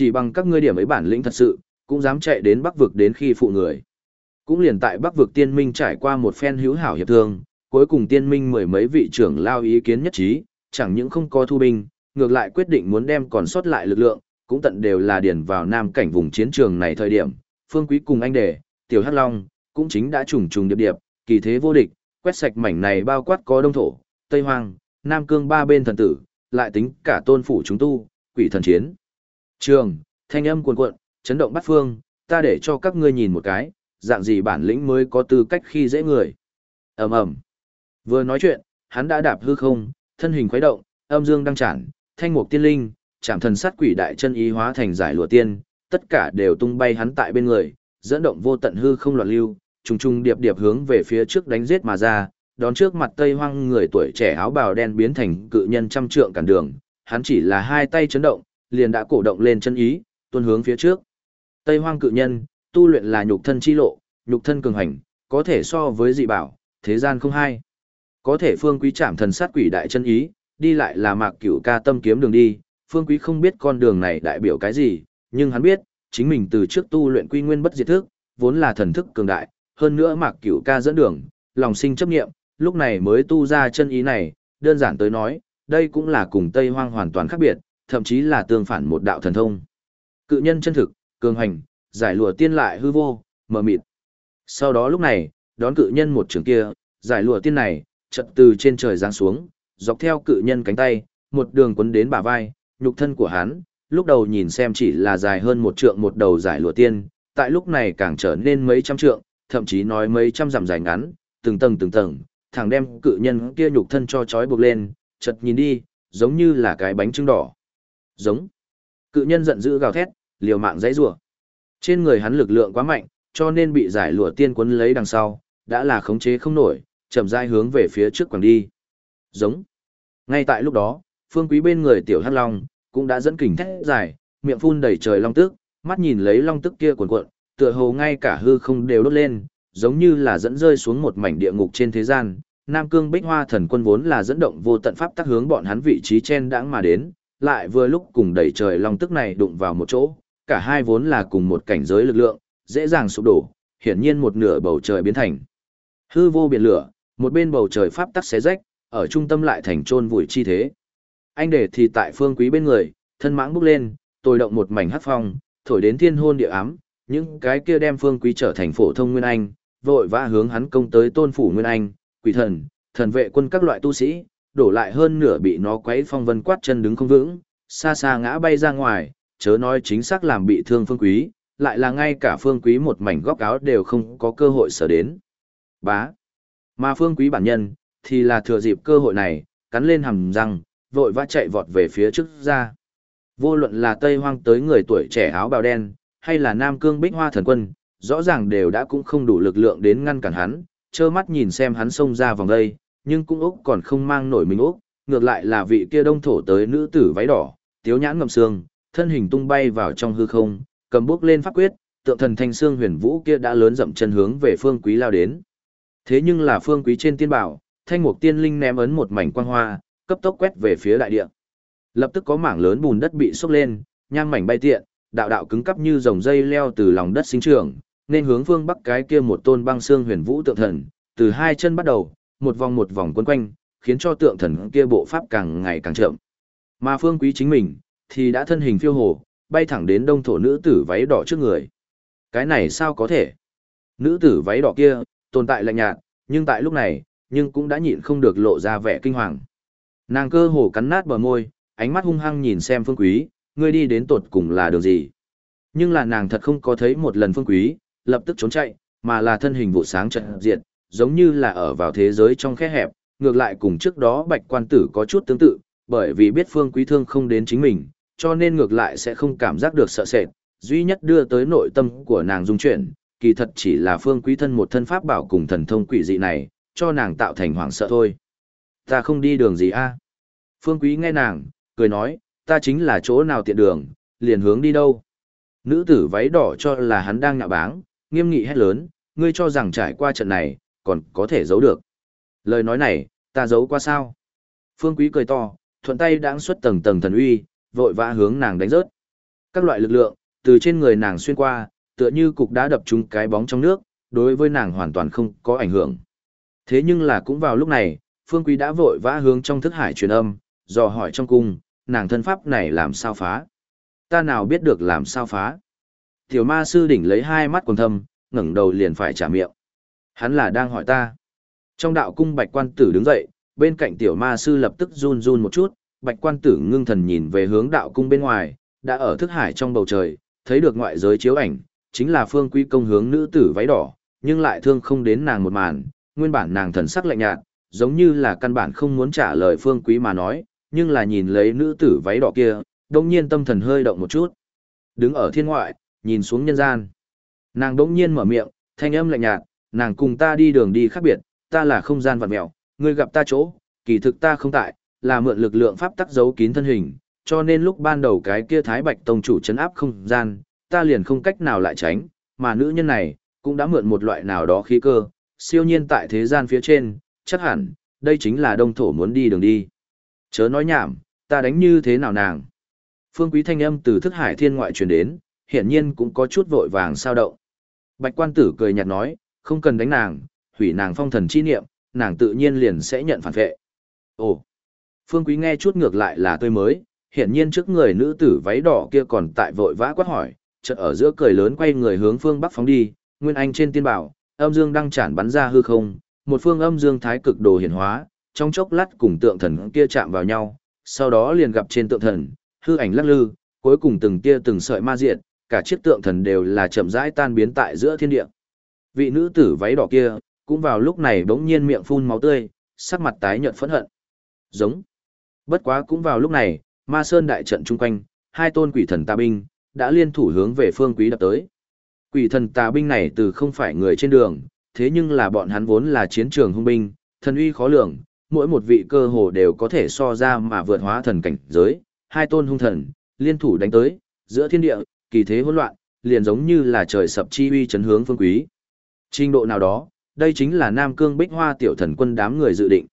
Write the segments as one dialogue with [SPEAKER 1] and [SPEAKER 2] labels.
[SPEAKER 1] Chỉ bằng các ngươi điểm ấy bản lĩnh thật sự, cũng dám chạy đến Bắc vực đến khi phụ người. Cũng liền tại Bắc vực tiên minh trải qua một phen hữu hảo hiệp thương, cuối cùng tiên minh mười mấy vị trưởng lao ý kiến nhất trí, chẳng những không có thu binh, ngược lại quyết định muốn đem còn sót lại lực lượng, cũng tận đều là điền vào nam cảnh vùng chiến trường này thời điểm, phương quý cùng anh đề, tiểu hắc long, cũng chính đã trùng trùng điệp điệp, kỳ thế vô địch, quét sạch mảnh này bao quát có đông thổ, tây hoang, nam cương ba bên thần tử, lại tính cả tôn phủ chúng tu, quỷ thần chiến. Trường, thanh âm cuồn cuộn, chấn động bắt phương, ta để cho các ngươi nhìn một cái, dạng gì bản lĩnh mới có tư cách khi dễ người. ầm ầm Vừa nói chuyện, hắn đã đạp hư không, thân hình khuấy động, âm dương đăng chản thanh mục tiên linh, chạm thần sát quỷ đại chân ý hóa thành giải lụa tiên, tất cả đều tung bay hắn tại bên người, dẫn động vô tận hư không loạn lưu, trùng trùng điệp điệp hướng về phía trước đánh giết mà ra, đón trước mặt Tây Hoang người tuổi trẻ áo bào đen biến thành cự nhân trăm trượng cản đường, hắn chỉ là hai tay chấn động, liền đã cổ động lên chân ý, tuôn hướng phía trước. Tây Hoang cự nhân, tu luyện là nhục thân chi lộ, nhục thân cường hành, có thể so với dị bảo, thế gian không hai. Có thể phương quý chạm thần sát quỷ đại chân ý, đi lại là mạc cửu ca tâm kiếm đường đi, phương quý không biết con đường này đại biểu cái gì, nhưng hắn biết, chính mình từ trước tu luyện quy nguyên bất diệt thức, vốn là thần thức cường đại, hơn nữa mạc cửu ca dẫn đường, lòng sinh chấp nghiệm, lúc này mới tu ra chân ý này, đơn giản tới nói, đây cũng là cùng Tây Hoang hoàn toàn khác biệt, thậm chí là tương phản một đạo thần thông. Cự nhân chân thực, cường hành, giải lụa tiên lại hư vô, mờ mịt. Sau đó lúc này, đón cự nhân một trường kia, giải lụa tiên này, chợt từ trên trời giáng xuống, dọc theo cự nhân cánh tay, một đường quấn đến bả vai, nhục thân của hắn, lúc đầu nhìn xem chỉ là dài hơn một trượng một đầu giải lụa tiên, tại lúc này càng trở nên mấy trăm trượng, thậm chí nói mấy trăm dặm dài ngắn, từng tầng từng tầng, thẳng đem cự nhân kia nhục thân cho trói buộc lên, chợt nhìn đi, giống như là cái bánh trưng đỏ. Giống. Cự nhân giận dữ gào thét, liều mạng dãy rủa. Trên người hắn lực lượng quá mạnh, cho nên bị giải lụa tiên quấn lấy đằng sau, đã là khống chế không nổi, chậm rãi hướng về phía trước quẳng đi. Giống. Ngay tại lúc đó, phương quý bên người tiểu hắc long, cũng đã dẫn kình thét dài, miệng phun đầy trời long tức, mắt nhìn lấy long tức kia cuồn cuộn, tựa hồ ngay cả hư không đều đốt lên, giống như là dẫn rơi xuống một mảnh địa ngục trên thế gian. Nam Cương Bích Hoa Thần Quân vốn là dẫn động vô tận pháp tác hướng bọn hắn vị trí chen đãng mà đến, lại vừa lúc cùng đẩy trời long tức này đụng vào một chỗ, cả hai vốn là cùng một cảnh giới lực lượng, dễ dàng sụp đổ, hiển nhiên một nửa bầu trời biến thành hư vô biển lửa, một bên bầu trời pháp tắc xé rách, ở trung tâm lại thành trôn vùi chi thế. Anh để thì tại phương quý bên người, thân mãng bốc lên, tồi động một mảnh hắc phong, thổi đến thiên hôn địa ám, những cái kia đem phương quý trở thành phổ thông nguyên anh, vội vã hướng hắn công tới tôn phủ nguyên anh, quỷ thần, thần vệ quân các loại tu sĩ, đổ lại hơn nửa bị nó quấy phong vân quát chân đứng không vững, xa xa ngã bay ra ngoài, chớ nói chính xác làm bị thương phương quý, lại là ngay cả phương quý một mảnh góc áo đều không có cơ hội sở đến. Bá. Mà phương quý bản nhân, thì là thừa dịp cơ hội này, cắn lên hầm răng, vội vã chạy vọt về phía trước ra. Vô luận là Tây Hoang tới người tuổi trẻ áo bào đen, hay là Nam Cương Bích Hoa thần quân, rõ ràng đều đã cũng không đủ lực lượng đến ngăn cản hắn, trơ mắt nhìn xem hắn xông ra vòng đây, nhưng cũng Úc còn không mang nổi mình Úc, ngược lại là vị kia đông thổ tới nữ tử váy đỏ, tiếu nhãn ngầm xương, thân hình tung bay vào trong hư không, cầm bước lên pháp quyết, tượng thần thanh xương huyền vũ kia đã lớn dậm chân hướng về phương quý lao đến. Thế nhưng là phương quý trên tiên bảo, thanh mục tiên linh ném ấn một mảnh quang hoa, cấp tốc quét về phía đại địa. Lập tức có mảng lớn bùn đất bị xốc lên, nhang mảnh bay tiện, đạo đạo cứng cắp như dòng dây leo từ lòng đất sinh trưởng, nên hướng phương bắc cái kia một tôn băng xương huyền vũ tượng thần, từ hai chân bắt đầu, một vòng một vòng quấn quanh, khiến cho tượng thần kia bộ pháp càng ngày càng chậm. Mà phương quý chính mình, thì đã thân hình phiêu hồ, bay thẳng đến đông thổ nữ tử váy đỏ trước người. Cái này sao có thể? Nữ tử váy đỏ kia, tồn tại lạnh nhạt, nhưng tại lúc này, nhưng cũng đã nhịn không được lộ ra vẻ kinh hoàng. Nàng cơ hồ cắn nát bờ môi, ánh mắt hung hăng nhìn xem phương quý, ngươi đi đến tột cùng là đường gì. Nhưng là nàng thật không có thấy một lần phương quý, lập tức trốn chạy, mà là thân hình vụ sáng trận diệt, giống như là ở vào thế giới trong khe hẹp, ngược lại cùng trước đó bạch quan tử có chút tương tự, bởi vì biết phương quý thương không đến chính mình, cho nên ngược lại sẽ không cảm giác được sợ sệt, duy nhất đưa tới nội tâm của nàng dung chuyển, kỳ thật chỉ là phương quý thân một thân pháp bảo cùng thần thông quỷ dị này, cho nàng tạo thành hoảng sợ thôi. Ta không đi đường gì a Phương quý nghe nàng, cười nói, ta chính là chỗ nào tiện đường, liền hướng đi đâu. Nữ tử váy đỏ cho là hắn đang nhạo báng, nghiêm nghị hét lớn, ngươi cho rằng trải qua trận này, còn có thể giấu được. Lời nói này, ta giấu qua sao? Phương quý cười to, thuận tay đãng xuất tầng tầng thần uy, vội vã hướng nàng đánh rớt. Các loại lực lượng, từ trên người nàng xuyên qua, tựa như cục đá đập trúng cái bóng trong nước, đối với nàng hoàn toàn không có ảnh hưởng. Thế nhưng là cũng vào lúc này, Phương Quý đã vội vã hướng trong thức hải truyền âm, dò hỏi trong cung, nàng thân pháp này làm sao phá? Ta nào biết được làm sao phá? Tiểu ma sư đỉnh lấy hai mắt quần thâm, ngẩng đầu liền phải trả miệng. Hắn là đang hỏi ta. Trong đạo cung bạch quan tử đứng dậy, bên cạnh tiểu ma sư lập tức run run một chút, bạch quan tử ngưng thần nhìn về hướng đạo cung bên ngoài, đã ở thức hải trong bầu trời, thấy được ngoại giới chiếu ảnh, chính là phương quý công hướng nữ tử váy đỏ, nhưng lại thương không đến nàng một màn, nguyên bản nàng thần sắc lạnh nhạt, giống như là căn bản không muốn trả lời phương quý mà nói, nhưng là nhìn lấy nữ tử váy đỏ kia, đồng nhiên tâm thần hơi động một chút. Đứng ở thiên ngoại, nhìn xuống nhân gian. Nàng đống nhiên mở miệng, thanh âm lạnh nhạt, nàng cùng ta đi đường đi khác biệt, ta là không gian vật mèo, ngươi gặp ta chỗ, kỳ thực ta không tại, là mượn lực lượng pháp tắc giấu kín thân hình, cho nên lúc ban đầu cái kia Thái Bạch Tông chủ chấn áp không gian, ta liền không cách nào lại tránh, mà nữ nhân này, cũng đã mượn một loại nào đó khí cơ, siêu nhiên tại thế gian phía trên, chắc hẳn, đây chính là đông thổ muốn đi đường đi. Chớ nói nhảm, ta đánh như thế nào nàng. Phương quý thanh âm từ thức hải thiên ngoại truyền đến, hiển nhiên cũng có chút vội vàng sao động. Bạch quan tử cười nhạt nói, không cần đánh nàng, hủy nàng phong thần chi niệm, nàng tự nhiên liền sẽ nhận phản vệ. Ồ, phương quý nghe chút ngược lại là tươi mới, hiển nhiên trước người nữ tử váy đỏ kia còn tại vội vã quát hỏi, chợt ở giữa cười lớn quay người hướng phương bắc phóng đi, nguyên anh trên tiên bảo, âm dương đang chản bắn ra hư không, một phương âm dương thái cực đồ hiển hóa, trong chốc lát cùng tượng thần kia chạm vào nhau, sau đó liền gặp trên tượng thần, hư ảnh lắc lư, cuối cùng từng tia từng sợi ma diện, cả chiếc tượng thần đều là chậm rãi tan biến tại giữa thiên địa. Vị nữ tử váy đỏ kia, cũng vào lúc này bỗng nhiên miệng phun máu tươi, sắc mặt tái nhợt phẫn hận. Giống. Bất quá cũng vào lúc này, Ma Sơn đại trận chung quanh, hai tôn quỷ thần tà binh đã liên thủ hướng về phương quý đập tới. Quỷ thần tà binh này từ không phải người trên đường, thế nhưng là bọn hắn vốn là chiến trường hung binh, thần uy khó lường, mỗi một vị cơ hồ đều có thể so ra mà vượt hóa thần cảnh giới, hai tôn hung thần, liên thủ đánh tới, giữa thiên địa, kỳ thế hỗn loạn, liền giống như là trời sập chi uy chấn hướng phương quý. Trình độ nào đó, đây chính là Nam Cương Bích Hoa tiểu thần quân đám người dự định.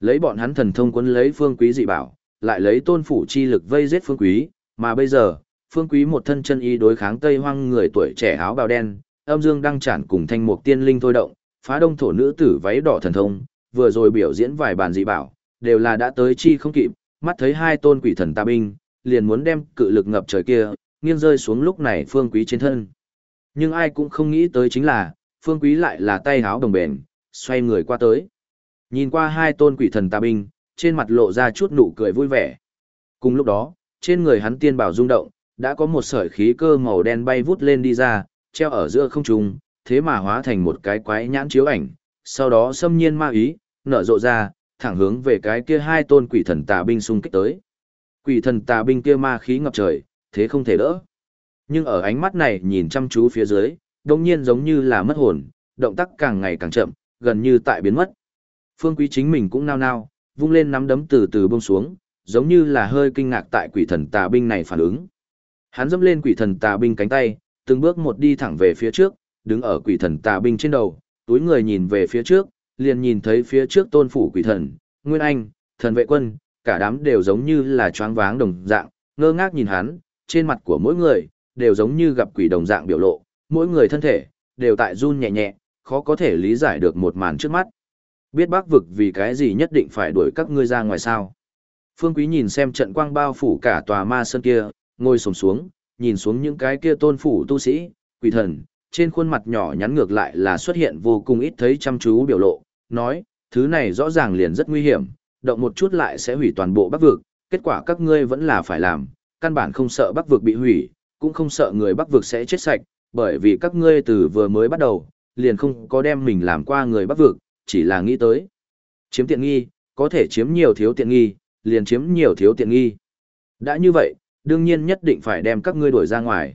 [SPEAKER 1] Lấy bọn hắn thần thông quân lấy phương quý dị bảo, lại lấy tôn phủ chi lực vây giết phương quý, mà bây giờ, phương quý một thân chân y đối kháng Tây Hoang người tuổi trẻ áo bào đen, âm dương đăng chản cùng thanh mục tiên linh thôi động, phá đông thổ nữ tử váy đỏ thần thông, vừa rồi biểu diễn vài bản dị bảo, đều là đã tới chi không kịp, mắt thấy hai tôn quỷ thần ta binh, liền muốn đem cự lực ngập trời kia, nghiêng rơi xuống lúc này phương quý trên thân. Nhưng ai cũng không nghĩ tới chính là, phương quý lại là tay háo đồng bền, xoay người qua tới. Nhìn qua hai tôn quỷ thần tà binh, trên mặt lộ ra chút nụ cười vui vẻ. Cùng lúc đó, trên người hắn tiên bảo rung động, đã có một sợi khí cơ màu đen bay vút lên đi ra, treo ở giữa không trung, thế mà hóa thành một cái quái nhãn chiếu ảnh, sau đó xâm nhiên ma ý, nở rộ ra, thẳng hướng về cái kia hai tôn quỷ thần tà binh xung kích tới. Quỷ thần tà binh kia ma khí ngập trời, thế không thể đỡ. Nhưng ở ánh mắt này nhìn chăm chú phía dưới, đồng nhiên giống như là mất hồn, động tác càng ngày càng chậm, gần như tại biến mất. Phương Quý chính mình cũng nao nao, vung lên nắm đấm từ từ buông xuống, giống như là hơi kinh ngạc tại quỷ thần tà binh này phản ứng. Hắn dẫm lên quỷ thần tà binh cánh tay, từng bước một đi thẳng về phía trước, đứng ở quỷ thần tà binh trên đầu, túi người nhìn về phía trước, liền nhìn thấy phía trước tôn phủ quỷ thần, Nguyên Anh, thần vệ quân, cả đám đều giống như là choáng váng đồng dạng, ngơ ngác nhìn hắn, trên mặt của mỗi người, đều giống như gặp quỷ đồng dạng biểu lộ, mỗi người thân thể, đều tại run nhẹ nhẹ, khó có thể lý giải được một màn trước mắt. Biết bác vực vì cái gì nhất định phải đuổi các ngươi ra ngoài sao. Phương Quý nhìn xem trận quang bao phủ cả tòa ma sơn kia, ngồi sồm xuống, nhìn xuống những cái kia tôn phủ tu sĩ, quỷ thần, trên khuôn mặt nhỏ nhắn ngược lại là xuất hiện vô cùng ít thấy chăm chú biểu lộ, nói, thứ này rõ ràng liền rất nguy hiểm, động một chút lại sẽ hủy toàn bộ bắc vực, kết quả các ngươi vẫn là phải làm, căn bản không sợ bắc vực bị hủy, cũng không sợ người bắc vực sẽ chết sạch, bởi vì các ngươi từ vừa mới bắt đầu, liền không có đem mình làm qua người bắc vực, chỉ là nghĩ tới. Chiếm tiện nghi, có thể chiếm nhiều thiếu tiện nghi, liền chiếm nhiều thiếu tiện nghi. Đã như vậy, đương nhiên nhất định phải đem các ngươi đuổi ra ngoài.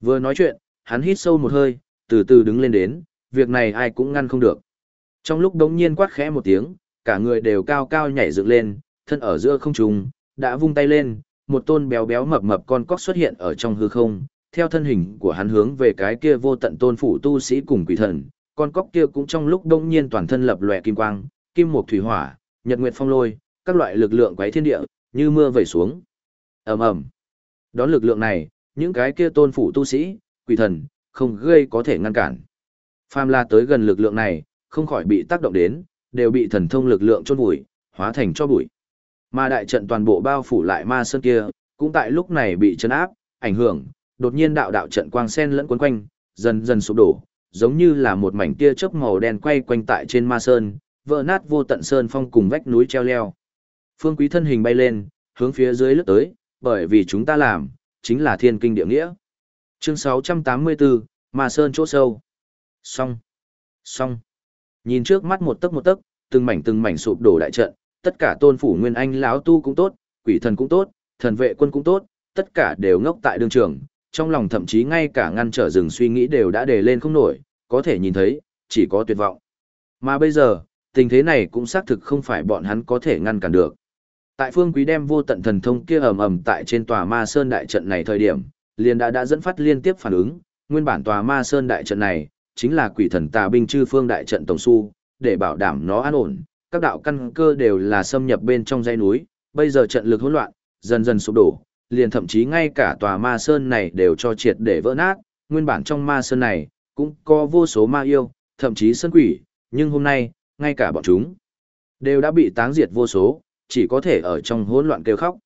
[SPEAKER 1] Vừa nói chuyện, hắn hít sâu một hơi, từ từ đứng lên đến, việc này ai cũng ngăn không được. Trong lúc đống nhiên quát khẽ một tiếng, cả người đều cao cao nhảy dựng lên, thân ở giữa không trung, đã vung tay lên, một tôn béo béo mập mập con cóc xuất hiện ở trong hư không, theo thân hình của hắn hướng về cái kia vô tận tôn phủ tu sĩ cùng quỷ thần, con cóc kia cũng trong lúc đông nhiên toàn thân lập lòe kim quang, kim mộc thủy hỏa, nhật nguyệt phong lôi, các loại lực lượng quấy thiên địa, như mưa vẩy xuống. Ầm ầm. Đón lực lượng này, những cái kia tôn phủ tu sĩ, quỷ thần, không gây có thể ngăn cản. Phàm la tới gần lực lượng này, không khỏi bị tác động đến, đều bị thần thông lực lượng chôn vùi, hóa thành cho bụi. Mà đại trận toàn bộ bao phủ lại ma sơn kia, cũng tại lúc này bị chấn áp, ảnh hưởng, đột nhiên đạo đạo trận quang sen lẫn quấn quanh, dần dần sụp đổ, giống như là một mảnh tia chớp màu đen quay quanh tại trên ma sơn, vỡ nát vô tận sơn phong cùng vách núi treo leo. Phương Quý thân hình bay lên, hướng phía dưới lướt tới, bởi vì chúng ta làm, chính là thiên kinh địa nghĩa. Chương 684, Ma Sơn chỗ sâu. Xong. Xong. Nhìn trước mắt một tấc một tấc, từng mảnh từng mảnh sụp đổ đại trận, tất cả tôn phủ nguyên anh lão tu cũng tốt, quỷ thần cũng tốt, thần vệ quân cũng tốt, tất cả đều ngốc tại đường trường, trong lòng thậm chí ngay cả ngăn trở rừng suy nghĩ đều đã đề lên không nổi, có thể nhìn thấy, chỉ có tuyệt vọng. Mà bây giờ, tình thế này cũng xác thực không phải bọn hắn có thể ngăn cản được. Tại phương quý đem vô tận thần thông kia ầm ầm tại trên tòa ma sơn đại trận này thời điểm, liền đã đã dẫn phát liên tiếp phản ứng, nguyên bản tòa ma sơn đại trận này, chính là quỷ thần tà binh chư phương đại trận tổng su, để bảo đảm nó an ổn, các đạo căn cơ đều là xâm nhập bên trong dãy núi, bây giờ trận lực hỗn loạn, dần dần sụp đổ, liền thậm chí ngay cả tòa ma sơn này đều cho triệt để vỡ nát, nguyên bản trong ma sơn này, cũng có vô số ma yêu, thậm chí sơn quỷ, nhưng hôm nay, ngay cả bọn chúng, đều đã bị táng diệt vô số, chỉ có thể ở trong hỗn loạn kêu khóc.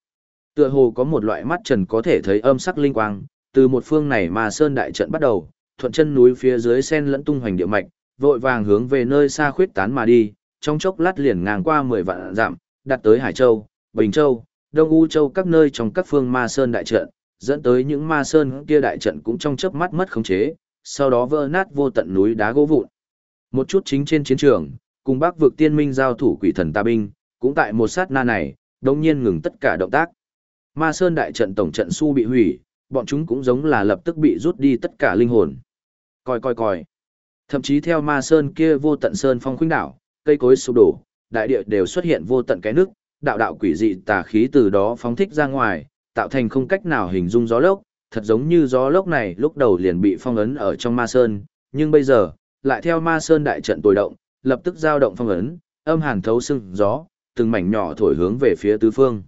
[SPEAKER 1] Tựa hồ có một loại mắt trần có thể thấy âm sắc linh quang, từ một phương này ma sơn đại trận bắt đầu, thuận chân núi phía dưới sen lẫn tung hoành địa mạch, vội vàng hướng về nơi xa khuyết tán mà đi, trong chốc lát liền ngang qua 10 vạn dặm, đặt tới Hải Châu, Bình Châu, Đông U Châu các nơi trong các phương ma sơn đại trận, dẫn tới những ma sơn kia đại trận cũng trong chớp mắt mất khống chế, sau đó vỡ nát vô tận núi đá gỗ vụn. Một chút chính trên chiến trường, cùng Bắc vực tiên minh giao thủ quỷ thần ta binh, cũng tại một sát na này, đồng nhiên ngừng tất cả động tác. Ma sơn đại trận tổng trận su bị hủy, bọn chúng cũng giống là lập tức bị rút đi tất cả linh hồn. Coi coi coi. Thậm chí theo ma sơn kia vô tận sơn phong khuynh đảo, cây cối sụp đổ, đại địa đều xuất hiện vô tận cái nước, đạo đạo quỷ dị tà khí từ đó phóng thích ra ngoài, tạo thành không cách nào hình dung gió lốc, thật giống như gió lốc này lúc đầu liền bị phong ấn ở trong ma sơn, nhưng bây giờ, lại theo ma sơn đại trận tồi động, lập tức giao động phong ấn, âm hàn thấu xương gió, từng mảnh nhỏ thổi hướng về phía tứ phương.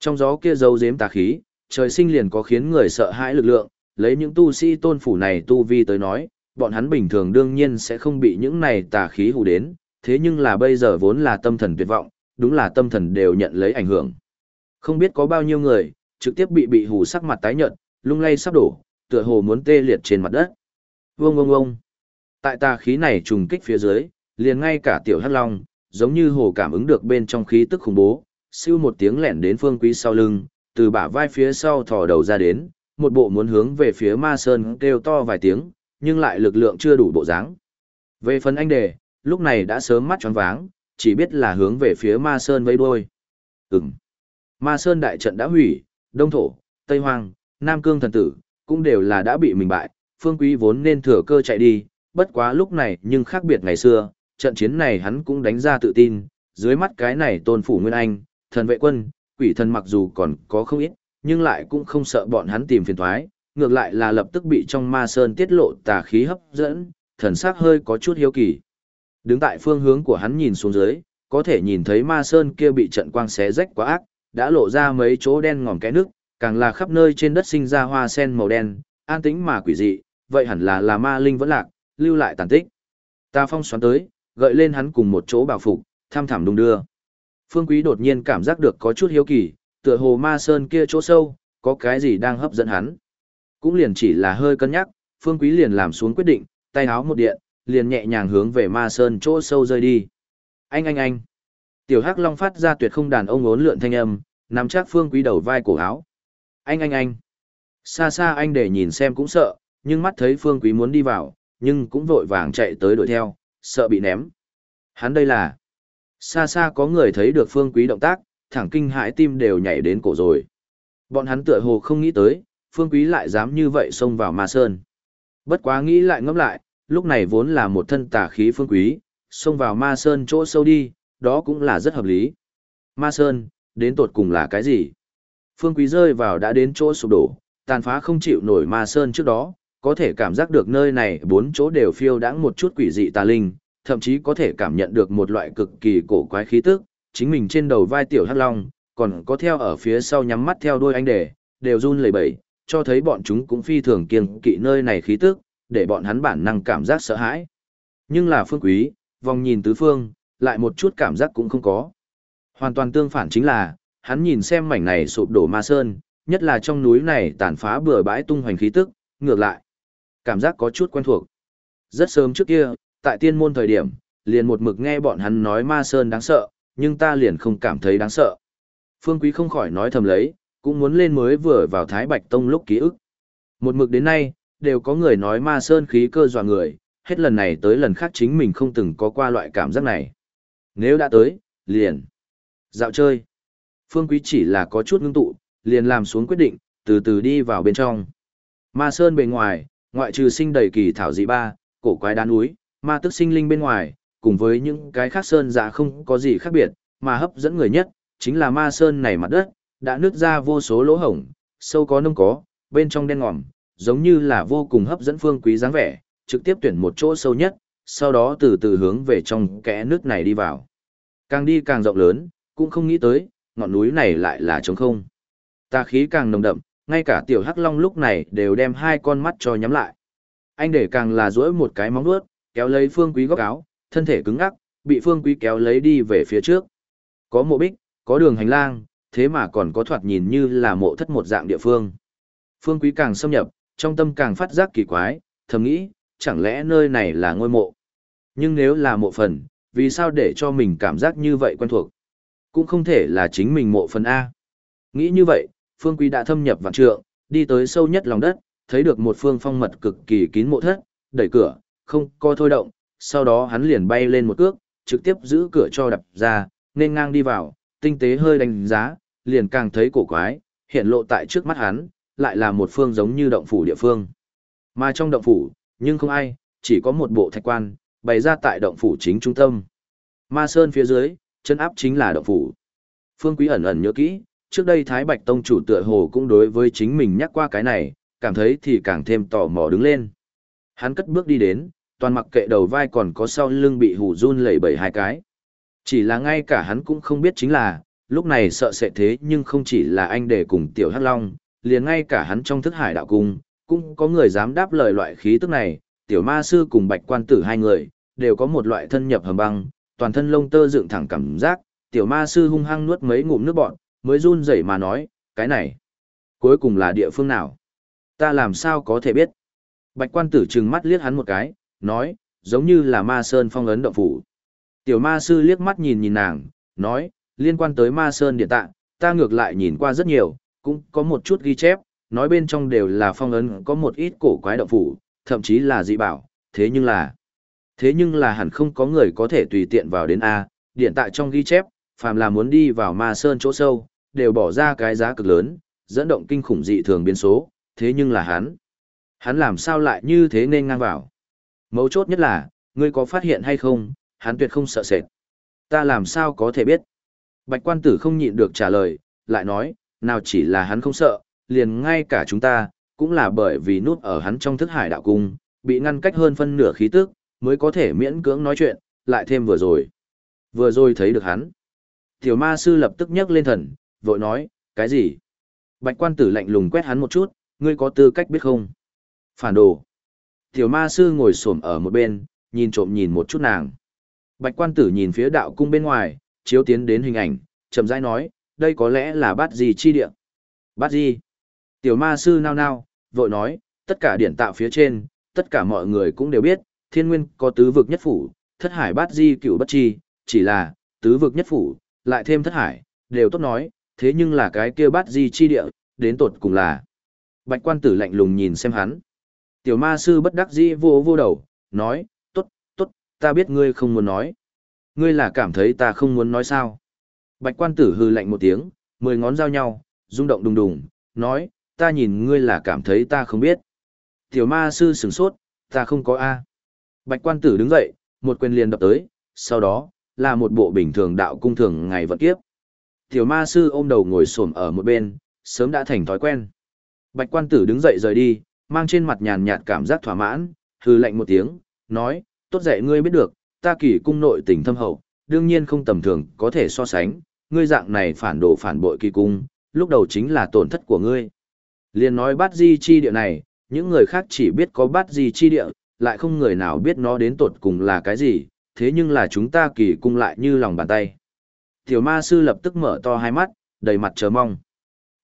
[SPEAKER 1] Trong gió kia dấu giếm tà khí, trời sinh liền có khiến người sợ hãi lực lượng, lấy những tu sĩ tôn phủ này tu vi tới nói, bọn hắn bình thường đương nhiên sẽ không bị những này tà khí hù đến, thế nhưng là bây giờ vốn là tâm thần tuyệt vọng, đúng là tâm thần đều nhận lấy ảnh hưởng. Không biết có bao nhiêu người, trực tiếp bị bị hù sắc mặt tái nhợt, lung lay sắp đổ, tựa hồ muốn tê liệt trên mặt đất. Vông vông vông. Tại tà khí này trùng kích phía dưới, liền ngay cả tiểu hắc long, giống như hồ cảm ứng được bên trong khí tức khủng bố, siêu một tiếng lẻn đến phương quý sau lưng, từ bả vai phía sau thò đầu ra đến, một bộ muốn hướng về phía ma sơn kêu to vài tiếng, nhưng lại lực lượng chưa đủ bộ dáng. Về phần anh đề, lúc này đã sớm mắt tròn váng, chỉ biết là hướng về phía ma sơn vây đuôi. Ừm. Ma sơn đại trận đã hủy, đông thổ, tây hoang, nam cương thần tử, cũng đều là đã bị mình bại, phương quý vốn nên thừa cơ chạy đi, bất quá lúc này nhưng khác biệt ngày xưa, trận chiến này hắn cũng đánh ra tự tin, dưới mắt cái này tôn phủ nguyên anh, thần vệ quân, quỷ thần mặc dù còn có không ít, nhưng lại cũng không sợ bọn hắn tìm phiền thoái, ngược lại là lập tức bị trong ma sơn tiết lộ tà khí hấp dẫn, thần sắc hơi có chút hiếu kỳ. Đứng tại phương hướng của hắn nhìn xuống dưới, có thể nhìn thấy ma sơn kia bị trận quang xé rách quá ác, đã lộ ra mấy chỗ đen ngòm cái nước, càng là khắp nơi trên đất sinh ra hoa sen màu đen, an tĩnh mà quỷ dị, vậy hẳn là là ma linh vẫn lạc, lưu lại tàn tích. Ta phong xoắn tới, gợi lên hắn cùng một chỗ bảo phục, tham thảm đung đưa. Phương Quý đột nhiên cảm giác được có chút hiếu kỳ, tựa hồ ma sơn kia chỗ sâu, có cái gì đang hấp dẫn hắn. Cũng liền chỉ là hơi cân nhắc, Phương Quý liền làm xuống quyết định, tay áo một điện, liền nhẹ nhàng hướng về ma sơn chỗ sâu rơi đi. Anh anh anh. Tiểu Hắc Long phát ra tuyệt không đàn ông ốn lượn thanh âm, nắm chắc Phương Quý đầu vai cổ áo. Anh anh anh. Xa xa anh để nhìn xem cũng sợ, nhưng mắt thấy Phương Quý muốn đi vào, nhưng cũng vội vàng chạy tới đuổi theo, sợ bị ném. Hắn đây là... Xa xa có người thấy được Phương Quý động tác, thẳng kinh hãi tim đều nhảy đến cổ rồi. Bọn hắn tựa hồ không nghĩ tới, Phương Quý lại dám như vậy xông vào ma sơn. Bất quá nghĩ lại ngẫm lại, lúc này vốn là một thân tà khí Phương Quý, xông vào ma sơn chỗ sâu đi, đó cũng là rất hợp lý. Ma sơn, đến tột cùng là cái gì? Phương Quý rơi vào đã đến chỗ sụp đổ, tàn phá không chịu nổi ma sơn trước đó, có thể cảm giác được nơi này bốn chỗ đều phiêu đãng một chút quỷ dị tà linh, thậm chí có thể cảm nhận được một loại cực kỳ cổ quái khí tức, chính mình trên đầu vai tiểu hắc long, còn có theo ở phía sau nhắm mắt theo đuôi anh đề, đều run lẩy bẩy, cho thấy bọn chúng cũng phi thường kiêng kỵ nơi này khí tức, để bọn hắn bản năng cảm giác sợ hãi. Nhưng là phương quý, vòng nhìn tứ phương, lại một chút cảm giác cũng không có. Hoàn toàn tương phản chính là, hắn nhìn xem mảnh này sụp đổ ma sơn, nhất là trong núi này tàn phá bừa bãi tung hoành khí tức, ngược lại. Cảm giác có chút quen thuộc. Rất sớm trước kia, tại tiên môn thời điểm, liền một mực nghe bọn hắn nói ma sơn đáng sợ, nhưng ta liền không cảm thấy đáng sợ. Phương Quý không khỏi nói thầm lấy, cũng muốn lên mới vừa vào Thái Bạch Tông lúc ký ức. Một mực đến nay, đều có người nói ma sơn khí cơ dọa người, hết lần này tới lần khác chính mình không từng có qua loại cảm giác này. Nếu đã tới, liền. Dạo chơi. Phương Quý chỉ là có chút ngưng tụ, liền làm xuống quyết định, từ từ đi vào bên trong. Ma sơn bề ngoài, ngoại trừ sinh đầy kỳ thảo dị ba, cổ quái đá núi, ma tức sinh linh bên ngoài, cùng với những cái khác sơn dạ không có gì khác biệt, mà hấp dẫn người nhất, chính là ma sơn này mặt đất, đã nứt ra vô số lỗ hổng, sâu có nông có, bên trong đen ngòm, giống như là vô cùng hấp dẫn phương quý dáng vẻ, trực tiếp tuyển một chỗ sâu nhất, sau đó từ từ hướng về trong kẽ nước này đi vào. Càng đi càng rộng lớn, cũng không nghĩ tới, ngọn núi này lại là trống không. Tà khí càng nồng đậm, ngay cả tiểu hắc long lúc này đều đem hai con mắt cho nhắm lại. Anh để càng là duỗi một cái móng vuốt, kéo lấy phương quý góc áo, thân thể cứng ngắc, bị phương quý kéo lấy đi về phía trước. Có mộ bích, có đường hành lang, thế mà còn có thoạt nhìn như là mộ thất một dạng địa phương. Phương quý càng xâm nhập, trong tâm càng phát giác kỳ quái, thầm nghĩ, chẳng lẽ nơi này là ngôi mộ. Nhưng nếu là mộ phần, vì sao để cho mình cảm giác như vậy quen thuộc? Cũng không thể là chính mình mộ phần A. Nghĩ như vậy, Phương Quý đã thâm nhập vạn trượng, đi tới sâu nhất lòng đất, thấy được một phương phong mật cực kỳ kín mộ thất, đẩy cửa, không co thôi động, sau đó hắn liền bay lên một cước, trực tiếp giữ cửa cho đập ra, nên ngang đi vào, tinh tế hơi đánh giá, liền càng thấy cổ quái, hiện lộ tại trước mắt hắn, lại là một phương giống như động phủ địa phương. Mà trong động phủ, nhưng không ai, chỉ có một bộ thạch quan, bày ra tại động phủ chính trung tâm. Ma Sơn phía dưới, chân áp chính là động phủ. Phương Quý ẩn ẩn nhớ kỹ, trước đây Thái Bạch Tông chủ tựa hồ cũng đối với chính mình nhắc qua cái này, cảm thấy thì càng thêm tò mò đứng lên. Hắn cất bước đi đến, toàn mặc kệ đầu vai còn có sau lưng bị hủ run lẩy bẩy hai cái. Chỉ là ngay cả hắn cũng không biết chính là, lúc này sợ sẽ thế nhưng không chỉ là anh để cùng tiểu hắc long, liền ngay cả hắn trong thức hải đạo cung, cũng có người dám đáp lời loại khí tức này, tiểu ma sư cùng bạch quan tử hai người, đều có một loại thân nhập hầm băng, toàn thân lông tơ dựng thẳng cảm giác, tiểu ma sư hung hăng nuốt mấy ngụm nước bọn, mới run rẩy mà nói, cái này, cuối cùng là địa phương nào? Ta làm sao có thể biết? Bạch quan tử trừng mắt liếc hắn một cái, nói, giống như là ma sơn phong ấn động phủ. Tiểu ma sư liếc mắt nhìn nhìn nàng, nói, liên quan tới ma sơn điện tạng, ta ngược lại nhìn qua rất nhiều, cũng có một chút ghi chép, nói bên trong đều là phong ấn có một ít cổ quái động phủ, thậm chí là dị bảo, thế nhưng là, thế nhưng là hẳn không có người có thể tùy tiện vào đến A, điện tại trong ghi chép, phàm là muốn đi vào ma sơn chỗ sâu, đều bỏ ra cái giá cực lớn, dẫn động kinh khủng dị thường biến số, thế nhưng là hắn. Hắn làm sao lại như thế nên ngang vào. Mấu chốt nhất là, ngươi có phát hiện hay không, hắn tuyệt không sợ sệt. Ta làm sao có thể biết. Bạch quan tử không nhịn được trả lời, lại nói, nào chỉ là hắn không sợ, liền ngay cả chúng ta, cũng là bởi vì nút ở hắn trong thức hải đạo cung, bị ngăn cách hơn phân nửa khí tức, mới có thể miễn cưỡng nói chuyện, lại thêm vừa rồi. Vừa rồi thấy được hắn. Tiểu ma sư lập tức nhấc lên thần, vội nói, cái gì? Bạch quan tử lạnh lùng quét hắn một chút, ngươi có tư cách biết không? Phản đồ. Tiểu ma sư ngồi xổm ở một bên, nhìn trộm nhìn một chút nàng. Bạch quan tử nhìn phía đạo cung bên ngoài, chiếu tiến đến hình ảnh, chậm rãi nói, đây có lẽ là bát gì chi địa. Bát gì? Tiểu ma sư nao nao, vội nói, tất cả điển tạo phía trên, tất cả mọi người cũng đều biết, thiên nguyên có tứ vực nhất phủ, thất hải bát di cửu bất chi, chỉ là, tứ vực nhất phủ, lại thêm thất hải, đều tốt nói, thế nhưng là cái kia bát di chi địa, đến tột cùng là. Bạch quan tử lạnh lùng nhìn xem hắn. Tiểu ma sư bất đắc dĩ vô vô đầu, nói, tốt, tốt, ta biết ngươi không muốn nói. Ngươi là cảm thấy ta không muốn nói sao. Bạch quan tử hư lạnh một tiếng, mười ngón giao nhau, rung động đùng đùng, nói, ta nhìn ngươi là cảm thấy ta không biết. Tiểu ma sư sửng sốt, ta không có A. Bạch quan tử đứng dậy, một quyền liền đập tới, sau đó, là một bộ bình thường đạo cung thường ngày vận kiếp. Tiểu ma sư ôm đầu ngồi xổm ở một bên, sớm đã thành thói quen. Bạch quan tử đứng dậy rời đi, mang trên mặt nhàn nhạt cảm giác thỏa mãn, hư lạnh một tiếng, nói, tốt dạy ngươi biết được, ta kỳ cung nội tình thâm hậu, đương nhiên không tầm thường có thể so sánh, ngươi dạng này phản đồ phản bội kỳ cung, lúc đầu chính là tổn thất của ngươi. Liên nói bát di chi địa này, những người khác chỉ biết có bát di chi địa, lại không người nào biết nó đến tột cùng là cái gì, thế nhưng là chúng ta kỳ cung lại như lòng bàn tay. Tiểu ma sư lập tức mở to hai mắt, đầy mặt chờ mong.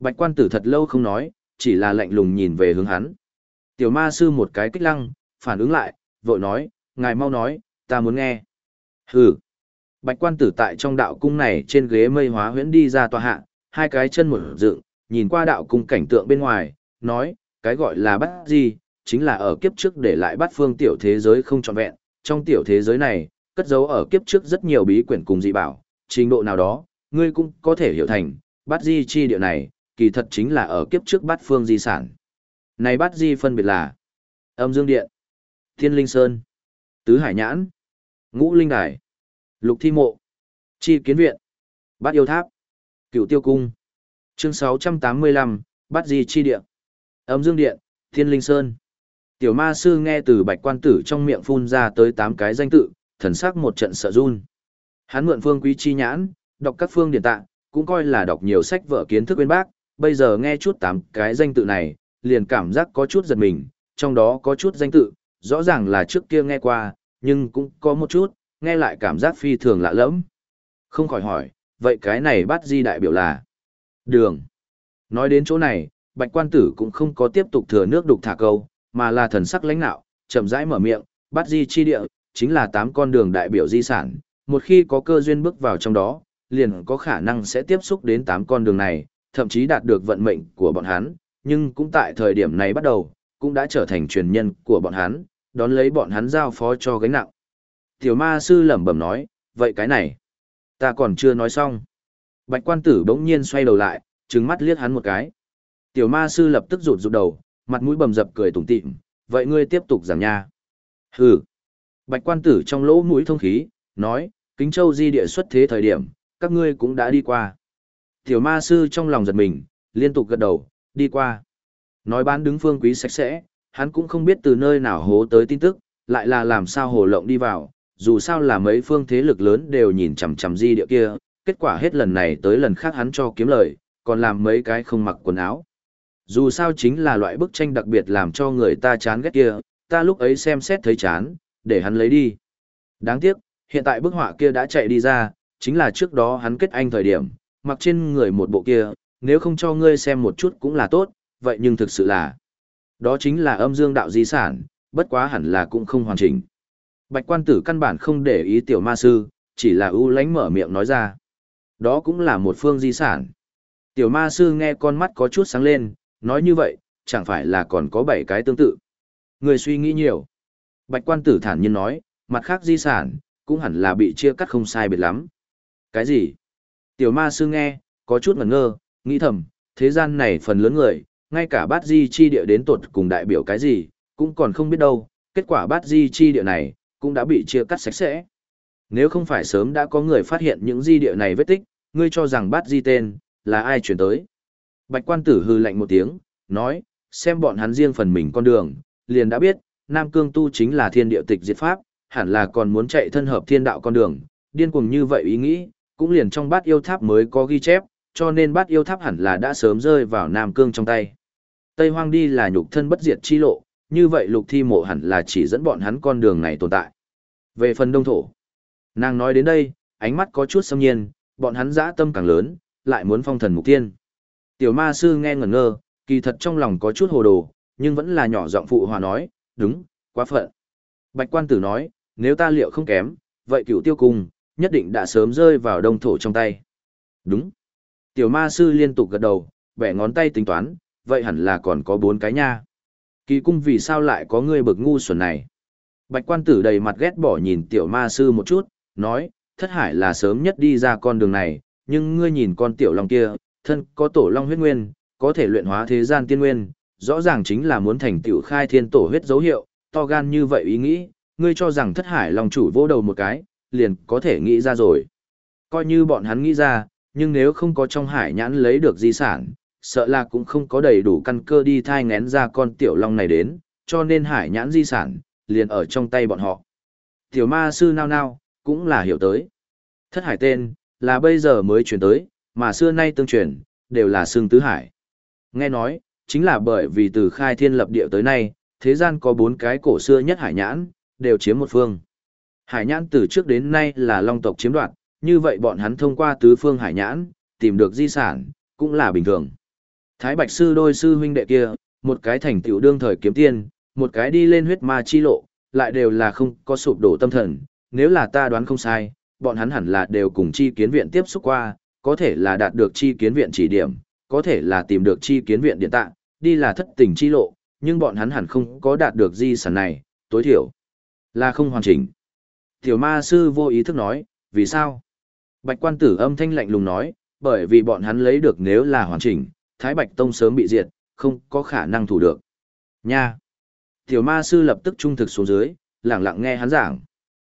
[SPEAKER 1] Bạch quan tử thật lâu không nói, chỉ là lạnh lùng nhìn về hướng hắn. Tiểu ma sư một cái kích lăng, phản ứng lại, vội nói, ngài mau nói, ta muốn nghe. Hừ. Bạch quan tử tại trong đạo cung này trên ghế mây hóa huyễn đi ra tòa hạ, hai cái chân một dựng, nhìn qua đạo cung cảnh tượng bên ngoài, nói, cái gọi là bắt gì, chính là ở kiếp trước để lại bắt phương tiểu thế giới không trọn vẹn, trong tiểu thế giới này, cất giấu ở kiếp trước rất nhiều bí quyển cùng dị bảo, trình độ nào đó, ngươi cũng có thể hiểu thành, bắt di chi địa này, kỳ thật chính là ở kiếp trước bắt phương di sản. Này bắt di phân biệt là âm dương điện, thiên linh sơn, tứ hải nhãn, ngũ linh đài, lục thi mộ, chi kiến viện, bát yêu tháp, cựu tiêu cung. Chương 685, bát di chi điện âm dương điện, thiên linh sơn. Tiểu ma sư nghe từ bạch quan tử trong miệng phun ra tới tám cái danh tự, thần sắc một trận sợ run. Hắn mượn phương quý chi nhãn, đọc các phương điển tạng, cũng coi là đọc nhiều sách vở kiến thức bên bác, bây giờ nghe chút tám cái danh tự này, liền cảm giác có chút giật mình, trong đó có chút danh tự, rõ ràng là trước kia nghe qua, nhưng cũng có một chút, nghe lại cảm giác phi thường lạ lẫm. Không khỏi hỏi, vậy cái này bắt di đại biểu là đường. Nói đến chỗ này, bạch quan tử cũng không có tiếp tục thừa nước đục thả câu, mà là thần sắc lãnh nạo, chậm rãi mở miệng, bắt di chi địa, chính là tám con đường đại biểu di sản, một khi có cơ duyên bước vào trong đó, liền có khả năng sẽ tiếp xúc đến tám con đường này, thậm chí đạt được vận mệnh của bọn hắn, nhưng cũng tại thời điểm này bắt đầu, cũng đã trở thành truyền nhân của bọn hắn, đón lấy bọn hắn giao phó cho gánh nặng. Tiểu ma sư lẩm bẩm nói, vậy cái này, ta còn chưa nói xong. Bạch quan tử bỗng nhiên xoay đầu lại, trừng mắt liếc hắn một cái. Tiểu ma sư lập tức rụt rụt đầu, mặt mũi bầm dập cười tủm tỉm, vậy ngươi tiếp tục giảng nha. Hừ. Bạch quan tử trong lỗ mũi thông khí, nói, kính châu di địa xuất thế thời điểm, các ngươi cũng đã đi qua. Tiểu ma sư trong lòng giật mình, liên tục gật đầu, đi qua. Nói bán đứng phương quý sạch sẽ, hắn cũng không biết từ nơi nào hố tới tin tức, lại là làm sao hồ lộng đi vào, dù sao là mấy phương thế lực lớn đều nhìn chằm chằm di địa kia, kết quả hết lần này tới lần khác hắn cho kiếm lời, còn làm mấy cái không mặc quần áo. Dù sao chính là loại bức tranh đặc biệt làm cho người ta chán ghét kia, ta lúc ấy xem xét thấy chán, để hắn lấy đi. Đáng tiếc, hiện tại bức họa kia đã chạy đi ra, chính là trước đó hắn kết anh thời điểm, mặc trên người một bộ kia, nếu không cho ngươi xem một chút cũng là tốt, vậy nhưng thực sự là, đó chính là âm dương đạo di sản, bất quá hẳn là cũng không hoàn chỉnh. Bạch quan tử căn bản không để ý tiểu ma sư, chỉ là ưu lánh mở miệng nói ra. Đó cũng là một phương di sản. Tiểu ma sư nghe con mắt có chút sáng lên, nói như vậy, chẳng phải là còn có bảy cái tương tự. Người suy nghĩ nhiều. Bạch quan tử thản nhiên nói, mặt khác di sản, cũng hẳn là bị chia cắt không sai biệt lắm. Cái gì? Tiểu ma sư nghe, có chút ngẩn ngơ, nghĩ thầm, thế gian này phần lớn người, ngay cả bát di chi địa đến tột cùng đại biểu cái gì, cũng còn không biết đâu, kết quả bát di chi địa này, cũng đã bị chia cắt sạch sẽ. Nếu không phải sớm đã có người phát hiện những di địa này vết tích, ngươi cho rằng bát di tên, là ai chuyển tới. Bạch quan tử hư lạnh một tiếng, nói, xem bọn hắn riêng phần mình con đường, liền đã biết, Nam Cương tu chính là thiên địa tịch diệt pháp, hẳn là còn muốn chạy thân hợp thiên đạo con đường, điên cuồng như vậy ý nghĩ, cũng liền trong bát yêu tháp mới có ghi chép, cho nên bát yêu tháp hẳn là đã sớm rơi vào Nam Cương trong tay. Tây Hoang đi là nhục thân bất diệt chi lộ, như vậy lục thi mộ hẳn là chỉ dẫn bọn hắn con đường này tồn tại. Về phần đông thổ, nàng nói đến đây, ánh mắt có chút xâm nhiên, bọn hắn dã tâm càng lớn, lại muốn phong thần mục tiên. Tiểu ma sư nghe ngẩn ngơ, kỳ thật trong lòng có chút hồ đồ, nhưng vẫn là nhỏ giọng phụ hòa nói, đúng, quá phận. Bạch quan tử nói, nếu ta liệu không kém, vậy cựu tiêu cung, nhất định đã sớm rơi vào đông thổ trong tay. Đúng. Tiểu ma sư liên tục gật đầu, bẻ ngón tay tính toán, vậy hẳn là còn có bốn cái nha. Kỳ cung vì sao lại có ngươi bực ngu xuẩn này? Bạch quan tử đầy mặt ghét bỏ nhìn tiểu ma sư một chút, nói, thất hải là sớm nhất đi ra con đường này, nhưng ngươi nhìn con tiểu long kia, thân có tổ long huyết nguyên, có thể luyện hóa thế gian tiên nguyên, rõ ràng chính là muốn thành tiểu khai thiên tổ huyết dấu hiệu, to gan như vậy ý nghĩ, ngươi cho rằng thất hải lòng chủ vô đầu một cái, liền có thể nghĩ ra rồi. Coi như bọn hắn nghĩ ra, nhưng nếu không có trong hải nhãn lấy được di sản, sợ là cũng không có đầy đủ căn cơ đi thai ngén ra con tiểu long này đến, cho nên hải nhãn di sản, liền ở trong tay bọn họ. Tiểu ma sư nao nao, cũng là hiểu tới. Thất hải tên, là bây giờ mới chuyển tới, mà xưa nay tương truyền, đều là xương tứ hải. Nghe nói, chính là bởi vì từ khai thiên lập địa tới nay, thế gian có bốn cái cổ xưa nhất hải nhãn, đều chiếm một phương. Hải nhãn từ trước đến nay là long tộc chiếm đoạt, như vậy bọn hắn thông qua tứ phương hải nhãn, tìm được di sản, cũng là bình thường. Thái Bạch Sư đôi sư huynh đệ kia, một cái thành tiểu đương thời kiếm tiên, một cái đi lên huyết ma chi lộ, lại đều là không có sụp đổ tâm thần, nếu là ta đoán không sai, bọn hắn hẳn là đều cùng chi kiến viện tiếp xúc qua, có thể là đạt được chi kiến viện chỉ điểm, có thể là tìm được chi kiến viện điện tạng, đi là thất tình chi lộ, nhưng bọn hắn hẳn không có đạt được di sản này, tối thiểu là không hoàn chỉnh. Tiểu ma sư vô ý thức nói, vì sao? Bạch quan tử âm thanh lạnh lùng nói, bởi vì bọn hắn lấy được nếu là hoàn chỉnh, Thái Bạch Tông sớm bị diệt, không có khả năng thủ được. Nha! Tiểu ma sư lập tức trung thực xuống dưới, lặng lặng nghe hắn giảng.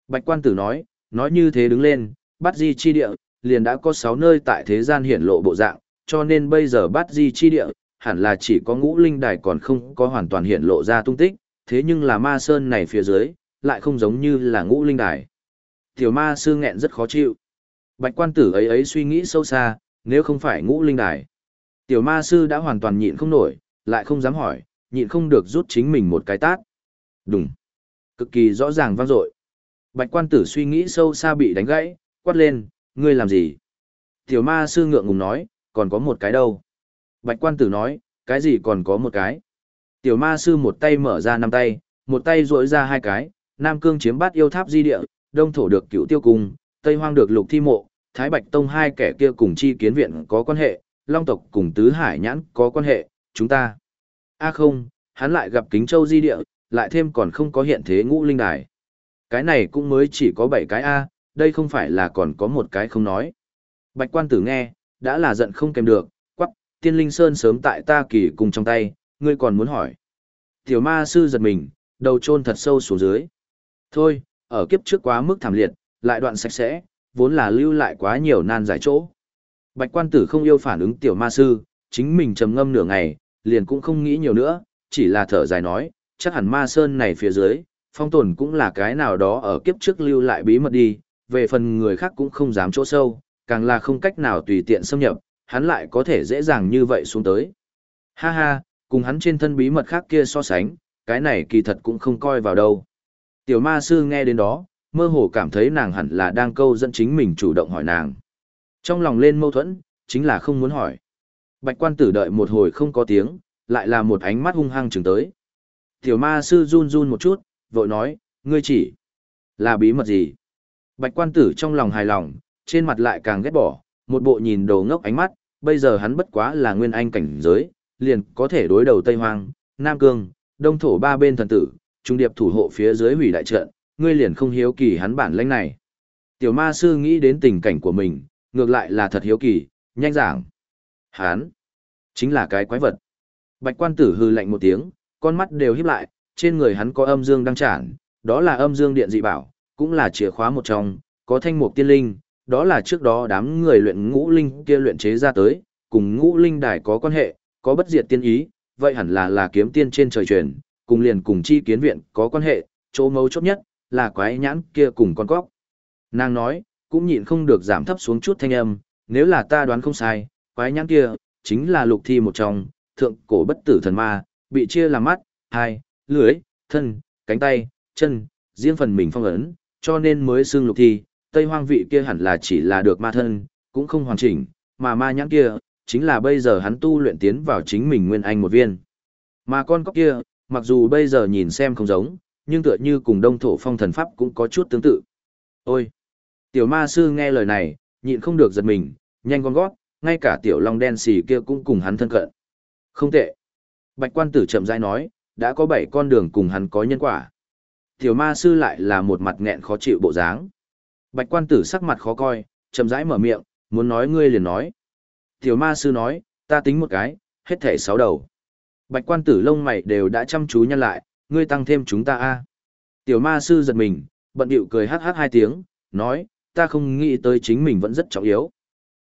[SPEAKER 1] Bạch quan tử nói, nói như thế đứng lên, bắt di chi địa, liền đã có 6 nơi tại thế gian hiển lộ bộ dạng, cho nên bây giờ bắt di chi địa, hẳn là chỉ có ngũ linh đài còn không có hoàn toàn hiện lộ ra tung tích, thế nhưng là ma sơn này phía dưới, lại không giống như là ngũ linh đài. Tiểu ma sư nghẹn rất khó chịu. Bạch quan tử ấy ấy suy nghĩ sâu xa, nếu không phải ngũ linh đài. Tiểu ma sư đã hoàn toàn nhịn không nổi, lại không dám hỏi, nhịn không được rút chính mình một cái tát. Đúng. Cực kỳ rõ ràng vang dội. Bạch quan tử suy nghĩ sâu xa bị đánh gãy, quát lên, ngươi làm gì? Tiểu ma sư ngượng ngùng nói, còn có một cái đâu? Bạch quan tử nói, cái gì còn có một cái? Tiểu ma sư một tay mở ra năm tay, một tay duỗi ra hai cái, Nam Cương chiếm bát yêu tháp di địa, Đông Thổ được cựu tiêu cung, Tây Hoang được lục thi mộ, Thái Bạch Tông hai kẻ kia cùng chi kiến viện có quan hệ, Long tộc cùng Tứ Hải Nhãn có quan hệ, chúng ta. a không, hắn lại gặp Kính Châu di địa, lại thêm còn không có hiện thế ngũ linh đài. Cái này cũng mới chỉ có bảy cái A, đây không phải là còn có một cái không nói. Bạch quan tử nghe, đã là giận không kèm được, quắc, tiên linh sơn sớm tại ta kỳ cùng trong tay, ngươi còn muốn hỏi. Tiểu ma sư giật mình, đầu chôn thật sâu xuống dưới. Thôi, ở kiếp trước quá mức thảm liệt, lại đoạn sạch sẽ, vốn là lưu lại quá nhiều nan giải chỗ. Bạch quan tử không yêu phản ứng tiểu ma sư, chính mình trầm ngâm nửa ngày, liền cũng không nghĩ nhiều nữa, chỉ là thở dài nói, chắc hẳn ma sơn này phía dưới, phong tồn cũng là cái nào đó ở kiếp trước lưu lại bí mật đi, về phần người khác cũng không dám chỗ sâu, càng là không cách nào tùy tiện xâm nhập, hắn lại có thể dễ dàng như vậy xuống tới. Ha ha, cùng hắn trên thân bí mật khác kia so sánh, cái này kỳ thật cũng không coi vào đâu. Tiểu ma sư nghe đến đó, mơ hồ cảm thấy nàng hẳn là đang câu dẫn chính mình chủ động hỏi nàng. Trong lòng lên mâu thuẫn, chính là không muốn hỏi. Bạch quan tử đợi một hồi không có tiếng, lại là một ánh mắt hung hăng chừng tới. Tiểu ma sư run run một chút, vội nói, ngươi chỉ là bí mật gì? Bạch quan tử trong lòng hài lòng, trên mặt lại càng ghét bỏ, một bộ nhìn đồ ngốc ánh mắt, bây giờ hắn bất quá là nguyên anh cảnh giới, liền có thể đối đầu Tây Hoang, Nam Cương, Đông Thổ ba bên thần tử, trung điệp thủ hộ phía dưới hủy đại trận, ngươi liền không hiếu kỳ hắn bản lãnh này. Tiểu ma sư nghĩ đến tình cảnh của mình, ngược lại là thật hiếu kỳ, nhanh giảng. Hắn, chính là cái quái vật. Bạch quan tử hư lạnh một tiếng, con mắt đều híp lại, trên người hắn có âm dương đăng tràn, đó là âm dương điện dị bảo, cũng là chìa khóa một trong, có thanh mục tiên linh, đó là trước đó đám người luyện ngũ linh kia luyện chế ra tới, cùng ngũ linh đài có quan hệ, có bất diệt tiên ý, vậy hẳn là là kiếm tiên trên trời truyền, cùng liền cùng chi kiến viện có quan hệ, chỗ mấu chốt nhất, là quái nhãn kia cùng con cóc. Nàng nói, cũng nhịn không được giảm thấp xuống chút thanh âm, nếu là ta đoán không sai, quái nhãn kia, chính là lục thi một trong, thượng cổ bất tử thần ma, bị chia làm mắt, hai, lưới, thân, cánh tay, chân, riêng phần mình phong ấn, cho nên mới xương lục thi, tây hoang vị kia hẳn là chỉ là được ma thân, cũng không hoàn chỉnh, mà ma nhãn kia, chính là bây giờ hắn tu luyện tiến vào chính mình nguyên anh một viên. Mà con cóc kia, mặc dù bây giờ nhìn xem không giống, nhưng tựa như cùng đông thổ phong thần pháp cũng có chút tương tự. Ôi! Tiểu ma sư nghe lời này, nhịn không được giật mình, nhanh con gót, ngay cả tiểu long đen xì kia cũng cùng hắn thân cận. Không tệ. Bạch quan tử chậm rãi nói, đã có bảy con đường cùng hắn có nhân quả. Tiểu ma sư lại là một mặt nghẹn khó chịu bộ dáng. Bạch quan tử sắc mặt khó coi, chậm rãi mở miệng, muốn nói ngươi liền nói. Tiểu ma sư nói, ta tính một cái, hết thể sáu đầu. Bạch quan tử lông mày đều đã chăm chú nhăn lại, ngươi tăng thêm chúng ta a. Tiểu ma sư giật mình, bận điệu cười hát hát hai tiếng, nói, ta không nghĩ tới chính mình vẫn rất trọng yếu.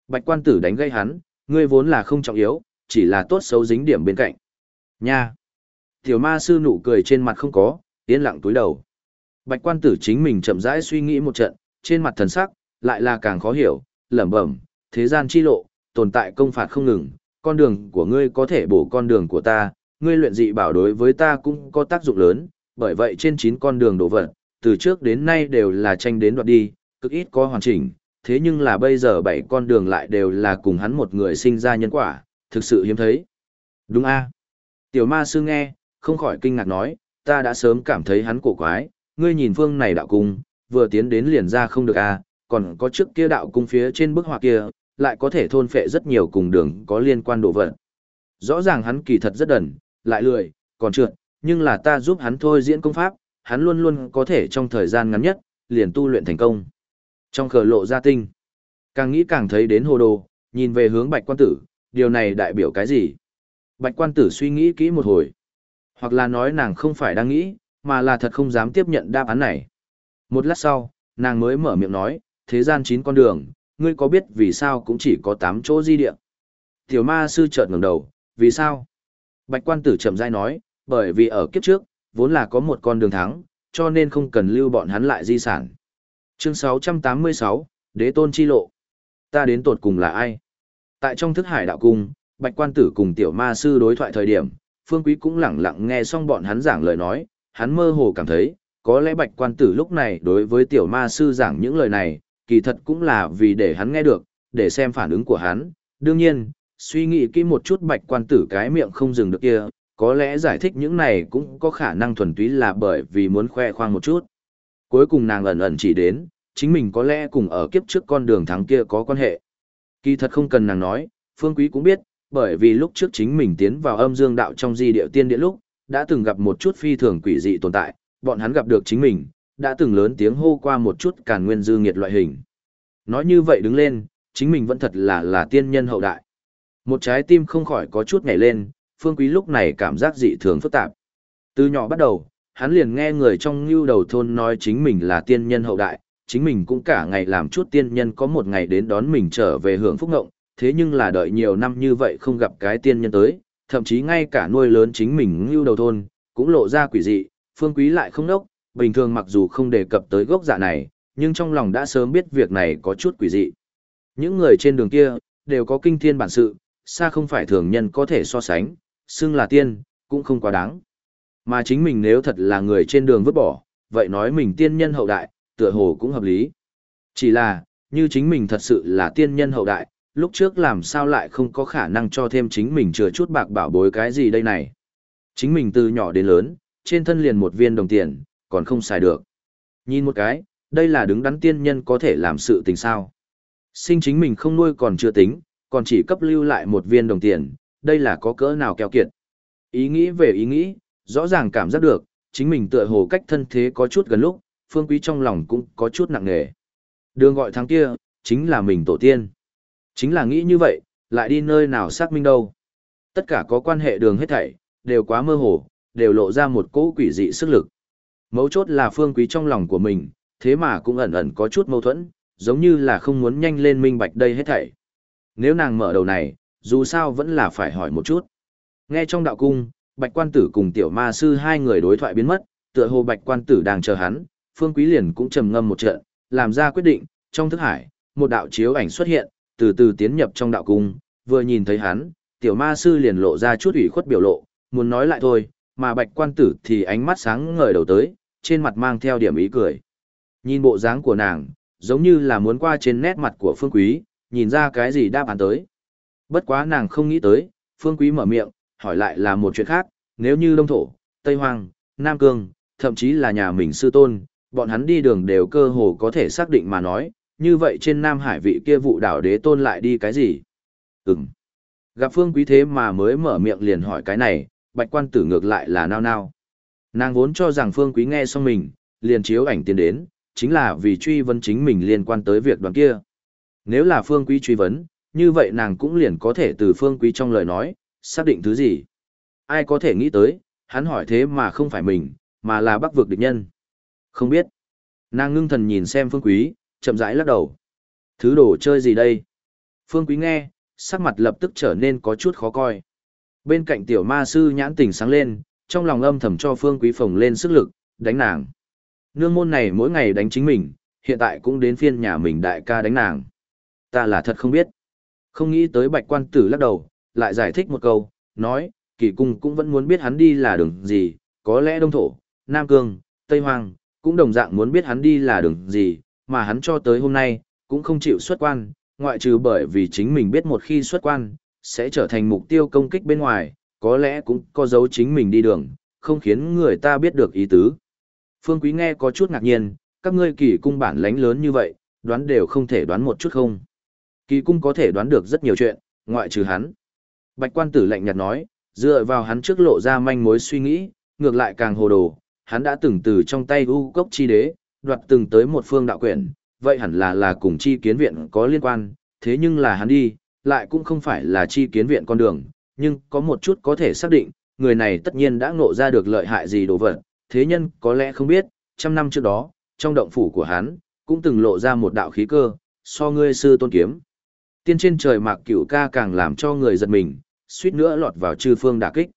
[SPEAKER 1] Bạch quan tử đánh gây hắn, ngươi vốn là không trọng yếu, chỉ là tốt xấu dính điểm bên cạnh. Nha! Tiểu ma sư nụ cười trên mặt không có, yên lặng túi đầu. Bạch quan tử chính mình chậm rãi suy nghĩ một trận, trên mặt thần sắc, lại là càng khó hiểu, lẩm bẩm, thế gian chi lộ, tồn tại công phạt không ngừng, con đường của ngươi có thể bổ con đường của ta, ngươi luyện dị bảo đối với ta cũng có tác dụng lớn, bởi vậy trên 9 con đường đổ vật, từ trước đến nay đều là tranh đến đoạt đi, cực ít có hoàn chỉnh, thế nhưng là bây giờ bảy con đường lại đều là cùng hắn một người sinh ra nhân quả, thực sự hiếm thấy. Đúng a Tiểu ma sư nghe, không khỏi kinh ngạc nói, ta đã sớm cảm thấy hắn cổ quái, ngươi nhìn phương này đạo cung, vừa tiến đến liền ra không được a còn có trước kia đạo cung phía trên bức họa kia, lại có thể thôn phệ rất nhiều cùng đường có liên quan đồ vật. Rõ ràng hắn kỳ thật rất đần, lại lười, còn trượt, nhưng là ta giúp hắn thôi diễn công pháp, hắn luôn luôn có thể trong thời gian ngắn nhất, liền tu luyện thành công. Trong khờ lộ ra tinh, càng nghĩ càng thấy đến hồ đồ, nhìn về hướng bạch quan tử, điều này đại biểu cái gì? Bạch quan tử suy nghĩ kỹ một hồi. Hoặc là nói nàng không phải đang nghĩ, mà là thật không dám tiếp nhận đáp án này. Một lát sau, nàng mới mở miệng nói, thế gian chín con đường, ngươi có biết vì sao cũng chỉ có tám chỗ di địa? Tiểu ma sư chợt ngẩng đầu, vì sao? Bạch quan tử chậm rãi nói, bởi vì ở kiếp trước, vốn là có một con đường thắng, cho nên không cần lưu bọn hắn lại di sản. Chương 686, Đế tôn chi lộ. Ta đến tột cùng là ai? Tại trong thức hải đạo cung, Bạch quan tử cùng tiểu ma sư đối thoại thời điểm, Phương Quý cũng lặng lặng nghe xong bọn hắn giảng lời nói, hắn mơ hồ cảm thấy, có lẽ Bạch quan tử lúc này đối với tiểu ma sư giảng những lời này, kỳ thật cũng là vì để hắn nghe được, để xem phản ứng của hắn. Đương nhiên, suy nghĩ kỹ một chút Bạch quan tử cái miệng không dừng được kia, có lẽ giải thích những này cũng có khả năng thuần túy là bởi vì muốn khoe khoang một chút. Cuối cùng nàng ẩn ẩn chỉ đến, chính mình có lẽ cùng ở kiếp trước con đường thắng kia có quan hệ. Kỳ thật không cần nàng nói, Phương Quý cũng biết, bởi vì lúc trước chính mình tiến vào âm dương đạo trong di điệu tiên địa lúc, đã từng gặp một chút phi thường quỷ dị tồn tại, bọn hắn gặp được chính mình, đã từng lớn tiếng hô qua một chút càn nguyên dư nghiệt loại hình. Nói như vậy đứng lên, chính mình vẫn thật là là tiên nhân hậu đại. Một trái tim không khỏi có chút nhảy lên, Phương Quý lúc này cảm giác dị thường phức tạp. Từ nhỏ bắt đầu, hắn liền nghe người trong lưu đầu thôn nói chính mình là tiên nhân hậu đại, chính mình cũng cả ngày làm chút tiên nhân có một ngày đến đón mình trở về hưởng phúc ngộng, thế nhưng là đợi nhiều năm như vậy không gặp cái tiên nhân tới, thậm chí ngay cả nuôi lớn chính mình lưu đầu thôn, cũng lộ ra quỷ dị, Phương Quý lại không đốc, bình thường mặc dù không đề cập tới gốc dạ này, nhưng trong lòng đã sớm biết việc này có chút quỷ dị. Những người trên đường kia, đều có kinh thiên bản sự, xa không phải thường nhân có thể so sánh, xưng là tiên, cũng không quá đáng. Mà chính mình nếu thật là người trên đường vứt bỏ, vậy nói mình tiên nhân hậu đại, tựa hồ cũng hợp lý. Chỉ là, như chính mình thật sự là tiên nhân hậu đại, lúc trước làm sao lại không có khả năng cho thêm chính mình chừa chút bạc bảo bối cái gì đây này. Chính mình từ nhỏ đến lớn, trên thân liền một viên đồng tiền, còn không xài được. Nhìn một cái, đây là đứng đắn tiên nhân có thể làm sự tình sao. Sinh chính mình không nuôi còn chưa tính, còn chỉ cấp lưu lại một viên đồng tiền, đây là có cỡ nào keo kiệt. Ý nghĩ về ý nghĩ, rõ ràng cảm giác được, chính mình tựa hồ cách thân thế có chút gần lúc, phương quý trong lòng cũng có chút nặng nề. Đường gọi thằng kia, chính là mình tổ tiên. Chính là nghĩ như vậy, lại đi nơi nào xác minh đâu. Tất cả có quan hệ đường hết thảy, đều quá mơ hồ, đều lộ ra một cỗ quỷ dị sức lực. Mấu chốt là phương quý trong lòng của mình, thế mà cũng ẩn ẩn có chút mâu thuẫn, giống như là không muốn nhanh lên minh bạch đây hết thảy. Nếu nàng mở đầu này, dù sao vẫn là phải hỏi một chút. Nghe trong đạo cung, bạch quan tử cùng tiểu ma sư hai người đối thoại biến mất, tựa hồ bạch quan tử đang chờ hắn, phương quý liền cũng trầm ngâm một trận, làm ra quyết định, trong thức hải, một đạo chiếu ảnh xuất hiện, từ từ tiến nhập trong đạo cung, vừa nhìn thấy hắn, tiểu ma sư liền lộ ra chút ủy khuất biểu lộ, muốn nói lại thôi, mà bạch quan tử thì ánh mắt sáng ngời đầu tới, trên mặt mang theo điểm ý cười. Nhìn bộ dáng của nàng, giống như là muốn qua trên nét mặt của phương quý, nhìn ra cái gì đáp án tới. Bất quá nàng không nghĩ tới, phương quý mở miệng, hỏi lại là một chuyện khác, nếu như Đông Thổ, Tây Hoang, Nam Cương, thậm chí là nhà mình sư tôn, bọn hắn đi đường đều cơ hồ có thể xác định mà nói, như vậy trên Nam Hải vị kia vụ đảo đế tôn lại đi cái gì? Ừm. Gặp phương quý thế mà mới mở miệng liền hỏi cái này, bạch quan tử ngược lại là nao nao. Nàng vốn cho rằng phương quý nghe xong mình, liền chiếu ảnh tiến đến, chính là vì truy vấn chính mình liên quan tới việc đoàn kia. Nếu là phương quý truy vấn, như vậy nàng cũng liền có thể từ phương quý trong lời nói, xác định thứ gì. Ai có thể nghĩ tới, hắn hỏi thế mà không phải mình, mà là bắc vực địch nhân. Không biết. Nàng ngưng thần nhìn xem phương quý, chậm rãi lắc đầu. Thứ đồ chơi gì đây? Phương quý nghe, sắc mặt lập tức trở nên có chút khó coi. Bên cạnh tiểu ma sư nhãn tình sáng lên, trong lòng âm thầm cho phương quý phồng lên sức lực, đánh nàng. Nương môn này mỗi ngày đánh chính mình, hiện tại cũng đến phiên nhà mình đại ca đánh nàng. Ta là thật không biết. Không nghĩ tới bạch quan tử lắc đầu, lại giải thích một câu, nói, kỳ cung cũng vẫn muốn biết hắn đi là đường gì, có lẽ Đông Thổ, Nam Cương, Tây Hoang, cũng đồng dạng muốn biết hắn đi là đường gì, mà hắn cho tới hôm nay, cũng không chịu xuất quan, ngoại trừ bởi vì chính mình biết một khi xuất quan, sẽ trở thành mục tiêu công kích bên ngoài, có lẽ cũng có dấu chính mình đi đường, không khiến người ta biết được ý tứ. Phương Quý nghe có chút ngạc nhiên, các ngươi kỳ cung bản lãnh lớn như vậy, đoán đều không thể đoán một chút không. Kỳ cung có thể đoán được rất nhiều chuyện, ngoại trừ hắn. Bạch quan tử lạnh nhạt nói, dựa vào hắn trước lộ ra manh mối suy nghĩ, ngược lại càng hồ đồ, hắn đã từng từ trong tay u cốc chi đế, đoạt từng tới một phương đạo quyển, vậy hẳn là là cùng chi kiến viện có liên quan, thế nhưng là hắn đi, lại cũng không phải là chi kiến viện con đường, nhưng có một chút có thể xác định, người này tất nhiên đã ngộ ra được lợi hại gì đồ vật, thế nhân có lẽ không biết, trăm năm trước đó, trong động phủ của hắn, cũng từng lộ ra một đạo khí cơ, so ngươi sư tôn kiếm. Tiên trên trời mạc cửu ca càng làm cho người giật mình, suýt nữa lọt vào chư phương đả kích.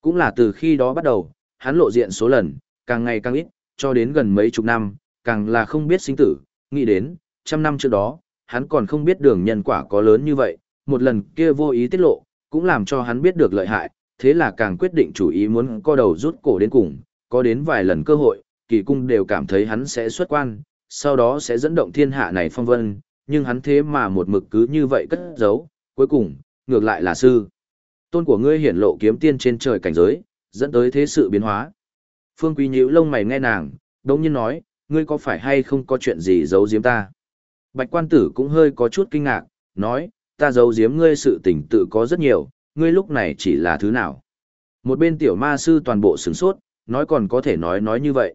[SPEAKER 1] Cũng là từ khi đó bắt đầu, hắn lộ diện số lần, càng ngày càng ít, cho đến gần mấy chục năm, càng là không biết sinh tử, nghĩ đến, trăm năm trước đó, hắn còn không biết đường nhân quả có lớn như vậy, một lần kia vô ý tiết lộ, cũng làm cho hắn biết được lợi hại, thế là càng quyết định chủ ý muốn co đầu rút cổ đến cùng, có đến vài lần cơ hội, kỳ cung đều cảm thấy hắn sẽ xuất quan, sau đó sẽ dẫn động thiên hạ này phong vân, nhưng hắn thế mà một mực cứ như vậy cất giấu, cuối cùng, ngược lại là sư. Tôn của ngươi hiển lộ kiếm tiên trên trời cảnh giới, dẫn tới thế sự biến hóa. Phương Quý nhíu lông mày nghe nàng, đống nhiên nói, ngươi có phải hay không có chuyện gì giấu giếm ta? Bạch quan tử cũng hơi có chút kinh ngạc, nói, ta giấu giếm ngươi sự tình tự có rất nhiều, ngươi lúc này chỉ là thứ nào? Một bên tiểu ma sư toàn bộ sửng sốt, nói còn có thể nói nói như vậy.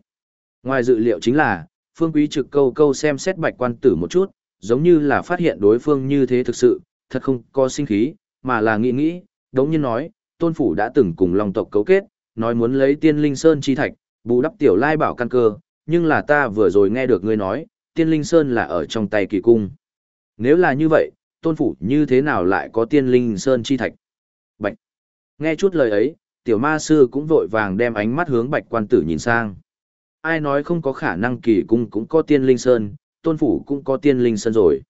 [SPEAKER 1] Ngoài dự liệu chính là, phương quý trực câu câu xem xét bạch quan tử một chút, giống như là phát hiện đối phương như thế thực sự, thật không có sinh khí, mà là nghĩ nghĩ, đống nhiên nói, tôn phủ đã từng cùng long tộc cấu kết, nói muốn lấy tiên linh sơn chi thạch, bù đắp tiểu lai bảo căn cơ, nhưng là ta vừa rồi nghe được ngươi nói, tiên linh sơn là ở trong tay kỳ cung. Nếu là như vậy, tôn phủ như thế nào lại có tiên linh sơn chi thạch? Bạch. Nghe chút lời ấy, tiểu ma sư cũng vội vàng đem ánh mắt hướng bạch quan tử nhìn sang. Ai nói không có khả năng kỳ cung cũng có tiên linh sơn, tôn phủ cũng có tiên linh sơn rồi.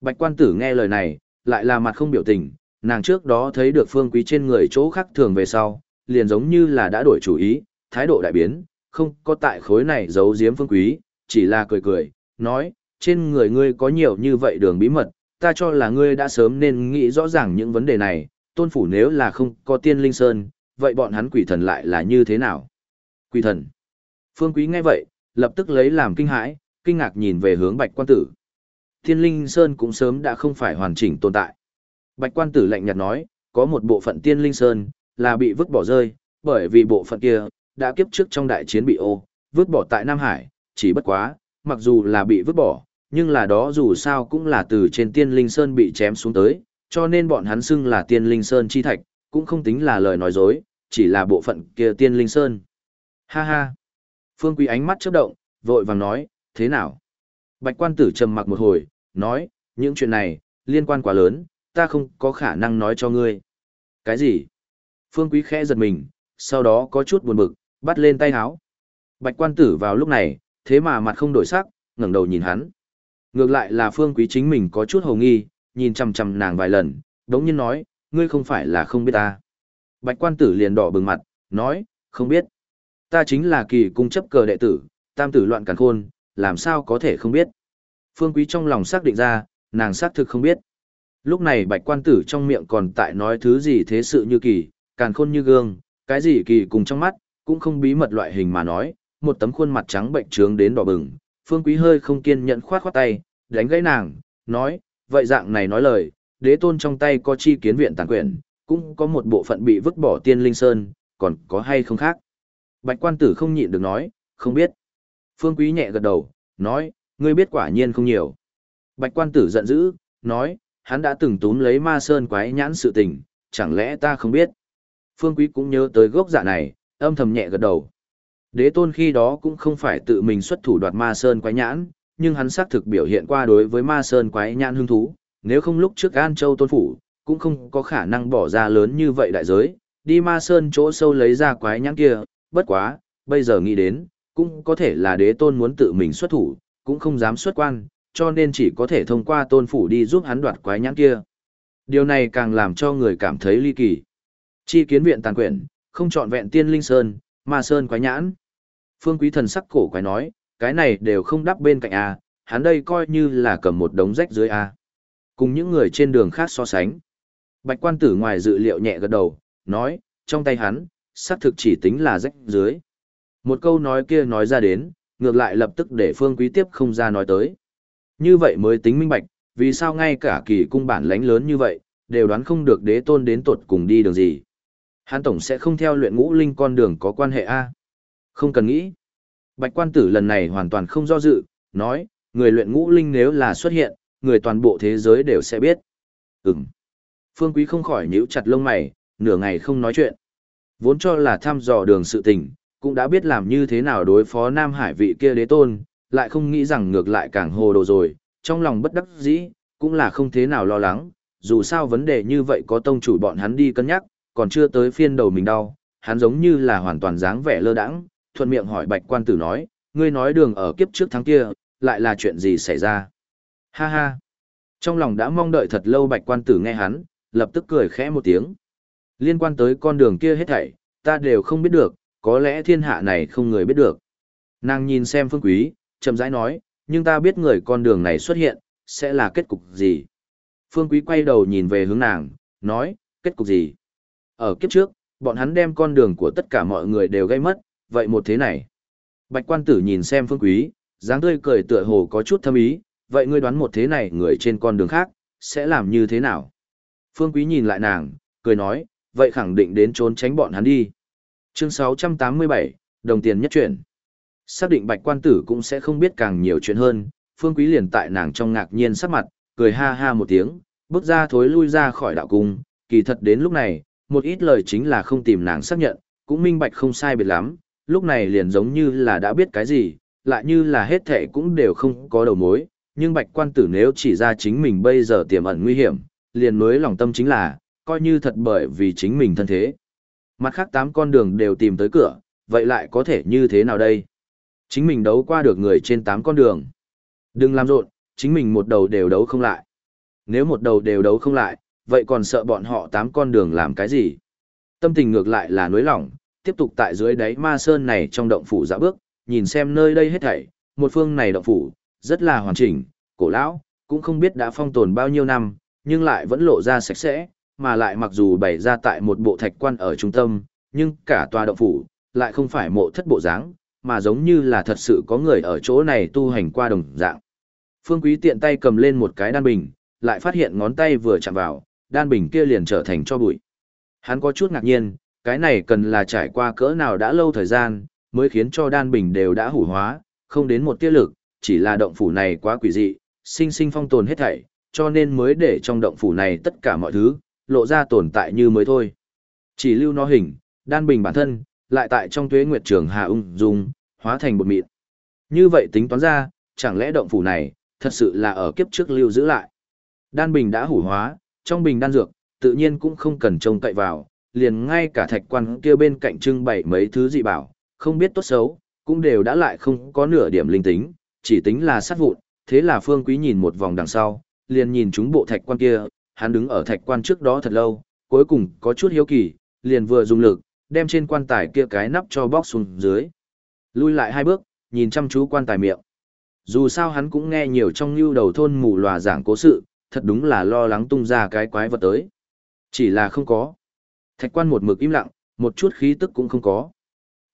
[SPEAKER 1] Bạch quan tử nghe lời này, lại là mặt không biểu tình, nàng trước đó thấy được phương quý trên người chỗ khác thường về sau, liền giống như là đã đổi chủ ý, thái độ đại biến, không có tại khối này giấu giếm phương quý, chỉ là cười cười, nói, trên người ngươi có nhiều như vậy đường bí mật, ta cho là ngươi đã sớm nên nghĩ rõ ràng những vấn đề này, tôn phủ nếu là không có tiên linh sơn, vậy bọn hắn quỷ thần lại là như thế nào? Quỷ thần. Phương quý nghe vậy, lập tức lấy làm kinh hãi, kinh ngạc nhìn về hướng bạch quan tử. Tiên linh sơn cũng sớm đã không phải hoàn chỉnh tồn tại. Bạch quan tử lạnh nhạt nói, có một bộ phận tiên linh sơn, là bị vứt bỏ rơi, bởi vì bộ phận kia, đã kiếp trước trong đại chiến bị ô, vứt bỏ tại Nam Hải, chỉ bất quá, mặc dù là bị vứt bỏ, nhưng là đó dù sao cũng là từ trên tiên linh sơn bị chém xuống tới, cho nên bọn hắn xưng là tiên linh sơn chi thạch, cũng không tính là lời nói dối, chỉ là bộ phận kia tiên linh sơn. Ha ha! Phương Quý ánh mắt chớp động, vội vàng nói, thế nào? Bạch quan tử trầm mặc một hồi, nói, những chuyện này, liên quan quá lớn, ta không có khả năng nói cho ngươi. Cái gì? Phương Quý khẽ giật mình, sau đó có chút buồn bực, bắt lên tay háo. Bạch quan tử vào lúc này, thế mà mặt không đổi sắc, ngẩng đầu nhìn hắn. Ngược lại là Phương Quý chính mình có chút hồ nghi, nhìn chằm chằm nàng vài lần, đống nhiên nói, ngươi không phải là không biết ta. Bạch quan tử liền đỏ bừng mặt, nói, không biết. Ta chính là kỳ cung chấp cờ đệ tử, tam tử loạn càn khôn, làm sao có thể không biết. Phương Quý trong lòng xác định ra, nàng xác thực không biết. Lúc này bạch quan tử trong miệng còn tại nói thứ gì thế sự như kỳ, càn khôn như gương, cái gì kỳ cùng trong mắt, cũng không bí mật loại hình mà nói, một tấm khuôn mặt trắng bệnh trướng đến đỏ bừng. Phương Quý hơi không kiên nhẫn khoát khoát tay, đánh gãy nàng, nói, vậy dạng này nói lời, đế tôn trong tay có chi kiến viện tàn quyền, cũng có một bộ phận bị vứt bỏ tiên linh sơn, còn có hay không khác. Bạch quan tử không nhịn được nói, không biết. Phương Quý nhẹ gật đầu, nói, ngươi biết quả nhiên không nhiều. Bạch quan tử giận dữ, nói, hắn đã từng túm lấy ma sơn quái nhãn sự tình, chẳng lẽ ta không biết. Phương Quý cũng nhớ tới gốc dạ này, âm thầm nhẹ gật đầu. Đế tôn khi đó cũng không phải tự mình xuất thủ đoạt ma sơn quái nhãn, nhưng hắn xác thực biểu hiện qua đối với ma sơn quái nhãn hứng thú, nếu không lúc trước An Châu tôn phủ, cũng không có khả năng bỏ ra lớn như vậy đại giới, đi ma sơn chỗ sâu lấy ra quái nhãn kia, bất quá, bây giờ nghĩ đến, cũng có thể là đế tôn muốn tự mình xuất thủ, cũng không dám xuất quan, cho nên chỉ có thể thông qua tôn phủ đi giúp hắn đoạt quái nhãn kia. Điều này càng làm cho người cảm thấy ly kỳ. Chi kiến viện tàn quyển, không chọn vẹn tiên linh sơn, mà sơn quái nhãn. Phương quý thần sắc cổ quái nói, cái này đều không đắp bên cạnh A, hắn đây coi như là cầm một đống rách dưới A. Cùng những người trên đường khác so sánh. Bạch quan tử ngoài dự liệu nhẹ gật đầu, nói, trong tay hắn, xác thực chỉ tính là rách dưới. Một câu nói kia nói ra đến, ngược lại lập tức để phương quý tiếp không ra nói tới. Như vậy mới tính minh bạch, vì sao ngay cả kỳ cung bản lãnh lớn như vậy, đều đoán không được đế tôn đến tuột cùng đi đường gì. Hán tổng sẽ không theo luyện ngũ linh con đường có quan hệ A. Không cần nghĩ. Bạch quan tử lần này hoàn toàn không do dự, nói, người luyện ngũ linh nếu là xuất hiện, người toàn bộ thế giới đều sẽ biết. Ừm. Phương Quý không khỏi nhíu chặt lông mày, nửa ngày không nói chuyện. Vốn cho là thăm dò đường sự tình, cũng đã biết làm như thế nào đối phó Nam Hải vị kia đế tôn, lại không nghĩ rằng ngược lại càng hồ đồ rồi, trong lòng bất đắc dĩ, cũng là không thế nào lo lắng, dù sao vấn đề như vậy có tông chủ bọn hắn đi cân nhắc, còn chưa tới phiên đầu mình đau, hắn giống như là hoàn toàn dáng vẻ lơ đãng, thuận miệng hỏi bạch quan tử nói, ngươi nói đường ở kiếp trước tháng kia, lại là chuyện gì xảy ra? Ha ha! Trong lòng đã mong đợi thật lâu bạch quan tử nghe hắn, lập tức cười khẽ một tiếng. Liên quan tới con đường kia hết thảy, ta đều không biết được, có lẽ thiên hạ này không người biết được. Nàng nhìn xem phương quý, chậm rãi nói, nhưng ta biết người con đường này xuất hiện, sẽ là kết cục gì. Phương quý quay đầu nhìn về hướng nàng, nói, kết cục gì? Ở kiếp trước, bọn hắn đem con đường của tất cả mọi người đều gây mất, vậy một thế này. Bạch quan tử nhìn xem phương quý, dáng tươi cười tựa hồ có chút thâm ý, vậy ngươi đoán một thế này người trên con đường khác, sẽ làm như thế nào? Phương quý nhìn lại nàng, cười nói, vậy khẳng định đến trốn tránh bọn hắn đi. Chương 687, đồng tiền nhất chuyển. Xác định bạch quan tử cũng sẽ không biết càng nhiều chuyện hơn, phương quý liền tại nàng trong ngạc nhiên sắc mặt, cười ha ha một tiếng, bước ra thối lui ra khỏi đạo cung, kỳ thật đến lúc này, một ít lời chính là không tìm nàng xác nhận, cũng minh bạch không sai biệt lắm, lúc này liền giống như là đã biết cái gì, lại như là hết thệ cũng đều không có đầu mối, nhưng bạch quan tử nếu chỉ ra chính mình bây giờ tiềm ẩn nguy hiểm, liền mới lòng tâm chính là, coi như thật bởi vì chính mình thân thế. Mặt khác tám con đường đều tìm tới cửa, vậy lại có thể như thế nào đây? Chính mình đấu qua được người trên tám con đường. Đừng làm rộn, chính mình một đầu đều đấu không lại. Nếu một đầu đều đấu không lại, vậy còn sợ bọn họ tám con đường làm cái gì? Tâm tình ngược lại là nối lỏng, tiếp tục tại dưới đáy ma sơn này trong động phủ dã bước, nhìn xem nơi đây hết thảy, một phương này động phủ, rất là hoàn chỉnh, cổ lão, cũng không biết đã phong tồn bao nhiêu năm, nhưng lại vẫn lộ ra sạch sẽ, mà lại mặc dù bày ra tại một bộ thạch quan ở trung tâm, nhưng cả tòa động phủ, lại không phải mộ thất bộ dáng, mà giống như là thật sự có người ở chỗ này tu hành qua đồng dạng. Phương Quý tiện tay cầm lên một cái đan bình, lại phát hiện ngón tay vừa chạm vào, đan bình kia liền trở thành cho bụi. Hắn có chút ngạc nhiên, cái này cần là trải qua cỡ nào đã lâu thời gian, mới khiến cho đan bình đều đã hủ hóa, không đến một tia lực, chỉ là động phủ này quá quỷ dị, sinh sinh phong tồn hết thảy, cho nên mới để trong động phủ này tất cả mọi thứ, lộ ra tồn tại như mới thôi. Chỉ lưu nó hình, đan bình bản thân, lại tại trong tuế nguyệt trường hà ung dung, hóa thành bột mịn. Như vậy tính toán ra, chẳng lẽ động phủ này, thật sự là ở kiếp trước lưu giữ lại. Đan bình đã hủ hóa, trong bình đan dược, tự nhiên cũng không cần trông cậy vào, liền ngay cả thạch quan kia bên cạnh trưng bày mấy thứ dị bảo, không biết tốt xấu, cũng đều đã lại không có nửa điểm linh tính, chỉ tính là sát vụn, thế là phương quý nhìn một vòng đằng sau, liền nhìn chúng bộ thạch quan kia, hắn đứng ở thạch quan trước đó thật lâu, cuối cùng có chút hiếu kỳ, liền vừa dùng lực, đem trên quan tài kia cái nắp cho bóc xuống dưới. Lui lại hai bước, nhìn chăm chú quan tài miệng. Dù sao hắn cũng nghe nhiều trong lưu đầu thôn mù lòa giảng cố sự, thật đúng là lo lắng tung ra cái quái vật tới. Chỉ là không có. Thạch quan một mực im lặng, một chút khí tức cũng không có.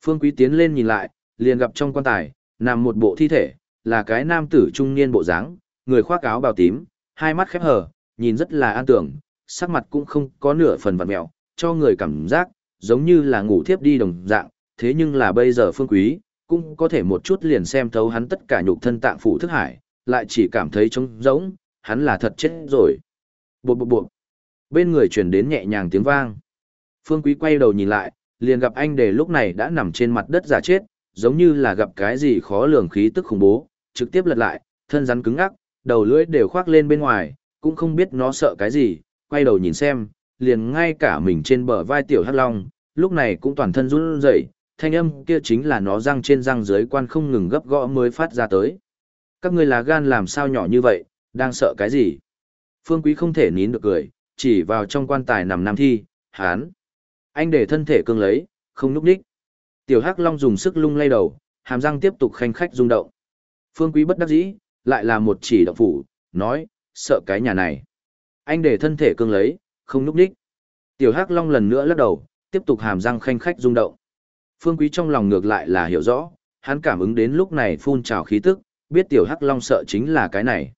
[SPEAKER 1] Phương Quý tiến lên nhìn lại, liền gặp trong quan tài, nằm một bộ thi thể, là cái nam tử trung niên bộ dáng, người khoác áo bào tím, hai mắt khép hờ, nhìn rất là an tưởng, sắc mặt cũng không có nửa phần vặn mèo, cho người cảm giác giống như là ngủ thiếp đi đồng dạng, thế nhưng là bây giờ Phương Quý cũng có thể một chút liền xem thấu hắn tất cả nhục thân tạng phủ thức hải, lại chỉ cảm thấy trống rỗng, hắn là thật chết rồi. Bộ bộ bộ. Bên người truyền đến nhẹ nhàng tiếng vang. Phương Quý quay đầu nhìn lại, liền gặp anh đề lúc này đã nằm trên mặt đất giả chết, giống như là gặp cái gì khó lường khí tức khủng bố, trực tiếp lật lại, thân rắn cứng ngắc, đầu lưỡi đều khoác lên bên ngoài, cũng không biết nó sợ cái gì, quay đầu nhìn xem, liền ngay cả mình trên bờ vai tiểu hắc long, lúc này cũng toàn thân run rẩy, thanh âm kia chính là nó răng trên răng dưới quan không ngừng gấp gõ mới phát ra tới. Các ngươi là gan làm sao nhỏ như vậy, đang sợ cái gì? Phương Quý không thể nín được cười, chỉ vào trong quan tài nằm nam thi, hán. Anh để thân thể cương lấy, không núp đích. Tiểu Hắc Long dùng sức lung lay đầu, hàm răng tiếp tục khanh khách rung động. Phương Quý bất đắc dĩ, lại là một chỉ động phủ, nói, sợ cái nhà này. Anh để thân thể cương lấy, không núp đích. Tiểu Hắc Long lần nữa lắc đầu, tiếp tục hàm răng khanh khách rung động. Phương Quý trong lòng ngược lại là hiểu rõ, hắn cảm ứng đến lúc này phun trào khí tức, biết Tiểu Hắc Long sợ chính là cái này.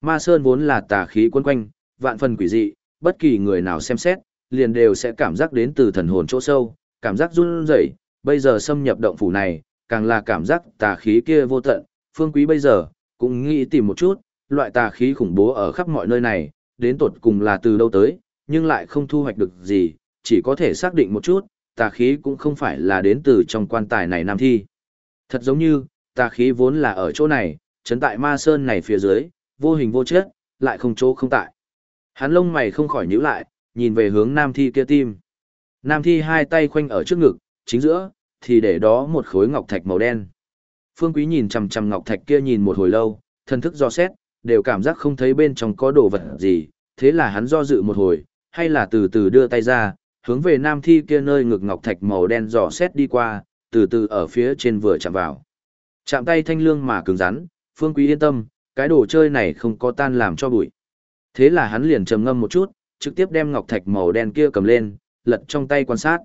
[SPEAKER 1] Ma Sơn vốn là tà khí quân quanh, vạn phần quỷ dị, bất kỳ người nào xem xét, liền đều sẽ cảm giác đến từ thần hồn chỗ sâu, cảm giác run rẩy, bây giờ xâm nhập động phủ này, càng là cảm giác tà khí kia vô tận, phương quý bây giờ, cũng nghĩ tìm một chút, loại tà khí khủng bố ở khắp mọi nơi này, đến tột cùng là từ đâu tới, nhưng lại không thu hoạch được gì, chỉ có thể xác định một chút, tà khí cũng không phải là đến từ trong quan tài này nam thi. Thật giống như, tà khí vốn là ở chỗ này, trấn tại ma sơn này phía dưới, vô hình vô chất, lại không chỗ không tại. Hắn lông mày không khỏi nhíu lại, nhìn về hướng nam thi kia tim. Nam thi hai tay khoanh ở trước ngực, chính giữa, thì để đó một khối ngọc thạch màu đen. Phương Quý nhìn chằm chằm ngọc thạch kia nhìn một hồi lâu, thân thức do xét, đều cảm giác không thấy bên trong có đồ vật gì, thế là hắn do dự một hồi, hay là từ từ đưa tay ra, hướng về nam thi kia nơi ngực ngọc thạch màu đen dò xét đi qua, từ từ ở phía trên vừa chạm vào. Chạm tay thanh lương mà cứng rắn, Phương Quý yên tâm, cái đồ chơi này không có tan làm cho bụi. Thế là hắn liền trầm ngâm một chút, trực tiếp đem ngọc thạch màu đen kia cầm lên, lật trong tay quan sát.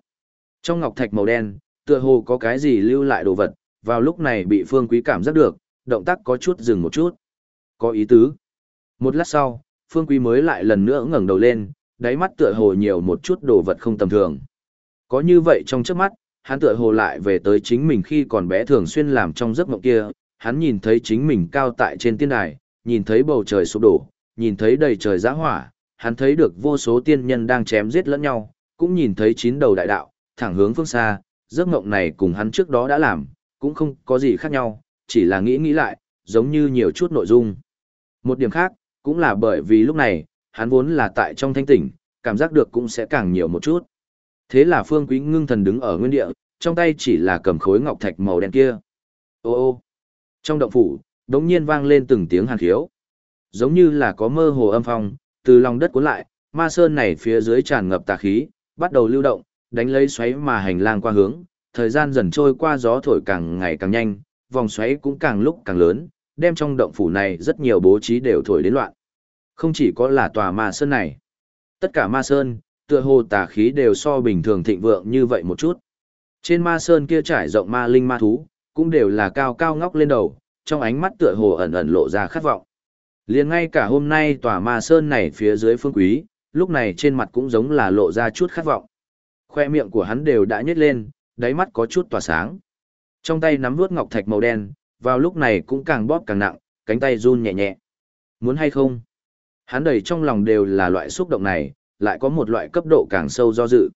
[SPEAKER 1] Trong ngọc thạch màu đen, tựa hồ có cái gì lưu lại đồ vật, vào lúc này bị Phương Quý cảm giác được, động tác có chút dừng một chút. Có ý tứ. Một lát sau, Phương Quý mới lại lần nữa ngẩng đầu lên, đáy mắt tựa hồ nhiều một chút đồ vật không tầm thường. Có như vậy trong trước mắt, hắn tựa hồ lại về tới chính mình khi còn bé thường xuyên làm trong giấc mộng kia, hắn nhìn thấy chính mình cao tại trên tiên đài, nhìn thấy bầu trời sụp đổ, nhìn thấy đầy trời giã hỏa, hắn thấy được vô số tiên nhân đang chém giết lẫn nhau, cũng nhìn thấy chín đầu đại đạo, thẳng hướng phương xa, giấc mộng này cùng hắn trước đó đã làm, cũng không có gì khác nhau, chỉ là nghĩ nghĩ lại, giống như nhiều chút nội dung. Một điểm khác, cũng là bởi vì lúc này, hắn vốn là tại trong thanh tỉnh, cảm giác được cũng sẽ càng nhiều một chút. Thế là Phương Quý ngưng thần đứng ở nguyên địa, trong tay chỉ là cầm khối ngọc thạch màu đen kia. Ô ô. Trong động phủ, đống nhiên vang lên từng tiếng hàn khiếu. Giống như là có mơ hồ âm phong, từ lòng đất cuốn lại, ma sơn này phía dưới tràn ngập tà khí, bắt đầu lưu động, đánh lấy xoáy mà hành lang qua hướng, thời gian dần trôi qua gió thổi càng ngày càng nhanh, vòng xoáy cũng càng lúc càng lớn, đem trong động phủ này rất nhiều bố trí đều thổi đến loạn. Không chỉ có là tòa ma sơn này, tất cả ma sơn, tựa hồ tà khí đều so bình thường thịnh vượng như vậy một chút. Trên ma sơn kia trải rộng ma linh ma thú, cũng đều là cao cao ngóc lên đầu, trong ánh mắt tựa hồ ẩn ẩn lộ ra khát vọng. Liền ngay cả hôm nay tòa ma sơn này phía dưới phương quý, lúc này trên mặt cũng giống là lộ ra chút khát vọng. Khoe miệng của hắn đều đã nhếch lên, đáy mắt có chút tỏa sáng. Trong tay nắm vuốt ngọc thạch màu đen, vào lúc này cũng càng bóp càng nặng, cánh tay run nhẹ nhẹ. Muốn hay không? Hắn đầy trong lòng đều là loại xúc động này, lại có một loại cấp độ càng sâu do dự.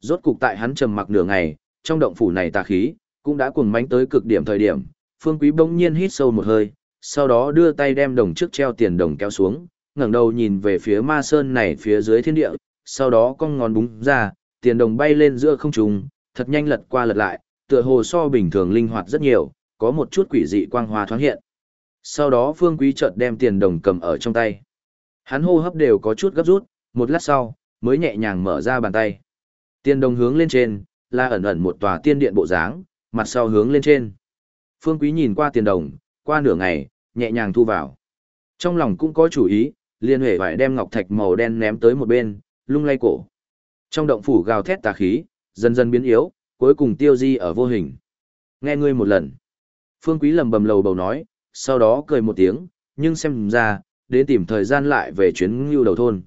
[SPEAKER 1] Rốt cục tại hắn trầm mặc nửa ngày, trong động phủ này tà khí, cũng đã cuồng mánh tới cực điểm thời điểm, Phương Quý bỗng nhiên hít sâu một hơi, sau đó đưa tay đem đồng trước treo tiền đồng kéo xuống, ngẩng đầu nhìn về phía ma sơn này phía dưới thiên địa, sau đó cong ngón búng ra, tiền đồng bay lên giữa không trung, thật nhanh lật qua lật lại, tựa hồ so bình thường linh hoạt rất nhiều, có một chút quỷ dị quang hoa thoáng hiện. Sau đó Phương Quý chợt đem tiền đồng cầm ở trong tay. Hắn hô hấp đều có chút gấp rút, một lát sau, mới nhẹ nhàng mở ra bàn tay. Tiền đồng hướng lên trên, là ẩn ẩn một tòa tiên điện bộ dáng, mặt sau hướng lên trên. Phương Quý nhìn qua tiền đồng, qua nửa ngày, nhẹ nhàng thu vào. Trong lòng cũng có chủ ý, liên hệ phải đem ngọc thạch màu đen ném tới một bên, lung lay cổ. Trong động phủ gào thét tà khí, dần dần biến yếu, cuối cùng tiêu di ở vô hình. Nghe ngươi một lần. Phương Quý lầm bầm lầu bầu nói, sau đó cười một tiếng, nhưng xem ra, đến tìm thời gian lại về chuyến ngưu đầu thôn.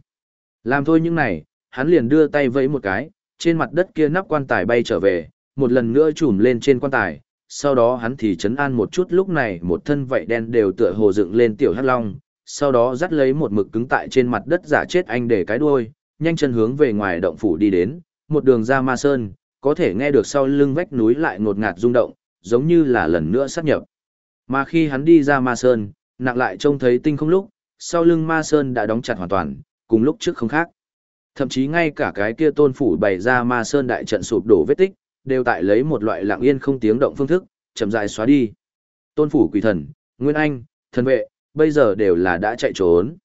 [SPEAKER 1] Làm thôi những này, hắn liền đưa tay vẫy một cái, trên mặt đất kia nắp quan tài bay trở về, một lần nữa trùm lên trên quan tài, sau đó hắn thì chấn an một chút lúc này một thân vảy đen đều tựa hồ dựng lên tiểu hắc long, sau đó dắt lấy một mực cứng tại trên mặt đất giả chết anh để cái đuôi, nhanh chân hướng về ngoài động phủ đi đến, một đường ra ma sơn, có thể nghe được sau lưng vách núi lại ngột ngạt rung động, giống như là lần nữa sát nhập. Mà khi hắn đi ra ma sơn, nặng lại trông thấy tinh không lúc, sau lưng ma sơn đã đóng chặt hoàn toàn, cùng lúc trước không khác. Thậm chí ngay cả cái kia tôn phủ bày ra ma sơn đại trận sụp đổ vết tích, đều tại lấy một loại lặng yên không tiếng động phương thức, chậm rãi xóa đi. Tôn phủ quỷ thần, Nguyên Anh, thần vệ, bây giờ đều là đã chạy trốn.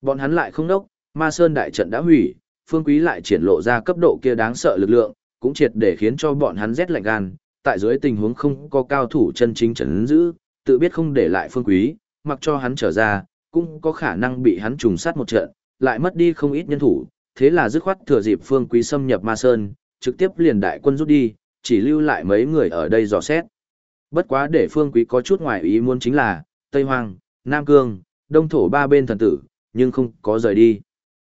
[SPEAKER 1] Bọn hắn lại không đốc, ma sơn đại trận đã hủy, phương quý lại triển lộ ra cấp độ kia đáng sợ lực lượng, cũng triệt để khiến cho bọn hắn rét lạnh gan, tại dưới tình huống không có cao thủ chân chính trấn giữ, tự biết không để lại phương quý, mặc cho hắn trở ra, cũng có khả năng bị hắn trùng sát một trận, lại mất đi không ít nhân thủ, thế là dứt khoát thừa dịp phương quý xâm nhập ma sơn, trực tiếp liền đại quân rút đi, chỉ lưu lại mấy người ở đây dò xét. Bất quá để phương quý có chút ngoài ý muốn chính là, Tây Hoang, Nam Cương, Đông Thổ ba bên thần tử, nhưng không có rời đi.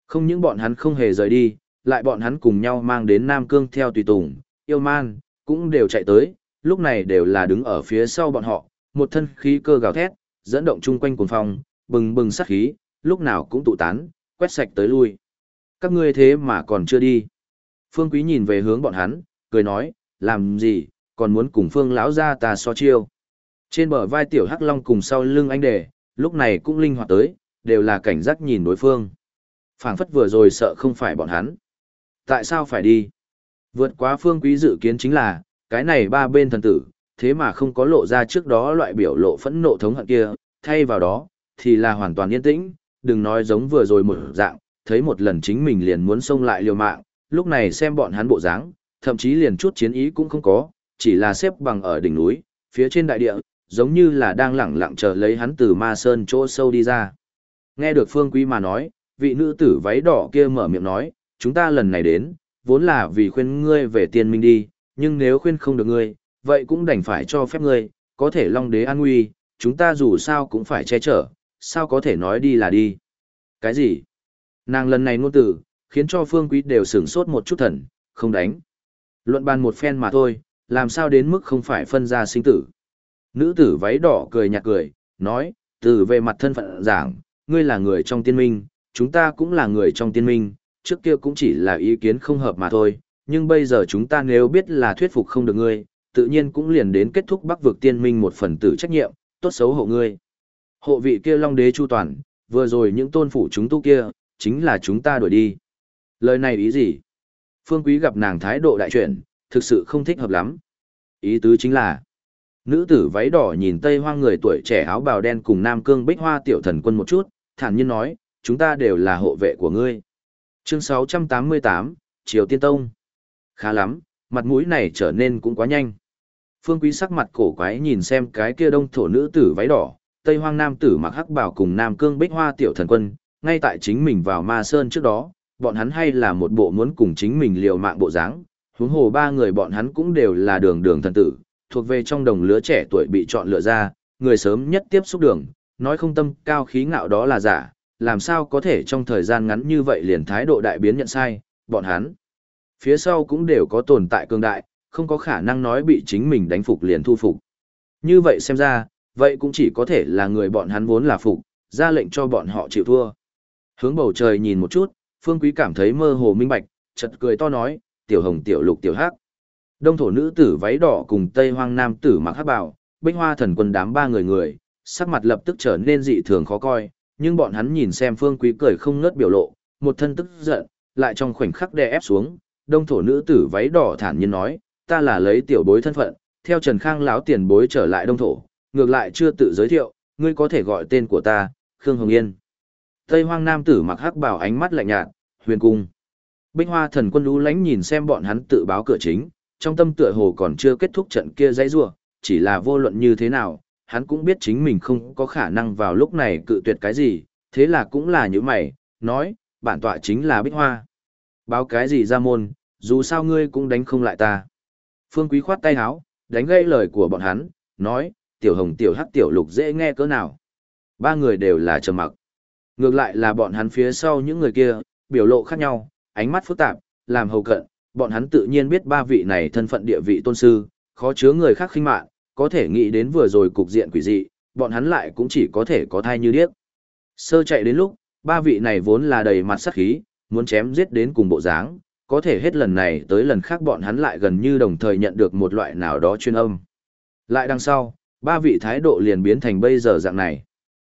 [SPEAKER 1] Không những bọn hắn không hề rời đi, lại bọn hắn cùng nhau mang đến Nam Cương theo tùy tùng, yêu man, cũng đều chạy tới, lúc này đều là đứng ở phía sau bọn họ, một thân khí cơ gào thét, dẫn động chung quanh cuồng phong, bừng bừng sát khí, lúc nào cũng tụ tán, quét sạch tới lui. Các ngươi thế mà còn chưa đi. Phương Quý nhìn về hướng bọn hắn, cười nói, làm gì, còn muốn cùng Phương lão ra ta so chiêu. Trên bờ vai tiểu Hắc Long cùng sau lưng anh đề, lúc này cũng linh hoạt tới, đều là cảnh giác nhìn đối phương. phảng phất vừa rồi sợ không phải bọn hắn. Tại sao phải đi? Vượt quá phương quý dự kiến chính là, cái này ba bên thần tử, thế mà không có lộ ra trước đó loại biểu lộ phẫn nộ thống hận kia, thay vào đó, thì là hoàn toàn yên tĩnh, đừng nói giống vừa rồi một dạng, thấy một lần chính mình liền muốn xông lại liều mạng, lúc này xem bọn hắn bộ dáng, thậm chí liền chút chiến ý cũng không có, chỉ là xếp bằng ở đỉnh núi, phía trên đại địa, giống như là đang lẳng lặng chờ lấy hắn từ ma sơn chỗ sâu đi ra. Nghe được Phương Quý mà nói, vị nữ tử váy đỏ kia mở miệng nói, chúng ta lần này đến, vốn là vì khuyên ngươi về tiên minh đi, nhưng nếu khuyên không được ngươi, vậy cũng đành phải cho phép ngươi, có thể long đế an nguy, chúng ta dù sao cũng phải che chở, sao có thể nói đi là đi. Cái gì? Nàng lần này ngôn tử, khiến cho phương quý đều sửng sốt một chút thần, không đánh. Luận bàn một phen mà thôi, làm sao đến mức không phải phân ra sinh tử. Nữ tử váy đỏ cười nhạt cười, nói, từ về mặt thân phận giảng, ngươi là người trong tiên minh, chúng ta cũng là người trong tiên minh, trước kia cũng chỉ là ý kiến không hợp mà thôi, nhưng bây giờ chúng ta nếu biết là thuyết phục không được ngươi, tự nhiên cũng liền đến kết thúc bắc vực tiên minh một phần tử trách nhiệm, tốt xấu hộ ngươi. Hộ vị kia long đế chu toàn, vừa rồi những tôn phủ chúng tu kia, chính là chúng ta đuổi đi. Lời này ý gì? Phương Quý gặp nàng thái độ đại chuyển, thực sự không thích hợp lắm. Ý tứ chính là, nữ tử váy đỏ nhìn tây hoang người tuổi trẻ áo bào đen cùng nam cương bích hoa tiểu thần quân một chút, thản nhiên nói, chúng ta đều là hộ vệ của ngươi. Chương 688, Triều Tiên Tông. Khá lắm, mặt mũi này trở nên cũng quá nhanh. Phương Quý sắc mặt cổ quái nhìn xem cái kia đông thổ nữ tử váy đỏ, Tây Hoang Nam tử mặc hắc bảo cùng Nam Cương Bích Hoa tiểu thần quân, ngay tại chính mình vào Ma Sơn trước đó, bọn hắn hay là một bộ muốn cùng chính mình liều mạng bộ dáng. Huống hồ ba người bọn hắn cũng đều là đường đường thần tử, thuộc về trong đồng lứa trẻ tuổi bị chọn lựa ra, người sớm nhất tiếp xúc đường, nói không tâm cao khí ngạo đó là giả, làm sao có thể trong thời gian ngắn như vậy liền thái độ đại biến nhận sai, bọn hắn. Phía sau cũng đều có tồn tại cường đại, không có khả năng nói bị chính mình đánh phục liền thu phục. Như vậy xem ra, vậy cũng chỉ có thể là người bọn hắn vốn là phục, ra lệnh cho bọn họ chịu thua. Hướng bầu trời nhìn một chút, Phương Quý cảm thấy mơ hồ minh bạch, chợt cười to nói, tiểu hồng tiểu lục tiểu hắc. Đông thổ nữ tử váy đỏ cùng Tây Hoang nam tử mặc hắc bào, binh hoa thần quân đám ba người người, sắc mặt lập tức trở nên dị thường khó coi, nhưng bọn hắn nhìn xem Phương Quý cười không ngớt biểu lộ, một thân tức giận, lại trong khoảnh khắc đè ép xuống, đông thổ nữ tử váy đỏ thản nhiên nói, ta là lấy tiểu bối thân phận, theo Trần Khang lão tiền bối trở lại đông thổ, ngược lại chưa tự giới thiệu, ngươi có thể gọi tên của ta, Khương Hồng Yên. Tây Hoang nam tử mặc hắc bảo ánh mắt lạnh nhạt, huyền cung. Bích Hoa thần quân lũ lánh nhìn xem bọn hắn tự báo cửa chính, trong tâm tựa hồ còn chưa kết thúc trận kia dãy rua, chỉ là vô luận như thế nào, hắn cũng biết chính mình không có khả năng vào lúc này cự tuyệt cái gì, thế là cũng là như mày, nói, bản tọa chính là Bích Hoa. Báo cái gì ra môn, dù sao ngươi cũng đánh không lại ta. Phương Quý khoát tay háo, đánh gây lời của bọn hắn, nói, tiểu hồng tiểu hắc tiểu lục dễ nghe cỡ nào. Ba người đều là trầm mặc. Ngược lại là bọn hắn phía sau những người kia, biểu lộ khác nhau, ánh mắt phức tạp, làm hầu cận, bọn hắn tự nhiên biết ba vị này thân phận địa vị tôn sư, khó chứa người khác khinh mạn, có thể nghĩ đến vừa rồi cục diện quỷ dị, bọn hắn lại cũng chỉ có thể có thai như điếc. Sơ chạy đến lúc, ba vị này vốn là đầy mặt sắc khí, muốn chém giết đến cùng bộ dáng, có thể hết lần này tới lần khác bọn hắn lại gần như đồng thời nhận được một loại nào đó chuyên âm. Lại đằng sau, ba vị thái độ liền biến thành bây giờ dạng này.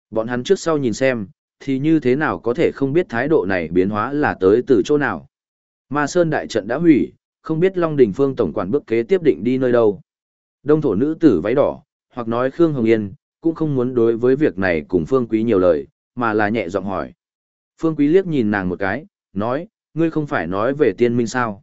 [SPEAKER 1] Bọn hắn trước sau nhìn xem, thì như thế nào có thể không biết thái độ này biến hóa là tới từ chỗ nào. Ma Sơn đại trận đã hủy, không biết Long Đình Phương tổng quản bước kế tiếp định đi nơi đâu. Đông thổ nữ tử váy đỏ, hoặc nói Khương Hồng Yên, cũng không muốn đối với việc này cùng Phương Quý nhiều lời, mà là nhẹ giọng hỏi. Phương Quý liếc nhìn nàng một cái, nói, ngươi không phải nói về tiên minh sao.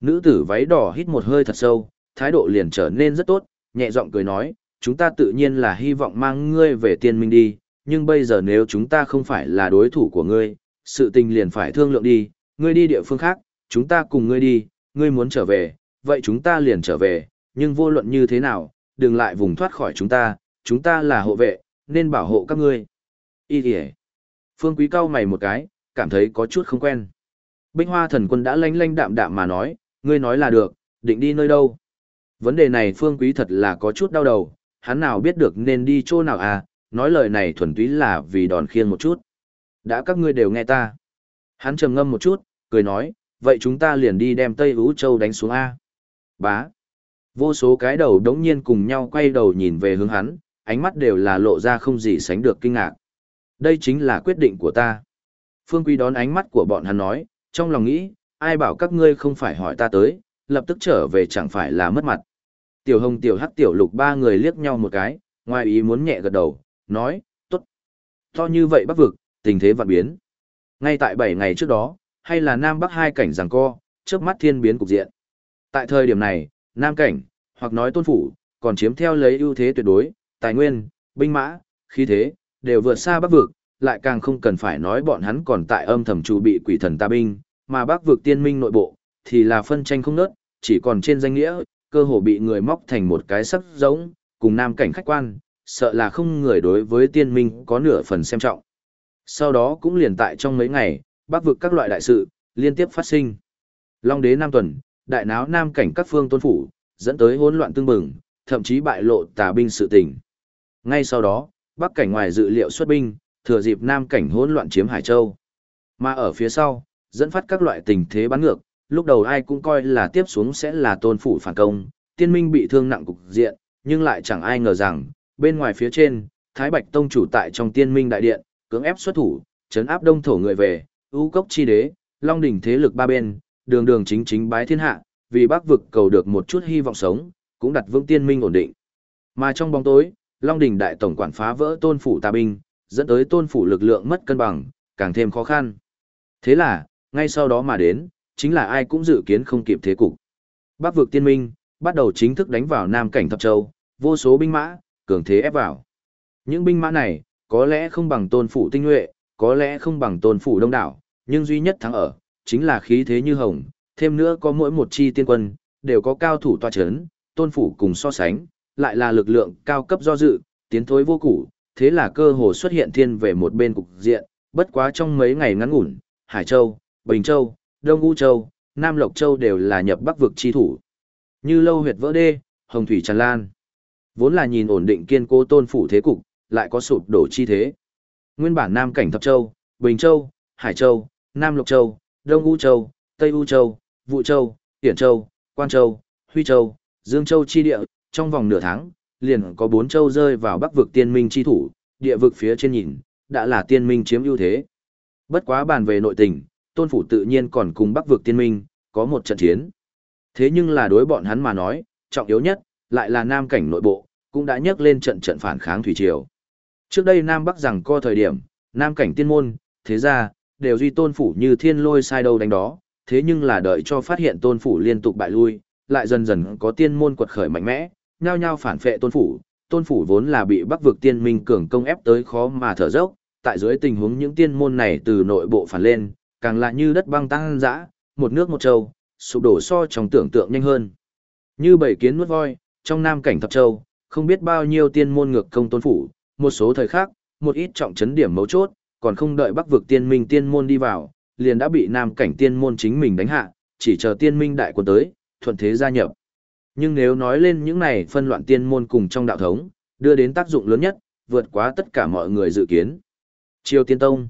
[SPEAKER 1] Nữ tử váy đỏ hít một hơi thật sâu, thái độ liền trở nên rất tốt, nhẹ giọng cười nói, chúng ta tự nhiên là hy vọng mang ngươi về tiên minh đi, nhưng bây giờ nếu chúng ta không phải là đối thủ của ngươi, sự tình liền phải thương lượng đi, ngươi đi địa phương khác, chúng ta cùng ngươi đi, ngươi muốn trở về, vậy chúng ta liền trở về, nhưng vô luận như thế nào, đừng lại vùng thoát khỏi chúng ta, chúng ta là hộ vệ, nên bảo hộ các ngươi. Ý kìa. Phương Quý cau mày một cái, cảm thấy có chút không quen. Binh Hoa thần quân đã lanh lanh đạm đạm mà nói, ngươi nói là được, định đi nơi đâu. Vấn đề này Phương Quý thật là có chút đau đầu, hắn nào biết được nên đi chỗ nào à, nói lời này thuần túy là vì đòn khiêng một chút. Đã các ngươi đều nghe ta. Hắn trầm ngâm một chút, cười nói, vậy chúng ta liền đi đem Tây Ú Châu đánh xuống A. Bá. Vô số cái đầu đống nhiên cùng nhau quay đầu nhìn về hướng hắn, ánh mắt đều là lộ ra không gì sánh được kinh ngạc. Đây chính là quyết định của ta. Phương Quý đón ánh mắt của bọn hắn nói, trong lòng nghĩ, ai bảo các ngươi không phải hỏi ta tới, lập tức trở về chẳng phải là mất mặt. Tiểu hồng tiểu hắc tiểu lục ba người liếc nhau một cái, ngoài ý muốn nhẹ gật đầu, nói, tốt. To như vậy bắc vực, tình thế vạn biến. Ngay tại 7 ngày trước đó, hay là Nam Bắc hai cảnh giằng co, trước mắt thiên biến cục diện. Tại thời điểm này, Nam cảnh, hoặc nói tôn phủ, còn chiếm theo lấy ưu thế tuyệt đối, tài nguyên, binh mã, khí thế, đều vượt xa bắc vực, lại càng không cần phải nói bọn hắn còn tại âm thầm chủ bị quỷ thần ta binh, mà bắc vực tiên minh nội bộ, thì là phân tranh không nớt, chỉ còn trên danh nghĩa, cơ hồ bị người móc thành một cái sắc giống, cùng nam cảnh khách quan, sợ là không người đối với tiên minh có nửa phần xem trọng. Sau đó cũng liền tại trong mấy ngày, bắc vực các loại đại sự, liên tiếp phát sinh. Long đế Nam Tuần, đại náo Nam cảnh các phương tôn phủ, dẫn tới hỗn loạn tương bừng, thậm chí bại lộ tà binh sự tình. Ngay sau đó, Bắc cảnh ngoài dự liệu xuất binh, thừa dịp Nam cảnh hỗn loạn chiếm Hải Châu. Mà ở phía sau, dẫn phát các loại tình thế bắn ngược, lúc đầu ai cũng coi là tiếp xuống sẽ là tôn phủ phản công, tiên minh bị thương nặng cục diện, nhưng lại chẳng ai ngờ rằng, bên ngoài phía trên, Thái Bạch Tông chủ tại trong tiên minh đại điện, cưỡng ép xuất thủ, chấn áp đông thổ người về, ưu cốc chi đế, long đỉnh thế lực ba bên, đường đường chính chính bái thiên hạ, vì bác vực cầu được một chút hy vọng sống, cũng đặt vững tiên minh ổn định. Mà trong bóng tối, long đỉnh đại tổng quản phá vỡ tôn phủ tà binh, dẫn tới tôn phủ lực lượng mất cân bằng, càng thêm khó khăn. Thế là, ngay sau đó mà đến, chính là ai cũng dự kiến không kịp thế cục. Bắc vực tiên minh, bắt đầu chính thức đánh vào Nam cảnh Thập Châu, vô số binh mã, cường thế ép vào. Những binh mã này, có lẽ không bằng tôn phủ tinh nhuệ, có lẽ không bằng tôn phủ đông đảo, nhưng duy nhất thắng ở, chính là khí thế như hồng, thêm nữa có mỗi một chi tiên quân, đều có cao thủ tòa chấn, tôn phủ cùng so sánh, lại là lực lượng cao cấp do dự, tiến thối vô củ, thế là cơ hồ xuất hiện thiên về một bên cục diện, bất quá trong mấy ngày ngắn ngủn, Hải Châu, Bình Châu, Đông U Châu, Nam Lộc Châu đều là nhập bắc vực chi thủ. Như lâu huyệt vỡ đê, hồng thủy tràn lan. Vốn là nhìn ổn định kiên cố tôn phủ thế cục, lại có sụp đổ chi thế. Nguyên bản Nam cảnh Thập Châu, Bình Châu, Hải Châu, Nam Lộc Châu, Đông U Châu, Tây U Châu, Vụ Châu, Tiển Châu, Quan Châu, Huy Châu, Dương Châu chi địa, trong vòng nửa tháng, liền có bốn châu rơi vào bắc vực tiên minh chi thủ, địa vực phía trên nhìn, đã là tiên minh chiếm ưu thế. Bất quá bàn về nội tình, tôn phủ tự nhiên còn cùng bắc vực tiên minh, có một trận chiến. Thế nhưng là đối bọn hắn mà nói, trọng yếu nhất, lại là nam cảnh nội bộ, cũng đã nhắc lên trận trận phản kháng thủy triều. Trước đây nam bắc rằng co thời điểm, nam cảnh tiên môn, thế ra, đều duy tôn phủ như thiên lôi sai đâu đánh đó, thế nhưng là đợi cho phát hiện tôn phủ liên tục bại lui, lại dần dần có tiên môn quật khởi mạnh mẽ, nhao nhao phản phệ tôn phủ, tôn phủ vốn là bị bắc vực tiên minh cường công ép tới khó mà thở dốc, tại dưới tình huống những tiên môn này từ nội bộ phản lên, càng là như đất băng tăng dã, một nước một châu, sụp đổ so trong tưởng tượng nhanh hơn. Như bảy kiến nuốt voi, trong nam cảnh thập châu, không biết bao nhiêu tiên môn ngược công tôn phủ, một số thời khác, một ít trọng chấn điểm mấu chốt, còn không đợi bắc vực tiên minh tiên môn đi vào, liền đã bị nam cảnh tiên môn chính mình đánh hạ, chỉ chờ tiên minh đại quân tới, thuận thế gia nhập. Nhưng nếu nói lên những này phân loạn tiên môn cùng trong đạo thống, đưa đến tác dụng lớn nhất, vượt quá tất cả mọi người dự kiến. Triều Tiên Tông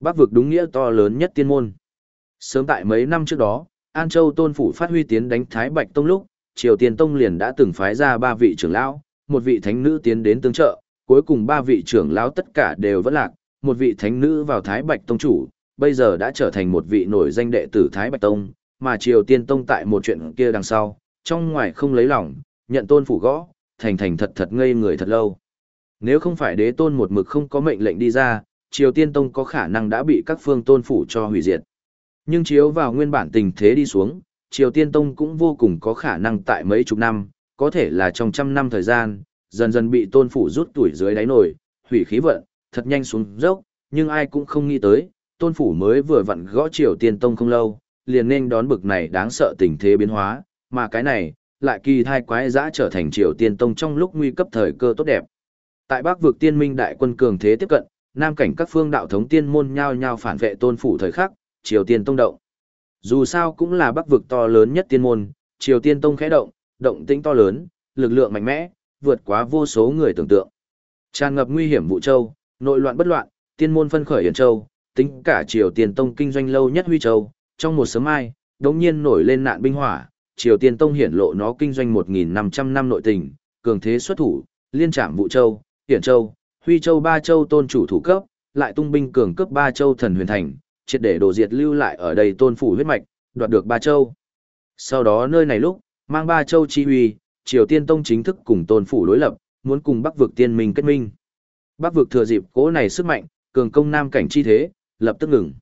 [SPEAKER 1] Bắc vực đúng nghĩa to lớn nhất tiên môn. Sớm tại mấy năm trước đó, An Châu Tôn Phủ phát huy tiến đánh Thái Bạch Tông lúc, Triều Tiên Tông liền đã từng phái ra ba vị trưởng lão, một vị thánh nữ tiến đến tương trợ, cuối cùng ba vị trưởng lão tất cả đều vẫn lạc, một vị thánh nữ vào Thái Bạch Tông chủ, bây giờ đã trở thành một vị nổi danh đệ tử Thái Bạch Tông, mà Triều Tiên Tông tại một chuyện kia đằng sau, trong ngoài không lấy lòng, nhận tôn phủ gõ, thành thành thật thật ngây người thật lâu. Nếu không phải đế tôn một mực không có mệnh lệnh đi ra, Triều Tiên Tông có khả năng đã bị các phương tôn phủ cho hủy diệt. Nhưng chiếu vào nguyên bản tình thế đi xuống, Triều Tiên Tông cũng vô cùng có khả năng tại mấy chục năm, có thể là trong trăm năm thời gian, dần dần bị tôn phủ rút tuổi dưới đáy nổi, hủy khí vận, thật nhanh xuống dốc, nhưng ai cũng không nghĩ tới, tôn phủ mới vừa vặn gõ Triều Tiên Tông không lâu, liền nên đón bực này đáng sợ tình thế biến hóa, mà cái này, lại kỳ thai quái dã trở thành Triều Tiên Tông trong lúc nguy cấp thời cơ tốt đẹp. Tại Bắc vực tiên minh đại quân cường thế tiếp cận, nam cảnh các phương đạo thống tiên môn nhao nhao phản vệ tôn phủ thời khắc, Triều Tiên Tông động. Dù sao cũng là Bắc vực to lớn nhất tiên môn, Triều Tiên Tông khẽ động, động tĩnh to lớn, lực lượng mạnh mẽ, vượt quá vô số người tưởng tượng. Tràn ngập nguy hiểm vụ châu, nội loạn bất loạn, tiên môn phân khởi hiển Châu, tính cả Triều Tiên Tông kinh doanh lâu nhất Huy Châu, trong một sớm mai, đống nhiên nổi lên nạn binh hỏa, Triều Tiên Tông hiển lộ nó kinh doanh 1.500 năm nội tình, cường thế xuất thủ, liên trảm vụ châu, Hiển Châu, Huy Châu ba châu tôn chủ thủ cấp, lại tung binh cường cấp ba châu thần huyền thành, triệt để đồ diệt lưu lại ở đây tôn phủ huyết mạch, đoạt được ba châu. Sau đó nơi này lúc, mang ba châu chi huy, Triều Tiên Tông chính thức cùng tôn phủ đối lập, muốn cùng Bắc vực tiên minh kết minh. Bắc vực thừa dịp cố này sức mạnh, cường công nam cảnh chi thế, lập tức ngừng.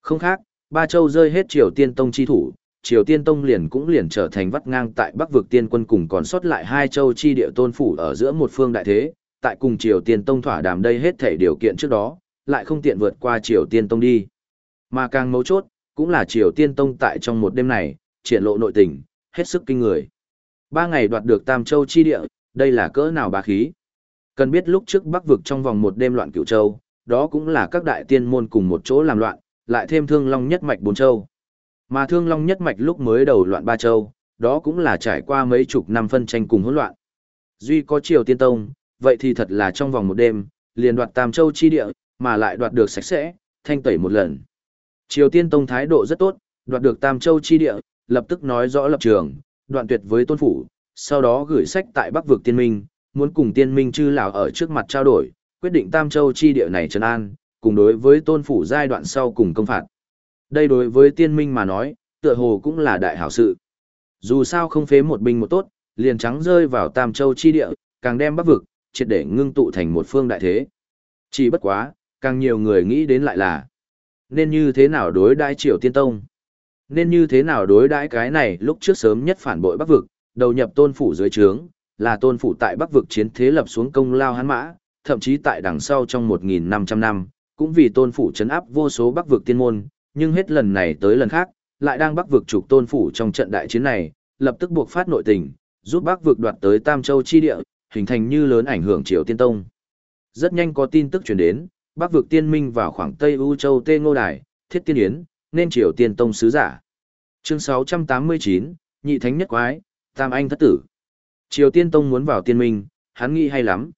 [SPEAKER 1] Không khác, ba châu rơi hết Triều Tiên Tông chi thủ, Triều Tiên Tông liền cũng liền trở thành vắt ngang tại Bắc vực tiên quân cùng còn sót lại hai châu chi địa tôn phủ ở giữa một phương đại thế, tại cùng Triều Tiên Tông thỏa đàm đây hết thể điều kiện trước đó, lại không tiện vượt qua Triều Tiên Tông đi. Mà càng mấu chốt, cũng là Triều Tiên Tông tại trong một đêm này, triển lộ nội tình, hết sức kinh người. Ba ngày đoạt được Tam Châu chi địa, đây là cỡ nào bá khí. Cần biết lúc trước Bắc vực trong vòng một đêm loạn cửu châu, đó cũng là các đại tiên môn cùng một chỗ làm loạn, lại thêm thương long nhất mạch bốn châu. Mà thương long nhất mạch lúc mới đầu loạn ba châu, đó cũng là trải qua mấy chục năm phân tranh cùng hỗn loạn. Duy có Triều Tiên Tông, vậy thì thật là trong vòng một đêm, liền đoạt Tam Châu chi địa, mà lại đoạt được sạch sẽ, thanh tẩy một lần. Triều Tiên Tông thái độ rất tốt, đoạt được Tam Châu chi địa, lập tức nói rõ lập trường, đoạn tuyệt với tôn phủ, sau đó gửi sách tại Bắc vực Tiên Minh, muốn cùng Tiên Minh chư lão ở trước mặt trao đổi, quyết định Tam Châu chi địa này trấn an, cùng đối với tôn phủ giai đoạn sau cùng công phạt. Đây đối với Tiên Minh mà nói, tựa hồ cũng là đại hảo sự. Dù sao không phế một binh một tốt, liền trắng rơi vào Tam Châu chi địa, càng đem Bắc vực, triệt để ngưng tụ thành một phương đại thế. Chỉ bất quá, càng nhiều người nghĩ đến lại là nên như thế nào đối đãi Triều Tiên Tông? Nên như thế nào đối đãi cái này lúc trước sớm nhất phản bội Bắc vực, đầu nhập tôn phủ dưới trướng, là tôn phủ tại Bắc vực chiến thế lập xuống công lao hắn mã, thậm chí tại đằng sau trong 1500 năm, cũng vì tôn phủ chấn áp vô số Bắc vực tiên môn, nhưng hết lần này tới lần khác, lại đang Bắc vực trục tôn phủ trong trận đại chiến này, lập tức buộc phát nội tình, giúp Bắc vực đoạt tới Tam Châu chi địa, hình thành như lớn ảnh hưởng Triều Tiên Tông. Rất nhanh có tin tức truyền đến, Bắc vực tiên minh vào khoảng Tây U Châu Tê Ngô Đài, Thiết Tiên Yến, nên Triều Tiên Tông sứ giả. Chương 689, Nhị Thánh Nhất Quái, Tam Anh Thất Tử. Triều Tiên Tông muốn vào tiên minh, hắn nghĩ hay lắm.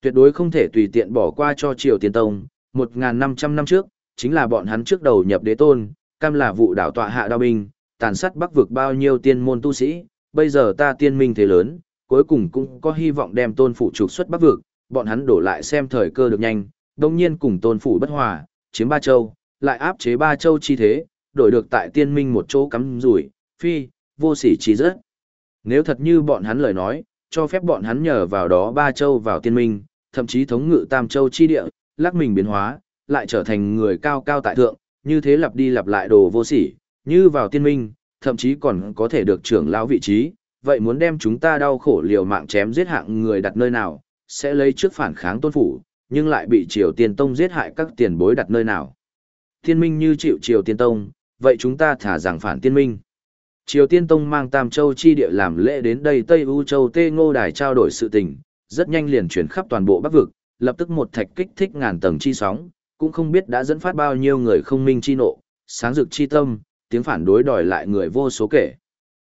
[SPEAKER 1] Tuyệt đối không thể tùy tiện bỏ qua cho Triều Tiên Tông, 1.500 năm trước, chính là bọn hắn trước đầu nhập đế tôn, cam là vụ đảo tọa hạ đao binh, tàn sát bắc vực bao nhiêu tiên môn tu sĩ, bây giờ ta tiên minh thế lớn, cuối cùng cũng có hy vọng đem tôn phủ trục xuất bắc vực, bọn hắn đổ lại xem thời cơ được nhanh, đồng nhiên cùng tôn phủ bất hòa, chiếm ba châu, lại áp chế ba châu chi thế, đổi được tại tiên minh một chỗ cắm rủi, phi, vô sỉ trí rất. Nếu thật như bọn hắn lời nói, cho phép bọn hắn nhờ vào đó ba châu vào tiên minh, thậm chí thống ngự tam châu chi địa, lắc mình biến hóa, lại trở thành người cao cao tại thượng, như thế lặp đi lặp lại đồ vô sỉ, như vào tiên minh, thậm chí còn có thể được trưởng lão vị trí, vậy muốn đem chúng ta đau khổ liều mạng chém giết hạng người đặt nơi nào, sẽ lấy trước phản kháng tôn phủ, nhưng lại bị Triều Tiên Tông giết hại các tiền bối đặt nơi nào. Thiên minh như chịu Triều Tiên Tông, vậy chúng ta thả rằng phản tiên minh. Triều Tiên Tông mang Tam Châu chi địa làm lễ đến đây Tây U Châu Tê Ngô Đài trao đổi sự tình, rất nhanh liền chuyển khắp toàn bộ Bắc vực, lập tức một thạch kích thích ngàn tầng chi sóng, cũng không biết đã dẫn phát bao nhiêu người không minh chi nộ, sáng dực chi tâm, tiếng phản đối đòi lại người vô số kể.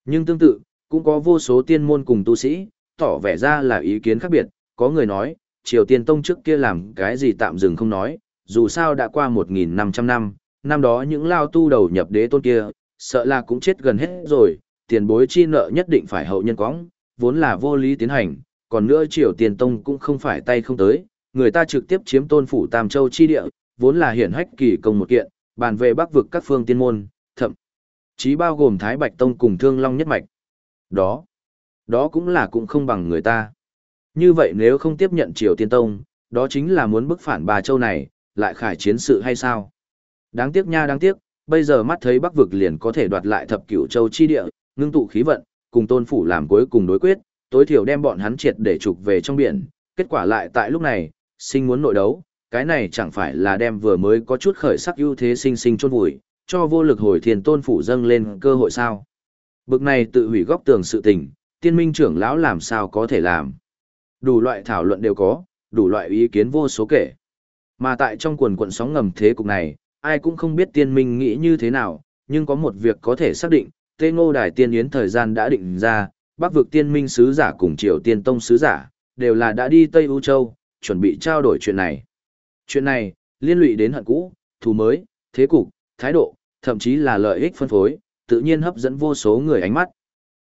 [SPEAKER 1] Nhưng tương tự, cũng có vô số tiên môn cùng tu sĩ, tỏ vẻ ra là ý kiến khác biệt, có người nói, Triều Tiên Tông trước kia làm cái gì tạm dừng không nói, dù sao đã qua 1.500 năm, năm đó những lao tu đầu nhập đế tôn kia, sợ là cũng chết gần hết rồi, tiền bối chi nợ nhất định phải hậu nhân quõng, vốn là vô lý tiến hành, còn nữa Triều Tiên Tông cũng không phải tay không tới, người ta trực tiếp chiếm tôn phủ Tam Châu chi địa, vốn là hiển hách kỳ công một kiện, bàn về bắc vực các phương tiên môn, thậm chí bao gồm Thái Bạch Tông cùng Thương Long nhất mạch. Đó, đó cũng là cũng không bằng người ta. Như vậy nếu không tiếp nhận Triều Tiên Tông, đó chính là muốn bức phản bà châu này, lại khải chiến sự hay sao? Đáng tiếc nha đáng tiếc, bây giờ mắt thấy Bắc vực liền có thể đoạt lại thập cửu châu chi địa, ngưng tụ khí vận, cùng tôn phủ làm cuối cùng đối quyết, tối thiểu đem bọn hắn triệt để trục về trong biển, kết quả lại tại lúc này, sinh muốn nội đấu, cái này chẳng phải là đem vừa mới có chút khởi sắc ưu thế sinh sinh chôn vùi, cho vô lực hồi thiền tôn phủ dâng lên cơ hội sao. Bực này tự hủy góc tường sự tình, tiên minh trưởng lão làm sao có thể làm. Đủ loại thảo luận đều có, đủ loại ý kiến vô số kể. Mà tại trong quần quận sóng ngầm thế cục này, ai cũng không biết tiên minh nghĩ như thế nào, nhưng có một việc có thể xác định, tê ngô đài tiên yến thời gian đã định ra, bắc vực tiên minh sứ giả cùng triều tiên tông sứ giả, đều là đã đi Tây U Châu, chuẩn bị trao đổi chuyện này. Chuyện này, liên lụy đến hận cũ, thù mới, thế cục, thái độ, thậm chí là lợi ích phân phối, tự nhiên hấp dẫn vô số người ánh mắt.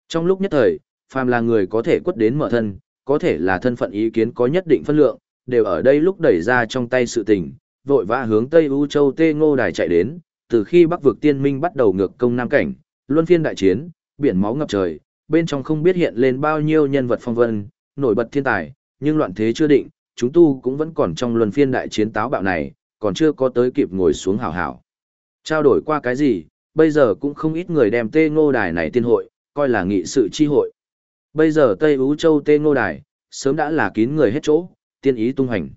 [SPEAKER 1] Trong lúc nhất thời, phàm là người có thể quất đến mở thân, có thể là thân phận ý kiến có nhất định phân lượng, đều ở đây lúc đẩy ra trong tay sự tình, vội vã hướng Tây U Châu Tê Ngô Đài chạy đến, từ khi Bắc vực tiên minh bắt đầu ngược công Nam Cảnh, luân phiên đại chiến, biển máu ngập trời, bên trong không biết hiện lên bao nhiêu nhân vật phong vân, nổi bật thiên tài, nhưng loạn thế chưa định, chúng tu cũng vẫn còn trong luân phiên đại chiến táo bạo này, còn chưa có tới kịp ngồi xuống hảo hảo. Trao đổi qua cái gì, bây giờ cũng không ít người đem Tê Ngô Đài này tiên hội, coi là nghị sự chi hội. Bây giờ Tây Ú Châu Tê Ngô Đài, sớm đã là kín người hết chỗ, tiên ý tung hành.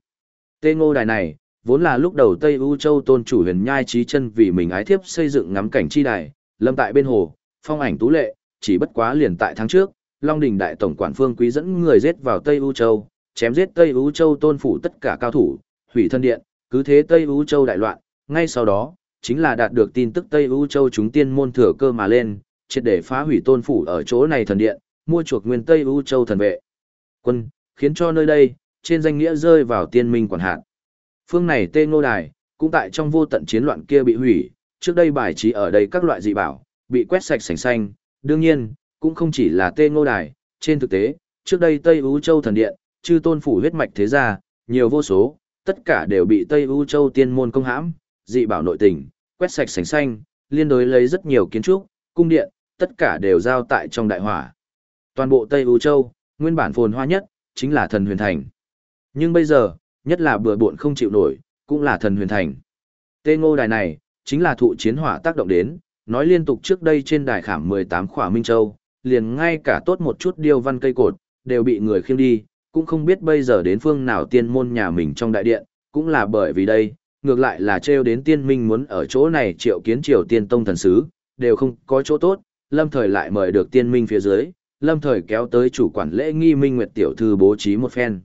[SPEAKER 1] Tê Ngô Đài này, vốn là lúc đầu Tây U Châu tôn chủ huyền nhai trí chân vì mình ái thiếp xây dựng ngắm cảnh chi đài, lâm tại bên hồ, phong ảnh tú lệ, chỉ bất quá liền tại tháng trước, Long Đình đại tổng quản Phương Quý dẫn người giết vào Tây U Châu, chém giết Tây U Châu tôn phủ tất cả cao thủ, hủy thân điện, cứ thế Tây U Châu đại loạn, ngay sau đó, chính là đạt được tin tức Tây U Châu chúng tiên môn thừa cơ mà lên, triệt để phá hủy tôn phủ ở chỗ này thần điện, mua chuộc nguyên Tây U Châu thần vệ. Quân, khiến cho nơi đây, trên danh nghĩa rơi vào tiên minh quản hạt. Phương này tê ngô đài, cũng tại trong vô tận chiến loạn kia bị hủy, trước đây bài trí ở đây các loại dị bảo, bị quét sạch sành xanh, đương nhiên, cũng không chỉ là tê ngô đài, trên thực tế, trước đây Tây U Châu thần điện, chư tôn phủ huyết mạch thế gia, nhiều vô số, tất cả đều bị Tây U Châu tiên môn công hãm, dị bảo nội tình, quét sạch sành xanh, liên đối lấy rất nhiều kiến trúc, cung điện, tất cả đều giao tại trong đại hỏa. Toàn bộ Tây U Châu, nguyên bản phồn hoa nhất, chính là thần huyền thành. Nhưng bây giờ, nhất là bừa bộn không chịu nổi, cũng là thần huyền thành. Tê ngô đài này, chính là thụ chiến hỏa tác động đến, nói liên tục trước đây trên đài khảm 18 khỏa Minh Châu, liền ngay cả tốt một chút điêu văn cây cột, đều bị người khiêng đi, cũng không biết bây giờ đến phương nào tiên môn nhà mình trong đại điện, cũng là bởi vì đây, ngược lại là trêu đến tiên minh muốn ở chỗ này triệu kiến triều tiên tông thần sứ, đều không có chỗ tốt, lâm thời lại mời được tiên minh phía dưới, lâm thời kéo tới chủ quản lễ nghi minh nguyệt tiểu thư bố trí một phen.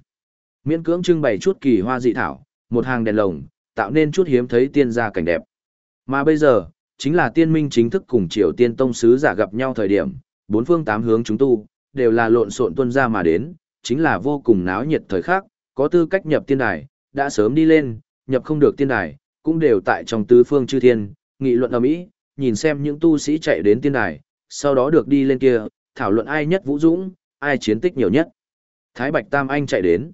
[SPEAKER 1] Miễn cưỡng trưng bày chút kỳ hoa dị thảo, một hàng đèn lồng, tạo nên chút hiếm thấy tiên gia cảnh đẹp. Mà bây giờ, chính là tiên minh chính thức cùng triều tiên tông sứ giả gặp nhau thời điểm, bốn phương tám hướng chúng tu, đều là lộn xộn tuân ra mà đến, chính là vô cùng náo nhiệt thời khắc, có tư cách nhập tiên đài, đã sớm đi lên, nhập không được tiên đài, cũng đều tại trong tứ phương chư thiên, nghị luận ở mỹ, nhìn xem những tu sĩ chạy đến tiên đài, sau đó được đi lên kia, thảo luận ai nhất vũ dũng, ai chiến tích nhiều nhất. Thái Bạch Tam Anh chạy đến.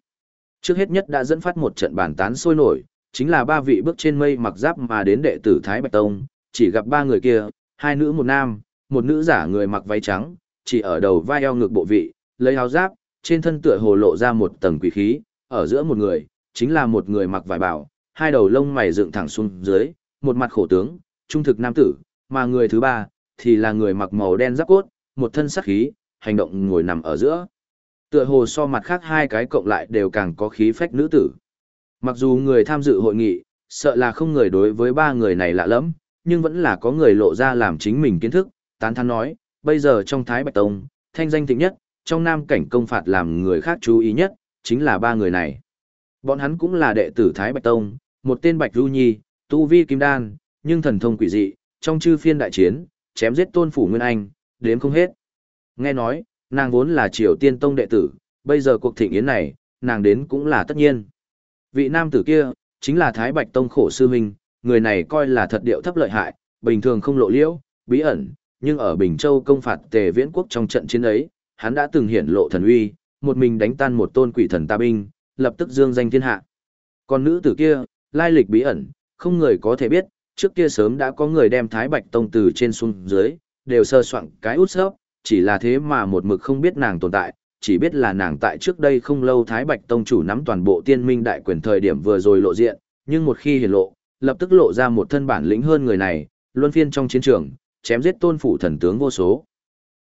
[SPEAKER 1] Trước hết nhất đã dẫn phát một trận bàn tán sôi nổi, chính là ba vị bước trên mây mặc giáp mà đến đệ tử Thái Bạch Tông, chỉ gặp ba người kia, hai nữ một nam, một nữ giả người mặc váy trắng, chỉ ở đầu vai eo ngực bộ vị, lấy áo giáp, trên thân tựa hồ lộ ra một tầng quỷ khí, ở giữa một người, chính là một người mặc vải bảo, hai đầu lông mày dựng thẳng xuống dưới, một mặt khổ tướng, trung thực nam tử, mà người thứ ba, thì là người mặc màu đen giáp cốt, một thân sắc khí, hành động ngồi nằm ở giữa. Tựa hồ so mặt khác hai cái cộng lại đều càng có khí phách nữ tử. Mặc dù người tham dự hội nghị, sợ là không người đối với ba người này lạ lắm, nhưng vẫn là có người lộ ra làm chính mình kiến thức, tán thán nói, bây giờ trong Thái Bạch Tông, thanh danh thịnh nhất, trong nam cảnh công phạt làm người khác chú ý nhất, chính là ba người này. Bọn hắn cũng là đệ tử Thái Bạch Tông, một tên Bạch Du Nhi, tu vi kim đan, nhưng thần thông quỷ dị, trong chư phiên đại chiến, chém giết tôn phủ Nguyên Anh, đếm không hết. Nghe nói, nàng vốn là triều tiên tông đệ tử, bây giờ cuộc thịnh yến này, nàng đến cũng là tất nhiên. Vị nam tử kia, chính là Thái Bạch Tông khổ sư huynh, người này coi là thật điệu thấp lợi hại, bình thường không lộ liễu, bí ẩn, nhưng ở Bình Châu công phạt tề viễn quốc trong trận chiến ấy, hắn đã từng hiển lộ thần uy, một mình đánh tan một tôn quỷ thần ta binh, lập tức dương danh thiên hạ. Còn nữ tử kia, lai lịch bí ẩn, không người có thể biết, trước kia sớm đã có người đem Thái Bạch Tông từ trên xuống dưới, đều sơ soạn cái út sớp, chỉ là thế mà một mực không biết nàng tồn tại, chỉ biết là nàng tại trước đây không lâu Thái Bạch Tông chủ nắm toàn bộ tiên minh đại quyền thời điểm vừa rồi lộ diện, nhưng một khi hiển lộ, lập tức lộ ra một thân bản lĩnh hơn người này, luân phiên trong chiến trường, chém giết tôn phủ thần tướng vô số.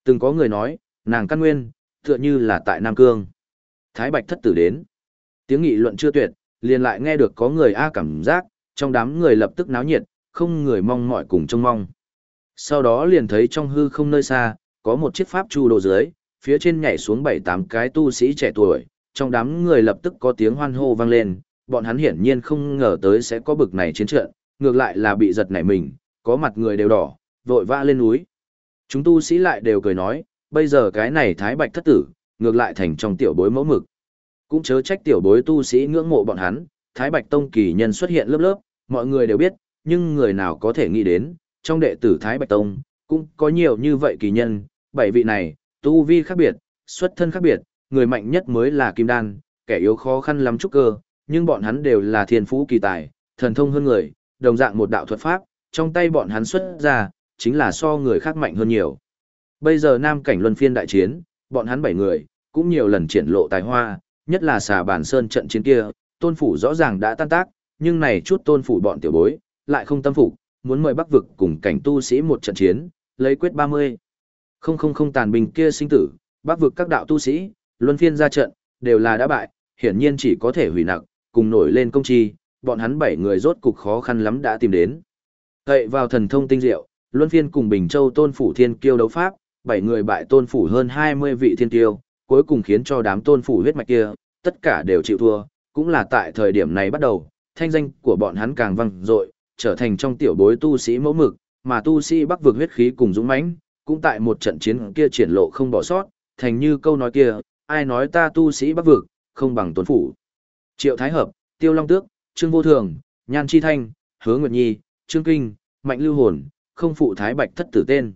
[SPEAKER 1] Từng có người nói, nàng căn nguyên, tựa như là tại Nam Cương. Thái Bạch thất tử đến. Tiếng nghị luận chưa tuyệt, liền lại nghe được có người A cảm giác, trong đám người lập tức náo nhiệt, không người mong mọi cùng trông mong. Sau đó liền thấy trong hư không nơi xa, có một chiếc pháp chu đồ dưới, phía trên nhảy xuống bảy tám cái tu sĩ trẻ tuổi, trong đám người lập tức có tiếng hoan hô vang lên, bọn hắn hiển nhiên không ngờ tới sẽ có bực này chiến trận, ngược lại là bị giật nảy mình, có mặt người đều đỏ, vội vã lên núi. Chúng tu sĩ lại đều cười nói, bây giờ cái này thái bạch thất tử, ngược lại thành trong tiểu bối mẫu mực. Cũng chớ trách tiểu bối tu sĩ ngưỡng mộ bọn hắn, thái bạch tông kỳ nhân xuất hiện lớp lớp, mọi người đều biết, nhưng người nào có thể nghĩ đến, trong đệ tử thái bạch tông, cũng có nhiều như vậy kỳ nhân, bảy vị này, tu vi khác biệt, xuất thân khác biệt, người mạnh nhất mới là kim đan, kẻ yếu khó khăn lắm trúc cơ, nhưng bọn hắn đều là thiên phú kỳ tài, thần thông hơn người, đồng dạng một đạo thuật pháp, trong tay bọn hắn xuất ra, chính là so người khác mạnh hơn nhiều. Bây giờ nam cảnh luân phiên đại chiến, bọn hắn bảy người, cũng nhiều lần triển lộ tài hoa, nhất là xà bản sơn trận chiến kia, tôn phủ rõ ràng đã tan tác, nhưng này chút tôn phủ bọn tiểu bối, lại không tâm phục, muốn mời bắc vực cùng cảnh tu sĩ một trận chiến, lấy quyết 30. Không không không tàn bình kia sinh tử, bắc vực các đạo tu sĩ, luân phiên ra trận, đều là đã bại, hiển nhiên chỉ có thể hủy nặng, cùng nổi lên công chi, bọn hắn bảy người rốt cục khó khăn lắm đã tìm đến. Cậy vào thần thông tinh diệu, luân phiên cùng Bình Châu tôn phủ thiên kiêu đấu pháp, bảy người bại tôn phủ hơn 20 vị thiên kiêu, cuối cùng khiến cho đám tôn phủ huyết mạch kia, tất cả đều chịu thua, cũng là tại thời điểm này bắt đầu, thanh danh của bọn hắn càng vang dội, trở thành trong tiểu bối tu sĩ mẫu mực, mà tu sĩ Bắc vực huyết khí cùng dũng mãnh, cũng tại một trận chiến kia triển lộ không bỏ sót, thành như câu nói kia, ai nói ta tu sĩ Bắc vực, không bằng tôn phủ. Triệu Thái Hợp, Tiêu Long Tước, Trương Vô Thường, Nhan Chi Thanh, Hứa Nguyệt Nhi, Trương Kinh, Mạnh Lưu Hồn, không phụ Thái Bạch thất tử tên.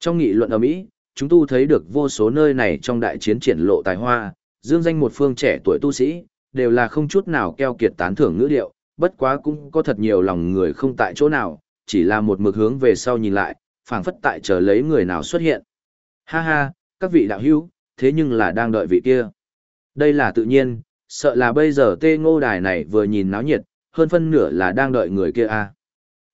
[SPEAKER 1] Trong nghị luận ở Mỹ, chúng tu thấy được vô số nơi này trong đại chiến triển lộ tài hoa, dương danh một phương trẻ tuổi tu sĩ, đều là không chút nào keo kiệt tán thưởng ngữ điệu, bất quá cũng có thật nhiều lòng người không tại chỗ nào, chỉ là một mực hướng về sau nhìn lại, phảng phất tại chờ lấy người nào xuất hiện. Ha ha, các vị đạo hữu, thế nhưng là đang đợi vị kia. Đây là tự nhiên, sợ là bây giờ tê ngô đài này vừa nhìn náo nhiệt, hơn phân nửa là đang đợi người kia a. À.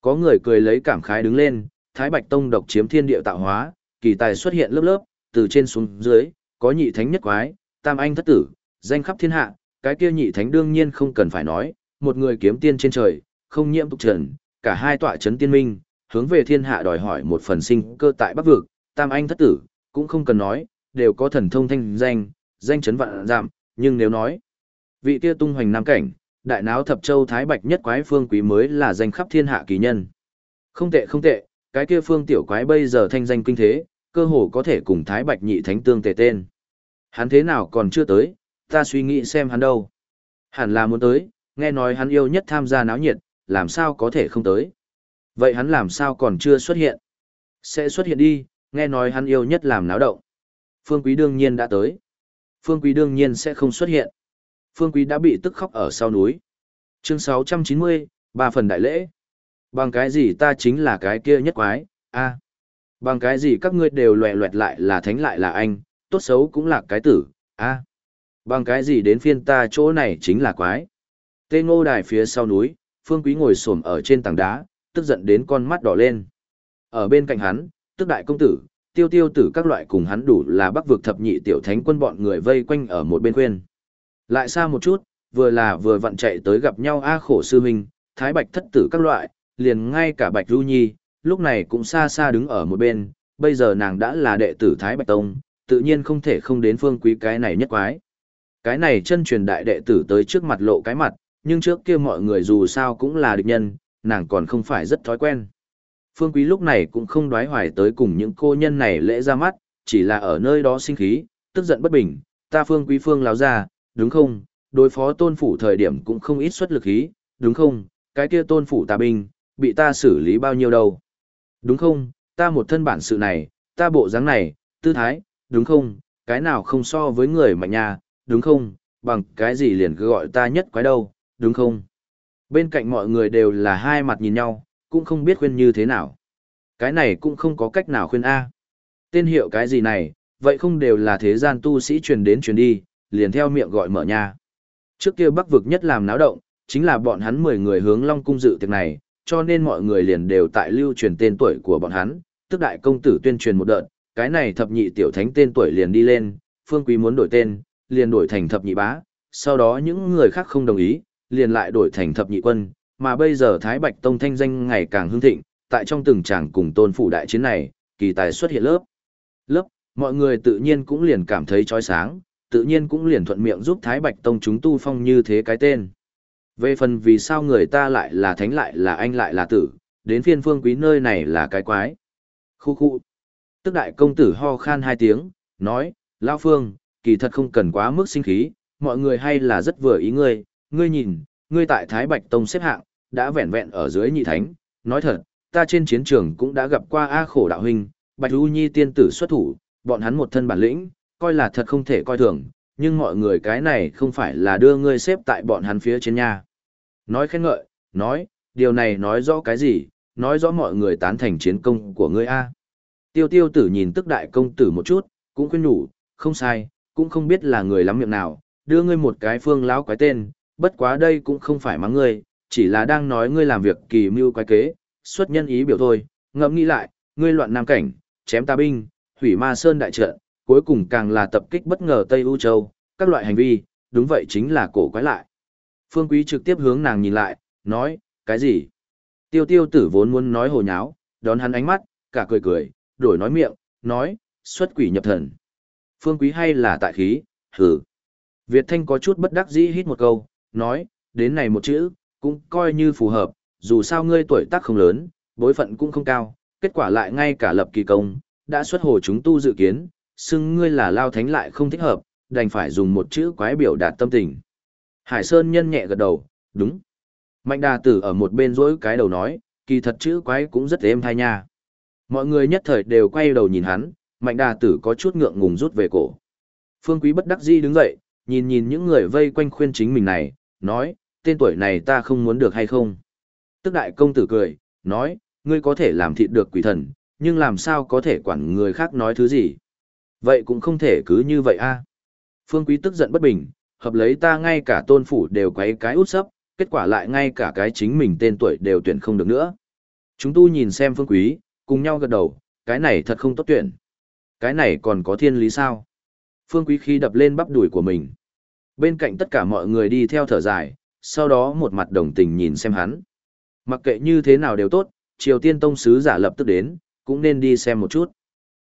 [SPEAKER 1] Có người cười lấy cảm khái đứng lên, Thái Bạch Tông độc chiếm thiên địa tạo hóa, kỳ tài xuất hiện lớp lớp, từ trên xuống dưới, có nhị thánh nhất quái, tam anh thất tử, danh khắp thiên hạ, cái kia nhị thánh đương nhiên không cần phải nói, một người kiếm tiên trên trời, không nhiễm tục trần, cả hai tọa chấn tiên minh, hướng về thiên hạ đòi hỏi một phần sinh cơ tại bắc vực, tam anh thất tử, cũng không cần nói, đều có thần thông thanh danh, danh chấn vạn giảm, nhưng nếu nói, vị kia tung hoành nam cảnh, đại náo thập châu thái bạch nhất quái phương quý mới là danh khắp thiên hạ kỳ nhân. Không tệ không tệ, cái kia phương tiểu quái bây giờ thanh danh kinh thế, cơ hồ có thể cùng thái bạch nhị thánh tương tề tên. Hắn thế nào còn chưa tới, ta suy nghĩ xem hắn đâu. Hẳn là muốn tới, nghe nói hắn yêu nhất tham gia náo nhiệt, làm sao có thể không tới. Vậy hắn làm sao còn chưa xuất hiện? Sẽ xuất hiện đi, nghe nói hắn yêu nhất làm náo động. Phương Quý đương nhiên đã tới. Phương Quý đương nhiên sẽ không xuất hiện. Phương Quý đã bị tức khóc ở sau núi. Chương 690, ba phần đại lễ. Bằng cái gì ta chính là cái kia nhất quái, a Bằng cái gì các ngươi đều loẹ loẹt lại là thánh lại là anh, tốt xấu cũng là cái tử, a Bằng cái gì đến phiên ta chỗ này chính là quái. Tê ngô đài phía sau núi, Phương Quý ngồi xổm ở trên tảng đá, tức giận đến con mắt đỏ lên. Ở bên cạnh hắn, tức đại công tử, tiêu tiêu tử các loại cùng hắn đủ là bắc vực thập nhị tiểu thánh quân bọn người vây quanh ở một bên khuyên. Lại xa một chút, vừa là vừa vặn chạy tới gặp nhau A khổ sư huynh, thái bạch thất tử các loại, liền ngay cả bạch du nhi, lúc này cũng xa xa đứng ở một bên, bây giờ nàng đã là đệ tử thái bạch tông, tự nhiên không thể không đến phương quý cái này nhất quái. Cái này chân truyền đại đệ tử tới trước mặt lộ cái mặt, nhưng trước kia mọi người dù sao cũng là địch nhân, nàng còn không phải rất thói quen. Phương Quý lúc này cũng không đoái hoài tới cùng những cô nhân này lễ ra mắt, chỉ là ở nơi đó sinh khí, tức giận bất bình, ta Phương Quý Phương láo ra, đúng không, đối phó tôn phủ thời điểm cũng không ít xuất lực khí, đúng không, cái kia tôn phủ tà binh, bị ta xử lý bao nhiêu đâu. Đúng không, ta một thân bản sự này, ta bộ dáng này, tư thái, đúng không, cái nào không so với người mạnh nhà, đúng không, bằng cái gì liền cứ gọi ta nhất quái đâu, đúng không? Bên cạnh mọi người đều là hai mặt nhìn nhau, cũng không biết khuyên như thế nào. Cái này cũng không có cách nào khuyên A. Tên hiệu cái gì này, vậy không đều là thế gian tu sĩ truyền đến truyền đi, liền theo miệng gọi mở nhà. Trước kia bắc vực nhất làm náo động, Chính là bọn hắn 10 người hướng Long Cung dự tiệc này, cho nên mọi người liền đều tại lưu truyền tên tuổi của bọn hắn, tức đại công tử tuyên truyền một đợt, cái này thập nhị tiểu thánh tên tuổi liền đi lên, Phương Quý muốn đổi tên, liền đổi thành thập nhị bá, sau đó những người khác không đồng ý, liền lại đổi thành thập nhị quân, mà bây giờ Thái Bạch Tông thanh danh ngày càng hưng thịnh, tại trong từng tràng cùng tôn phủ đại chiến này, kỳ tài xuất hiện lớp. Lớp, mọi người tự nhiên cũng liền cảm thấy chói sáng, tự nhiên cũng liền thuận miệng giúp Thái Bạch Tông chúng tu phong như thế cái tên. Về phần vì sao người ta lại là thánh lại là anh lại là tử, đến phiên phương quý nơi này là cái quái. Khu khu. Tức đại công tử ho khan hai tiếng, nói, Lao Phương, kỳ thật không cần quá mức sinh khí, mọi người hay là rất vừa ý ngươi, ngươi nhìn, ngươi tại Thái Bạch Tông xếp hạng, đã vẹn vẹn ở dưới nhị thánh, nói thật, ta trên chiến trường cũng đã gặp qua A khổ đạo huynh, Bạch U Nhi tiên tử xuất thủ, bọn hắn một thân bản lĩnh, coi là thật không thể coi thường, nhưng mọi người cái này không phải là đưa ngươi xếp tại bọn hắn phía trên nhà. Nói khen ngợi, nói, điều này nói rõ cái gì, nói rõ mọi người tán thành chiến công của ngươi A. Tiêu tiêu tử nhìn tức đại công tử một chút, cũng khuyên nhủ, không sai, cũng không biết là người lắm miệng nào, đưa ngươi một cái phương lão quái tên, bất quá đây cũng không phải mắng ngươi, chỉ là đang nói ngươi làm việc kỳ mưu quái kế, xuất nhân ý biểu thôi, ngẫm nghĩ lại, ngươi loạn nam cảnh, chém ta binh, hủy ma sơn đại trận, cuối cùng càng là tập kích bất ngờ Tây U Châu, các loại hành vi, đúng vậy chính là cổ quái lại. Phương Quý trực tiếp hướng nàng nhìn lại, nói, cái gì? Tiêu tiêu tử vốn muốn nói hồ nháo, đón hắn ánh mắt, cả cười cười, đổi nói miệng, nói, xuất quỷ nhập thần. Phương Quý hay là tại khí, hử. Việt Thanh có chút bất đắc dĩ hít một câu, nói, đến này một chữ, cũng coi như phù hợp, dù sao ngươi tuổi tác không lớn, bối phận cũng không cao, kết quả lại ngay cả lập kỳ công, đã xuất hồ chúng tu dự kiến, xưng ngươi là lao thánh lại không thích hợp, đành phải dùng một chữ quái biểu đạt tâm tình. Hải Sơn nhân nhẹ gật đầu, đúng. Mạnh đà tử ở một bên rỗi cái đầu nói, kỳ thật chữ quái cũng rất êm thai nha. Mọi người nhất thời đều quay đầu nhìn hắn, mạnh đà tử có chút ngượng ngùng rút về cổ. Phương Quý bất đắc dĩ đứng dậy, nhìn nhìn những người vây quanh khuyên chính mình này, nói, tên tuổi này ta không muốn được hay không. Tức đại công tử cười, nói, ngươi có thể làm thịt được quỷ thần, nhưng làm sao có thể quản người khác nói thứ gì. Vậy cũng không thể cứ như vậy a. Phương Quý tức giận bất bình, hợp lấy ta ngay cả tôn phủ đều quấy cái út sấp, kết quả lại ngay cả cái chính mình tên tuổi đều tuyển không được nữa. Chúng tu nhìn xem Phương Quý, cùng nhau gật đầu, cái này thật không tốt tuyển. Cái này còn có thiên lý sao? Phương Quý khi đập lên bắp đuổi của mình. Bên cạnh tất cả mọi người đi theo thở dài, sau đó một mặt đồng tình nhìn xem hắn. Mặc kệ như thế nào đều tốt, Triều Tiên Tông Sứ giả lập tức đến, cũng nên đi xem một chút.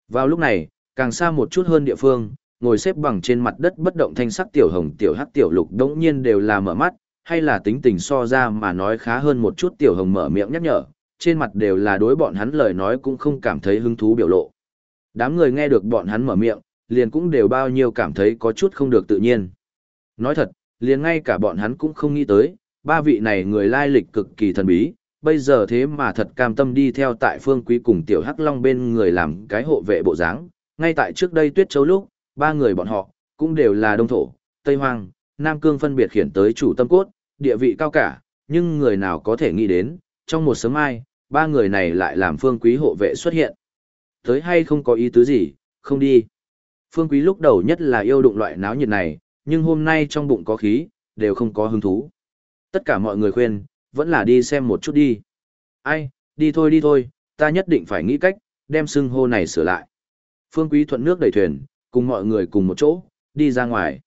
[SPEAKER 1] Vào lúc này, càng xa một chút hơn địa phương, ngồi xếp bằng trên mặt đất bất động thanh sắc tiểu hồng tiểu hắc tiểu lục đống nhiên đều là mở mắt, hay là tính tình so ra mà nói khá hơn một chút tiểu hồng mở miệng nhắc nhở, trên mặt đều là đối bọn hắn lời nói cũng không cảm thấy hứng thú biểu lộ. Đám người nghe được bọn hắn mở miệng, liền cũng đều bao nhiêu cảm thấy có chút không được tự nhiên. Nói thật, liền ngay cả bọn hắn cũng không nghĩ tới, ba vị này người lai lịch cực kỳ thần bí, bây giờ thế mà thật cam tâm đi theo tại phương quý cùng tiểu hắc long bên người làm cái hộ vệ bộ dáng ngay tại trước đây tuyết châu lúc ba người bọn họ cũng đều là đông thổ tây hoang nam cương phân biệt khiển tới chủ tâm cốt địa vị cao cả nhưng người nào có thể nghĩ đến trong một sớm mai ba người này lại làm phương quý hộ vệ xuất hiện tới hay không có ý tứ gì không đi phương quý lúc đầu nhất là yêu đụng loại náo nhiệt này nhưng hôm nay trong bụng có khí đều không có hứng thú tất cả mọi người khuyên vẫn là đi xem một chút đi. Ai, đi thôi đi thôi, ta nhất định phải nghĩ cách, đem xưng hô này sửa lại. Phương Quý thuận nước đẩy thuyền, cùng mọi người cùng một chỗ, đi ra ngoài.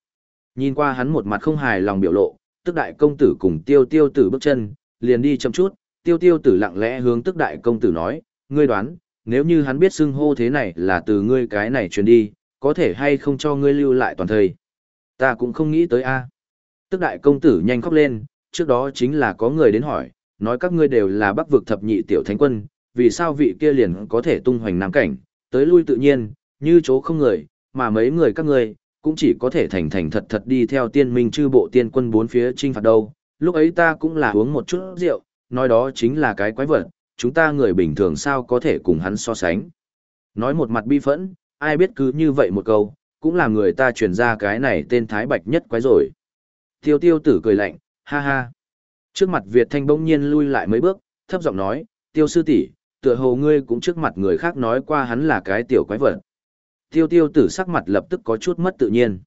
[SPEAKER 1] Nhìn qua hắn một mặt không hài lòng biểu lộ, tức đại công tử cùng tiêu tiêu tử bước chân, liền đi chậm chút, tiêu tiêu tử lặng lẽ hướng tức đại công tử nói, ngươi đoán, nếu như hắn biết xưng hô thế này là từ ngươi cái này truyền đi, có thể hay không cho ngươi lưu lại toàn thời. Ta cũng không nghĩ tới a. Tức đại công tử nhanh khóc lên, trước đó chính là có người đến hỏi, nói các ngươi đều là bắc vực thập nhị tiểu thánh quân, vì sao vị kia liền có thể tung hoành nam cảnh, tới lui tự nhiên, như chỗ không người, mà mấy người các ngươi cũng chỉ có thể thành thành thật thật đi theo tiên minh chư bộ tiên quân bốn phía trinh phạt đâu. Lúc ấy ta cũng là uống một chút rượu, nói đó chính là cái quái vật, chúng ta người bình thường sao có thể cùng hắn so sánh. Nói một mặt bi phẫn, ai biết cứ như vậy một câu, cũng là người ta truyền ra cái này tên Thái Bạch nhất quái rồi. Tiêu tiêu tử cười lạnh, Ha ha. Trước mặt Việt Thanh bỗng nhiên lui lại mấy bước, thấp giọng nói, tiêu sư tỷ, tựa hồ ngươi cũng trước mặt người khác nói qua hắn là cái tiểu quái vật. Tiêu tiêu tử sắc mặt lập tức có chút mất tự nhiên.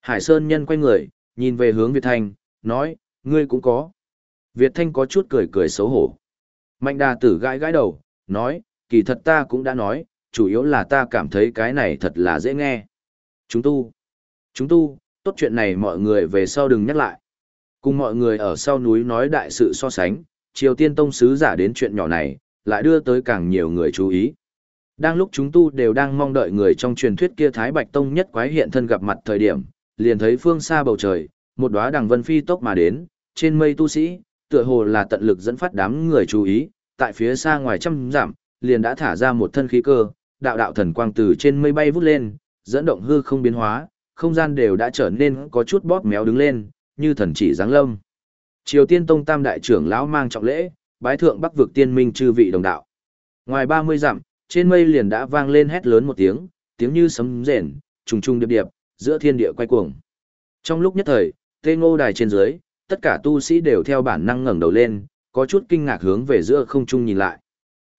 [SPEAKER 1] Hải Sơn nhân quay người, nhìn về hướng Việt Thanh, nói, ngươi cũng có. Việt Thanh có chút cười cười xấu hổ. Mạnh đà tử gãi gãi đầu, nói, kỳ thật ta cũng đã nói, chủ yếu là ta cảm thấy cái này thật là dễ nghe. Chúng tu, chúng tu, tốt chuyện này mọi người về sau đừng nhắc lại. Cùng mọi người ở sau núi nói đại sự so sánh, Triều Tiên Tông Sứ giả đến chuyện nhỏ này, lại đưa tới càng nhiều người chú ý. Đang lúc chúng tu đều đang mong đợi người trong truyền thuyết kia Thái Bạch Tông nhất quái hiện thân gặp mặt thời điểm, liền thấy phương xa bầu trời, một đóa đằng vân phi tốc mà đến, trên mây tu sĩ, tựa hồ là tận lực dẫn phát đám người chú ý, tại phía xa ngoài trăm giảm liền đã thả ra một thân khí cơ, đạo đạo thần quang từ trên mây bay vút lên, dẫn động hư không biến hóa, không gian đều đã trở nên có chút bóp méo đứng lên, như thần chỉ giáng lâm. Triều Tiên Tông Tam đại trưởng lão mang trọng lễ, bái thượng Bắc vực tiên minh chư vị đồng đạo. Ngoài 30 dặm, trên mây liền đã vang lên hét lớn một tiếng, tiếng như sấm rền, trùng trùng điệp điệp, giữa thiên địa quay cuồng. Trong lúc nhất thời, tê ngô đài trên dưới, tất cả tu sĩ đều theo bản năng ngẩng đầu lên, có chút kinh ngạc hướng về giữa không trung nhìn lại.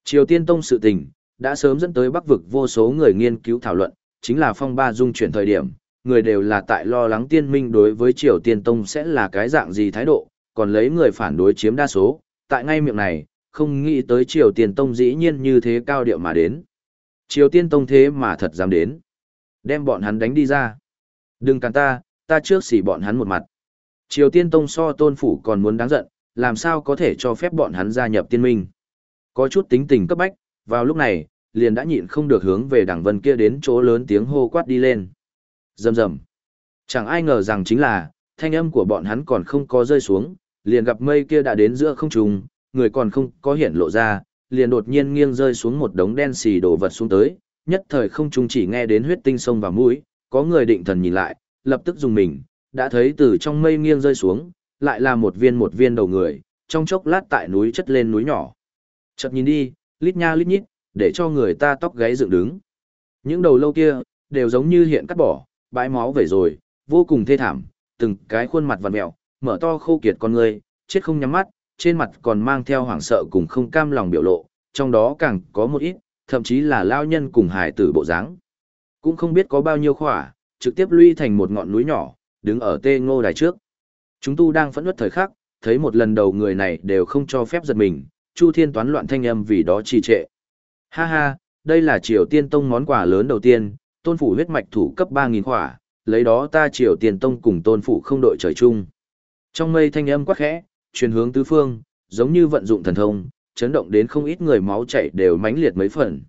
[SPEAKER 1] Triều Tiên Tông sự tình, đã sớm dẫn tới Bắc vực vô số người nghiên cứu thảo luận, chính là phong ba dung chuyển thời điểm, người đều là tại lo lắng tiên minh đối với Triều Tiên Tông sẽ là cái dạng gì thái độ, còn lấy người phản đối chiếm đa số, tại ngay miệng này, không nghĩ tới Triều Tiên Tông dĩ nhiên như thế cao điệu mà đến. Triều Tiên Tông thế mà thật dám đến. Đem bọn hắn đánh đi ra. Đừng cản ta, ta trước xỉ bọn hắn một mặt. Triều Tiên Tông so tôn phủ còn muốn đáng giận, làm sao có thể cho phép bọn hắn gia nhập tiên minh. Có chút tính tình cấp bách, vào lúc này, liền đã nhịn không được hướng về đảng vân kia đến chỗ lớn tiếng hô quát đi lên. dầm dầm, Chẳng ai ngờ rằng chính là, thanh âm của bọn hắn còn không có rơi xuống, liền gặp mây kia đã đến giữa không trung, người còn không có hiện lộ ra, liền đột nhiên nghiêng rơi xuống một đống đen xì đổ vật xuống tới, nhất thời không trung chỉ nghe đến huyết tinh sông vào mũi, có người định thần nhìn lại, lập tức dùng mình, đã thấy từ trong mây nghiêng rơi xuống, lại là một viên một viên đầu người, trong chốc lát tại núi chất lên núi nhỏ. Chợt nhìn đi, lít nha lít nhít, để cho người ta tóc gáy dựng đứng. Những đầu lâu kia, đều giống như hiện cắt bỏ, bãi máu về rồi, vô cùng thê thảm, từng cái khuôn mặt vằn mẹo, mở to khô kiệt con người, chết không nhắm mắt, trên mặt còn mang theo hoảng sợ cùng không cam lòng biểu lộ, trong đó càng có một ít, thậm chí là lao nhân cùng hài tử bộ dáng. Cũng không biết có bao nhiêu khỏa, trực tiếp luy thành một ngọn núi nhỏ, đứng ở tê ngô đài trước. Chúng tu đang phẫn nứt thời khắc, thấy một lần đầu người này đều không cho phép giật mình, Chu Thiên toán loạn thanh âm vì đó trì trệ. Ha ha, đây là Triều Tiên Tông món quà lớn đầu tiên, tôn phủ huyết mạch thủ cấp 3.000 khỏa, lấy đó ta Triều Tiên Tông cùng tôn phủ không đội trời chung. Trong mây thanh âm quá khẽ, truyền hướng tứ phương, giống như vận dụng thần thông, chấn động đến không ít người máu chảy đều mãnh liệt mấy phần.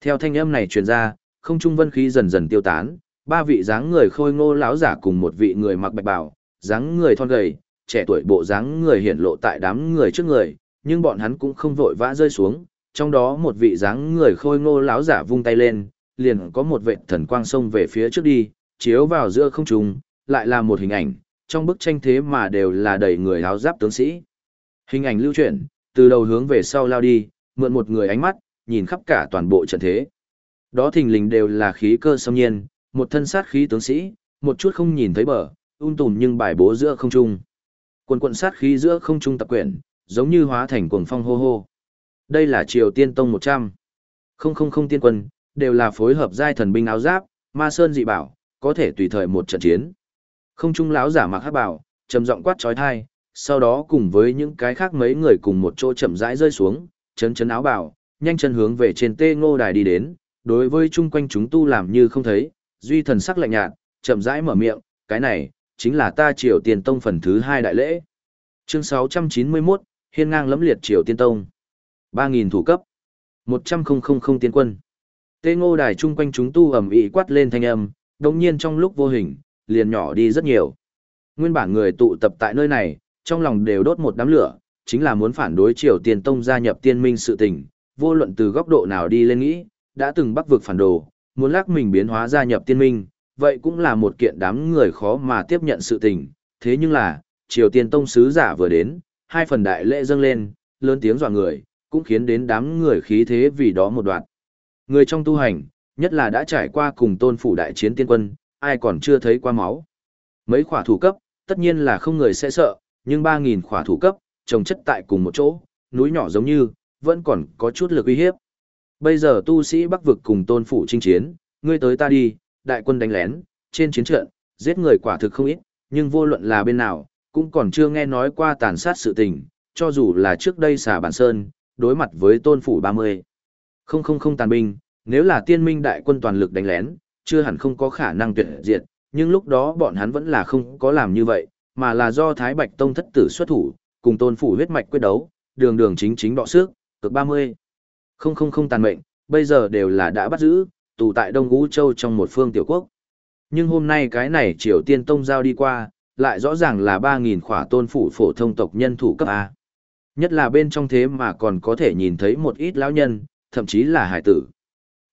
[SPEAKER 1] Theo thanh âm này truyền ra, không trung vân khí dần dần tiêu tán, ba vị dáng người khôi ngô lão giả cùng một vị người mặc bạch bào, dáng người thon gầy, trẻ tuổi bộ dáng người hiển lộ tại đám người trước người, nhưng bọn hắn cũng không vội vã rơi xuống, trong đó một vị dáng người khôi ngô lão giả vung tay lên, liền có một vệt thần quang xông về phía trước đi, chiếu vào giữa không trung, lại là một hình ảnh, trong bức tranh thế mà đều là đầy người áo giáp tướng sĩ. Hình ảnh lưu chuyển, từ đầu hướng về sau lao đi, mượn một người ánh mắt, nhìn khắp cả toàn bộ trận thế. Đó thình lình đều là khí cơ xâm nhiên, một thân sát khí tướng sĩ, một chút không nhìn thấy bờ, un tùm nhưng bài bố giữa không trung. Quần quận sát khí giữa không trung tập quyển, giống như hóa thành cuồng phong hô hô. Đây là Triều Tiên Tông 100. Không không không tiên quân, đều là phối hợp giai thần binh áo giáp, ma sơn dị bảo, có thể tùy thời một trận chiến. Không trung lão giả mặc hắc bảo, trầm giọng quát chói tai, sau đó cùng với những cái khác mấy người cùng một chỗ chậm rãi rơi xuống, chấn chấn áo bảo, nhanh chân hướng về trên tê ngô đài đi đến, đối với chung quanh chúng tu làm như không thấy, duy thần sắc lạnh nhạt, chậm rãi mở miệng, cái này, chính là ta triều tiền tông phần thứ hai đại lễ. Chương 691, hiên ngang lẫm liệt triều tiên tông. 3.000 thủ cấp. 100.000 tiên quân. Tê ngô đài chung quanh chúng tu ầm ĩ quát lên thanh âm, đồng nhiên trong lúc vô hình, liền nhỏ đi rất nhiều. Nguyên bản người tụ tập tại nơi này, trong lòng đều đốt một đám lửa, chính là muốn phản đối triều tiên tông gia nhập tiên minh sự tình, vô luận từ góc độ nào đi lên nghĩ, đã từng bắc vực phản đồ, muốn lắc mình biến hóa gia nhập tiên minh, vậy cũng là một kiện đám người khó mà tiếp nhận sự tình, thế nhưng là, triều tiên tông sứ giả vừa đến, hai phần đại lễ dâng lên, lớn tiếng dọa người, cũng khiến đến đám người khí thế vì đó một đoạn. Người trong tu hành, nhất là đã trải qua cùng tôn phủ đại chiến tiên quân, ai còn chưa thấy qua máu. Mấy khỏa thủ cấp, tất nhiên là không người sẽ sợ, nhưng 3.000 khỏa thủ cấp, trồng chất tại cùng một chỗ, núi nhỏ giống như, vẫn còn có chút lực uy hiếp. Bây giờ tu sĩ bắc vực cùng tôn phủ chinh chiến, ngươi tới ta đi, đại quân đánh lén, trên chiến trận, giết người quả thực không ít, nhưng vô luận là bên nào, cũng còn chưa nghe nói qua tàn sát sự tình, cho dù là trước đây xà bản sơn, đối mặt với tôn phủ 30. Không không không tàn binh, nếu là tiên minh đại quân toàn lực đánh lén, chưa hẳn không có khả năng tuyệt diệt, nhưng lúc đó bọn hắn vẫn là không có làm như vậy, mà là do Thái Bạch Tông thất tử xuất thủ, cùng tôn phủ huyết mạch quyết đấu, đường đường chính chính đọ sức, cực 30. Không không không tàn mệnh, bây giờ đều là đã bắt giữ, tù tại Đông Ngũ Châu trong một phương tiểu quốc. Nhưng hôm nay cái này Triều Tiên Tông giao đi qua, lại rõ ràng là 3.000 khỏa tôn phủ phổ thông tộc nhân thủ cấp A. Nhất là bên trong thế mà còn có thể nhìn thấy một ít lão nhân, thậm chí là hải tử.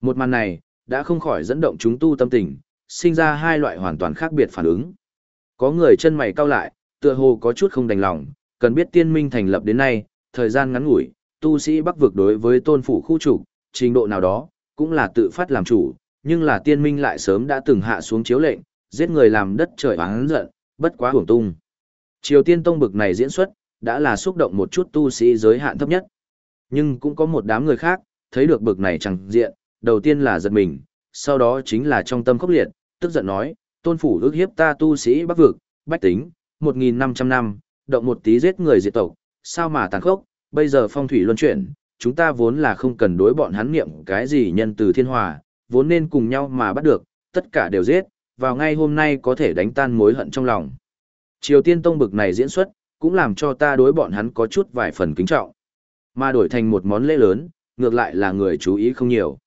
[SPEAKER 1] Một màn này, đã không khỏi dẫn động chúng tu tâm tình, sinh ra hai loại hoàn toàn khác biệt phản ứng. Có người chân mày cau lại, tựa hồ có chút không đành lòng, cần biết tiên minh thành lập đến nay, thời gian ngắn ngủi, tu sĩ bắc vực đối với tôn phủ khu trục, trình độ nào đó, cũng là tự phát làm chủ, nhưng là tiên minh lại sớm đã từng hạ xuống chiếu lệnh, giết người làm đất trời oán giận, bất quá hưởng tung. Triều tiên tông bực này diễn xuất, đã là xúc động một chút tu sĩ giới hạn thấp nhất. Nhưng cũng có một đám người khác, thấy được bực này chẳng diện, đầu tiên là giật mình, sau đó chính là trong tâm khốc liệt, tức giận nói, tôn phủ ước hiếp ta tu sĩ bắc vực, bách tính, 1.500 năm, động một tí giết người diệt tộc, sao mà tàn khốc, bây giờ phong thủy luân chuyển, chúng ta vốn là không cần đối bọn hắn niệm cái gì nhân từ thiên hòa, vốn nên cùng nhau mà bắt được, tất cả đều giết, vào ngay hôm nay có thể đánh tan mối hận trong lòng. Triều Tiên Tông bực này diễn xuất, cũng làm cho ta đối bọn hắn có chút vài phần kính trọng. Mà đổi thành một món lễ lớn, ngược lại là người chú ý không nhiều.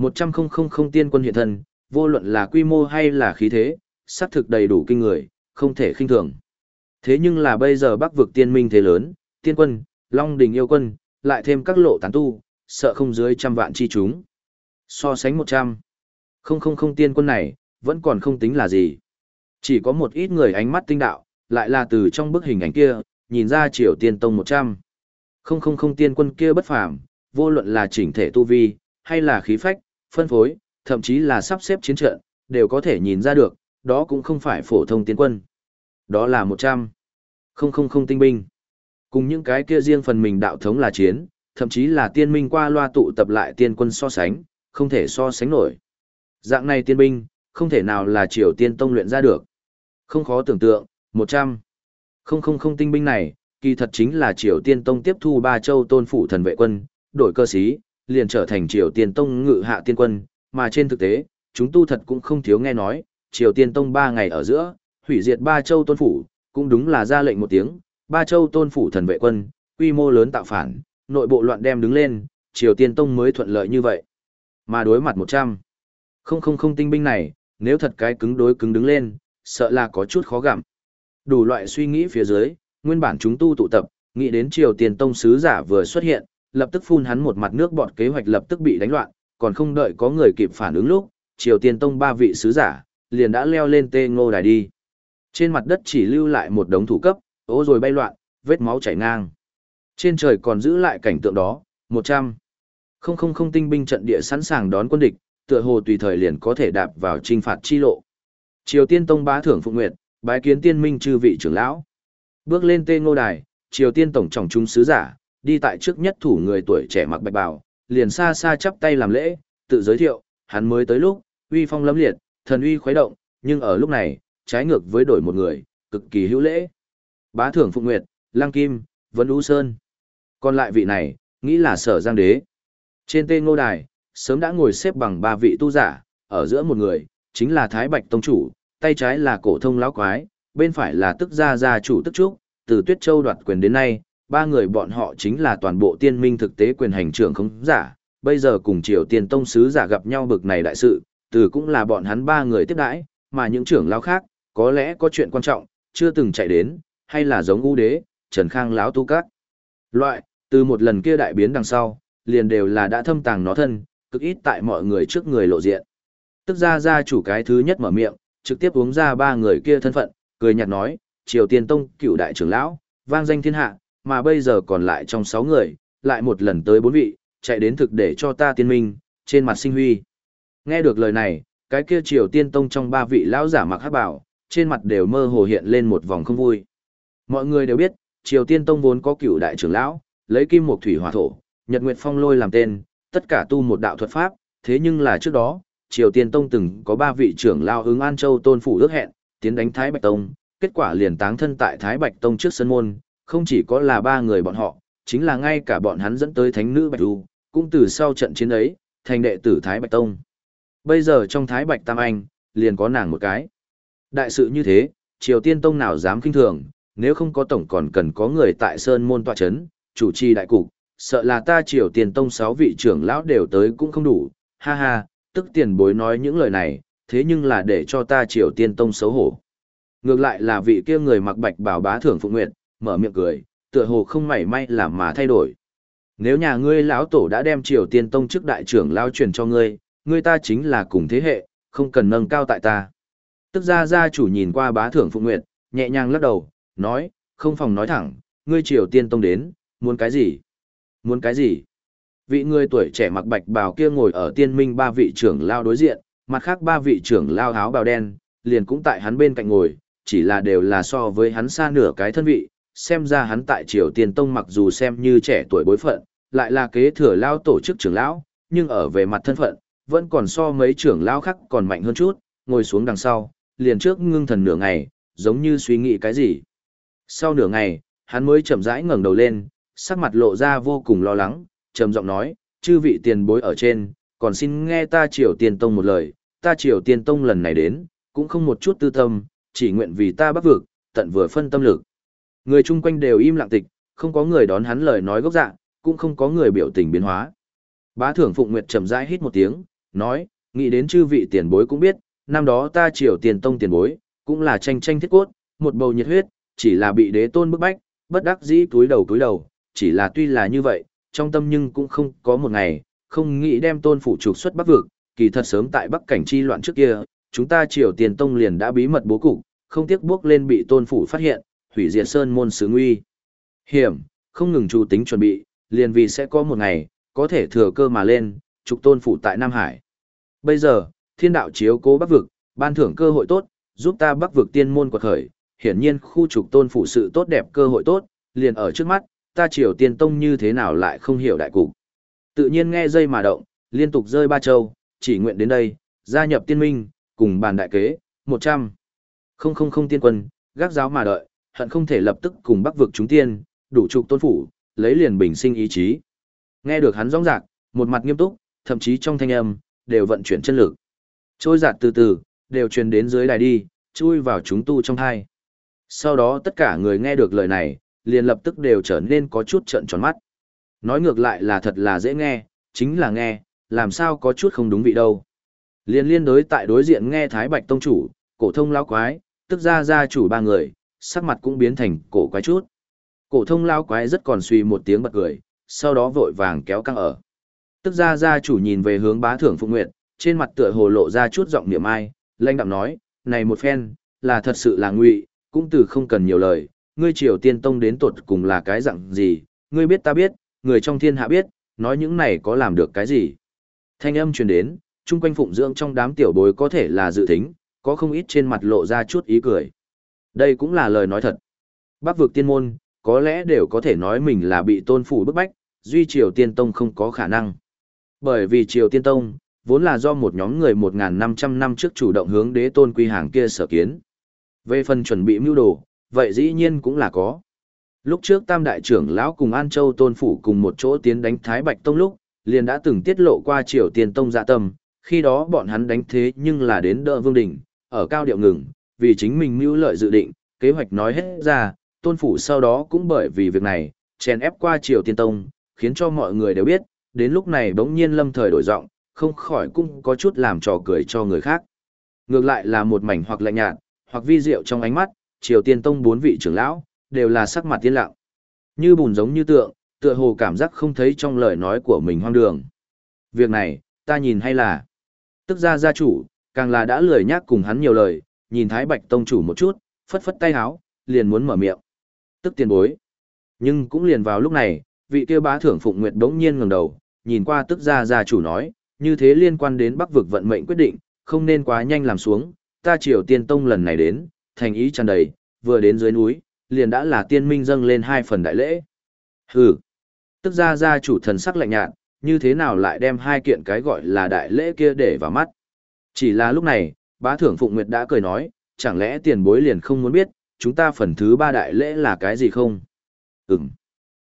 [SPEAKER 1] Một trăm không không không tiên quân hiện thân, vô luận là quy mô hay là khí thế, xác thực đầy đủ kinh người, không thể khinh thường. Thế nhưng là bây giờ bắc vực tiên minh thế lớn, tiên quân, long đình yêu quân, lại thêm các lộ tán tu, sợ không dưới trăm vạn chi chúng. So sánh một trăm, không không không tiên quân này, vẫn còn không tính là gì. Chỉ có một ít người ánh mắt tinh đạo, lại là từ trong bức hình ảnh kia, nhìn ra triều tiên tông một trăm, Không không không tiên quân kia bất phàm, vô luận là chỉnh thể tu vi, hay là khí phách, phân phối, thậm chí là sắp xếp chiến trận, đều có thể nhìn ra được, đó cũng không phải phổ thông tiên quân. Đó là một trăm, Không không không tinh binh. Cùng những cái kia riêng phần mình đạo thống là chiến, thậm chí là tiên minh qua loa tụ tập lại tiên quân so sánh, không thể so sánh nổi. Dạng này tiên binh, không thể nào là triều tiên tông luyện ra được. Không khó tưởng tượng, 100. Không không không tinh binh này, kỳ thật chính là triều tiên tông tiếp thu ba châu tôn phủ thần vệ quân, đổi cơ sĩ, liền trở thành triều tiên tông ngự hạ tiên quân, mà trên thực tế, chúng tu thật cũng không thiếu nghe nói, triều tiên tông ba ngày ở giữa, hủy diệt ba châu tôn phủ, cũng đúng là ra lệnh một tiếng, ba châu tôn phủ thần vệ quân, quy mô lớn tạo phản, nội bộ loạn đem đứng lên, triều tiên tông mới thuận lợi như vậy. Mà đối mặt 100, không không không tinh binh này, nếu thật cái cứng đối cứng đứng lên, sợ là có chút khó gặm. Đủ loại suy nghĩ phía dưới, nguyên bản chúng tu tụ tập, nghĩ đến triều tiên tông sứ giả vừa xuất hiện, lập tức phun hắn một mặt nước bọt kế hoạch lập tức bị đánh loạn, còn không đợi có người kịp phản ứng lúc, triều tiên tông ba vị sứ giả, liền đã leo lên tê ngô đài đi. Trên mặt đất chỉ lưu lại một đống thủ cấp, ố rồi bay loạn, vết máu chảy ngang. Trên trời còn giữ lại cảnh tượng đó, 100. Không không không tinh binh trận địa sẵn sàng đón quân địch, tựa hồ tùy thời liền có thể đạp vào trinh phạt chi lộ. Triều Tiên Tông bá thưởng Phụng Nguyệt, bái kiến tiên minh chư vị trưởng lão. Bước lên tê ngô đài, Triều Tiên tổng trọng trung sứ giả, đi tại trước nhất thủ người tuổi trẻ mặc bạch bào, liền xa xa chắp tay làm lễ, tự giới thiệu, hắn mới tới lúc, uy phong lấm liệt, thần uy khuấy động, nhưng ở lúc này, trái ngược với đổi một người, cực kỳ hữu lễ. Bá thưởng Phụng Nguyệt, Lang Kim, Vân Ú Sơn. Còn lại vị này, nghĩ là sở giang đế. Trên tên ngô đài, sớm đã ngồi xếp bằng ba vị tu giả, ở giữa một người, chính là Thái Bạch Tông Chủ, tay trái là cổ thông lão quái, bên phải là tức gia gia chủ tức trúc, từ Tuyết Châu đoạt quyền đến nay, ba người bọn họ chính là toàn bộ tiên minh thực tế quyền hành trưởng không giả, bây giờ cùng triều tiên tông sứ giả gặp nhau bực này đại sự, từ cũng là bọn hắn ba người tiếp đãi, mà những trưởng lão khác, có lẽ có chuyện quan trọng, chưa từng chạy đến, hay là giống u đế, Trần Khang lão tu các. Loại, từ một lần kia đại biến đằng sau, liền đều là đã thâm tàng nó thân, cực ít tại mọi người trước người lộ diện. Tức ra ra chủ cái thứ nhất mở miệng, trực tiếp uống ra ba người kia thân phận, cười nhạt nói, Triều Tiên Tông cựu đại trưởng lão, vang danh thiên hạ, mà bây giờ còn lại trong sáu người, lại một lần tới bốn vị, chạy đến thực để cho ta tiên minh, trên mặt sinh huy. Nghe được lời này, cái kia Triều Tiên Tông trong ba vị lão giả mặc hát bảo, trên mặt đều mơ hồ hiện lên một vòng không vui. Mọi người đều biết, Triều Tiên Tông vốn có cửu đại trưởng lão, lấy kim một thủy hỏa thổ, Nhật Nguyệt Phong lôi làm tên, tất cả tu một đạo thuật pháp, thế nhưng là trước đó, Triều Tiên Tông từng có ba vị trưởng lão ứng An Châu tôn phủ ước hẹn, tiến đánh Thái Bạch Tông, kết quả liền táng thân tại Thái Bạch Tông trước sân môn, không chỉ có là ba người bọn họ, chính là ngay cả bọn hắn dẫn tới thánh nữ Bạch Du, cũng từ sau trận chiến ấy, thành đệ tử Thái Bạch Tông. Bây giờ trong Thái Bạch Tam Anh, liền có nàng một cái. Đại sự như thế, Triều Tiên Tông nào dám kinh thường, nếu không có tổng còn cần có người tại Sơn Môn tọa chấn, chủ trì đại cục, sợ là ta Triều Tiên Tông sáu vị trưởng lão đều tới cũng không đủ, ha ha, tức tiền bối nói những lời này, thế nhưng là để cho ta Triều Tiên Tông xấu hổ. Ngược lại là vị kia người mặc bạch bảo bá thưởng phụ nguyệt, mở miệng cười, tựa hồ không mảy may làm mà thay đổi. Nếu nhà ngươi lão tổ đã đem Triều Tiên Tông chức đại trưởng lao truyền cho ngươi, ngươi ta chính là cùng thế hệ, không cần nâng cao tại ta. Tức ra gia chủ nhìn qua bá thưởng phụng nguyệt, nhẹ nhàng lắc đầu, nói, không phòng nói thẳng, ngươi Triều Tiên Tông đến, muốn cái gì? Muốn cái gì? Vị người tuổi trẻ mặc bạch bào kia ngồi ở tiên minh ba vị trưởng lao đối diện, mặt khác ba vị trưởng lao áo bào đen, liền cũng tại hắn bên cạnh ngồi, chỉ là đều là so với hắn xa nửa cái thân vị, xem ra hắn tại Triều Tiên Tông mặc dù xem như trẻ tuổi bối phận, lại là kế thừa lao tổ chức trưởng lão, nhưng ở về mặt thân phận, vẫn còn so mấy trưởng lão khác còn mạnh hơn chút, ngồi xuống đằng sau, liền trước ngưng thần nửa ngày, giống như suy nghĩ cái gì. Sau nửa ngày, hắn mới chậm rãi ngẩng đầu lên, sắc mặt lộ ra vô cùng lo lắng, trầm giọng nói, chư vị tiền bối ở trên, còn xin nghe ta Triều Tiên Tông một lời, ta Triều Tiên Tông lần này đến, cũng không một chút tư tâm, chỉ nguyện vì ta bắc vực, tận vừa phân tâm lực. Người chung quanh đều im lặng tịch, không có người đón hắn lời nói gốc dạng, cũng không có người biểu tình biến hóa. Bá thưởng Phụng Nguyệt trầm rãi hít một tiếng, nói, nghĩ đến chư vị tiền bối cũng biết, năm đó ta triều tiền tông tiền bối, cũng là tranh tranh thiết cốt, một bầu nhiệt huyết, chỉ là bị đế tôn bức bách, bất đắc dĩ túi đầu túi đầu, chỉ là tuy là như vậy, trong tâm nhưng cũng không có một ngày, không nghĩ đem tôn phủ trục xuất bắc vực, kỳ thật sớm tại bắc cảnh chi loạn trước kia, chúng ta triều tiền tông liền đã bí mật bố cục, không tiếc bước lên bị tôn phủ phát hiện, hủy diệt sơn môn sứ nguy. Hiểm, không ngừng chủ tính chuẩn bị, liền vì sẽ có một ngày, có thể thừa cơ mà lên, trục tôn phủ tại Nam Hải. Bây giờ, thiên đạo chiếu cố bắc vực, ban thưởng cơ hội tốt, giúp ta bắc vực tiên môn quật khởi, hiển nhiên khu trục tôn phủ sự tốt đẹp cơ hội tốt, liền ở trước mắt, ta triều tiên tông như thế nào lại không hiểu đại cục. Tự nhiên nghe dây mà động, liên tục rơi ba châu, chỉ nguyện đến đây, gia nhập tiên minh, cùng bàn đại kế, 100. Không không không tiên quân, gác giáo mà đợi, hận không thể lập tức cùng bắc vực chúng tiên, đủ trục tôn phủ, lấy liền bình sinh ý chí. Nghe được hắn rõ rạc, một mặt nghiêm túc, thậm chí trong thanh âm, đều vận chuyển chân lực. Trôi giạt từ từ, đều truyền đến dưới đài đi, chui vào chúng tu trong thai. Sau đó tất cả người nghe được lời này, liền lập tức đều trở nên có chút trợn tròn mắt. Nói ngược lại là thật là dễ nghe, chính là nghe, làm sao có chút không đúng vị đâu. Liên liên đối tại đối diện nghe Thái Bạch Tông Chủ, cổ thông lão quái, tức ra gia chủ ba người, sắc mặt cũng biến thành cổ quái chút. Cổ thông lao quái rất còn suy một tiếng bật cười, sau đó vội vàng kéo căng ở. Tức ra gia chủ nhìn về hướng bá thưởng Phụng Nguyệt, trên mặt tựa hồ lộ ra chút giọng niệm ai, lãnh đạm nói, này một phen, là thật sự là ngụy, cũng từ không cần nhiều lời, ngươi triều tiên tông đến tuột cùng là cái dạng gì, ngươi biết ta biết, người trong thiên hạ biết, nói những này có làm được cái gì. Thanh âm truyền đến, chung quanh phụng dưỡng trong đám tiểu bối có thể là dự tính, có không ít trên mặt lộ ra chút ý cười. Đây cũng là lời nói thật. Bắc vực tiên môn, có lẽ đều có thể nói mình là bị tôn phủ bức bách, duy triều tiên tông không có khả năng. Bởi vì triều tiên tông, vốn là do một nhóm người 1.500 năm trước chủ động hướng đế tôn quy hàng kia sở kiến. Về phần chuẩn bị mưu đồ, vậy dĩ nhiên cũng là có. Lúc trước tam đại trưởng lão cùng An Châu tôn phủ cùng một chỗ tiến đánh Thái Bạch Tông lúc, liền đã từng tiết lộ qua triều tiên tông dạ tâm, khi đó bọn hắn đánh thế nhưng là đến đỡ vương đỉnh, ở cao điệu ngừng, vì chính mình mưu lợi dự định, kế hoạch nói hết ra, tôn phủ sau đó cũng bởi vì việc này, chèn ép qua triều tiên tông, khiến cho mọi người đều biết, đến lúc này bỗng nhiên lâm thời đổi giọng, không khỏi cũng có chút làm trò cười cho người khác. Ngược lại là một mảnh hoặc lạnh nhạt, hoặc vi diệu trong ánh mắt, triều tiên tông bốn vị trưởng lão, đều là sắc mặt tiên lặng. Như bùn giống như tượng, tựa hồ cảm giác không thấy trong lời nói của mình hoang đường. Việc này, ta nhìn hay là, tức ra gia chủ, càng là đã lười nhác cùng hắn nhiều lời, nhìn Thái Bạch Tông chủ một chút, phất phất tay háo, liền muốn mở miệng. Tức tiền bối. Nhưng cũng liền vào lúc này, vị kia bá thưởng Phụng Nguyệt đống nhiên ngẩng đầu, nhìn qua tức ra gia chủ nói, như thế liên quan đến Bắc vực vận mệnh quyết định, không nên quá nhanh làm xuống, ta Triều Tiên Tông lần này đến, thành ý tràn đầy, vừa đến dưới núi, liền đã là tiên minh dâng lên hai phần đại lễ. Hừ. Tức ra gia chủ thần sắc lạnh nhạt, như thế nào lại đem hai kiện cái gọi là đại lễ kia để vào mắt. Chỉ là lúc này, bá thưởng Phụng Nguyệt đã cười nói, chẳng lẽ tiền bối liền không muốn biết, chúng ta phần thứ ba đại lễ là cái gì không? Ừm.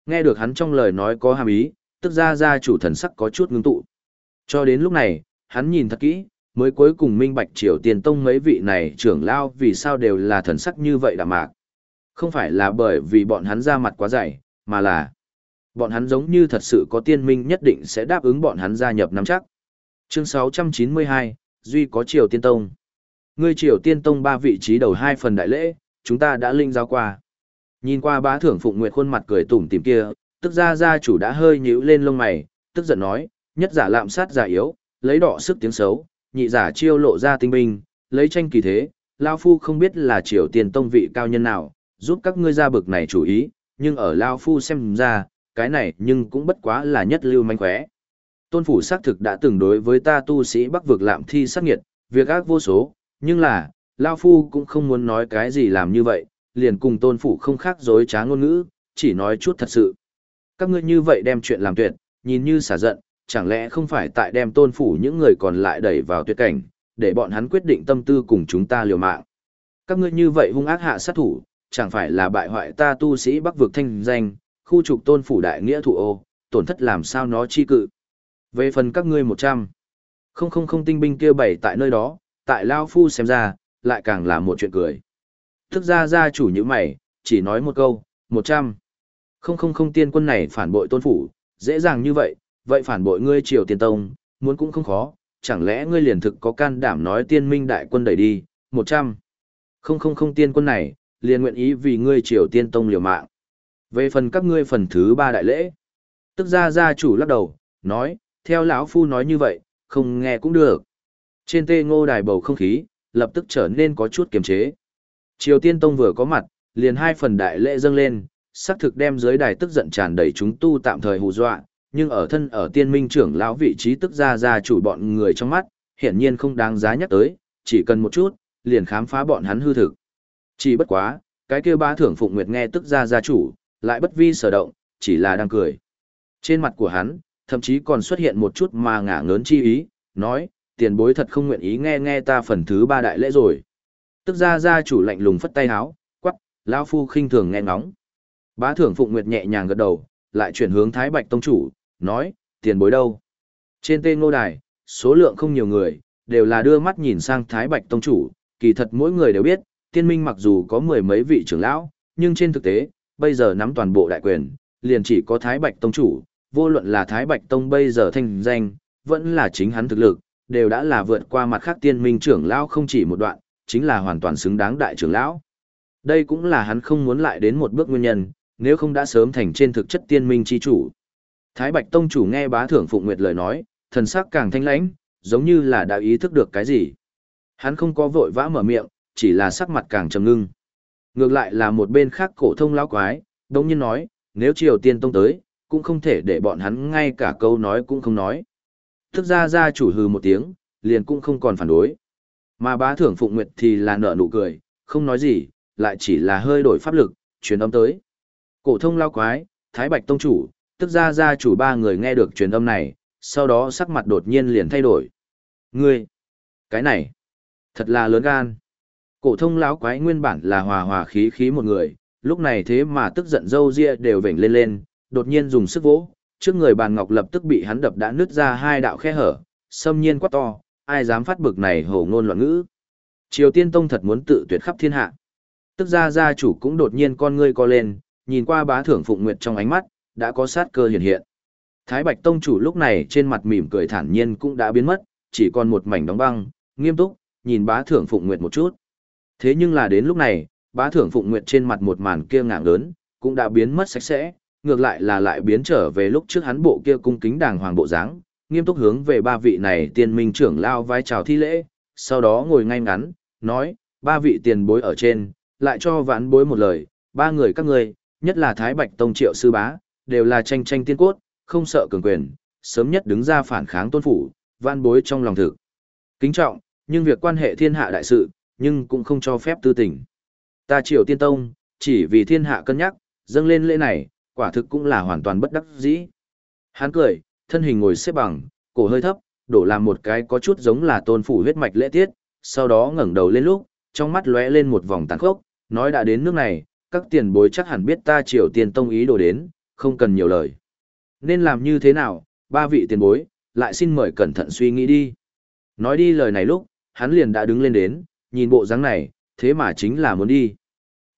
[SPEAKER 1] Nghe được hắn trong lời nói có hàm ý, tức ra Ra chủ thần sắc có chút ngưng tụ. Cho đến lúc này, hắn nhìn thật kỹ, mới cuối cùng minh bạch triều tiền tông mấy vị này trưởng lao vì sao đều là thần sắc như vậy đạm mạc. Không phải là bởi vì bọn hắn ra mặt quá dày, mà là bọn hắn giống như thật sự có tiên minh nhất định sẽ đáp ứng bọn hắn gia nhập nắm chắc. Chương 692, Duy có triều tiên tông. Ngươi triều tiên tông ba vị trí đầu hai phần đại lễ, chúng ta đã linh giao qua. Nhìn qua bá thưởng phụng nguyệt khuôn mặt cười tủm tìm kia, tức ra gia chủ đã hơi nhíu lên lông mày, tức giận nói, nhất giả lạm sát giả yếu, lấy đỏ sức tiếng xấu, nhị giả chiêu lộ ra tinh binh, lấy tranh kỳ thế, Lao Phu không biết là triều Tiên tông vị cao nhân nào, giúp các ngươi ra bực này chủ ý, nhưng ở Lao Phu xem ra, cái này nhưng cũng bất quá là nhất lưu manh khóe. Tôn phủ xác thực đã từng đối với ta tu sĩ bắc vực lạm thi sát nghiệt, việc ác vô số, nhưng là, Lao Phu cũng không muốn nói cái gì làm như vậy, liền cùng tôn phủ không khác dối trá ngôn ngữ, chỉ nói chút thật sự. Các ngươi như vậy đem chuyện làm tuyệt, nhìn như xả giận, chẳng lẽ không phải tại đem tôn phủ những người còn lại đẩy vào tuyệt cảnh, để bọn hắn quyết định tâm tư cùng chúng ta liều mạng. Các ngươi như vậy hung ác hạ sát thủ, chẳng phải là bại hoại ta tu sĩ bắc vực thanh danh, khu trục tôn phủ đại nghĩa thủ ô, tổn thất làm sao nó chi cự. Về phần các ngươi một trăm không không không tinh binh kia bày tại nơi đó, tại Lao Phu xem ra, lại càng là một chuyện cười. Thức ra gia chủ như mày, chỉ nói một câu, một trăm Không không không tiên quân này phản bội tôn phủ, dễ dàng như vậy, vậy phản bội ngươi triều tiên tông, muốn cũng không khó, chẳng lẽ ngươi liền thực có can đảm nói tiên minh đại quân đẩy đi, một trăm Không không không tiên quân này, liền nguyện ý vì ngươi triều tiên tông liều mạng. Về phần các ngươi phần thứ ba đại lễ, tức ra gia chủ lắc đầu, nói, theo lão phu nói như vậy, không nghe cũng được. Trên tê ngô đài bầu không khí, lập tức trở nên có chút kiềm chế. Triều Tiên Tông vừa có mặt, liền hai phần đại lễ dâng lên, xác thực đem dưới đài tức giận tràn đầy chúng tu tạm thời hù dọa, nhưng ở thân ở tiên minh trưởng lão vị trí tức ra ra chủ bọn người trong mắt, hiển nhiên không đáng giá nhắc tới, chỉ cần một chút, liền khám phá bọn hắn hư thực. Chỉ bất quá, cái kia ba thưởng phụng nguyệt nghe tức ra gia chủ, lại bất vi sở động, chỉ là đang cười. Trên mặt của hắn, thậm chí còn xuất hiện một chút mà ngả ngớn chi ý, nói, tiền bối thật không nguyện ý nghe nghe ta phần thứ ba đại lễ rồi. Tức ra gia chủ lạnh lùng phất tay háo, quắc, lão phu khinh thường nghe ngóng. Bá thưởng Phụng Nguyệt nhẹ nhàng gật đầu, lại chuyển hướng Thái Bạch Tông chủ, nói, tiền bối đâu? Trên tên ngô đài, số lượng không nhiều người, đều là đưa mắt nhìn sang Thái Bạch Tông chủ, kỳ thật mỗi người đều biết, tiên minh mặc dù có mười mấy vị trưởng lão, nhưng trên thực tế, bây giờ nắm toàn bộ đại quyền, liền chỉ có Thái Bạch Tông chủ, vô luận là Thái Bạch Tông bây giờ thanh danh, vẫn là chính hắn thực lực, đều đã là vượt qua mặt khác tiên minh trưởng lão không chỉ một đoạn, chính là hoàn toàn xứng đáng đại trưởng lão. Đây cũng là hắn không muốn lại đến một bước nguyên nhân, nếu không đã sớm thành trên thực chất tiên minh chi chủ. Thái Bạch Tông chủ nghe bá thưởng Phụng Nguyệt lời nói, thần sắc càng thanh lãnh, giống như là đã ý thức được cái gì. Hắn không có vội vã mở miệng, chỉ là sắc mặt càng trầm ngưng. Ngược lại là một bên khác cổ thông lão quái, đống nhiên nói, nếu Triều Tiên Tông tới, cũng không thể để bọn hắn ngay cả câu nói cũng không nói. Thức ra Ra chủ hừ một tiếng, liền cũng không còn phản đối. Mà bá thưởng Phụng Nguyệt thì là nở nụ cười, không nói gì, lại chỉ là hơi đổi pháp lực, truyền âm tới. Cổ thông lao quái, Thái Bạch Tông chủ, tức ra Ra chủ ba người nghe được truyền âm này, sau đó sắc mặt đột nhiên liền thay đổi. Ngươi, cái này, thật là lớn gan. Cổ thông lão quái nguyên bản là hòa hòa khí khí một người, lúc này thế mà tức giận râu ria đều vểnh lên lên, đột nhiên dùng sức vỗ, trước người bàn ngọc lập tức bị hắn đập đã nứt ra hai đạo khe hở, xâm nhiên quát to, ai dám phát bực này hổ ngôn loạn ngữ. Triều Tiên Tông thật muốn tự tuyệt khắp thiên hạ. Tức ra gia chủ cũng đột nhiên con ngươi co lên, nhìn qua bá thưởng Phụng Nguyệt trong ánh mắt, đã có sát cơ hiện hiện. Thái Bạch Tông chủ lúc này trên mặt mỉm cười thản nhiên cũng đã biến mất, chỉ còn một mảnh đóng băng, nghiêm túc, nhìn bá thưởng Phụng Nguyệt một chút. Thế nhưng là đến lúc này, bá thưởng Phụng Nguyệt trên mặt một màn kia ngạng lớn, cũng đã biến mất sạch sẽ, ngược lại là lại biến trở về lúc trước hắn bộ kia cung kính đàng hoàng bộ dáng, nghiêm túc hướng về ba vị này tiên minh trưởng lao vai chào thi lễ, sau đó ngồi ngay ngắn, nói, ba vị tiền bối ở trên, lại cho vãn bối một lời, ba người các ngươi, nhất là Thái Bạch Tông Triệu Sư Bá, đều là tranh tranh tiên cốt, không sợ cường quyền, sớm nhất đứng ra phản kháng tôn phủ, vãn bối trong lòng thực. Kính trọng, nhưng việc quan hệ thiên hạ đại sự, nhưng cũng không cho phép tư tình. Ta Triệu Tiên Tông, chỉ vì thiên hạ cân nhắc, dâng lên lễ này, quả thực cũng là hoàn toàn bất đắc dĩ. Hắn cười, thân hình ngồi xếp bằng, cổ hơi thấp, đổ làm một cái có chút giống là tôn phủ huyết mạch lễ tiết, sau đó ngẩng đầu lên lúc, trong mắt lóe lên một vòng tàn khốc, nói đã đến nước này, các tiền bối chắc hẳn biết ta triều tiên tông ý đồ đến, không cần nhiều lời. Nên làm như thế nào, ba vị tiền bối, lại xin mời cẩn thận suy nghĩ đi. Nói đi lời này lúc, hắn liền đã đứng lên đến, nhìn bộ dáng này, thế mà chính là muốn đi.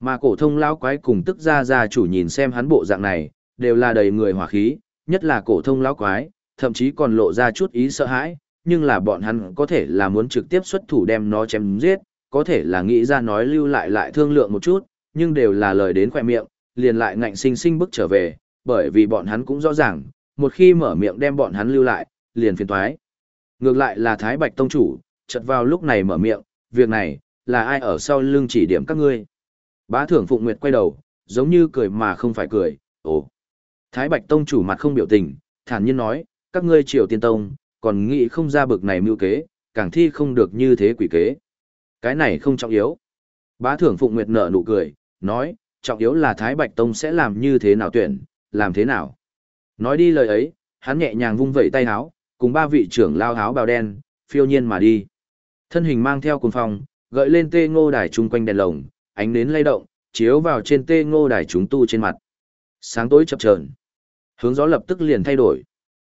[SPEAKER 1] Mà cổ thông lão quái cùng tức ra ra chủ nhìn xem hắn bộ dạng này, đều là đầy người hỏa khí, nhất là cổ thông lão quái, thậm chí còn lộ ra chút ý sợ hãi, nhưng là bọn hắn có thể là muốn trực tiếp xuất thủ đem nó chém giết, có thể là nghĩ ra nói lưu lại lại thương lượng một chút, nhưng đều là lời đến khỏe miệng, liền lại ngạnh sinh sinh bước trở về, bởi vì bọn hắn cũng rõ ràng, một khi mở miệng đem bọn hắn lưu lại, liền phiền toái. Ngược lại là Thái Bạch Tông Chủ, chợt vào lúc này mở miệng, việc này, là ai ở sau lưng chỉ điểm các ngươi. Bá thưởng Phụng Nguyệt quay đầu, giống như cười mà không phải cười, ồ. Thái Bạch Tông Chủ mặt không biểu tình, thản nhiên nói, các ngươi triều tiên tông, còn nghĩ không ra bực này mưu kế, càng thi không được như thế quỷ kế. Cái này không trọng yếu. Bá thưởng Phụng Nguyệt nở nụ cười, nói, trọng yếu là Thái Bạch Tông sẽ làm như thế nào tuyển, làm thế nào. Nói đi lời ấy, hắn nhẹ nhàng vung vẩy tay háo, cùng ba vị trưởng lao háo bào đen, phiêu nhiên mà đi. Thân hình mang theo cuồng phong, gợi lên tê ngô đài chung quanh đèn lồng, ánh nến lay động, chiếu vào trên tê ngô đài chúng tu trên mặt. Sáng tối chập chờn, hướng gió lập tức liền thay đổi.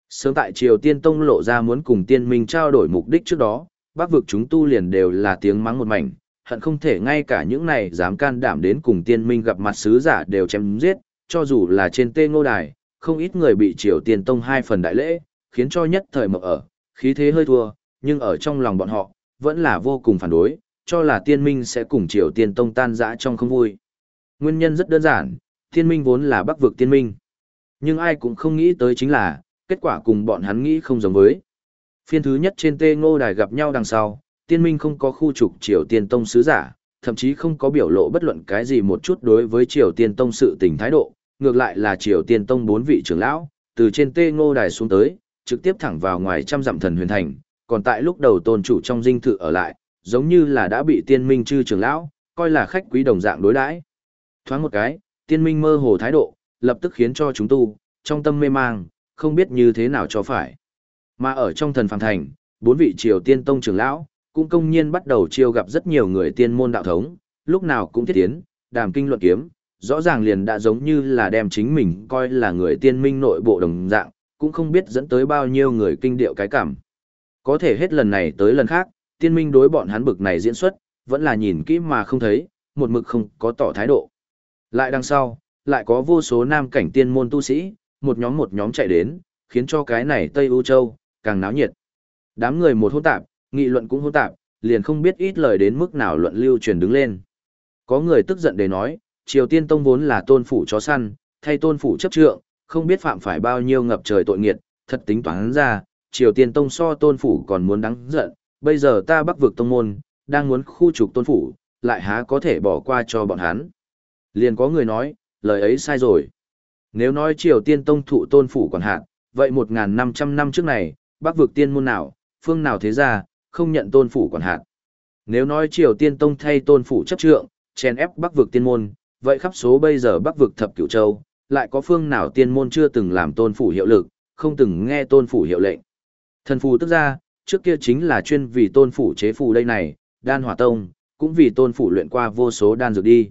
[SPEAKER 1] Sớm tại Triều Tiên Tông lộ ra muốn cùng tiên minh trao đổi mục đích trước đó, bác vực chúng tu liền đều là tiếng mắng một mảnh, hận không thể ngay cả những này dám can đảm đến cùng tiên minh gặp mặt sứ giả đều chém giết, cho dù là trên tê ngô đài, không ít người bị Triều Tiên Tông hai phần đại lễ, khiến cho nhất thời mộng ở, khí thế hơi thua, nhưng ở trong lòng bọn họ, vẫn là vô cùng phản đối, cho là tiên minh sẽ cùng Triều Tiên Tông tan rã trong không vui. Nguyên nhân rất đơn giản, tiên minh vốn là bắc vực tiên minh. Nhưng ai cũng không nghĩ tới chính là, kết quả cùng bọn hắn nghĩ không giống với. Phiên thứ nhất trên tê ngô đài gặp nhau đằng sau, tiên minh không có khu trục Triều Tiên Tông sứ giả, thậm chí không có biểu lộ bất luận cái gì một chút đối với Triều Tiên Tông sự tình thái độ, ngược lại là Triều Tiên Tông bốn vị trưởng lão, từ trên tê ngô đài xuống tới, trực tiếp thẳng vào ngoài trăm dặm thần huyền thành, còn tại lúc đầu tôn chủ trong dinh thự ở lại, giống như là đã bị tiên minh chư trưởng lão, coi là khách quý đồng dạng đối đãi. Thoáng một cái, tiên minh mơ hồ thái độ, lập tức khiến cho chúng tu, trong tâm mê mang, không biết như thế nào cho phải. Mà ở trong thần phàng thành, bốn vị triều tiên tông trưởng lão, cũng công nhiên bắt đầu chiêu gặp rất nhiều người tiên môn đạo thống, lúc nào cũng thiết tiến, đàm kinh luận kiếm, rõ ràng liền đã giống như là đem chính mình coi là người tiên minh nội bộ đồng dạng, cũng không biết dẫn tới bao nhiêu người kinh điệu cái cảm. Có thể hết lần này tới lần khác, tiên minh đối bọn hắn bực này diễn xuất, vẫn là nhìn kỹ mà không thấy, một mực không có tỏ thái độ. Lại đằng sau, lại có vô số nam cảnh tiên môn tu sĩ, một nhóm một nhóm chạy đến, khiến cho cái này Tây U Châu, càng náo nhiệt. Đám người một hôn tạp, nghị luận cũng hôn tạp, liền không biết ít lời đến mức nào luận lưu truyền đứng lên. Có người tức giận để nói, Triều Tiên Tông vốn là tôn phủ chó săn, thay tôn phủ chấp trượng, không biết phạm phải bao nhiêu ngập trời tội nghiệt, thật tính toán ra, Triều Tiên Tông so tôn phủ còn muốn đáng giận, bây giờ ta bắc vực tông môn, đang muốn khu trục tôn phủ, lại há có thể bỏ qua cho bọn hắn. Liền có người nói, lời ấy sai rồi. Nếu nói Triều Tiên Tông thụ tôn phủ còn hạn, vậy 1.500 năm trước này, bắc vực tiên môn nào, phương nào thế ra, không nhận tôn phủ quản hạt. Nếu nói Triều Tiên Tông thay tôn phủ chấp trượng, chèn ép bắc vực tiên môn, vậy khắp số bây giờ bắc vực thập cửu châu, lại có phương nào tiên môn chưa từng làm tôn phủ hiệu lực, không từng nghe tôn phủ hiệu lệnh. Thần phù tức ra, trước kia chính là chuyên vì tôn phủ chế phù đây này, đan hỏa tông, cũng vì tôn phủ luyện qua vô số đan dược đi.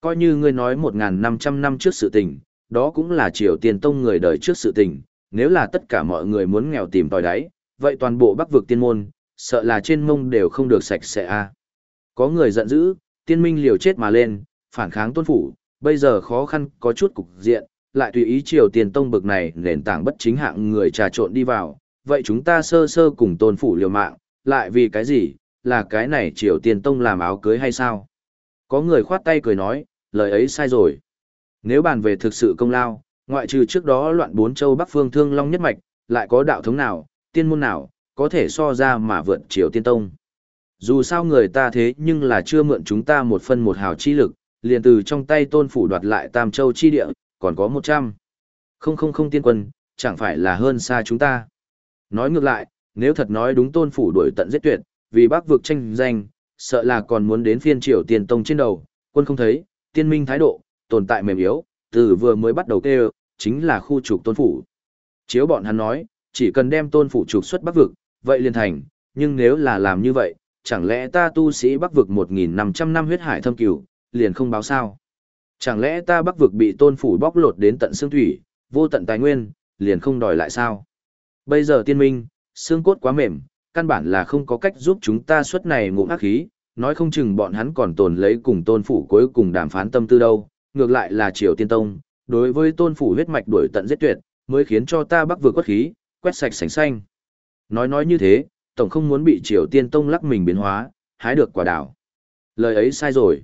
[SPEAKER 1] Coi như ngươi nói 1.500 năm trước sự tình, đó cũng là triều tiên tông người đời trước sự tình, nếu là tất cả mọi người muốn nghèo tìm tòi đáy, vậy toàn bộ bắc vực tiên môn, sợ là trên mông đều không được sạch sẽ a. Có người giận dữ, tiên minh liều chết mà lên, phản kháng tôn phủ, bây giờ khó khăn có chút cục diện, lại tùy ý triều tiền tông bực này nền tảng bất chính hạng người trà trộn đi vào, vậy chúng ta sơ sơ cùng tôn phủ liều mạng, lại vì cái gì, là cái này triều tiên tông làm áo cưới hay sao? Có người khoát tay cười nói, lời ấy sai rồi. Nếu bàn về thực sự công lao, ngoại trừ trước đó loạn bốn châu Bắc phương thương long nhất mạch, lại có đạo thống nào, tiên môn nào, có thể so ra mà vượt triều tiên tông. Dù sao người ta thế nhưng là chưa mượn chúng ta một phân một hào chi lực, liền từ trong tay tôn phủ đoạt lại tam châu chi địa, còn có một trăm Không không không tiên quân, chẳng phải là hơn xa chúng ta. Nói ngược lại, nếu thật nói đúng tôn phủ đuổi tận giết tuyệt, vì bác vực tranh danh, sợ là còn muốn đến phiên triều tiền tông trên đầu, quân không thấy, tiên minh thái độ, tồn tại mềm yếu, từ vừa mới bắt đầu kêu, chính là khu trục tôn phủ. Chiếu bọn hắn nói, chỉ cần đem tôn phủ trục xuất bắc vực, vậy liền thành, nhưng nếu là làm như vậy, chẳng lẽ ta tu sĩ bắc vực 1.500 năm huyết hải thâm cửu, liền không báo sao. Chẳng lẽ ta bắc vực bị tôn phủ bóc lột đến tận xương thủy, vô tận tài nguyên, liền không đòi lại sao? Bây giờ tiên minh, xương cốt quá mềm, căn bản là không có cách giúp chúng ta xuất này ngụm ác khí, nói không chừng bọn hắn còn tồn lấy cùng tôn phủ cuối cùng đàm phán tâm tư đâu, ngược lại là triều tiên tông, đối với tôn phủ huyết mạch đuổi tận giết tuyệt, mới khiến cho ta bắc vượt quất khí, quét sạch sành xanh. Nói nói như thế, tổng không muốn bị triều tiên tông lắc mình biến hóa, hái được quả đào. Lời ấy sai rồi.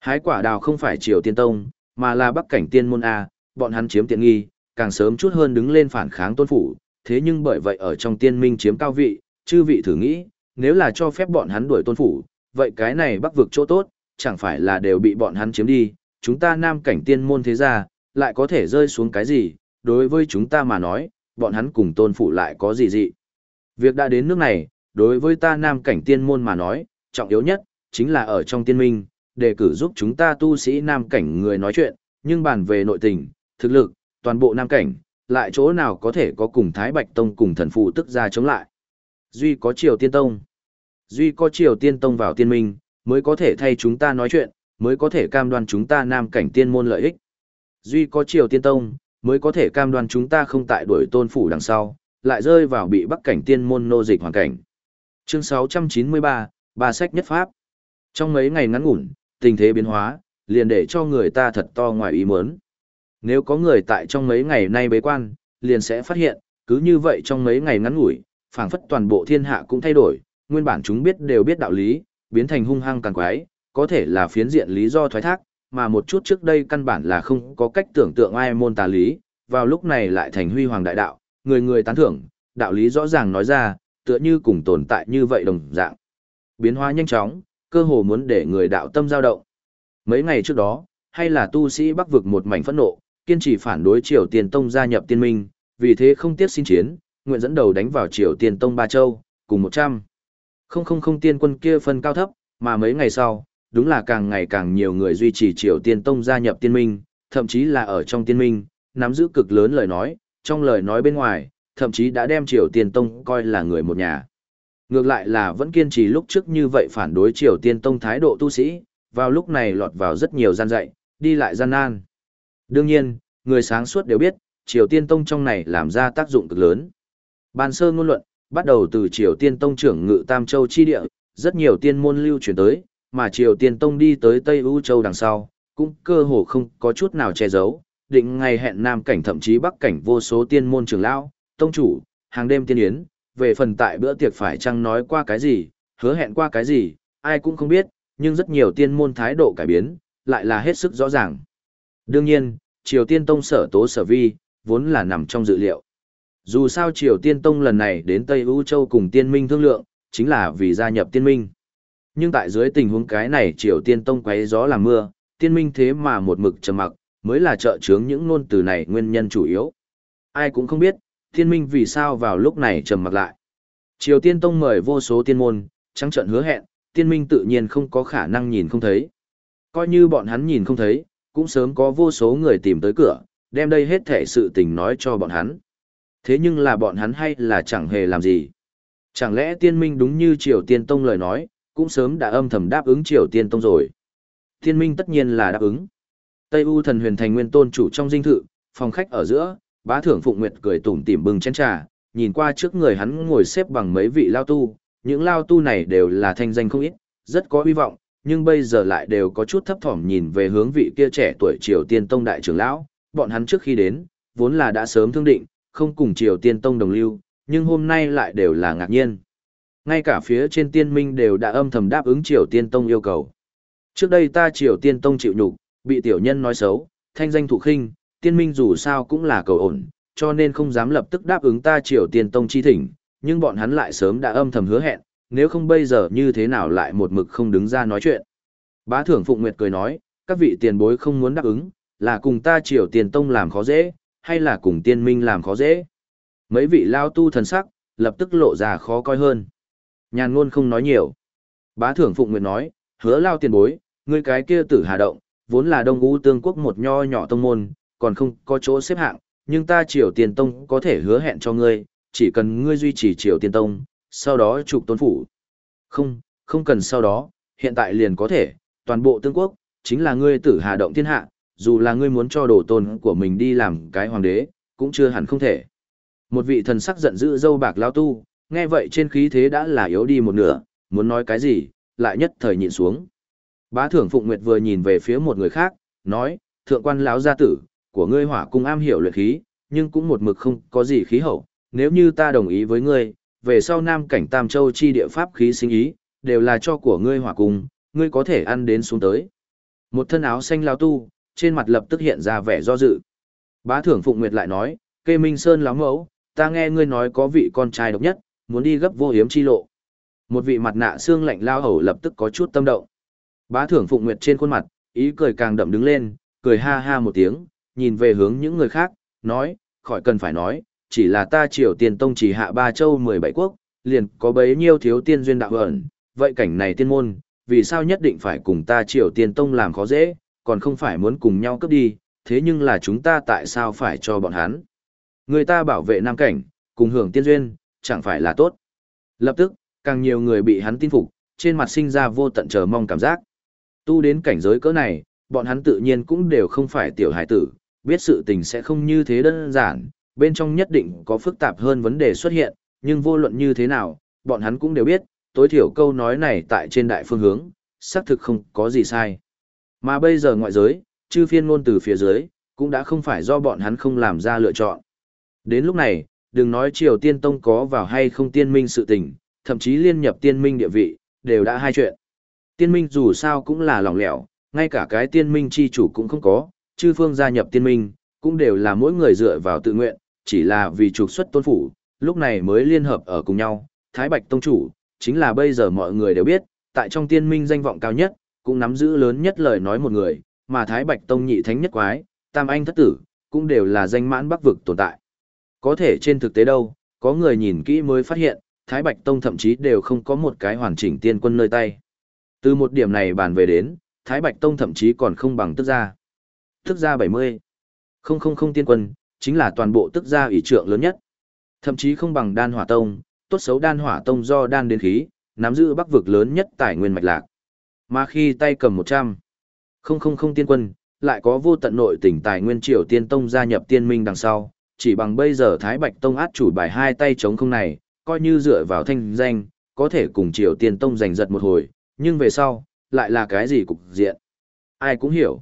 [SPEAKER 1] Hái quả đào không phải triều tiên tông, mà là bắc cảnh tiên môn A, bọn hắn chiếm tiện nghi, càng sớm chút hơn đứng lên phản kháng tôn phủ, thế nhưng bởi vậy ở trong tiên minh chiếm cao vị, chư vị thử nghĩ, nếu là cho phép bọn hắn đuổi tôn phủ, vậy cái này bắc vực chỗ tốt, chẳng phải là đều bị bọn hắn chiếm đi, chúng ta nam cảnh tiên môn thế gia, lại có thể rơi xuống cái gì, đối với chúng ta mà nói, bọn hắn cùng tôn phủ lại có gì dị. Việc đã đến nước này, đối với ta nam cảnh tiên môn mà nói, trọng yếu nhất, chính là ở trong tiên minh, đề cử giúp chúng ta tu sĩ nam cảnh người nói chuyện, nhưng bàn về nội tình, thực lực, toàn bộ nam cảnh, lại chỗ nào có thể có cùng Thái Bạch Tông cùng thần phụ tức ra chống lại. Duy có Triều Tiên Tông. Duy có Triều Tiên Tông vào tiên minh, mới có thể thay chúng ta nói chuyện, mới có thể cam đoan chúng ta nam cảnh tiên môn lợi ích. Duy có Triều Tiên Tông, mới có thể cam đoan chúng ta không tại đuổi tôn phủ đằng sau, lại rơi vào bị bắc cảnh tiên môn nô dịch hoàn cảnh. Chương 693, ba sách nhất pháp. Trong mấy ngày ngắn ngủn, tình thế biến hóa, liền để cho người ta thật to ngoài ý muốn. Nếu có người tại trong mấy ngày nay bế quan, liền sẽ phát hiện, cứ như vậy trong mấy ngày ngắn ngủi, phảng phất toàn bộ thiên hạ cũng thay đổi, nguyên bản chúng biết đều biết đạo lý, biến thành hung hăng càng quái, có thể là phiến diện lý do thoái thác, mà một chút trước đây căn bản là không có cách tưởng tượng ai môn tà lý, vào lúc này lại thành huy hoàng đại đạo, người người tán thưởng, đạo lý rõ ràng nói ra, tựa như cùng tồn tại như vậy đồng dạng. Biến hóa nhanh chóng, cơ hồ muốn để người đạo tâm dao động. Mấy ngày trước đó, hay là tu sĩ bắc vực một mảnh phẫn nộ, kiên trì phản đối Triều Tiên Tông gia nhập tiên minh, vì thế không tiếc xin chiến, nguyện dẫn đầu đánh vào Triều Tiên Tông Ba Châu, cùng 100. Không không không tiên quân kia phân cao thấp, mà mấy ngày sau, đúng là càng ngày càng nhiều người duy trì Triều Tiên Tông gia nhập tiên minh, thậm chí là ở trong tiên minh, nắm giữ cực lớn lời nói, trong lời nói bên ngoài, thậm chí đã đem Triều Tiên Tông coi là người một nhà. Ngược lại là vẫn kiên trì lúc trước như vậy phản đối Triều Tiên Tông thái độ tu sĩ, vào lúc này lọt vào rất nhiều gian dạy, đi lại gian nan. Đương nhiên, người sáng suốt đều biết, Triều Tiên Tông trong này làm ra tác dụng cực lớn. Ban sơ ngôn luận, bắt đầu từ Triều Tiên Tông trưởng ngự Tam Châu chi địa, rất nhiều tiên môn lưu truyền tới, mà Triều Tiên Tông đi tới Tây U Châu đằng sau, cũng cơ hồ không có chút nào che giấu, định ngày hẹn Nam cảnh thậm chí Bắc cảnh vô số tiên môn trưởng lão, tông chủ, hàng đêm tiên yến, về phần tại bữa tiệc phải chăng nói qua cái gì, hứa hẹn qua cái gì, ai cũng không biết, nhưng rất nhiều tiên môn thái độ cải biến, lại là hết sức rõ ràng. Đương nhiên, Triều Tiên Tông sở tố sở vi, vốn là nằm trong dự liệu. Dù sao Triều Tiên Tông lần này đến Tây U Châu cùng tiên minh thương lượng, chính là vì gia nhập tiên minh. Nhưng tại dưới tình huống cái này Triều Tiên Tông quấy gió làm mưa, tiên minh thế mà một mực trầm mặc, mới là trợ chướng những ngôn từ này nguyên nhân chủ yếu. Ai cũng không biết, tiên minh vì sao vào lúc này trầm mặc lại. Triều Tiên Tông mời vô số tiên môn, trắng trận hứa hẹn, tiên minh tự nhiên không có khả năng nhìn không thấy. Coi như bọn hắn nhìn không thấy, cũng sớm có vô số người tìm tới cửa, đem đây hết thể sự tình nói cho bọn hắn. Thế nhưng là bọn hắn hay là chẳng hề làm gì. Chẳng lẽ tiên minh đúng như Triều Tiên Tông lời nói, cũng sớm đã âm thầm đáp ứng Triều Tiên Tông rồi. Tiên minh tất nhiên là đáp ứng. Tây U thần huyền thành nguyên tôn chủ trong dinh thự, phòng khách ở giữa, bá thưởng Phụng Nguyệt cười tủm tỉm bưng chén trà, nhìn qua trước người hắn ngồi xếp bằng mấy vị lao tu, những lao tu này đều là thanh danh không ít, rất có hy vọng, nhưng bây giờ lại đều có chút thấp thỏm nhìn về hướng vị kia trẻ tuổi Triều Tiên Tông đại trưởng lão, bọn hắn trước khi đến, vốn là đã sớm thương định, không cùng Triều Tiên Tông đồng lưu, nhưng hôm nay lại đều là ngạc nhiên. Ngay cả phía trên tiên minh đều đã âm thầm đáp ứng Triều Tiên Tông yêu cầu. Trước đây ta Triều Tiên Tông chịu nhục, bị tiểu nhân nói xấu, thanh danh thụ khinh, tiên minh dù sao cũng là cầu ổn, cho nên không dám lập tức đáp ứng ta Triều Tiên Tông chi thỉnh, nhưng bọn hắn lại sớm đã âm thầm hứa hẹn, nếu không bây giờ như thế nào lại một mực không đứng ra nói chuyện. Bá thưởng Phụng Nguyệt cười nói, các vị tiền bối không muốn đáp ứng, là cùng ta Triều tiền Tông làm khó dễ, hay là cùng tiên minh làm khó dễ. Mấy vị lao tu thần sắc, lập tức lộ ra khó coi hơn. Nhàn ngôn không nói nhiều. Bá thưởng Phụng Nguyệt nói, hứa lao tiền bối, ngươi cái kia tử hà động, vốn là đông u tương quốc một nho nhỏ tông môn, còn không có chỗ xếp hạng, nhưng ta Triều tiền Tông có thể hứa hẹn cho ngươi, chỉ cần ngươi duy trì Triều tiền Tông, sau đó trục tôn phủ. Không, không cần sau đó, hiện tại liền có thể, toàn bộ tương quốc, chính là ngươi tử hà động thiên hạ, dù là ngươi muốn cho đồ tôn của mình đi làm cái hoàng đế, cũng chưa hẳn không thể. Một vị thần sắc giận dữ dâu bạc lao tu, nghe vậy trên khí thế đã là yếu đi một nửa, muốn nói cái gì, lại nhất thời nhịn xuống. Bá thưởng Phụng Nguyệt vừa nhìn về phía một người khác, nói, thượng quan lão gia tử, của ngươi hỏa cung am hiểu luyện khí, nhưng cũng một mực không có gì khí hậu, nếu như ta đồng ý với ngươi, về sau nam cảnh Tam Châu chi địa pháp khí sinh ý, đều là cho của ngươi hỏa cung, ngươi có thể ăn đến xuống tới. Một thân áo xanh lao tu, trên mặt lập tức hiện ra vẻ do dự. Bá thưởng Phụng Nguyệt lại nói, kê Minh Sơn láo mẫu, ta nghe ngươi nói có vị con trai độc nhất, muốn đi gấp vô hiếm chi lộ. Một vị mặt nạ xương lạnh lao hầu lập tức có chút tâm động. Bá thưởng Phụng Nguyệt trên khuôn mặt, ý cười càng đậm đứng lên, cười ha ha một tiếng, nhìn về hướng những người khác, nói, khỏi cần phải nói, chỉ là ta triều tiên tông chỉ hạ ba châu 17 quốc, liền có bấy nhiêu thiếu tiên duyên đạo ẩn, vậy cảnh này tiên môn, vì sao nhất định phải cùng ta triều tiên tông làm khó dễ, còn không phải muốn cùng nhau cướp đi, thế nhưng là chúng ta tại sao phải cho bọn hắn. Người ta bảo vệ nam cảnh, cùng hưởng tiên duyên, chẳng phải là tốt. Lập tức, càng nhiều người bị hắn tin phục, trên mặt sinh ra vô tận chờ mong cảm giác. Tu đến cảnh giới cỡ này, bọn hắn tự nhiên cũng đều không phải tiểu hải tử, biết sự tình sẽ không như thế đơn giản, bên trong nhất định có phức tạp hơn vấn đề xuất hiện, nhưng vô luận như thế nào, bọn hắn cũng đều biết, tối thiểu câu nói này tại trên đại phương hướng, xác thực không có gì sai. Mà bây giờ ngoại giới, chư phiên ngôn từ phía dưới, cũng đã không phải do bọn hắn không làm ra lựa chọn. Đến lúc này, đừng nói Triều Tiên Tông có vào hay không tiên minh sự tình, thậm chí liên nhập tiên minh địa vị, đều đã hai chuyện. Tiên minh dù sao cũng là lỏng lẻo, ngay cả cái tiên minh chi chủ cũng không có, chư phương gia nhập tiên minh, cũng đều là mỗi người dựa vào tự nguyện, chỉ là vì trục xuất tôn phủ, lúc này mới liên hợp ở cùng nhau. Thái Bạch Tông chủ, chính là bây giờ mọi người đều biết, tại trong tiên minh danh vọng cao nhất, cũng nắm giữ lớn nhất lời nói một người, mà Thái Bạch Tông nhị thánh nhất quái, Tam Anh thất tử, cũng đều là danh mãn bắc vực tồn tại. Có thể trên thực tế đâu, có người nhìn kỹ mới phát hiện, Thái Bạch Tông thậm chí đều không có một cái hoàn chỉnh tiên quân nơi tay. Từ một điểm này bàn về đến, Thái Bạch Tông thậm chí còn không bằng tức gia. Tức gia 70. Không không không tiên quân, chính là toàn bộ tức gia ủy trượng lớn nhất. Thậm chí không bằng đan hỏa tông, tốt xấu đan hỏa tông do đan đến khí, nắm giữ bắc vực lớn nhất tài nguyên mạch lạc. Mà khi tay cầm 100. Không không không tiên quân, lại có vô tận nội tỉnh tài nguyên triều tiên tông gia nhập tiên minh đằng sau, chỉ bằng bây giờ Thái Bạch Tông át chủ bài hai tay chống không này, coi như dựa vào thanh danh, có thể cùng triều tiên tông giành giật một hồi, nhưng về sau, lại là cái gì cục diện. Ai cũng hiểu.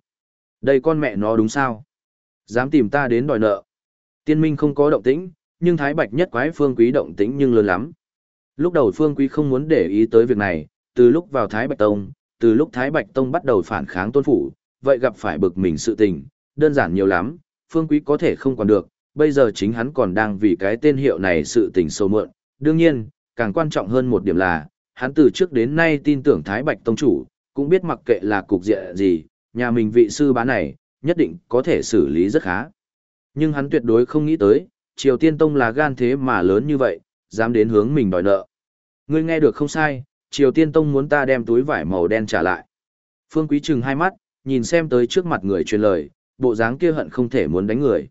[SPEAKER 1] Đây con mẹ nó đúng sao? Dám tìm ta đến đòi nợ. Tiên minh không có động tĩnh, nhưng Thái Bạch nhất quái phương quý động tĩnh nhưng lớn lắm. Lúc đầu phương quý không muốn để ý tới việc này, từ lúc vào Thái Bạch Tông, từ lúc Thái Bạch Tông bắt đầu phản kháng tôn phủ, vậy gặp phải bực mình sự tình, đơn giản nhiều lắm, phương quý có thể không còn được, bây giờ chính hắn còn đang vì cái tên hiệu này sự tình sâu mượn. Đương nhiên, càng quan trọng hơn một điểm là, hắn từ trước đến nay tin tưởng Thái Bạch Tông chủ, cũng biết mặc kệ là cục diện gì, nhà mình vị sư bá này, nhất định có thể xử lý rất khá. Nhưng hắn tuyệt đối không nghĩ tới, Triều Tiên Tông là gan thế mà lớn như vậy, dám đến hướng mình đòi nợ. Ngươi nghe được không sai, Triều Tiên Tông muốn ta đem túi vải màu đen trả lại. Phương Quý trừng hai mắt, nhìn xem tới trước mặt người truyền lời, bộ dáng kia hận không thể muốn đánh người.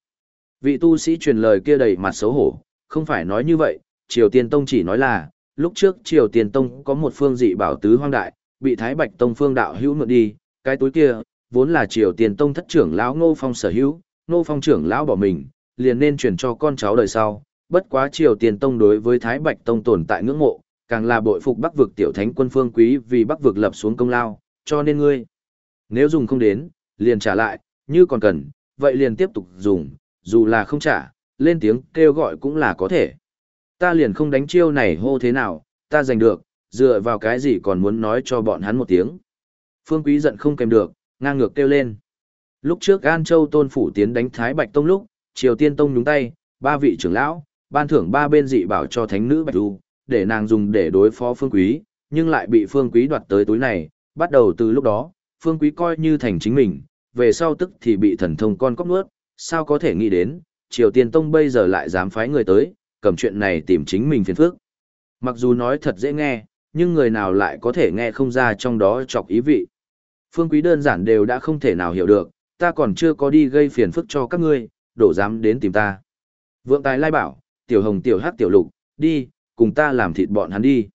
[SPEAKER 1] Vị tu sĩ truyền lời kia đầy mặt xấu hổ, không phải nói như vậy, Triều Tiên Tông chỉ nói là, lúc trước Triều Tiên Tông có một phương dị bảo tứ hoang đại, bị Thái Bạch Tông phương đạo hữu mượn đi, cái túi kia, vốn là Triều Tiên Tông thất trưởng lão Ngô Phong sở hữu, nô Phong trưởng lão bỏ mình, liền nên truyền cho con cháu đời sau, bất quá Triều tiền Tông đối với Thái Bạch Tông tồn tại ngưỡng mộ, càng là bội phục Bắc vực tiểu thánh quân phương quý vì Bắc vực lập xuống công lao, cho nên ngươi, nếu dùng không đến, liền trả lại, như còn cần, vậy liền tiếp tục dùng, dù là không trả, lên tiếng kêu gọi cũng là có thể. Ta liền không đánh chiêu này hô thế nào, ta giành được, dựa vào cái gì còn muốn nói cho bọn hắn một tiếng. Phương Quý giận không kèm được, ngang ngược kêu lên. Lúc trước An Châu Tôn Phủ tiến đánh Thái Bạch Tông lúc, Triều Tiên Tông nhúng tay, ba vị trưởng lão, ban thưởng ba bên dị bảo cho thánh nữ Bạch Du, để nàng dùng để đối phó Phương Quý, nhưng lại bị Phương Quý đoạt tới túi này, bắt đầu từ lúc đó, Phương Quý coi như thành chính mình, về sau tức thì bị thần thông con cóc nuốt, sao có thể nghĩ đến, Triều Tiên Tông bây giờ lại dám phái người tới, cầm chuyện này tìm chính mình phiền phức. Mặc dù nói thật dễ nghe, nhưng người nào lại có thể nghe không ra trong đó chọc ý vị. Phương Quý đơn giản đều đã không thể nào hiểu được, ta còn chưa có đi gây phiền phức cho các ngươi, đổ dám đến tìm ta. Vượng tài lai bảo, tiểu hồng tiểu hát tiểu lục, đi, cùng ta làm thịt bọn hắn đi.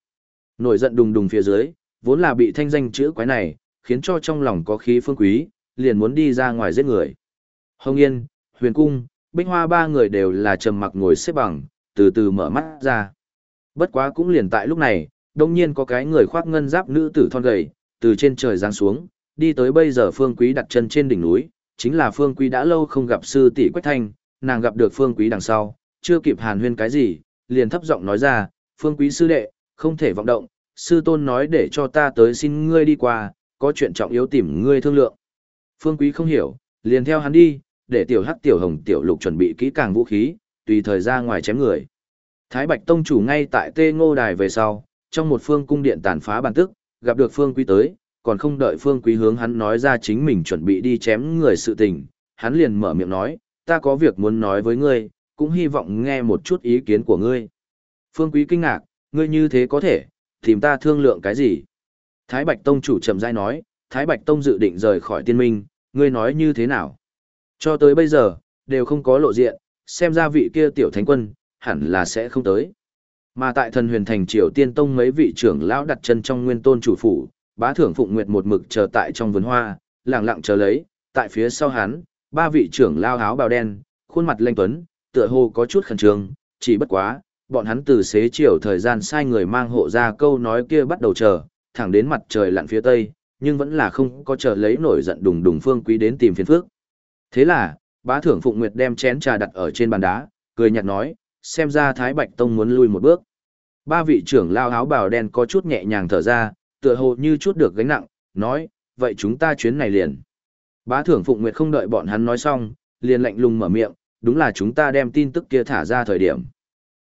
[SPEAKER 1] Nổi giận đùng đùng phía dưới, vốn là bị thanh danh chữ quái này, khiến cho trong lòng có khí phương quý, liền muốn đi ra ngoài giết người. Hồng Yên, Huyền Cung, Bích Hoa ba người đều là trầm mặc ngồi xếp bằng, từ từ mở mắt ra. Bất quá cũng liền tại lúc này, đông nhiên có cái người khoác ngân giáp nữ tử thon gầy, từ trên trời giáng xuống, đi tới bây giờ Phương Quý đặt chân trên đỉnh núi, chính là Phương Quý đã lâu không gặp sư tỷ Quách Thanh, nàng gặp được Phương Quý đằng sau, chưa kịp hàn huyên cái gì, liền thấp giọng nói ra, Phương Quý sư đệ, không thể vọng động, sư tôn nói để cho ta tới xin ngươi đi qua, có chuyện trọng yếu tìm ngươi thương lượng. Phương Quý không hiểu, liền theo hắn đi, để tiểu hắc tiểu hồng tiểu lục chuẩn bị kỹ càng vũ khí, tùy thời ra ngoài chém người. Thái Bạch Tông chủ ngay tại Tê Ngô Đài về sau, trong một phương cung điện tàn phá bàn tức, gặp được Phương Quý tới, còn không đợi Phương Quý hướng hắn nói ra chính mình chuẩn bị đi chém người sự tình, hắn liền mở miệng nói, ta có việc muốn nói với ngươi, cũng hy vọng nghe một chút ý kiến của ngươi. Phương Quý kinh ngạc, ngươi như thế có thể, tìm ta thương lượng cái gì? Thái Bạch Tông chủ chậm rãi nói, Thái Bạch Tông dự định rời khỏi tiên minh, ngươi nói như thế nào? Cho tới bây giờ, đều không có lộ diện, xem ra vị kia tiểu thánh quân, hẳn là sẽ không tới. Mà tại thần huyền thành triều tiên tông mấy vị trưởng lão đặt chân trong nguyên tôn chủ phủ, bá thưởng phụng nguyệt một mực chờ tại trong vườn hoa, lặng lặng chờ lấy, tại phía sau hắn, ba vị trưởng lao áo bào đen, khuôn mặt lanh tuấn, tựa hồ có chút khẩn trương, chỉ bất quá, bọn hắn từ xế chiều thời gian sai người mang hộ ra câu nói kia bắt đầu chờ, thẳng đến mặt trời lặn phía tây, nhưng vẫn là không có chờ lấy nổi giận đùng đùng phương quý đến tìm phiền phước. Thế là, bá thưởng Phụng Nguyệt đem chén trà đặt ở trên bàn đá, cười nhạt nói, xem ra Thái Bạch Tông muốn lui một bước. Ba vị trưởng lao áo bào đen có chút nhẹ nhàng thở ra, tựa hồ như chút được gánh nặng, nói, vậy chúng ta chuyến này liền. Bá thưởng Phụng Nguyệt không đợi bọn hắn nói xong, liền lạnh lùng mở miệng, đúng là chúng ta đem tin tức kia thả ra thời điểm.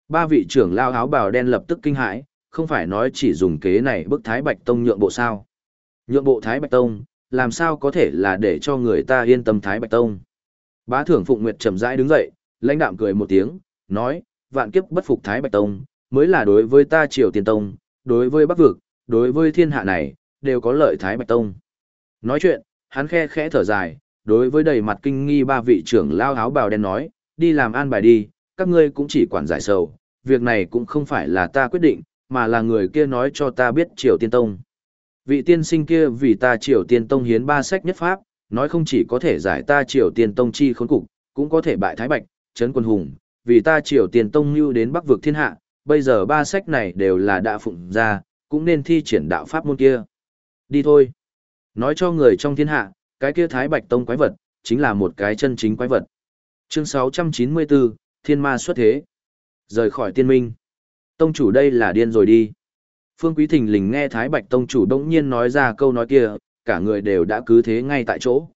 [SPEAKER 1] Ba vị trưởng lao áo bào đen lập tức kinh hãi, không phải nói chỉ dùng kế này bức Thái Bạch Tông nhượng bộ sao. Nhượng bộ Thái Bạch Tông, làm sao có thể là để cho người ta yên tâm Thái Bạch Tông. Bá thưởng Phụng Nguyệt chậm rãi đứng dậy, lãnh đạm cười một tiếng, nói, vạn kiếp bất phục Thái Bạch Tông, mới là đối với ta Triều Tiên Tông, đối với Bắc Vực, đối với thiên hạ này, đều có lợi Thái Bạch Tông. Nói chuyện, hắn khe khẽ thở dài, đối với đầy mặt kinh nghi ba vị trưởng lao áo bào đen nói, đi làm an bài đi, các ngươi cũng chỉ quản giải sầu, việc này cũng không phải là ta quyết định, mà là người kia nói cho ta biết Triều Tiên Tông. Vị tiên sinh kia vì ta Triều Tiên Tông hiến ba sách nhất pháp, nói không chỉ có thể giải ta Triều Tiên Tông chi khốn cục, cũng có thể bại Thái Bạch, Trấn Quân Hùng, vì ta Triều Tiên Tông lưu đến Bắc vực thiên hạ, bây giờ ba sách này đều là đã phụng ra, cũng nên thi triển đạo pháp môn kia. Đi thôi. Nói cho người trong thiên hạ, cái kia Thái Bạch Tông quái vật, chính là một cái chân chính quái vật. Chương 694, Thiên Ma xuất thế. Rời khỏi tiên minh. Tông chủ đây là điên rồi đi. Phương Quý Thình lình nghe Thái Bạch Tông chủ đống nhiên nói ra câu nói kia, cả người đều đã cứ thế ngay tại chỗ.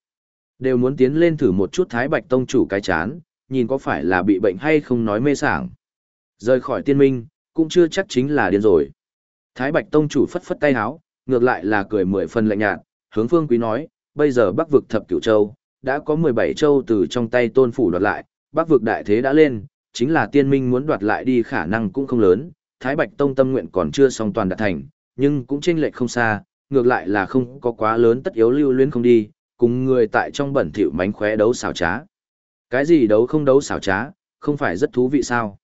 [SPEAKER 1] Đều muốn tiến lên thử một chút Thái Bạch Tông chủ cái chán, nhìn có phải là bị bệnh hay không nói mê sảng. Rời khỏi tiên minh, cũng chưa chắc chính là điên rồi. Thái Bạch Tông chủ phất phất tay háo, ngược lại là cười mười phần lạnh nhạt, hướng Phương Quý nói, bây giờ Bắc vực thập cửu châu, đã có 17 châu từ trong tay tôn phủ đoạt lại, Bắc vực đại thế đã lên, chính là tiên minh muốn đoạt lại đi khả năng cũng không lớn, Thái Bạch Tông tâm nguyện còn chưa xong toàn đạt thành, nhưng cũng chênh lệch không xa, ngược lại là không có quá lớn tất yếu lưu luyến không đi, cùng người tại trong bẩn thỉu mánh khóe đấu xảo trá. Cái gì đấu không đấu xảo trá, không phải rất thú vị sao?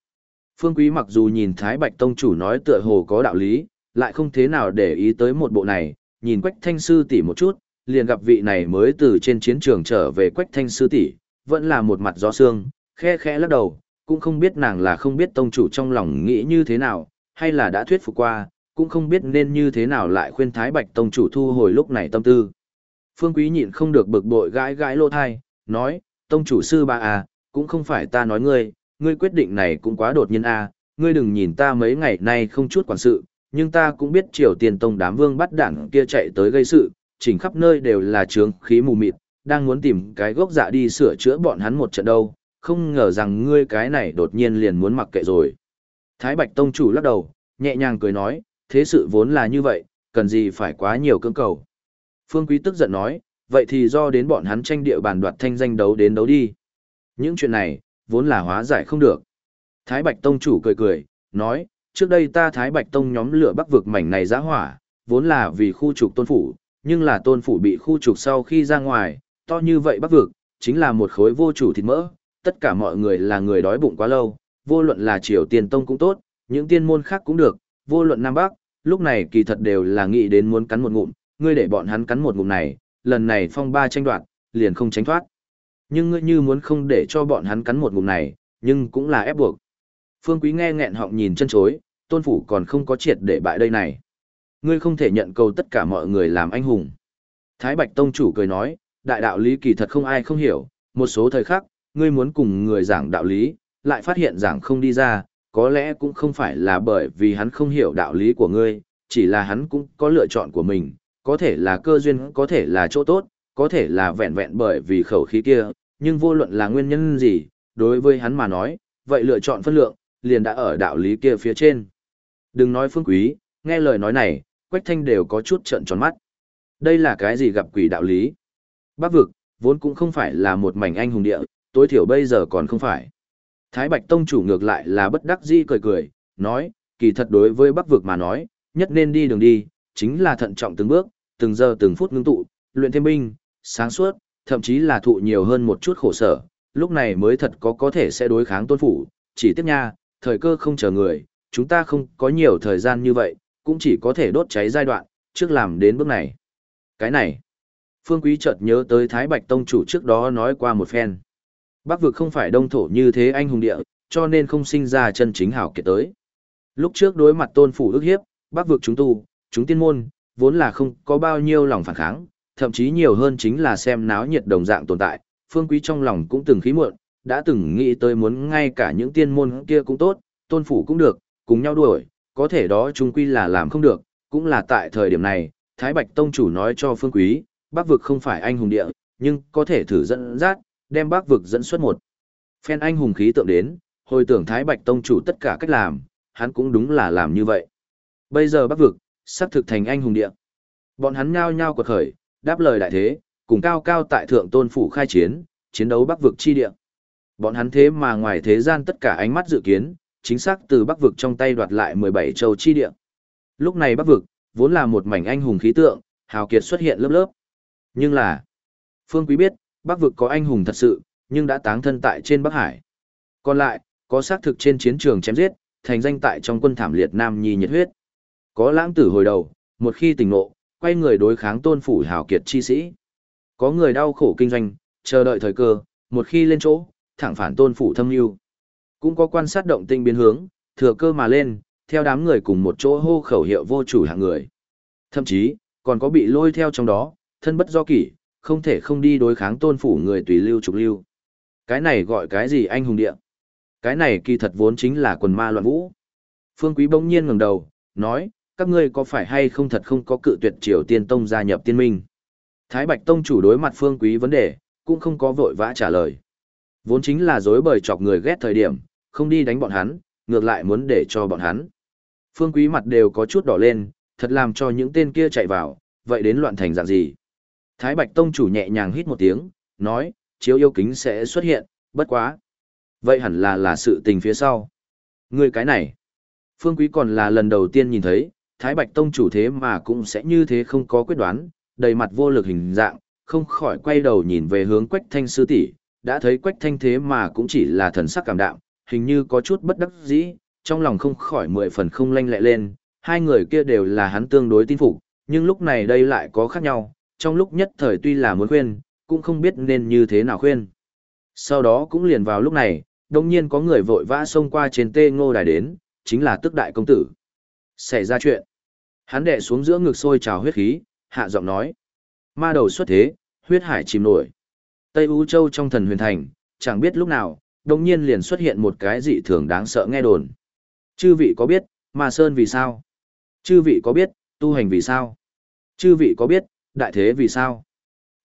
[SPEAKER 1] Phương Quý mặc dù nhìn Thái Bạch Tông chủ nói tựa hồ có đạo lý, lại không thế nào để ý tới một bộ này, nhìn Quách Thanh Sư tỷ một chút, liền gặp vị này mới từ trên chiến trường trở về Quách Thanh Sư tỷ, vẫn là một mặt gió xương, khe khẽ lắc đầu, cũng không biết nàng là không biết tông chủ trong lòng nghĩ như thế nào, hay là đã thuyết phục qua, cũng không biết nên như thế nào lại khuyên Thái Bạch tông chủ thu hồi lúc này tâm tư. Phương Quý nhịn không được bực bội gãi gãi lô thai, nói, tông chủ sư ba à, cũng không phải ta nói ngươi, ngươi quyết định này cũng quá đột nhiên à, ngươi đừng nhìn ta mấy ngày nay không chút quản sự, nhưng ta cũng biết triều tiền tông đám vương bắt đảng kia chạy tới gây sự, chỉnh khắp nơi đều là trướng khí mù mịt, đang muốn tìm cái gốc dạ đi sửa chữa bọn hắn một trận đâu, không ngờ rằng ngươi cái này đột nhiên liền muốn mặc kệ rồi. Thái Bạch Tông chủ lắc đầu, nhẹ nhàng cười nói, thế sự vốn là như vậy, cần gì phải quá nhiều cưỡng cầu. Phương Quý tức giận nói, vậy thì do đến bọn hắn tranh địa bàn đoạt thanh danh đấu đến đấu đi. Những chuyện này, vốn là hóa giải không được. Thái Bạch Tông chủ cười cười, nói, trước đây ta Thái Bạch Tông nhóm lửa bắc vực mảnh này giã hỏa, vốn là vì khu trục tôn phủ, nhưng là tôn phủ bị khu trục sau khi ra ngoài, to như vậy bắc vực, chính là một khối vô chủ thịt mỡ, tất cả mọi người là người đói bụng quá lâu, vô luận là Triều tiền Tông cũng tốt, những tiên môn khác cũng được, vô luận Nam Bắc, lúc này kỳ thật đều là nghĩ đến muốn cắn một ngụm, ngươi để bọn hắn cắn một ngụm này, lần này phong ba tranh đoạt, liền không tránh thoát. Nhưng ngươi như muốn không để cho bọn hắn cắn một ngụm này, nhưng cũng là ép buộc. Phương Quý nghe nghẹn họng nhìn chân chối, tôn phủ còn không có triệt để bại đây này. Ngươi không thể nhận cầu tất cả mọi người làm anh hùng. Thái Bạch Tông chủ cười nói, đại đạo lý kỳ thật không ai không hiểu, một số thời khắc, ngươi muốn cùng người giảng đạo lý, lại phát hiện giảng không đi ra, có lẽ cũng không phải là bởi vì hắn không hiểu đạo lý của ngươi, chỉ là hắn cũng có lựa chọn của mình, có thể là cơ duyên, có thể là chỗ tốt, có thể là vẹn vẹn bởi vì khẩu khí kia, nhưng vô luận là nguyên nhân gì, đối với hắn mà nói, vậy lựa chọn phân lượng, liền đã ở đạo lý kia phía trên. Đừng nói phương quý, nghe lời nói này, Quách Thanh đều có chút trợn tròn mắt. Đây là cái gì gặp quỷ đạo lý? Bắc vực, vốn cũng không phải là một mảnh anh hùng địa, tối thiểu bây giờ còn không phải. Thái Bạch Tông chủ ngược lại là bất đắc dĩ cười cười, nói, kỳ thật đối với Bắc vực mà nói, nhất nên đi đường đi, chính là thận trọng từng bước, từng giờ từng phút ngưng tụ, luyện thêm binh, sáng suốt, thậm chí là thụ nhiều hơn một chút khổ sở, lúc này mới thật có có thể sẽ đối kháng tôn phủ, chỉ tiếp nha, thời cơ không chờ người, chúng ta không có nhiều thời gian như vậy, cũng chỉ có thể đốt cháy giai đoạn, trước làm đến bước này. Cái này, Phương Quý chợt nhớ tới Thái Bạch Tông chủ trước đó nói qua một phen. Bắc vực không phải đông thổ như thế anh hùng địa, cho nên không sinh ra chân chính hảo kiệt tới. Lúc trước đối mặt tôn phủ ước hiếp, Bắc vực chúng tu, chúng tiên môn, vốn là không có bao nhiêu lòng phản kháng, thậm chí nhiều hơn chính là xem náo nhiệt đồng dạng tồn tại. Phương Quý trong lòng cũng từng khí muộn, đã từng nghĩ tới muốn ngay cả những tiên môn kia cũng tốt, tôn phủ cũng được, cùng nhau đuổi, có thể đó chung quy là làm không được, cũng là tại thời điểm này, Thái Bạch Tông chủ nói cho Phương Quý, Bắc vực không phải anh hùng địa, nhưng có thể thử dẫn dắt, đem Bắc vực dẫn xuất một. Phen anh hùng khí tượng đến, hồi tưởng Thái Bạch Tông chủ tất cả cách làm, hắn cũng đúng là làm như vậy. Bây giờ Bắc vực, sắp thực thành anh hùng địa. Bọn hắn nhao nhao quật khởi, đáp lời đại thế, cùng cao cao tại thượng tôn phủ khai chiến, chiến đấu Bắc vực chi địa. Bọn hắn thế mà ngoài thế gian tất cả ánh mắt dự kiến, chính xác từ Bắc vực trong tay đoạt lại 17 châu chi địa. Lúc này Bắc vực, vốn là một mảnh anh hùng khí tượng, hào kiệt xuất hiện lớp lớp. Nhưng là, Phương Quý biết, Bắc vực có anh hùng thật sự, nhưng đã táng thân tại trên Bắc Hải. Còn lại, có xác thực trên chiến trường chém giết, thành danh tại trong quân thảm liệt Nam Nhi nhiệt huyết. Có lãng tử hồi đầu, một khi tỉnh ngộ, quay người đối kháng tôn phủ hào kiệt chi sĩ. Có người đau khổ kinh doanh, chờ đợi thời cơ, một khi lên chỗ, thẳng phản tôn phủ thâm lưu. Cũng có quan sát động tinh biến hướng, thừa cơ mà lên, theo đám người cùng một chỗ hô khẩu hiệu vô chủ hạng người. Thậm chí, còn có bị lôi theo trong đó, thân bất do kỷ, không thể không đi đối kháng tôn phủ người tùy lưu trục lưu. Cái này gọi cái gì anh hùng địa? Cái này kỳ thật vốn chính là quần ma loạn vũ. Phương Quý bỗng nhiên ngẩng đầu, nói, các ngươi có phải hay không thật không có cự tuyệt triều tiên tông gia nhập tiên minh? Thái Bạch Tông chủ đối mặt Phương Quý vấn đề, cũng không có vội vã trả lời. Vốn chính là dối bời chọc người ghét thời điểm, không đi đánh bọn hắn, ngược lại muốn để cho bọn hắn. Phương Quý mặt đều có chút đỏ lên, thật làm cho những tên kia chạy vào, vậy đến loạn thành dạng gì? Thái Bạch Tông chủ nhẹ nhàng hít một tiếng, nói, chiếu yêu kính sẽ xuất hiện, bất quá. Vậy hẳn là là sự tình phía sau. Người cái này, Phương Quý còn là lần đầu tiên nhìn thấy, Thái Bạch Tông chủ thế mà cũng sẽ như thế không có quyết đoán, đầy mặt vô lực hình dạng, không khỏi quay đầu nhìn về hướng Quách Thanh sư tỷ, đã thấy Quách Thanh thế mà cũng chỉ là thần sắc cảm đạm, hình như có chút bất đắc dĩ, trong lòng không khỏi mười phần không lanh lẹ lên, hai người kia đều là hắn tương đối tin phục, nhưng lúc này đây lại có khác nhau, trong lúc nhất thời tuy là muốn khuyên, cũng không biết nên như thế nào khuyên. Sau đó cũng liền vào lúc này, đồng nhiên có người vội vã xông qua trên tê ngô đài đến, chính là tức đại công tử. Xảy ra chuyện. Hắn đệ xuống giữa ngực sôi trào huyết khí, hạ giọng nói. Ma đầu xuất thế, huyết hải chìm nổi. Tây U Châu trong thần huyền thành, chẳng biết lúc nào, đồng nhiên liền xuất hiện một cái dị thường đáng sợ nghe đồn. Chư vị có biết, Ma Sơn vì sao? Chư vị có biết, tu hành vì sao? Chư vị có biết, đại thế vì sao?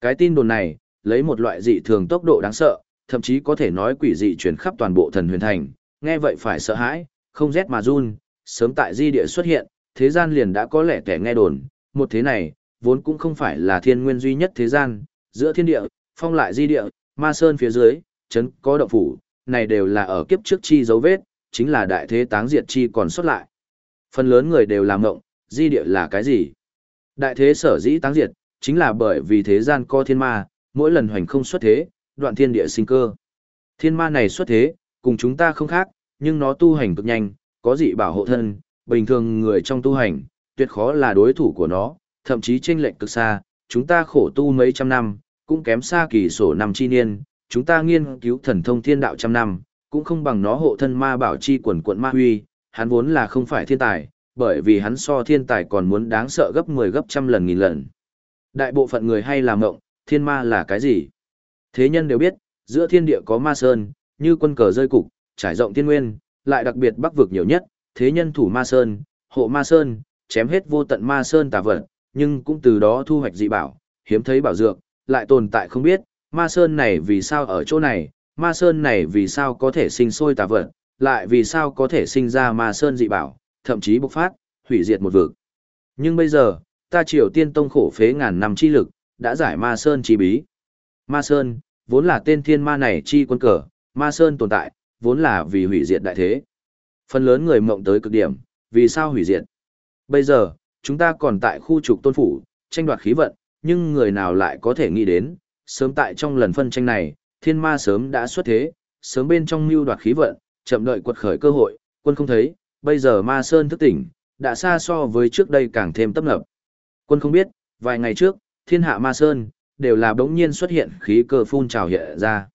[SPEAKER 1] Cái tin đồn này, lấy một loại dị thường tốc độ đáng sợ, thậm chí có thể nói quỷ dị truyền khắp toàn bộ thần huyền thành, nghe vậy phải sợ hãi, không rét mà run, sớm tại di địa xuất hiện, thế gian liền đã có lẻ kẻ nghe đồn, một thế này, vốn cũng không phải là thiên nguyên duy nhất thế gian, giữa thiên địa, phong lại di địa, ma sơn phía dưới, trấn có động phủ, này đều là ở kiếp trước chi dấu vết, chính là đại thế táng diệt chi còn xuất lại. Phần lớn người đều làm ngộng, di địa là cái gì? Đại thế sở dĩ táng diệt, chính là bởi vì thế gian co thiên ma, mỗi lần hoành không xuất thế, đoạn thiên địa sinh cơ. Thiên ma này xuất thế, cùng chúng ta không khác, nhưng nó tu hành cực nhanh, có dị bảo hộ thân, bình thường người trong tu hành, tuyệt khó là đối thủ của nó, thậm chí chênh lệch cực xa, chúng ta khổ tu mấy trăm năm, cũng kém xa kỳ sổ năm chi niên, chúng ta nghiên cứu thần thông thiên đạo trăm năm, cũng không bằng nó hộ thân ma bảo chi quần quận ma huy, hắn vốn là không phải thiên tài, bởi vì hắn so thiên tài còn muốn đáng sợ gấp 10 gấp trăm lần nghìn lần. Đại bộ phận người hay làm mộng, thiên ma là cái gì? Thế nhân đều biết, giữa thiên địa có ma sơn, như quân cờ rơi cục, trải rộng thiên nguyên, lại đặc biệt bắc vực nhiều nhất, thế nhân thủ ma sơn, hộ ma sơn, chém hết vô tận ma sơn tà vật, nhưng cũng từ đó thu hoạch dị bảo, hiếm thấy bảo dược, lại tồn tại không biết, ma sơn này vì sao ở chỗ này, ma sơn này vì sao có thể sinh sôi tà vật, lại vì sao có thể sinh ra ma sơn dị bảo, thậm chí bộc phát, hủy diệt một vực. Nhưng bây giờ, ta triều tiên tông khổ phế ngàn năm chi lực, đã giải ma sơn chi bí. Ma sơn, vốn là tên thiên ma này chi quân cờ, ma sơn tồn tại, vốn là vì hủy diệt đại thế. Phần lớn người mộng tới cực điểm, vì sao hủy diệt? Bây giờ, chúng ta còn tại khu trục tôn phủ, tranh đoạt khí vận, nhưng người nào lại có thể nghĩ đến, sớm tại trong lần phân tranh này, thiên ma sớm đã xuất thế, sớm bên trong mưu đoạt khí vận, chậm đợi quật khởi cơ hội, quân không thấy, bây giờ ma sơn thức tỉnh, đã xa so với trước đây càng thêm tấp nập. Quân không biết, vài ngày trước, thiên hạ ma sơn, đều là bỗng nhiên xuất hiện khí cơ phun trào hiện ra.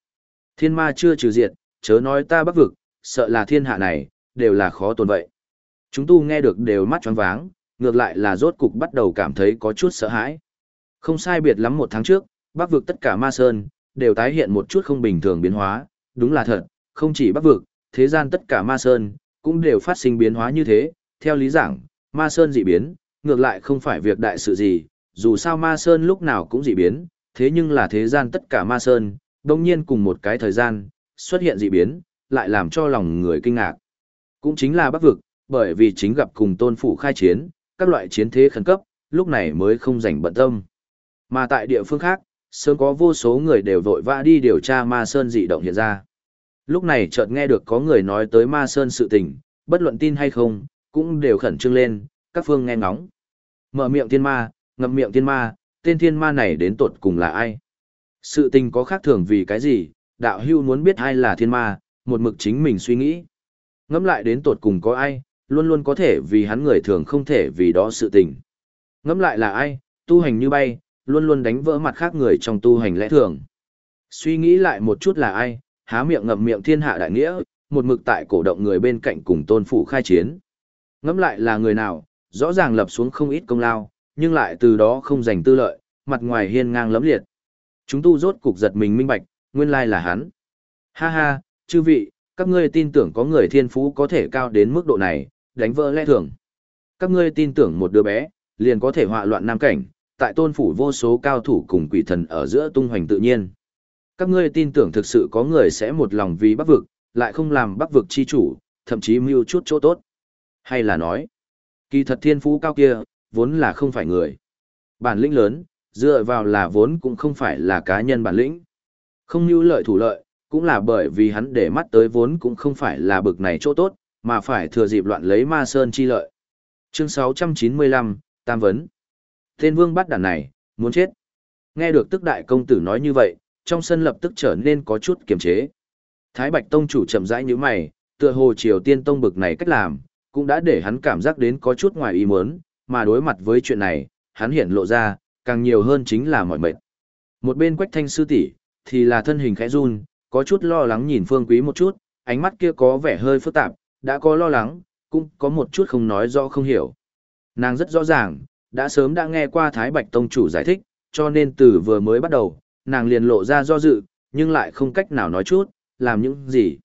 [SPEAKER 1] Thiên ma chưa trừ diệt, chớ nói ta bắc vực, sợ là thiên hạ này, đều là khó tồn vậy. Chúng tu nghe được đều mắt tròn váng, ngược lại là rốt cục bắt đầu cảm thấy có chút sợ hãi. Không sai biệt lắm một tháng trước, bắc vực tất cả ma sơn, đều tái hiện một chút không bình thường biến hóa, đúng là thật, không chỉ bắc vực, thế gian tất cả ma sơn, cũng đều phát sinh biến hóa như thế, theo lý giảng, ma sơn dị biến, ngược lại không phải việc đại sự gì, dù sao ma sơn lúc nào cũng dị biến, thế nhưng là thế gian tất cả ma sơn, đồng nhiên cùng một cái thời gian, xuất hiện dị biến, lại làm cho lòng người kinh ngạc. Cũng chính là bắc vực, bởi vì chính gặp cùng tôn phủ khai chiến, các loại chiến thế khẩn cấp, lúc này mới không rảnh bận tâm. Mà tại địa phương khác, sớm có vô số người đều vội vã đi điều tra ma sơn dị động hiện ra. Lúc này chợt nghe được có người nói tới ma sơn sự tình, bất luận tin hay không, cũng đều khẩn trương lên, các phương nghe ngóng. Mở miệng thiên ma, ngậm miệng thiên ma, tên thiên ma này đến tột cùng là ai? Sự tình có khác thường vì cái gì, đạo hưu muốn biết ai là thiên ma, một mực chính mình suy nghĩ. Ngẫm lại đến tột cùng có ai, luôn luôn có thể vì hắn người thường không thể vì đó sự tình. Ngẫm lại là ai, tu hành như bay, luôn luôn đánh vỡ mặt khác người trong tu hành lẽ thường. Suy nghĩ lại một chút là ai, há miệng ngậm miệng thiên hạ đại nghĩa, một mực tại cổ động người bên cạnh cùng tôn phủ khai chiến. Ngẫm lại là người nào, rõ ràng lập xuống không ít công lao, nhưng lại từ đó không giành tư lợi, mặt ngoài hiên ngang lẫm liệt. Chúng tu rốt cục giật mình minh bạch, nguyên lai là hắn. Ha ha, chư vị, các ngươi tin tưởng có người thiên phú có thể cao đến mức độ này, đánh vỡ lẽ thường. Các ngươi tin tưởng một đứa bé, liền có thể họa loạn nam cảnh, tại tôn phủ vô số cao thủ cùng quỷ thần ở giữa tung hoành tự nhiên. Các ngươi tin tưởng thực sự có người sẽ một lòng vì bắc vực, lại không làm bắc vực chi chủ, thậm chí mưu chút chỗ tốt. Hay là nói, kỳ thật thiên phú cao kia, vốn là không phải người. Bản lĩnh lớn, dựa vào là vốn cũng không phải là cá nhân bản lĩnh. Không mưu lợi thủ lợi, cũng là bởi vì hắn để mắt tới vốn cũng không phải là bực này chỗ tốt, mà phải thừa dịp loạn lấy ma sơn chi lợi. Chương 695, Tam Vấn Tên vương bắt đàn này, muốn chết. Nghe được tức đại công tử nói như vậy, trong sân lập tức trở nên có chút kiềm chế. Thái Bạch Tông chủ chậm rãi như mày, tựa hồ Triều Tiên Tông bực này cách làm, cũng đã để hắn cảm giác đến có chút ngoài ý muốn, mà đối mặt với chuyện này, hắn hiện lộ ra, càng nhiều hơn chính là mỏi mệt. Một bên Quách Thanh sư tỷ thì là thân hình khẽ run, có chút lo lắng nhìn Phương Quý một chút, ánh mắt kia có vẻ hơi phức tạp, đã có lo lắng, cũng có một chút không nói rõ không hiểu. Nàng rất rõ ràng, đã sớm đã nghe qua Thái Bạch Tông chủ giải thích, cho nên từ vừa mới bắt đầu, nàng liền lộ ra do dự, nhưng lại không cách nào nói chút, làm những gì.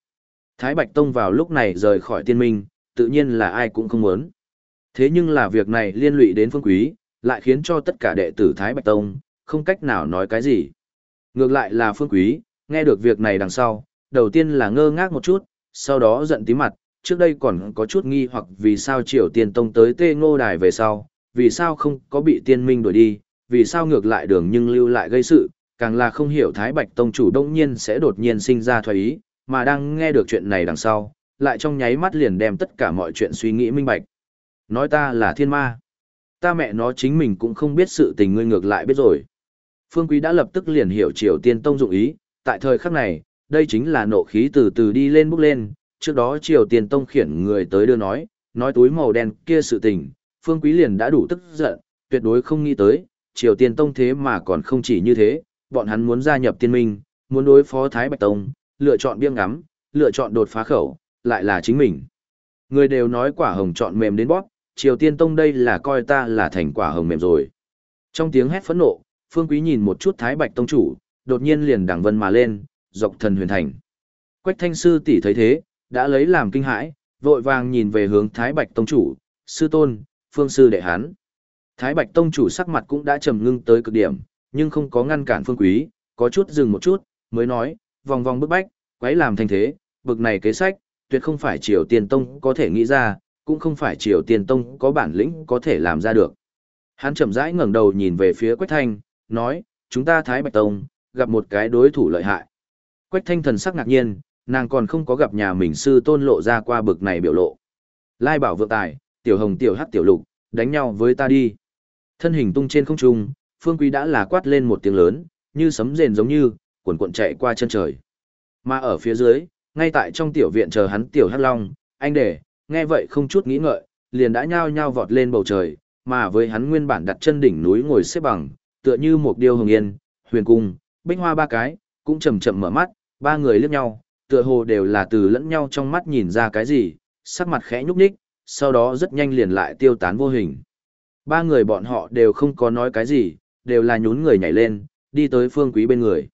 [SPEAKER 1] Thái Bạch Tông vào lúc này rời khỏi tiên minh, tự nhiên là ai cũng không muốn. Thế nhưng là việc này liên lụy đến phương quý, lại khiến cho tất cả đệ tử Thái Bạch Tông, không cách nào nói cái gì. Ngược lại là phương quý, nghe được việc này đằng sau, đầu tiên là ngơ ngác một chút, sau đó giận tí mặt, trước đây còn có chút nghi hoặc vì sao Triều Tiên Tông tới Tê Ngô Đài về sau, vì sao không có bị tiên minh đuổi đi, vì sao ngược lại đường nhưng lưu lại gây sự, càng là không hiểu Thái Bạch Tông chủ đông nhiên sẽ đột nhiên sinh ra thoái ý, mà đang nghe được chuyện này đằng sau, lại trong nháy mắt liền đem tất cả mọi chuyện suy nghĩ minh bạch. Nói ta là thiên ma. Ta mẹ nó chính mình cũng không biết sự tình ngươi ngược lại biết rồi. Phương Quý đã lập tức liền hiểu Triều Tiên Tông dụng ý, tại thời khắc này, đây chính là nộ khí từ từ đi lên bốc lên, trước đó Triều Tiên Tông khiển người tới đưa nói, nói túi màu đen kia sự tình, Phương Quý liền đã đủ tức giận, tuyệt đối không nghĩ tới, Triều Tiên Tông thế mà còn không chỉ như thế, bọn hắn muốn gia nhập tiên minh, muốn đối phó Thái Bạch Tông, lựa chọn biếng ngắm, lựa chọn đột phá khẩu, lại là chính mình. Người đều nói quả hồng chọn mềm đến bóp, Triều Tiên Tông đây là coi ta là thành quả hồng mềm rồi. Trong tiếng hét phẫn nộ, Phương Quý nhìn một chút Thái Bạch Tông chủ, đột nhiên liền đằng vân mà lên, dọc thần huyền thành. Quách Thanh Sư tỷ thấy thế, đã lấy làm kinh hãi, vội vàng nhìn về hướng Thái Bạch Tông chủ, sư tôn, phương sư đệ hán. Thái Bạch Tông chủ sắc mặt cũng đã trầm ngưng tới cực điểm, nhưng không có ngăn cản Phương Quý, có chút dừng một chút, mới nói, vòng vòng bức bách, quấy làm thành thế, bực này kế sách, tuyệt không phải Triều Tiên Tông có thể nghĩ ra, cũng không phải Triều Tiên Tông có bản lĩnh có thể làm ra được. Hắn chậm rãi ngẩng đầu nhìn về phía Quách Thanh, nói, chúng ta Thái Bạch Tông, gặp một cái đối thủ lợi hại. Quách Thanh thần sắc ngạc nhiên, nàng còn không có gặp nhà mình sư tôn lộ ra qua bực này biểu lộ. Lai bảo vượng tài, tiểu hồng tiểu hắc tiểu lục, đánh nhau với ta đi. Thân hình tung trên không trung, Phương Quý đã là quát lên một tiếng lớn, như sấm rền giống như, cuộn cuộn chạy qua chân trời. Mà ở phía dưới, ngay tại trong tiểu viện chờ hắn tiểu hắc long, anh để, nghe vậy không chút nghĩ ngợi, liền đã nhao nhao vọt lên bầu trời, mà với hắn nguyên bản đặt chân đỉnh núi ngồi xếp bằng, tựa như một điêu hồng yên, huyền cung, bích hoa ba cái, cũng chậm chậm mở mắt, ba người liếc nhau, tựa hồ đều là từ lẫn nhau trong mắt nhìn ra cái gì, sắc mặt khẽ nhúc nhích, sau đó rất nhanh liền lại tiêu tán vô hình. Ba người bọn họ đều không có nói cái gì, đều là nhún người nhảy lên, đi tới phương quý bên người.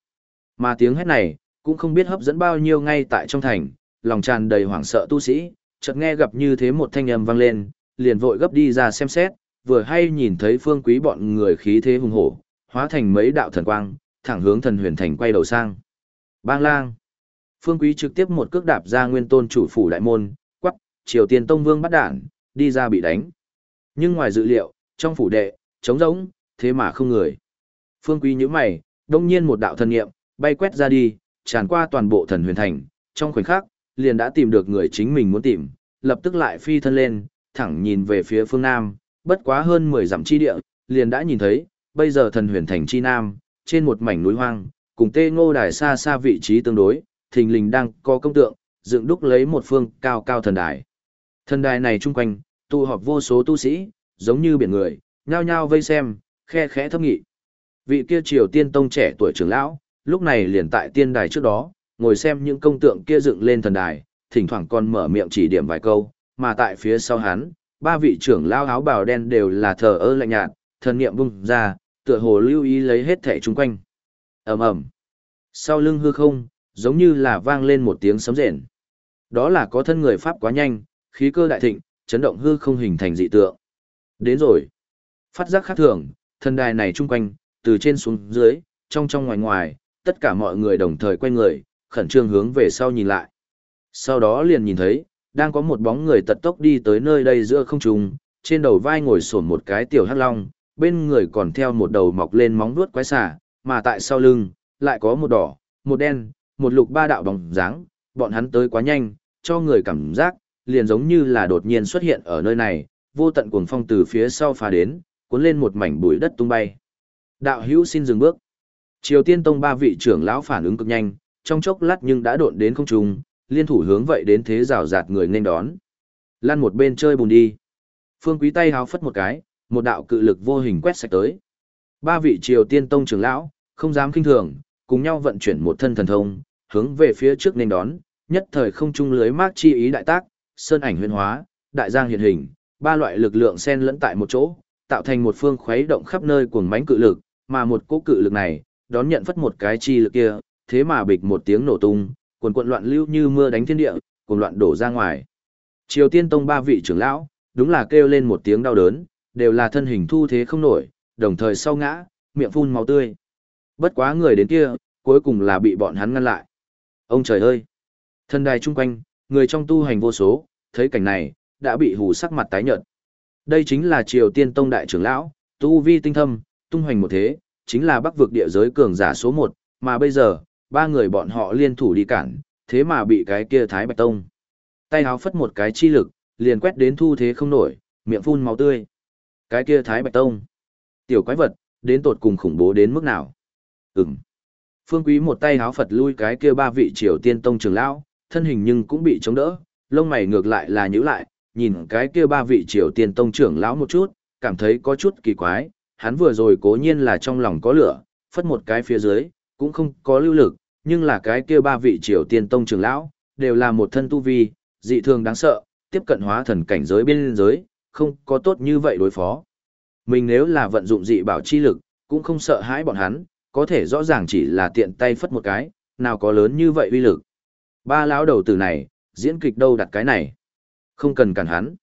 [SPEAKER 1] Mà tiếng hét này, cũng không biết hấp dẫn bao nhiêu ngay tại trong thành, lòng tràn đầy hoảng sợ tu sĩ, chợt nghe gặp như thế một thanh âm vang lên, liền vội gấp đi ra xem xét, vừa hay nhìn thấy phương quý bọn người khí thế hùng hổ, hóa thành mấy đạo thần quang, thẳng hướng thần huyền thành quay đầu sang. Bang lang. Phương quý trực tiếp một cước đạp ra nguyên tôn chủ phủ đại môn, triều tiên tông vương bắt đản, đi ra bị đánh. Nhưng ngoài dự liệu, trong phủ đệ, trống rỗng, thế mà không người. Phương quý nhíu mày, đông nhiên một đạo thần niệm, bay quét ra đi, tràn qua toàn bộ thần huyền thành, trong khoảnh khắc, liền đã tìm được người chính mình muốn tìm, lập tức lại phi thân lên, thẳng nhìn về phía phương Nam, bất quá hơn 10 dặm chi địa, liền đã nhìn thấy, bây giờ thần huyền thành chi Nam, trên một mảnh núi hoang, cùng tê ngô đài xa xa vị trí tương đối, thình lình đang có công tượng, dựng đúc lấy một phương cao cao thần đài. Thần đài này chung quanh, tụ họp vô số tu sĩ, giống như biển người, nhao nhao vây xem, khe khẽ thấp nghị. Vị kia triều tiên tông trẻ tuổi trưởng lão, lúc này liền tại tiên đài trước đó, ngồi xem những công tượng kia dựng lên thần đài, thỉnh thoảng còn mở miệng chỉ điểm vài câu, mà tại phía sau hắn, ba vị trưởng lão áo bào đen đều là thờ ơ lạnh nhạt, thần niệm vung ra, tựa hồ lưu ý lấy hết thể chung quanh. ầm ầm Sau lưng hư không, giống như là vang lên một tiếng sấm rền. Đó là có thân người Pháp quá nhanh, khí cơ đại thịnh, chấn động hư không hình thành dị tượng. Đến rồi. Phát giác khác thường, thần đài này chung quanh, từ trên xuống dưới, trong trong ngoài ngoài, tất cả mọi người đồng thời quay người, khẩn trương hướng về sau nhìn lại. Sau đó liền nhìn thấy, đang có một bóng người tật tốc đi tới nơi đây giữa không trung, trên đầu vai ngồi sổn một cái tiểu hắc long, bên người còn theo một đầu mọc lên móng vuốt quái xà, mà tại sau lưng, lại có một đỏ, một đen, một lục ba đạo bóng dáng, bọn hắn tới quá nhanh, cho người cảm giác, liền giống như là đột nhiên xuất hiện ở nơi này, vô tận cuồng phong từ phía sau phá đến, cuốn lên một mảnh bụi đất tung bay. Đạo hữu xin dừng bước. Triều Tiên Tông ba vị trưởng lão phản ứng cực nhanh, trong chốc lát nhưng đã độn đến không trung, liên thủ hướng vậy đến thế rào rạt người nên đón. Lan một bên chơi bùn đi. Phương Quý tay háo phất một cái, một đạo cự lực vô hình quét sạch tới. Ba vị Triều Tiên Tông trưởng lão, không dám kinh thường, cùng nhau vận chuyển một thân thần thông, hướng về phía trước nên đón, nhất thời không trung lưới mát chi ý đại tác, sơn ảnh huyền hóa, đại giang hiện hình, ba loại lực lượng xen lẫn tại một chỗ, tạo thành một phương khuấy động khắp nơi cuồng mãnh cự lực, mà một cỗ cự lực này, đón nhận phất một cái chi lực kia, thế mà bịch một tiếng nổ tung, cuồn cuộn loạn lưu như mưa đánh thiên địa, cuồng loạn đổ ra ngoài. Triều Tiên Tông ba vị trưởng lão, đúng là kêu lên một tiếng đau đớn, đều là thân hình thu thế không nổi, đồng thời sau ngã, miệng phun máu tươi. Bất quá người đến kia, cuối cùng là bị bọn hắn ngăn lại. Ông trời ơi! Thân đài chung quanh, người trong tu hành vô số, thấy cảnh này, đã bị hù sắc mặt tái nhợt. Đây chính là Triều Tiên Tông đại trưởng lão, tu vi tinh thâm, tung hoành một thế, chính là bắc vực địa giới cường giả số một, mà bây giờ, ba người bọn họ liên thủ đi cản, thế mà bị cái kia Thái Bạch Tông. Tay háo phất một cái chi lực, liền quét đến thu thế không nổi, miệng phun máu tươi. Cái kia Thái Bạch Tông. Tiểu quái vật, đến tột cùng khủng bố đến mức nào? Ừm. Phương Quý một tay háo Phật lui cái kia ba vị Triều Tiên Tông trưởng lão, thân hình nhưng cũng bị chống đỡ, lông mày ngược lại là nhíu lại, nhìn cái kia ba vị Triều Tiên Tông trưởng lão một chút, cảm thấy có chút kỳ quái, hắn vừa rồi cố nhiên là trong lòng có lửa, phất một cái phía dưới, cũng không có lưu lực, nhưng là cái kia ba vị triều tiên tông trưởng lão, đều là một thân tu vi, dị thường đáng sợ, tiếp cận hóa thần cảnh giới biên giới, không có tốt như vậy đối phó. Mình nếu là vận dụng dị bảo chi lực, cũng không sợ hãi bọn hắn, có thể rõ ràng chỉ là tiện tay phất một cái, nào có lớn như vậy uy lực. Ba lão đầu tử này, diễn kịch đâu đặt cái này. Không cần cản hắn.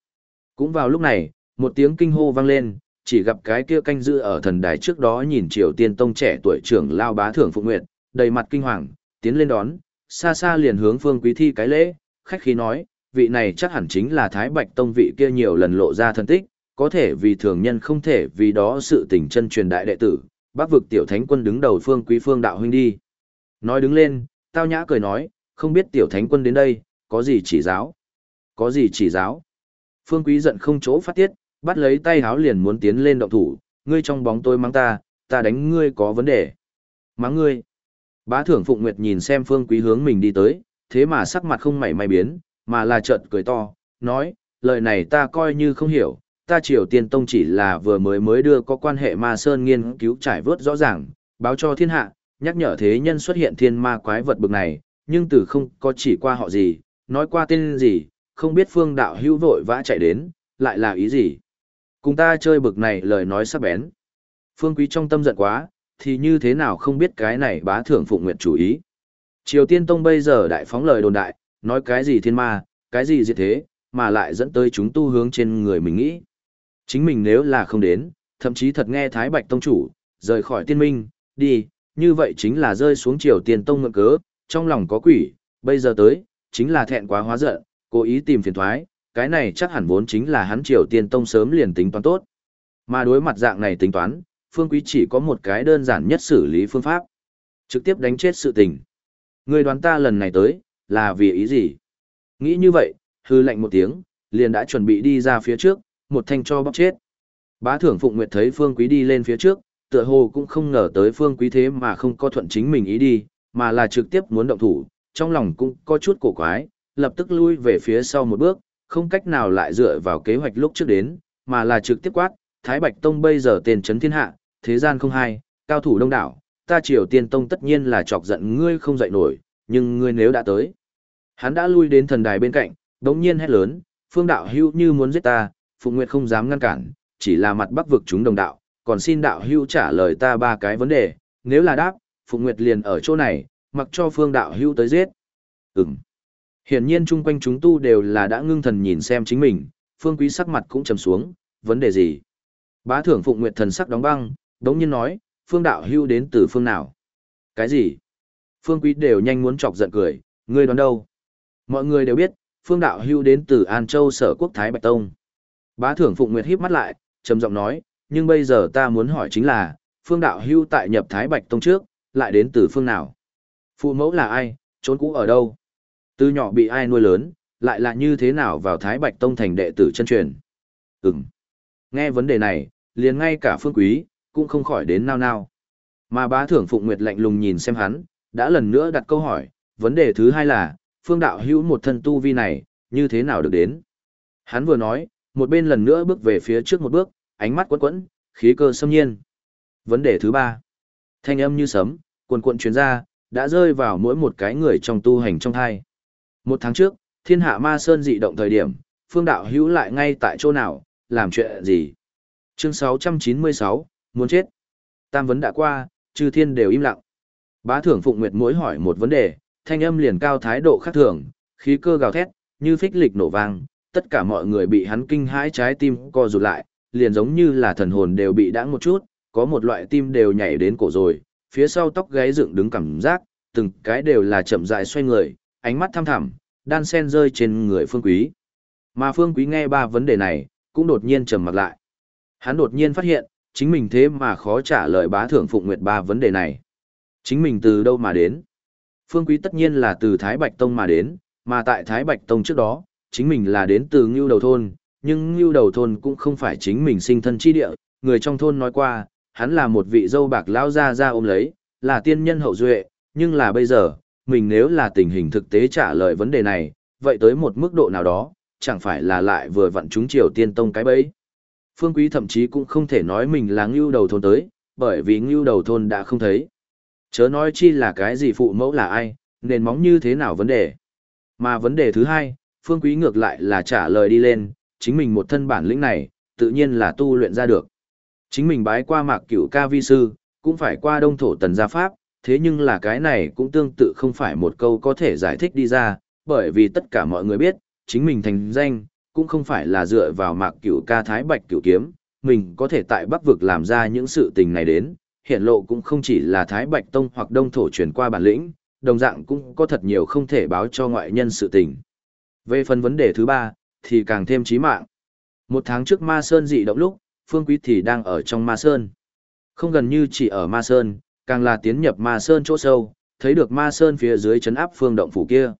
[SPEAKER 1] Cũng vào lúc này, một tiếng kinh hô vang lên, chỉ gặp cái kia canh giữ ở thần đài trước đó nhìn Triều Tiên Tông trẻ tuổi trưởng lao bá thưởng Phụng Nguyệt, đầy mặt kinh hoàng, tiến lên đón, xa xa liền hướng Phương Quý Thi cái lễ, khách khí nói, vị này chắc hẳn chính là Thái Bạch Tông vị kia nhiều lần lộ ra thân tích, có thể vì thường nhân không thể vì đó sự tình chân truyền đại đệ tử, bác vực tiểu thánh quân đứng đầu Phương Quý Phương đạo huynh đi. Nói đứng lên, tao nhã cười nói, không biết tiểu thánh quân đến đây, có gì chỉ giáo? Có gì chỉ giáo? Phương Quý giận không chỗ phát tiết, bắt lấy tay háo liền muốn tiến lên động thủ, ngươi trong bóng tôi mắng ta, ta đánh ngươi có vấn đề. Mắng ngươi. Bá thưởng Phụng Nguyệt nhìn xem Phương Quý hướng mình đi tới, thế mà sắc mặt không mảy may biến, mà là chợt cười to, nói, lời này ta coi như không hiểu, ta Triều Tiên Tông chỉ là vừa mới mới đưa có quan hệ ma sơn nghiên cứu trải vớt rõ ràng, báo cho thiên hạ, nhắc nhở thế nhân xuất hiện thiên ma quái vật bực này, nhưng từ không có chỉ qua họ gì, nói qua tên gì, không biết phương đạo hữu vội vã chạy đến, lại là ý gì. Cùng ta chơi bực này lời nói sắc bén. Phương quý trong tâm giận quá, thì như thế nào không biết cái này bá thưởng phụng nguyện chủ ý. Triều Tiên Tông bây giờ đại phóng lời đồn đại, nói cái gì thiên ma, cái gì diệt thế, mà lại dẫn tới chúng tu hướng trên người mình nghĩ. Chính mình nếu là không đến, thậm chí thật nghe Thái Bạch Tông chủ, rời khỏi tiên minh, đi, như vậy chính là rơi xuống Triều Tiên Tông ngưỡng cớ, trong lòng có quỷ, bây giờ tới, chính là thẹn quá hóa giận, cố ý tìm phiền thoái, cái này chắc hẳn vốn chính là hắn Triều Tiên Tông sớm liền tính toán tốt. Mà đối mặt dạng này tính toán, Phương Quý chỉ có một cái đơn giản nhất xử lý phương pháp. Trực tiếp đánh chết sự tình. Người đoán ta lần này tới, là vì ý gì? Nghĩ như vậy, hư lệnh một tiếng, liền đã chuẩn bị đi ra phía trước, một thanh cho bóc chết. Bá thưởng Phụng Nguyệt thấy Phương Quý đi lên phía trước, tựa hồ cũng không ngờ tới Phương Quý thế mà không có thuận chính mình ý đi, mà là trực tiếp muốn động thủ, trong lòng cũng có chút cổ quái, lập tức lui về phía sau một bước, không cách nào lại dựa vào kế hoạch lúc trước đến, mà là trực tiếp quát, Thái Bạch Tông bây giờ tên chấn thiên hạ, thế gian không hai, cao thủ đông đảo, ta Triều Tiên Tông tất nhiên là chọc giận ngươi không dậy nổi, nhưng ngươi nếu đã tới. Hắn đã lui đến thần đài bên cạnh, đống nhiên hét lớn, phương đạo hưu như muốn giết ta, Phụng Nguyệt không dám ngăn cản, chỉ là mặt bắc vực chúng đồng đạo, còn xin đạo hưu trả lời ta ba cái vấn đề, nếu là đáp, Phùng Nguyệt liền ở chỗ này, mặc cho phương đạo hưu tới giết. Ừm. Hiển nhiên chung quanh chúng tu đều là đã ngưng thần nhìn xem chính mình, phương quý sắc mặt cũng trầm xuống, vấn đề gì? Bá thưởng Phụng Nguyệt thần sắc đóng băng, đống nhiên nói, phương đạo hưu đến từ phương nào? Cái gì? Phương quý đều nhanh muốn chọc giận cười, ngươi đoán đâu? Mọi người đều biết, phương đạo hưu đến từ An Châu sở quốc Thái Bạch Tông. Bá thưởng Phụng Nguyệt híp mắt lại, trầm giọng nói, nhưng bây giờ ta muốn hỏi chính là, phương đạo hưu tại nhập Thái Bạch Tông trước, lại đến từ phương nào? Phụ mẫu là ai, trốn cũ ở đâu? Từ nhỏ bị ai nuôi lớn, lại là như thế nào vào Thái Bạch Tông thành đệ tử chân truyền? Ừm. Nghe vấn đề này, liền ngay cả phương quý, cũng không khỏi đến nao nao. Mà bá thưởng Phụng Nguyệt lạnh lùng nhìn xem hắn, đã lần nữa đặt câu hỏi, vấn đề thứ hai là, phương đạo hữu một thân tu vi này, như thế nào được đến? Hắn vừa nói, một bên lần nữa bước về phía trước một bước, ánh mắt quấn quẫn, khí cơ xâm nhiên. Vấn đề thứ ba, thanh âm như sấm, cuồn cuộn truyền ra, đã rơi vào mỗi một cái người trong tu hành trong thai. Một tháng trước, thiên hạ ma sơn dị động thời điểm, phương đạo hữu lại ngay tại chỗ nào, làm chuyện gì? Chương 696, muốn chết. Tam vấn đã qua, chư thiên đều im lặng. Bá thưởng Phụng Nguyệt mỗi hỏi một vấn đề, thanh âm liền cao thái độ khác thường, khí cơ gào thét, như phích lịch nổ vang, tất cả mọi người bị hắn kinh hãi trái tim co rụt lại, liền giống như là thần hồn đều bị đãng một chút, có một loại tim đều nhảy đến cổ rồi, phía sau tóc gáy dựng đứng cảm giác, từng cái đều là chậm rãi xoay người, ánh mắt thăm thẳm, đan sen rơi trên người Phương Quý. Mà Phương Quý nghe ba vấn đề này, cũng đột nhiên trầm mặt lại. Hắn đột nhiên phát hiện, chính mình thế mà khó trả lời bá thưởng Phụng Nguyệt ba vấn đề này. Chính mình từ đâu mà đến? Phương Quý tất nhiên là từ Thái Bạch Tông mà đến, mà tại Thái Bạch Tông trước đó, chính mình là đến từ Ngưu Đầu Thôn, nhưng Ngưu Đầu Thôn cũng không phải chính mình sinh thân chi địa, người trong thôn nói qua, hắn là một vị dâu bạc lao ra ra ôm lấy, là tiên nhân hậu duệ, nhưng là bây giờ, mình nếu là tình hình thực tế trả lời vấn đề này, vậy tới một mức độ nào đó, chẳng phải là lại vừa vặn chúng triều tiên tông cái bấy. Phương Quý thậm chí cũng không thể nói mình là ngưu đầu thôn tới, bởi vì ngưu đầu thôn đã không thấy. Chớ nói chi là cái gì phụ mẫu là ai, nền móng như thế nào vấn đề. Mà vấn đề thứ hai, Phương Quý ngược lại là trả lời đi lên, chính mình một thân bản lĩnh này, tự nhiên là tu luyện ra được. Chính mình bái qua mạc cửu ca vi sư, cũng phải qua đông thổ tần gia pháp, thế nhưng là cái này cũng tương tự không phải một câu có thể giải thích đi ra, bởi vì tất cả mọi người biết, chính mình thành danh, cũng không phải là dựa vào mạc cửu ca thái bạch cửu kiếm, mình có thể tại bắc vực làm ra những sự tình này đến, hiện lộ cũng không chỉ là thái bạch tông hoặc đông thổ truyền qua bản lĩnh, đồng dạng cũng có thật nhiều không thể báo cho ngoại nhân sự tình. Về phần vấn đề thứ ba, thì càng thêm chí mạng. Một tháng trước Ma Sơn dị động lúc, Phương Quý thì đang ở trong Ma Sơn. Không gần như chỉ ở Ma Sơn, càng là tiến nhập Ma Sơn chỗ sâu, thấy được Ma Sơn phía dưới chấn áp phương động phủ kia.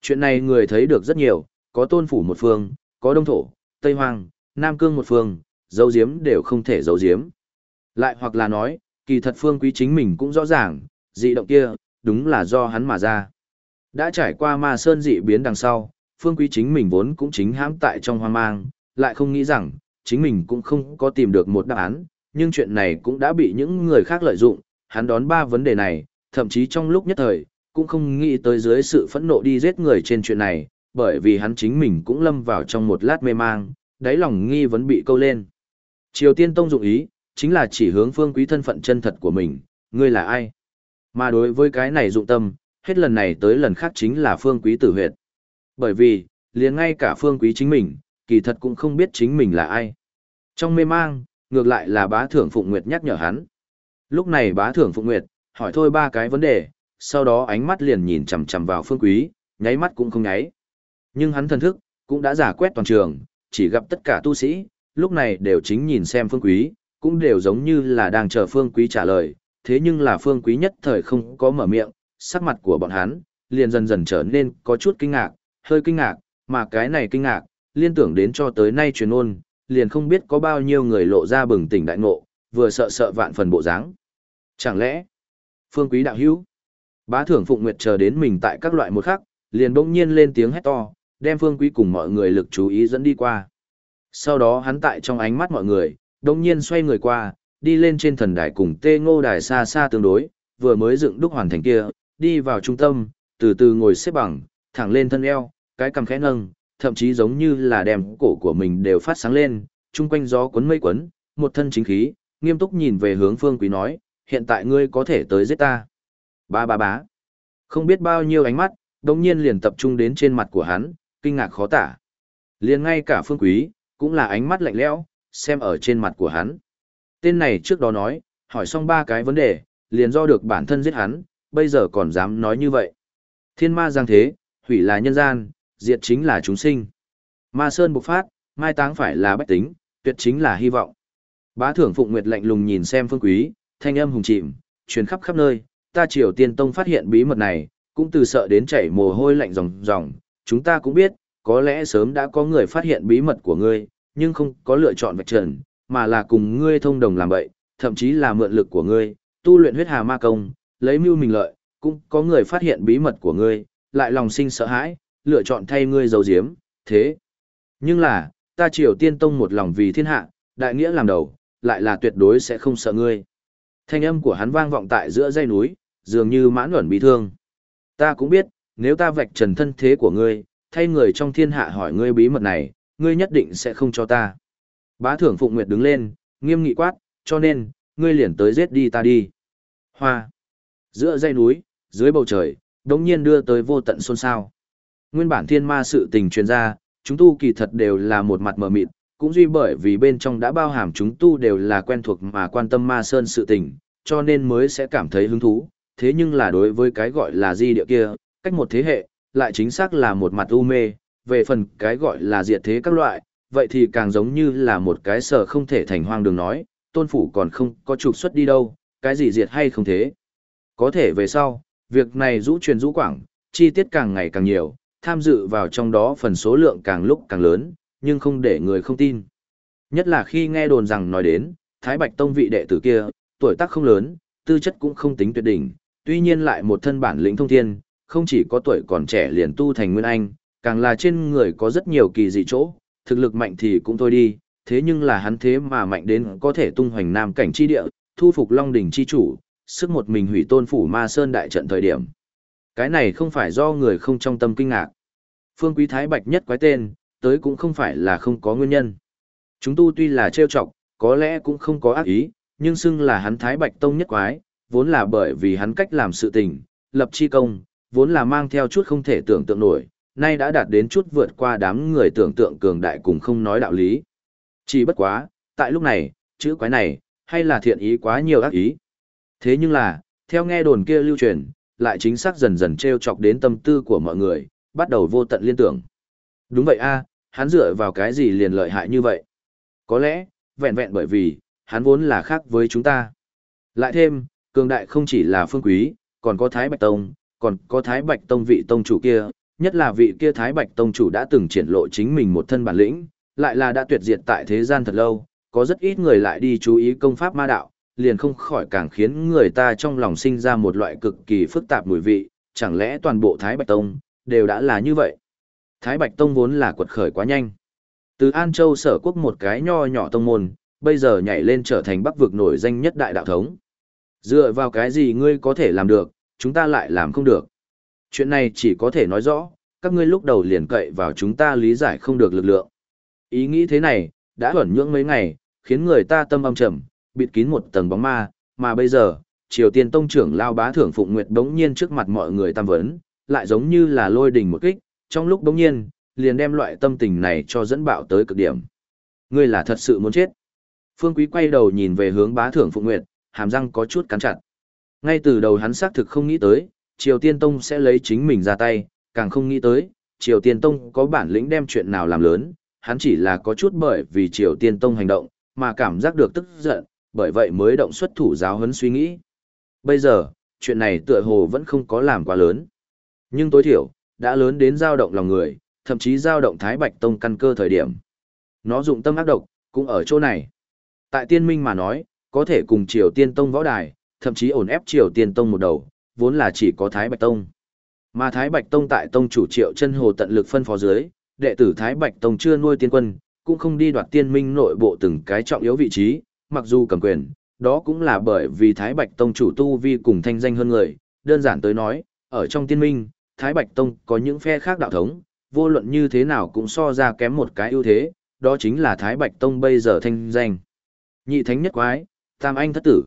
[SPEAKER 1] Chuyện này người thấy được rất nhiều, có tôn phủ một phương, có đông thổ, tây hoang, nam cương một phương, dấu diếm đều không thể dấu diếm. Lại hoặc là nói, kỳ thật phương quý chính mình cũng rõ ràng, dị động kia, đúng là do hắn mà ra. Đã trải qua ma sơn dị biến đằng sau, phương quý chính mình vốn cũng chính hãm tại trong hoang mang, lại không nghĩ rằng, chính mình cũng không có tìm được một đáp án, nhưng chuyện này cũng đã bị những người khác lợi dụng, hắn đón ba vấn đề này, thậm chí trong lúc nhất thời, cũng không nghĩ tới dưới sự phẫn nộ đi giết người trên chuyện này, bởi vì hắn chính mình cũng lâm vào trong một lát mê mang, đáy lòng nghi vấn bị câu lên. Triều Tiên Tông dụng ý, chính là chỉ hướng phương quý thân phận chân thật của mình, ngươi là ai? Mà đối với cái này dụng tâm, hết lần này tới lần khác chính là phương quý tử huyệt. Bởi vì, liền ngay cả phương quý chính mình, kỳ thật cũng không biết chính mình là ai. Trong mê mang, ngược lại là bá thưởng Phụng Nguyệt nhắc nhở hắn. Lúc này bá thưởng Phụng Nguyệt, hỏi thôi ba cái vấn đề, sau đó ánh mắt liền nhìn chằm chằm vào phương quý, nháy mắt cũng không nháy. Nhưng hắn thần thức, cũng đã giả quét toàn trường, chỉ gặp tất cả tu sĩ, lúc này đều chính nhìn xem phương quý, cũng đều giống như là đang chờ phương quý trả lời, thế nhưng là phương quý nhất thời không có mở miệng, sắc mặt của bọn hắn, liền dần dần trở nên có chút kinh ngạc, hơi kinh ngạc, mà cái này kinh ngạc, liên tưởng đến cho tới nay truyền ôn, liền không biết có bao nhiêu người lộ ra bừng tỉnh đại ngộ, vừa sợ sợ vạn phần bộ dáng. Chẳng lẽ, phương quý đạo hữu, bá thưởng phụng nguyệt chờ đến mình tại các loại một khắc, liền bỗng nhiên lên tiếng hét to, đem phương quý cùng mọi người lực chú ý dẫn đi qua. Sau đó hắn tại trong ánh mắt mọi người, đông nhiên xoay người qua, đi lên trên thần đài cùng tê ngô đài xa xa tương đối, vừa mới dựng đúc hoàn thành kia, đi vào trung tâm, từ từ ngồi xếp bằng, thẳng lên thân eo, cái cầm khẽ nâng, thậm chí giống như là đem cổ của mình đều phát sáng lên, chung quanh gió cuốn mây cuốn, một thân chính khí, nghiêm túc nhìn về hướng phương quý nói, hiện tại ngươi có thể tới giết ta. Ba ba bá. Không biết bao nhiêu ánh mắt, đồng nhiên liền tập trung đến trên mặt của hắn, kinh ngạc khó tả. Liền ngay cả phương quý, cũng là ánh mắt lạnh lẽo, xem ở trên mặt của hắn. Tên này trước đó nói, hỏi xong ba cái vấn đề, liền do được bản thân giết hắn, bây giờ còn dám nói như vậy. Thiên ma giang thế, hủy là nhân gian, diệt chính là chúng sinh. Ma sơn bộc phát, mai táng phải là bách tính, tuyệt chính là hy vọng. Bá thưởng Phụng Nguyệt lạnh lùng nhìn xem phương quý, thanh âm hùng chìm, truyền khắp khắp nơi, ta triều tiên tông phát hiện bí mật này, cũng từ sợ đến chảy mồ hôi lạnh ròng ròng, chúng ta cũng biết, có lẽ sớm đã có người phát hiện bí mật của ngươi, nhưng không có lựa chọn vạch trần, mà là cùng ngươi thông đồng làm vậy, thậm chí là mượn lực của ngươi, tu luyện huyết hà ma công, lấy mưu mình lợi, cũng có người phát hiện bí mật của ngươi, lại lòng sinh sợ hãi, lựa chọn thay ngươi giấu giếm, thế. Nhưng là, ta triều tiên tông một lòng vì thiên hạ, đại nghĩa làm đầu, lại là tuyệt đối sẽ không sợ ngươi. Thanh âm của hắn vang vọng tại giữa dây núi, dường như mãn ẩn bị thương. Ta cũng biết, nếu ta vạch trần thân thế của ngươi, thay người trong thiên hạ hỏi ngươi bí mật này, ngươi nhất định sẽ không cho ta. Bá thưởng Phụng Nguyệt đứng lên, nghiêm nghị quát, cho nên, ngươi liền tới giết đi ta đi. Hoa. Giữa dãy núi, dưới bầu trời, đống nhiên đưa tới vô tận xôn xao. Nguyên bản thiên ma sự tình truyền ra, chúng tu kỳ thật đều là một mặt mờ mịt, cũng duy bởi vì bên trong đã bao hàm chúng tu đều là quen thuộc mà quan tâm ma sơn sự tình, cho nên mới sẽ cảm thấy hứng thú. Thế nhưng là đối với cái gọi là di địa kia, cách một thế hệ, lại chính xác là một mặt u mê, về phần cái gọi là diệt thế các loại, vậy thì càng giống như là một cái sở không thể thành hoang đường nói, tôn phủ còn không có trục xuất đi đâu, cái gì diệt hay không thế. Có thể về sau, việc này rũ truyền rũ quảng, chi tiết càng ngày càng nhiều, tham dự vào trong đó phần số lượng càng lúc càng lớn, nhưng không để người không tin. Nhất là khi nghe đồn rằng nói đến, Thái Bạch Tông vị đệ tử kia, tuổi tác không lớn, tư chất cũng không tính tuyệt đỉnh, tuy nhiên lại một thân bản lĩnh thông thiên, không chỉ có tuổi còn trẻ liền tu thành nguyên anh, càng là trên người có rất nhiều kỳ dị chỗ, thực lực mạnh thì cũng thôi đi, thế nhưng là hắn thế mà mạnh đến có thể tung hoành nam cảnh chi địa, thu phục Long đỉnh chi chủ, sức một mình hủy tôn phủ ma sơn đại trận thời điểm. Cái này không phải do người không trong tâm kinh ngạc. Phương Quý Thái Bạch nhất quái tên, tới cũng không phải là không có nguyên nhân. Chúng tu tuy là trêu chọc, có lẽ cũng không có ác ý, nhưng xưng là hắn Thái Bạch Tông nhất quái, vốn là bởi vì hắn cách làm sự tình, lập chi công, vốn là mang theo chút không thể tưởng tượng nổi, nay đã đạt đến chút vượt qua đám người tưởng tượng cường đại cùng không nói đạo lý. Chỉ bất quá, tại lúc này, chữ quái này, hay là thiện ý quá nhiều ác ý. Thế nhưng là, theo nghe đồn kia lưu truyền, lại chính xác dần dần treo chọc đến tâm tư của mọi người, bắt đầu vô tận liên tưởng. Đúng vậy a, hắn dựa vào cái gì liền lợi hại như vậy? Có lẽ, vẹn vẹn bởi vì, hắn vốn là khác với chúng ta. Lại thêm, cường đại không chỉ là phương quý, còn có Thái Bạch Tông, còn có Thái Bạch Tông vị tông chủ kia, nhất là vị kia Thái Bạch Tông chủ đã từng triển lộ chính mình một thân bản lĩnh, lại là đã tuyệt diệt tại thế gian thật lâu, có rất ít người lại đi chú ý công pháp ma đạo, liền không khỏi càng khiến người ta trong lòng sinh ra một loại cực kỳ phức tạp mùi vị, chẳng lẽ toàn bộ Thái Bạch Tông đều đã là như vậy? Thái Bạch Tông vốn là quật khởi quá nhanh. Từ An Châu sở quốc một cái nho nhỏ tông môn, bây giờ nhảy lên trở thành bắc vực nổi danh nhất đại đạo thống. Dựa vào cái gì ngươi có thể làm được, chúng ta lại làm không được. Chuyện này chỉ có thể nói rõ, các ngươi lúc đầu liền cậy vào chúng ta lý giải không được lực lượng. Ý nghĩ thế này, đã ẩn nhưỡng mấy ngày, khiến người ta tâm âm trầm, bịt kín một tầng bóng ma, mà bây giờ, Triều Tiên Tông trưởng Lao Bá Thưởng Phụng Nguyệt đống nhiên trước mặt mọi người tam vấn, lại giống như là lôi đình một kích, trong lúc đống nhiên, liền đem loại tâm tình này cho dẫn bạo tới cực điểm. Ngươi là thật sự muốn chết. Phương Quý quay đầu nhìn về hướng Bá Thưởng Phụng Nguyệt, hàm răng có chút cắn chặt. Ngay từ đầu hắn xác thực không nghĩ tới, Triều Tiên Tông sẽ lấy chính mình ra tay, càng không nghĩ tới, Triều Tiên Tông có bản lĩnh đem chuyện nào làm lớn, hắn chỉ là có chút bởi vì Triều Tiên Tông hành động, mà cảm giác được tức giận, bởi vậy mới động xuất thủ giáo huấn suy nghĩ. Bây giờ, chuyện này tựa hồ vẫn không có làm quá lớn. Nhưng tối thiểu, đã lớn đến dao động lòng người, thậm chí dao động Thái Bạch Tông căn cơ thời điểm. Nó dụng tâm ác độc, cũng ở chỗ này. Tại tiên minh mà nói, có thể cùng Triều Tiên Tông võ đài, thậm chí ổn ép Triều Tiên Tông một đầu, vốn là chỉ có Thái Bạch Tông. Mà Thái Bạch Tông tại Tông chủ Triệu chân Hồ tận lực phân phó dưới, đệ tử Thái Bạch Tông chưa nuôi tiên quân, cũng không đi đoạt tiên minh nội bộ từng cái trọng yếu vị trí, mặc dù cầm quyền, đó cũng là bởi vì Thái Bạch Tông chủ tu vi cùng thanh danh hơn người, đơn giản tới nói, ở trong tiên minh, Thái Bạch Tông có những phe khác đạo thống, vô luận như thế nào cũng so ra kém một cái ưu thế, đó chính là Thái Bạch Tông bây giờ thanh danh. Nhị thánh nhất quái, tam anh thất tử.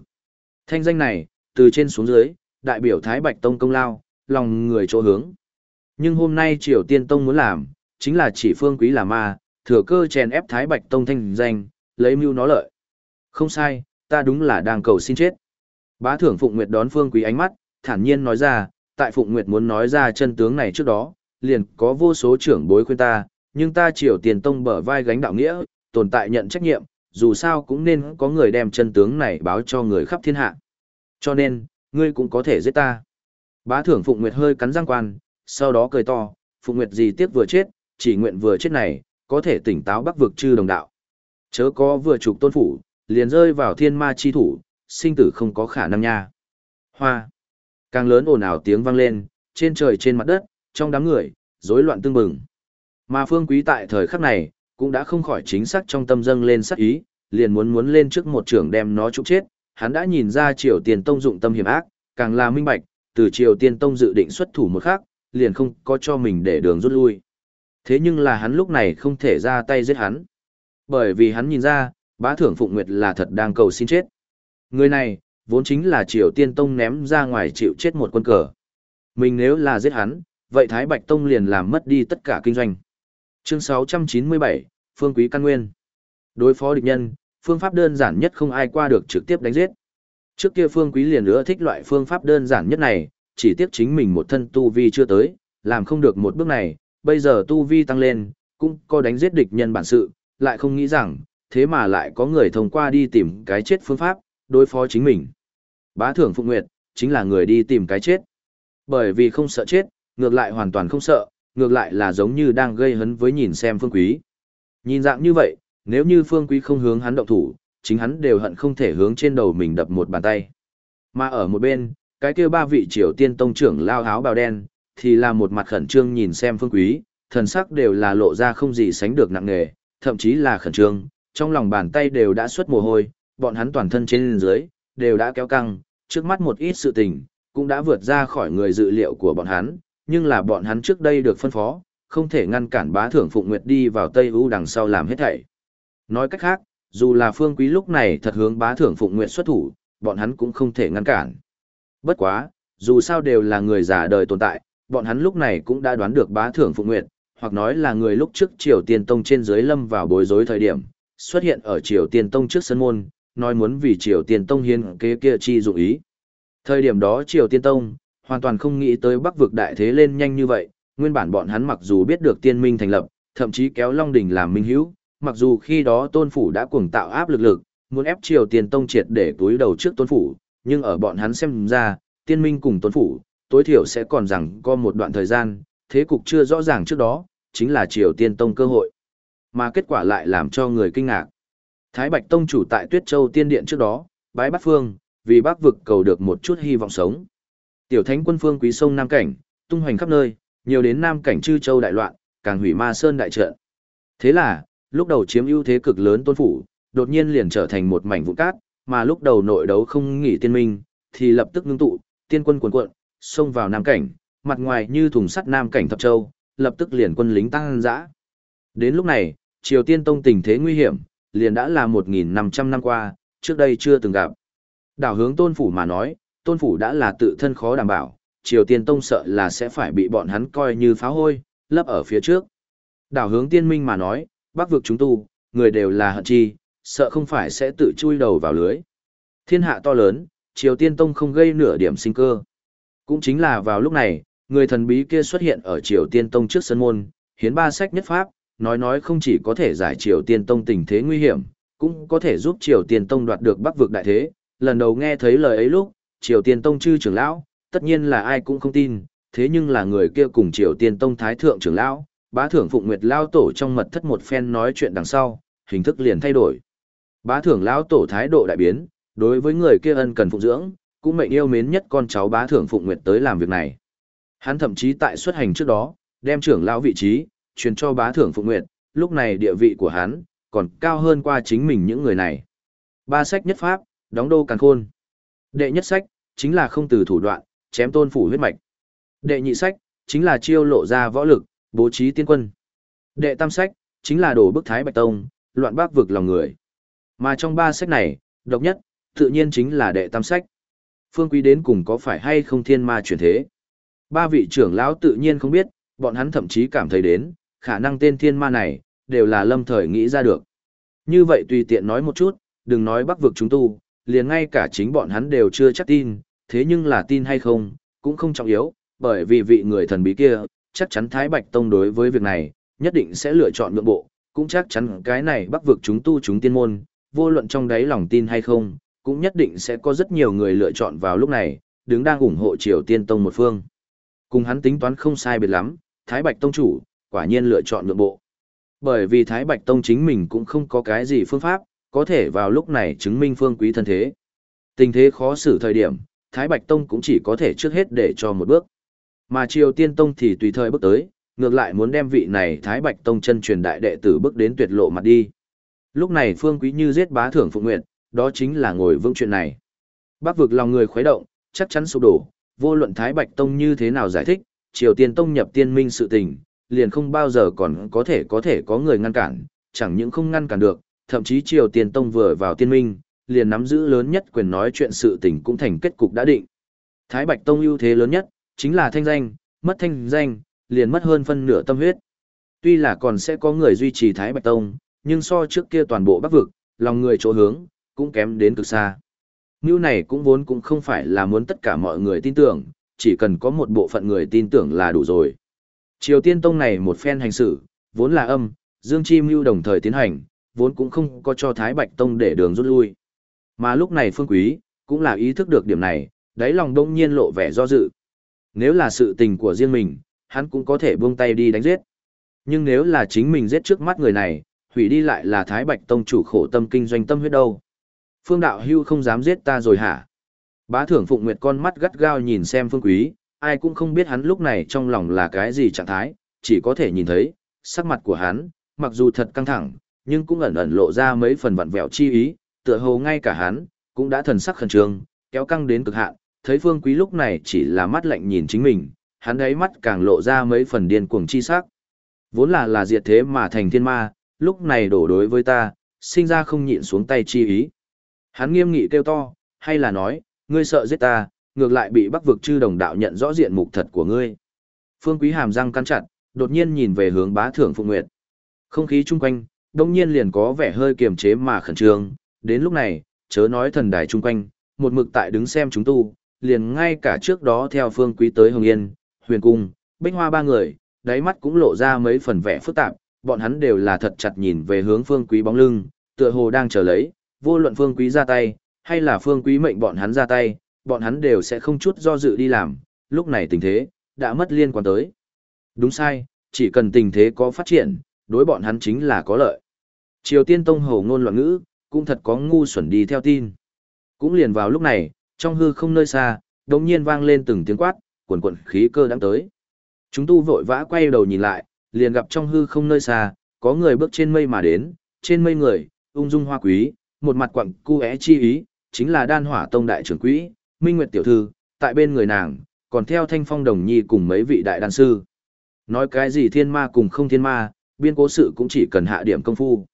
[SPEAKER 1] Thanh danh này, từ trên xuống dưới, đại biểu Thái Bạch Tông công lao, lòng người chỗ hướng. Nhưng hôm nay Triều Tiên Tông muốn làm, chính là chỉ phương quý là ma, thừa cơ chèn ép Thái Bạch Tông thanh danh, lấy mưu nó lợi. Không sai, ta đúng là đang cầu xin chết. Bá thưởng Phụng Nguyệt đón phương quý ánh mắt, thản nhiên nói ra, tại Phụng Nguyệt muốn nói ra chân tướng này trước đó, liền có vô số trưởng bối khuyên ta, nhưng ta Triều tiền Tông bở vai gánh đạo nghĩa, tồn tại nhận trách nhiệm, dù sao cũng nên có người đem chân tướng này báo cho người khắp thiên hạ. Cho nên, ngươi cũng có thể giết ta. Bá thưởng Phụng Nguyệt hơi cắn răng quan, sau đó cười to, Phụng Nguyệt gì tiếc vừa chết, chỉ nguyện vừa chết này, có thể tỉnh táo bắc vực chư đồng đạo. Chớ có vừa trục tôn phủ, liền rơi vào thiên ma chi thủ, sinh tử không có khả năng nha. Hoa. Càng lớn ồn ào tiếng vang lên, trên trời trên mặt đất, trong đám người, rối loạn tương bừng. Mà phương quý tại thời khắc này, cũng đã không khỏi chính xác trong tâm dâng lên sắc ý, liền muốn muốn lên trước một trưởng đem nó trục chết, hắn đã nhìn ra Triều Tiên Tông dụng tâm hiểm ác, càng là minh bạch, từ Triều Tiên Tông dự định xuất thủ một khác, liền không có cho mình để đường rút lui. Thế nhưng là hắn lúc này không thể ra tay giết hắn. Bởi vì hắn nhìn ra, bá thưởng Phụng Nguyệt là thật đang cầu xin chết. Người này, vốn chính là Triều Tiên Tông ném ra ngoài chịu chết một quân cờ. Mình nếu là giết hắn, vậy Thái Bạch Tông liền làm mất đi tất cả kinh doanh. Chương 697, Phương Quý Căn Nguyên. Đối phó địch nhân, phương pháp đơn giản nhất không ai qua được trực tiếp đánh giết. Trước kia Phương Quý liền nữa thích loại phương pháp đơn giản nhất này, chỉ tiếc chính mình một thân tu vi chưa tới, làm không được một bước này, bây giờ tu vi tăng lên, cũng có đánh giết địch nhân bản sự, lại không nghĩ rằng, thế mà lại có người thông qua đi tìm cái chết phương pháp, đối phó chính mình. Bá thưởng Phụng Nguyệt, chính là người đi tìm cái chết. Bởi vì không sợ chết, ngược lại hoàn toàn không sợ, ngược lại là giống như đang gây hấn với nhìn xem phương quý. Nhìn dạng như vậy, nếu như phương quý không hướng hắn động thủ, chính hắn đều hận không thể hướng trên đầu mình đập một bàn tay. Mà ở một bên, cái kia ba vị triều tiên tông trưởng lao áo bào đen, thì là một mặt khẩn trương nhìn xem phương quý, thần sắc đều là lộ ra không gì sánh được nặng nề, thậm chí là khẩn trương, trong lòng bàn tay đều đã xuất mồ hôi, bọn hắn toàn thân trên dưới, đều đã kéo căng, trước mắt một ít sự tình, cũng đã vượt ra khỏi người dự liệu của bọn hắn, nhưng là bọn hắn trước đây được phân phó, không thể ngăn cản bá thưởng Phụng Nguyệt đi vào Tây U đằng sau làm hết thảy. Nói cách khác, dù là Phương Quý lúc này thật hướng bá thưởng Phụng Nguyệt xuất thủ, bọn hắn cũng không thể ngăn cản. Bất quá, dù sao đều là người già đời tồn tại, bọn hắn lúc này cũng đã đoán được bá thưởng Phụng Nguyệt, hoặc nói là người lúc trước Triều Tiên Tông trên dưới lâm vào bối rối thời điểm, xuất hiện ở Triều Tiên Tông trước sân môn, nói muốn vì Triều Tiên Tông hiến kế kia chi dụng ý. Thời điểm đó Triều Tiên Tông, hoàn toàn không nghĩ tới bắc vực đại thế lên nhanh như vậy, nguyên bản bọn hắn mặc dù biết được tiên minh thành lập, thậm chí kéo Long Đỉnh làm minh hữu, mặc dù khi đó tôn phủ đã cuồng tạo áp lực lực, muốn ép Triều Tiên Tông triệt để túi đầu trước tôn phủ, nhưng ở bọn hắn xem ra, tiên minh cùng tôn phủ, tối thiểu sẽ còn rằng có một đoạn thời gian, thế cục chưa rõ ràng trước đó, chính là Triều Tiên Tông cơ hội. Mà kết quả lại làm cho người kinh ngạc. Thái Bạch Tông chủ tại Tuyết Châu Tiên Điện trước đó, bái bắt phương, vì bác vực cầu được một chút hy vọng sống. Tiểu thánh quân phương quý sông Nam Cảnh, tung hoành khắp nơi, nhiều đến Nam Cảnh chư châu đại loạn, càng hủy ma sơn đại trận. Thế là, lúc đầu chiếm ưu thế cực lớn tôn phủ, đột nhiên liền trở thành một mảnh vụn cát, mà lúc đầu nội đấu không nghỉ tiên minh, thì lập tức ngưng tụ, tiên quân cuồn cuộn, xông vào Nam Cảnh, mặt ngoài như thùng sắt Nam Cảnh thập châu, lập tức liền quân lính tăng dã. Đến lúc này, Triều Tiên Tông tình thế nguy hiểm, liền đã là 1.500 năm qua, trước đây chưa từng gặp. Đảo hướng tôn phủ mà nói, tôn phủ đã là tự thân khó đảm bảo, Triều Tiên Tông sợ là sẽ phải bị bọn hắn coi như phá hôi, lấp ở phía trước. Đảo hướng tiên minh mà nói, bắc vực chúng tu, người đều là hận chi, sợ không phải sẽ tự chui đầu vào lưới. Thiên hạ to lớn, Triều Tiên Tông không gây nửa điểm sinh cơ. Cũng chính là vào lúc này, người thần bí kia xuất hiện ở Triều Tiên Tông trước sân môn, hiến ba sách nhất pháp, nói nói không chỉ có thể giải Triều Tiên Tông tình thế nguy hiểm, cũng có thể giúp Triều Tiên Tông đoạt được Bắc vực đại thế. Lần đầu nghe thấy lời ấy lúc, Triều Tiên Tông chư trưởng lão, tất nhiên là ai cũng không tin, thế nhưng là người kia cùng Triều Tiên Tông thái thượng trưởng lão, bá thưởng Phụng Nguyệt lao tổ trong mật thất một phen nói chuyện đằng sau, hình thức liền thay đổi. Bá thưởng lão tổ thái độ đại biến, đối với người kia ân cần phụng dưỡng, cũng mệnh yêu mến nhất con cháu bá thưởng Phụng Nguyệt tới làm việc này. Hắn thậm chí tại xuất hành trước đó, đem trưởng lão vị trí, truyền cho bá thưởng Phụng Nguyệt, lúc này địa vị của hắn, còn cao hơn qua chính mình những người này. Ba sách nhất pháp, đóng đô càng khôn. Đệ nhất sách, chính là không từ thủ đoạn, chém tôn phủ huyết mạch. Đệ nhị sách, chính là chiêu lộ ra võ lực, bố trí tiên quân. Đệ tam sách, chính là đổ bức thái bạch tông, loạn bác vực lòng người. Mà trong ba sách này, độc nhất, tự nhiên chính là đệ tam sách. Phương Quý đến cùng có phải hay không thiên ma chuyển thế. Ba vị trưởng lão tự nhiên không biết, bọn hắn thậm chí cảm thấy đến, khả năng tên thiên ma này, đều là lâm thời nghĩ ra được. Như vậy tùy tiện nói một chút, đừng nói bắc vực chúng tu, liền ngay cả chính bọn hắn đều chưa chắc tin, thế nhưng là tin hay không, cũng không trọng yếu, bởi vì vị người thần bí kia, chắc chắn Thái Bạch Tông đối với việc này, nhất định sẽ lựa chọn nhượng bộ, cũng chắc chắn cái này bắc vực chúng tu chúng tiên môn, vô luận trong đáy lòng tin hay không, cũng nhất định sẽ có rất nhiều người lựa chọn vào lúc này, đứng đang ủng hộ Triều Tiên Tông một phương. Cùng hắn tính toán không sai biệt lắm, Thái Bạch Tông chủ, quả nhiên lựa chọn nhượng bộ. Bởi vì Thái Bạch Tông chính mình cũng không có cái gì phương pháp, có thể vào lúc này chứng minh phương quý thân thế. Tình thế khó xử thời điểm, Thái Bạch Tông cũng chỉ có thể trước hết để cho một bước. Mà Triều Tiên Tông thì tùy thời bước tới, ngược lại muốn đem vị này Thái Bạch Tông chân truyền đại đệ tử bước đến tuyệt lộ mặt đi. Lúc này Phương Quý Như giết bá thưởng phụ nguyện, đó chính là ngồi vững chuyện này. Bác vực lòng người khuấy động, chắc chắn sụp đổ, vô luận Thái Bạch Tông như thế nào giải thích, Triều Tiên Tông nhập tiên minh sự tình, liền không bao giờ còn có thể có thể có người ngăn cản, chẳng những không ngăn cản được, thậm chí Triều Tiên Tông vừa vào tiên minh, liền nắm giữ lớn nhất quyền nói chuyện sự tình cũng thành kết cục đã định. Thái Bạch Tông ưu thế lớn nhất, chính là thanh danh, mất thanh danh, liền mất hơn phân nửa tâm huyết. Tuy là còn sẽ có người duy trì Thái Bạch Tông, nhưng so trước kia toàn bộ bắc vực, lòng người chỗ hướng, cũng kém đến cực xa. Như này cũng vốn cũng không phải là muốn tất cả mọi người tin tưởng, chỉ cần có một bộ phận người tin tưởng là đủ rồi. Triều Tiên Tông này một phen hành xử, vốn là âm, Dương Chi Mưu đồng thời tiến hành, vốn cũng không có cho Thái Bạch Tông để đường rút lui. Mà lúc này Phương Quý, cũng là ý thức được điểm này, đáy lòng đông nhiên lộ vẻ do dự. Nếu là sự tình của riêng mình, hắn cũng có thể buông tay đi đánh giết. Nhưng nếu là chính mình giết trước mắt người này, hủy đi lại là Thái Bạch Tông chủ khổ tâm kinh doanh tâm huyết đâu. Phương Đạo Hưu không dám giết ta rồi hả? Bá thưởng Phụng Nguyệt con mắt gắt gao nhìn xem Phương Quý, ai cũng không biết hắn lúc này trong lòng là cái gì trạng thái, chỉ có thể nhìn thấy, sắc mặt của hắn, mặc dù thật căng thẳng, nhưng cũng ẩn ẩn lộ ra mấy phần vặn vẹo chi ý, tựa hồ ngay cả hắn, cũng đã thần sắc khẩn trương, kéo căng đến cực hạn, thấy Phương Quý lúc này chỉ là mắt lạnh nhìn chính mình, hắn ấy mắt càng lộ ra mấy phần điên cuồng chi sắc. Vốn là là diệt thế mà thành thiên ma, lúc này đổ đối với ta, sinh ra không nhịn xuống tay chi ý. Hắn nghiêm nghị kêu to, hay là nói, ngươi sợ giết ta, ngược lại bị bắc vực chư đồng đạo nhận rõ diện mục thật của ngươi. Phương Quý hàm răng cắn chặt, đột nhiên nhìn về hướng bá thượng Phụng Nguyệt. Không khí chung quanh, đông nhiên liền có vẻ hơi kiềm chế mà khẩn trương, đến lúc này, chớ nói thần đài chung quanh, một mực tại đứng xem chúng tu, liền ngay cả trước đó theo Phương Quý tới Hồng Yên, Huyền Cung, Bích Hoa ba người, đáy mắt cũng lộ ra mấy phần vẻ phức tạp, bọn hắn đều là thật chặt nhìn về hướng Phương Quý bóng lưng, tựa hồ đang chờ lấy, vô luận Phương Quý ra tay, hay là Phương Quý mệnh bọn hắn ra tay, bọn hắn đều sẽ không chút do dự đi làm, lúc này tình thế, đã mất liên quan tới. Đúng sai, chỉ cần tình thế có phát triển, đối bọn hắn chính là có lợi. Triều Tiên Tông hầu ngôn loạn ngữ, cũng thật có ngu xuẩn đi theo tin. Cũng liền vào lúc này, trong hư không nơi xa, đột nhiên vang lên từng tiếng quát, cuồn cuộn khí cơ đang tới. Chúng tu vội vã quay đầu nhìn lại, liền gặp trong hư không nơi xa, có người bước trên mây mà đến, trên mây người, ung dung hoa quý, một mặt quặng cu é chi ý, chính là đan hỏa tông đại trưởng quỹ, Minh Nguyệt tiểu thư, tại bên người nàng, còn theo thanh phong đồng nhi cùng mấy vị đại đan sư. Nói cái gì thiên ma cùng không thiên ma, biên cố sự cũng chỉ cần hạ điểm công phu.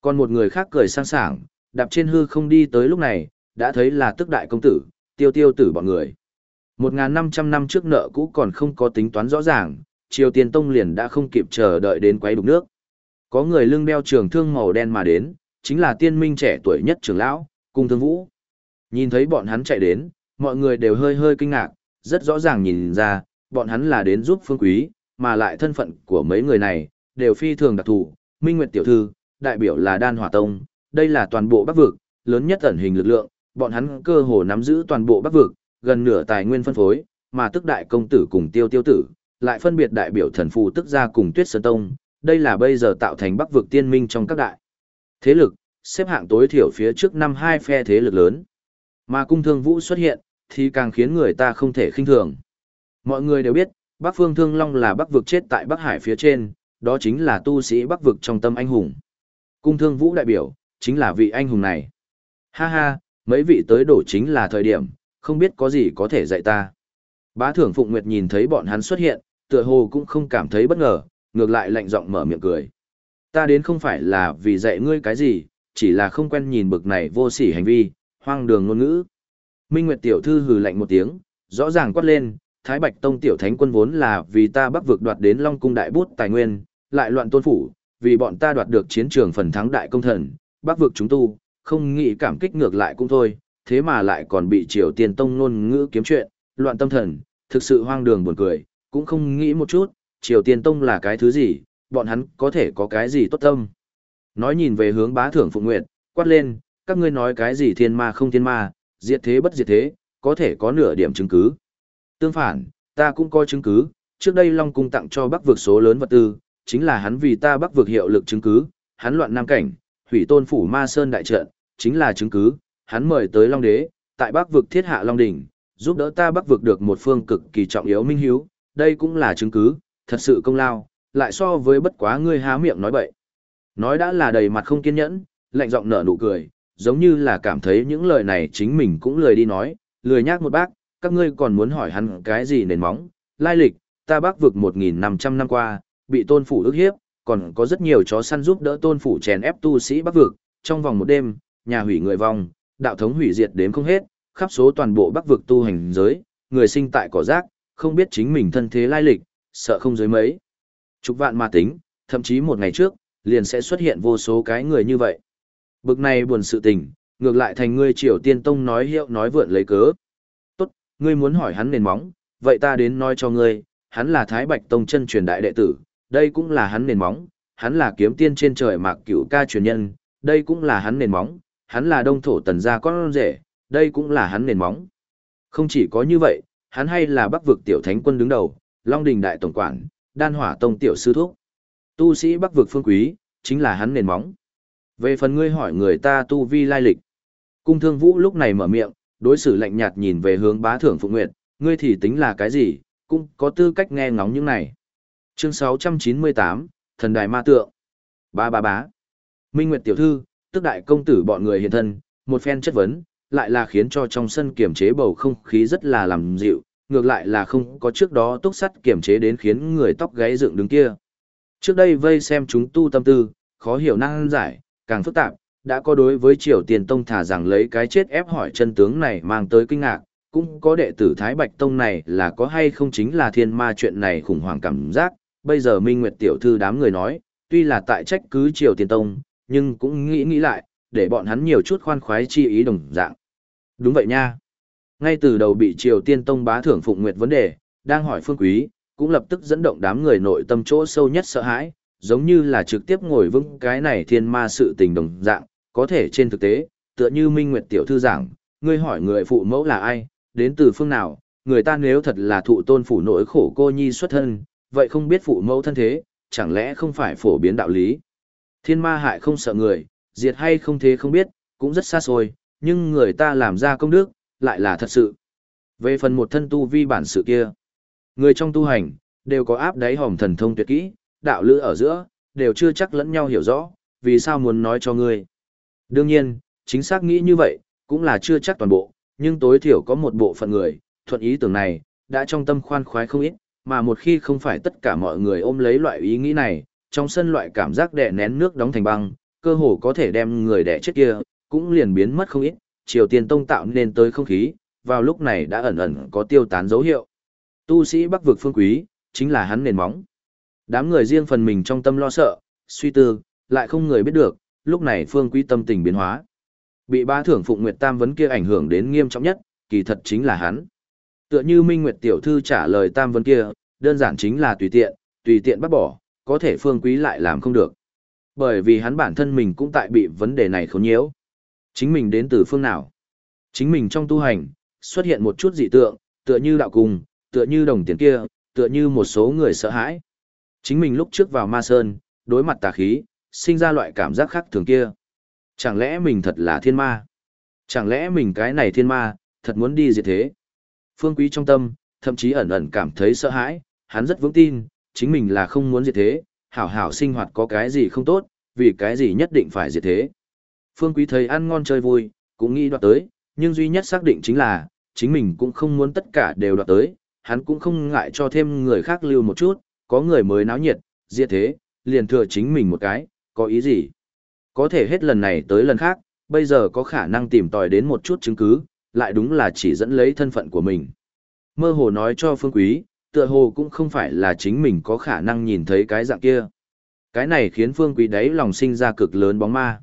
[SPEAKER 1] Còn một người khác cười sang sảng, đạp trên hư không đi tới lúc này, đã thấy là tức đại công tử, tiêu tiêu tử bọn người. Một năm trăm năm trước nợ cũ còn không có tính toán rõ ràng, Triều Tiên Tông liền đã không kịp chờ đợi đến quấy đục nước. Có người lưng đeo trường thương màu đen mà đến, chính là tiên minh trẻ tuổi nhất trưởng lão, cung thương vũ. Nhìn thấy bọn hắn chạy đến, mọi người đều hơi hơi kinh ngạc, rất rõ ràng nhìn ra, bọn hắn là đến giúp phương quý, mà lại thân phận của mấy người này, đều phi thường đặc thù. Minh Nguyệt Tiểu Thư, đại biểu là Đan Hỏa Tông, đây là toàn bộ Bắc Vực, lớn nhất ẩn hình lực lượng, bọn hắn cơ hồ nắm giữ toàn bộ Bắc Vực, gần nửa tài nguyên phân phối, mà tức đại công tử cùng tiêu tiêu tử, lại phân biệt đại biểu thần phù tức gia cùng tuyết sơn tông, đây là bây giờ tạo thành Bắc Vực tiên minh trong các đại. Thế lực, xếp hạng tối thiểu phía trước năm hai phe thế lực lớn. Mà cung thương vũ xuất hiện, thì càng khiến người ta không thể khinh thường. Mọi người đều biết, Bắc Phương Thương Long là Bắc vực chết tại Bắc Hải phía trên, đó chính là tu sĩ Bắc vực trong tâm anh hùng. Cung Thương Vũ đại biểu, chính là vị anh hùng này. Ha ha, mấy vị tới đổ chính là thời điểm, không biết có gì có thể dạy ta. Bá Thưởng Phụng Nguyệt nhìn thấy bọn hắn xuất hiện, tựa hồ cũng không cảm thấy bất ngờ, ngược lại lạnh giọng mở miệng cười. Ta đến không phải là vì dạy ngươi cái gì, chỉ là không quen nhìn bực này vô sỉ hành vi, hoang đường ngôn ngữ. Minh Nguyệt tiểu thư hừ lạnh một tiếng, rõ ràng quát lên, Thái Bạch Tông tiểu thánh quân vốn là vì ta bắc vực đoạt đến Long cung đại bút tài nguyên, lại loạn tôn phủ, vì bọn ta đoạt được chiến trường phần thắng đại công thần, bắc vực chúng tu, không nghĩ cảm kích ngược lại cũng thôi, thế mà lại còn bị Triều Tiên Tông ngôn ngữ kiếm chuyện, loạn tâm thần, thực sự hoang đường buồn cười, cũng không nghĩ một chút, Triều Tiên Tông là cái thứ gì, bọn hắn có thể có cái gì tốt tâm. Nói nhìn về hướng bá thưởng Phụng Nguyệt, quát lên, các ngươi nói cái gì thiên ma không thiên ma, diệt thế bất diệt thế, có thể có nửa điểm chứng cứ. Tương phản, ta cũng có chứng cứ, trước đây Long Cung tặng cho Bắc vực số lớn vật tư, chính là hắn vì ta Bắc vực hiệu lực chứng cứ, hắn loạn nam cảnh, hủy tôn phủ ma sơn đại trận, chính là chứng cứ, hắn mời tới Long Đế, tại Bắc vực thiết hạ Long Đỉnh, giúp đỡ ta Bắc vực được một phương cực kỳ trọng yếu minh hiếu, đây cũng là chứng cứ, thật sự công lao, lại so với bất quá ngươi há miệng nói bậy. Nói đã là đầy mặt không kiên nhẫn, lạnh giọng nở nụ cười, giống như là cảm thấy những lời này chính mình cũng lười đi nói, lười nhác một bác, các ngươi còn muốn hỏi hắn cái gì nền móng, lai lịch, ta bác vực 1.500 năm qua, bị tôn phủ ức hiếp, còn có rất nhiều chó săn giúp đỡ tôn phủ chèn ép tu sĩ bắc vực, trong vòng một đêm, nhà hủy người vong, đạo thống hủy diệt đến không hết, khắp số toàn bộ bắc vực tu hành giới, người sinh tại cỏ rác, không biết chính mình thân thế lai lịch, sợ không giới mấy. Chục vạn mà tính, thậm chí một ngày trước, liền sẽ xuất hiện vô số cái người như vậy. Bực này buồn sự tình, ngược lại thành ngươi triều tiên tông nói hiệu nói vượn lấy cớ. Tốt, ngươi muốn hỏi hắn nền móng, vậy ta đến nói cho ngươi, hắn là Thái Bạch Tông chân truyền đại đệ tử, đây cũng là hắn nền móng, hắn là kiếm tiên trên trời mạc cửu ca truyền nhân, đây cũng là hắn nền móng, hắn là đông thổ tần gia con rể, đây cũng là hắn nền móng. Không chỉ có như vậy, hắn hay là bắc vực tiểu thánh quân đứng đầu, Long Đình đại tổng quản, đan hỏa tông tiểu sư thúc. Tu sĩ bắc vực phương quý, chính là hắn nền móng. Về phần ngươi hỏi người ta tu vi lai lịch. Cung thương vũ lúc này mở miệng, đối xử lạnh nhạt nhìn về hướng bá thưởng Phụng Nguyệt, ngươi thì tính là cái gì, cũng có tư cách nghe ngóng những này. Chương 698, Thần Đài Ma Tượng. Ba ba bá. Minh Nguyệt tiểu thư, tức đại công tử bọn người hiện thân, một phen chất vấn, lại là khiến cho trong sân kiểm chế bầu không khí rất là làm dịu, ngược lại là không có trước đó túc sắt kiểm chế đến khiến người tóc gáy dựng đứng kia. Trước đây vây xem chúng tu tâm tư, khó hiểu năng giải, càng phức tạp, đã có đối với Triều Tiền Tông thả rằng lấy cái chết ép hỏi chân tướng này mang tới kinh ngạc, cũng có đệ tử Thái Bạch Tông này là có hay không chính là thiên ma chuyện này khủng hoảng cảm giác, bây giờ Minh Nguyệt Tiểu Thư đám người nói, tuy là tại trách cứ Triều Tiền Tông, nhưng cũng nghĩ nghĩ lại, để bọn hắn nhiều chút khoan khoái chi ý đồng dạng. Đúng vậy nha. Ngay từ đầu bị Triều Tiên Tông bá thưởng Phụng Nguyệt vấn đề, đang hỏi Phương Quý, cũng lập tức dẫn động đám người nội tâm chỗ sâu nhất sợ hãi, giống như là trực tiếp ngồi vững cái này thiên ma sự tình đồng dạng, có thể trên thực tế, tựa như Minh Nguyệt tiểu thư giảng, ngươi hỏi người phụ mẫu là ai, đến từ phương nào, người ta nếu thật là thụ tôn phủ nỗi khổ cô nhi xuất thân, vậy không biết phụ mẫu thân thế, chẳng lẽ không phải phổ biến đạo lý. Thiên ma hại không sợ người, diệt hay không thế không biết, cũng rất xa xôi, nhưng người ta làm ra công đức, lại là thật sự. Về phần một thân tu vi bản sự kia, người trong tu hành, đều có áp đáy hòm thần thông tuyệt kỹ, đạo lữ ở giữa, đều chưa chắc lẫn nhau hiểu rõ, vì sao muốn nói cho ngươi. Đương nhiên, chính xác nghĩ như vậy, cũng là chưa chắc toàn bộ, nhưng tối thiểu có một bộ phận người, thuận ý tưởng này, đã trong tâm khoan khoái không ít, mà một khi không phải tất cả mọi người ôm lấy loại ý nghĩ này, trong sân loại cảm giác đè nén nước đóng thành băng, cơ hồ có thể đem người đẻ chết kia, cũng liền biến mất không ít, Triều Tiên Tông tạo nên tới không khí, vào lúc này đã ẩn ẩn có tiêu tán dấu hiệu. Tu sĩ Bắc vực phương quý, chính là hắn nền móng. Đám người riêng phần mình trong tâm lo sợ, suy tư, lại không người biết được, lúc này phương quý tâm tình biến hóa. Bị ba thưởng Phụng Nguyệt Tam vấn kia ảnh hưởng đến nghiêm trọng nhất, kỳ thật chính là hắn. Tựa như Minh Nguyệt Tiểu Thư trả lời Tam vấn kia, đơn giản chính là tùy tiện, tùy tiện bắt bỏ, có thể phương quý lại làm không được. Bởi vì hắn bản thân mình cũng tại bị vấn đề này khốn nhiễu. Chính mình đến từ phương nào? Chính mình trong tu hành, xuất hiện một chút dị tượng, tựa như đạo cùng tựa như đồng tiền kia, tựa như một số người sợ hãi. Chính mình lúc trước vào ma sơn, đối mặt tà khí, sinh ra loại cảm giác khác thường kia. Chẳng lẽ mình thật là thiên ma? Chẳng lẽ mình cái này thiên ma, thật muốn đi diệt thế? Phương Quý trong tâm, thậm chí ẩn ẩn cảm thấy sợ hãi, hắn rất vững tin, chính mình là không muốn diệt thế, hảo hảo sinh hoạt có cái gì không tốt, vì cái gì nhất định phải diệt thế. Phương Quý thấy ăn ngon chơi vui, cũng nghĩ đoạt tới, nhưng duy nhất xác định chính là, chính mình cũng không muốn tất cả đều đoạt tới, hắn cũng không ngại cho thêm người khác lưu một chút, có người mới náo nhiệt, diệt thế, liền thừa chính mình một cái, có ý gì? Có thể hết lần này tới lần khác, bây giờ có khả năng tìm tòi đến một chút chứng cứ, lại đúng là chỉ dẫn lấy thân phận của mình. Mơ hồ nói cho Phương Quý, tựa hồ cũng không phải là chính mình có khả năng nhìn thấy cái dạng kia. Cái này khiến Phương Quý đáy lòng sinh ra cực lớn bóng ma.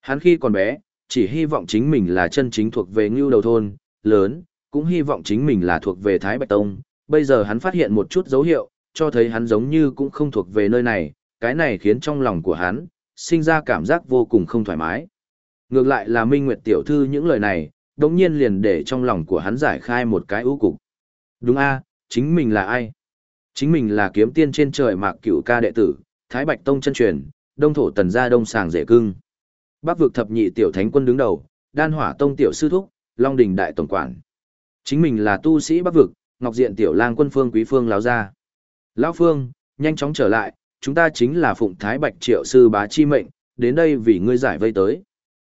[SPEAKER 1] Hắn khi còn bé, chỉ hy vọng chính mình là chân chính thuộc về ngưu đầu thôn, lớn, cũng hy vọng chính mình là thuộc về Thái Bạch Tông. Bây giờ hắn phát hiện một chút dấu hiệu, cho thấy hắn giống như cũng không thuộc về nơi này, cái này khiến trong lòng của hắn, sinh ra cảm giác vô cùng không thoải mái. Ngược lại là Minh Nguyệt Tiểu Thư những lời này, đồng nhiên liền để trong lòng của hắn giải khai một cái ưu cục. Đúng a chính mình là ai? Chính mình là kiếm tiên trên trời mạc cửu ca đệ tử, Thái Bạch Tông chân truyền, đông thổ tần gia đông sàng rể cưng. Bắc vực thập nhị tiểu thánh quân đứng đầu, đan hỏa tông tiểu sư thúc, long đình đại tổng quản. Chính mình là tu sĩ Bắc vực, ngọc diện tiểu lang quân phương quý phương láo gia. Lão phương, nhanh chóng trở lại, chúng ta chính là phụng thái bạch triệu sư bá chi mệnh, đến đây vì ngươi giải vây tới.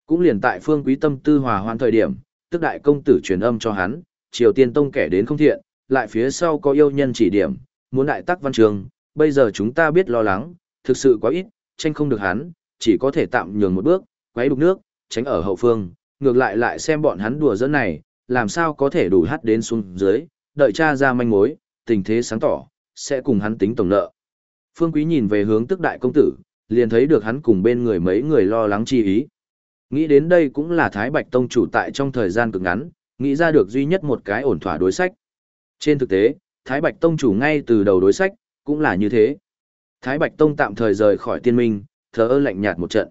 [SPEAKER 1] Cũng liền tại phương quý tâm tư hòa hoan thời điểm, tức đại công tử truyền âm cho hắn, triều tiên tông kẻ đến không thiện, lại phía sau có yêu nhân chỉ điểm, muốn đại tắc văn trường, bây giờ chúng ta biết lo lắng, thực sự quá ít, tranh không được hắn, chỉ có thể tạm nhường một bước, quấy đục nước, tránh ở hậu phương, ngược lại lại xem bọn hắn đùa dẫn này, làm sao có thể đủ hát đến xuống dưới, đợi cha ra manh mối, tình thế sáng tỏ, sẽ cùng hắn tính tổng nợ. Phương Quý nhìn về hướng tức đại công tử, liền thấy được hắn cùng bên người mấy người lo lắng chi ý. Nghĩ đến đây cũng là Thái Bạch Tông chủ tại trong thời gian cực ngắn, nghĩ ra được duy nhất một cái ổn thỏa đối sách. Trên thực tế, Thái Bạch Tông chủ ngay từ đầu đối sách, cũng là như thế. Thái Bạch Tông tạm thời rời khỏi tiên minh, thờ ơ lạnh nhạt một trận.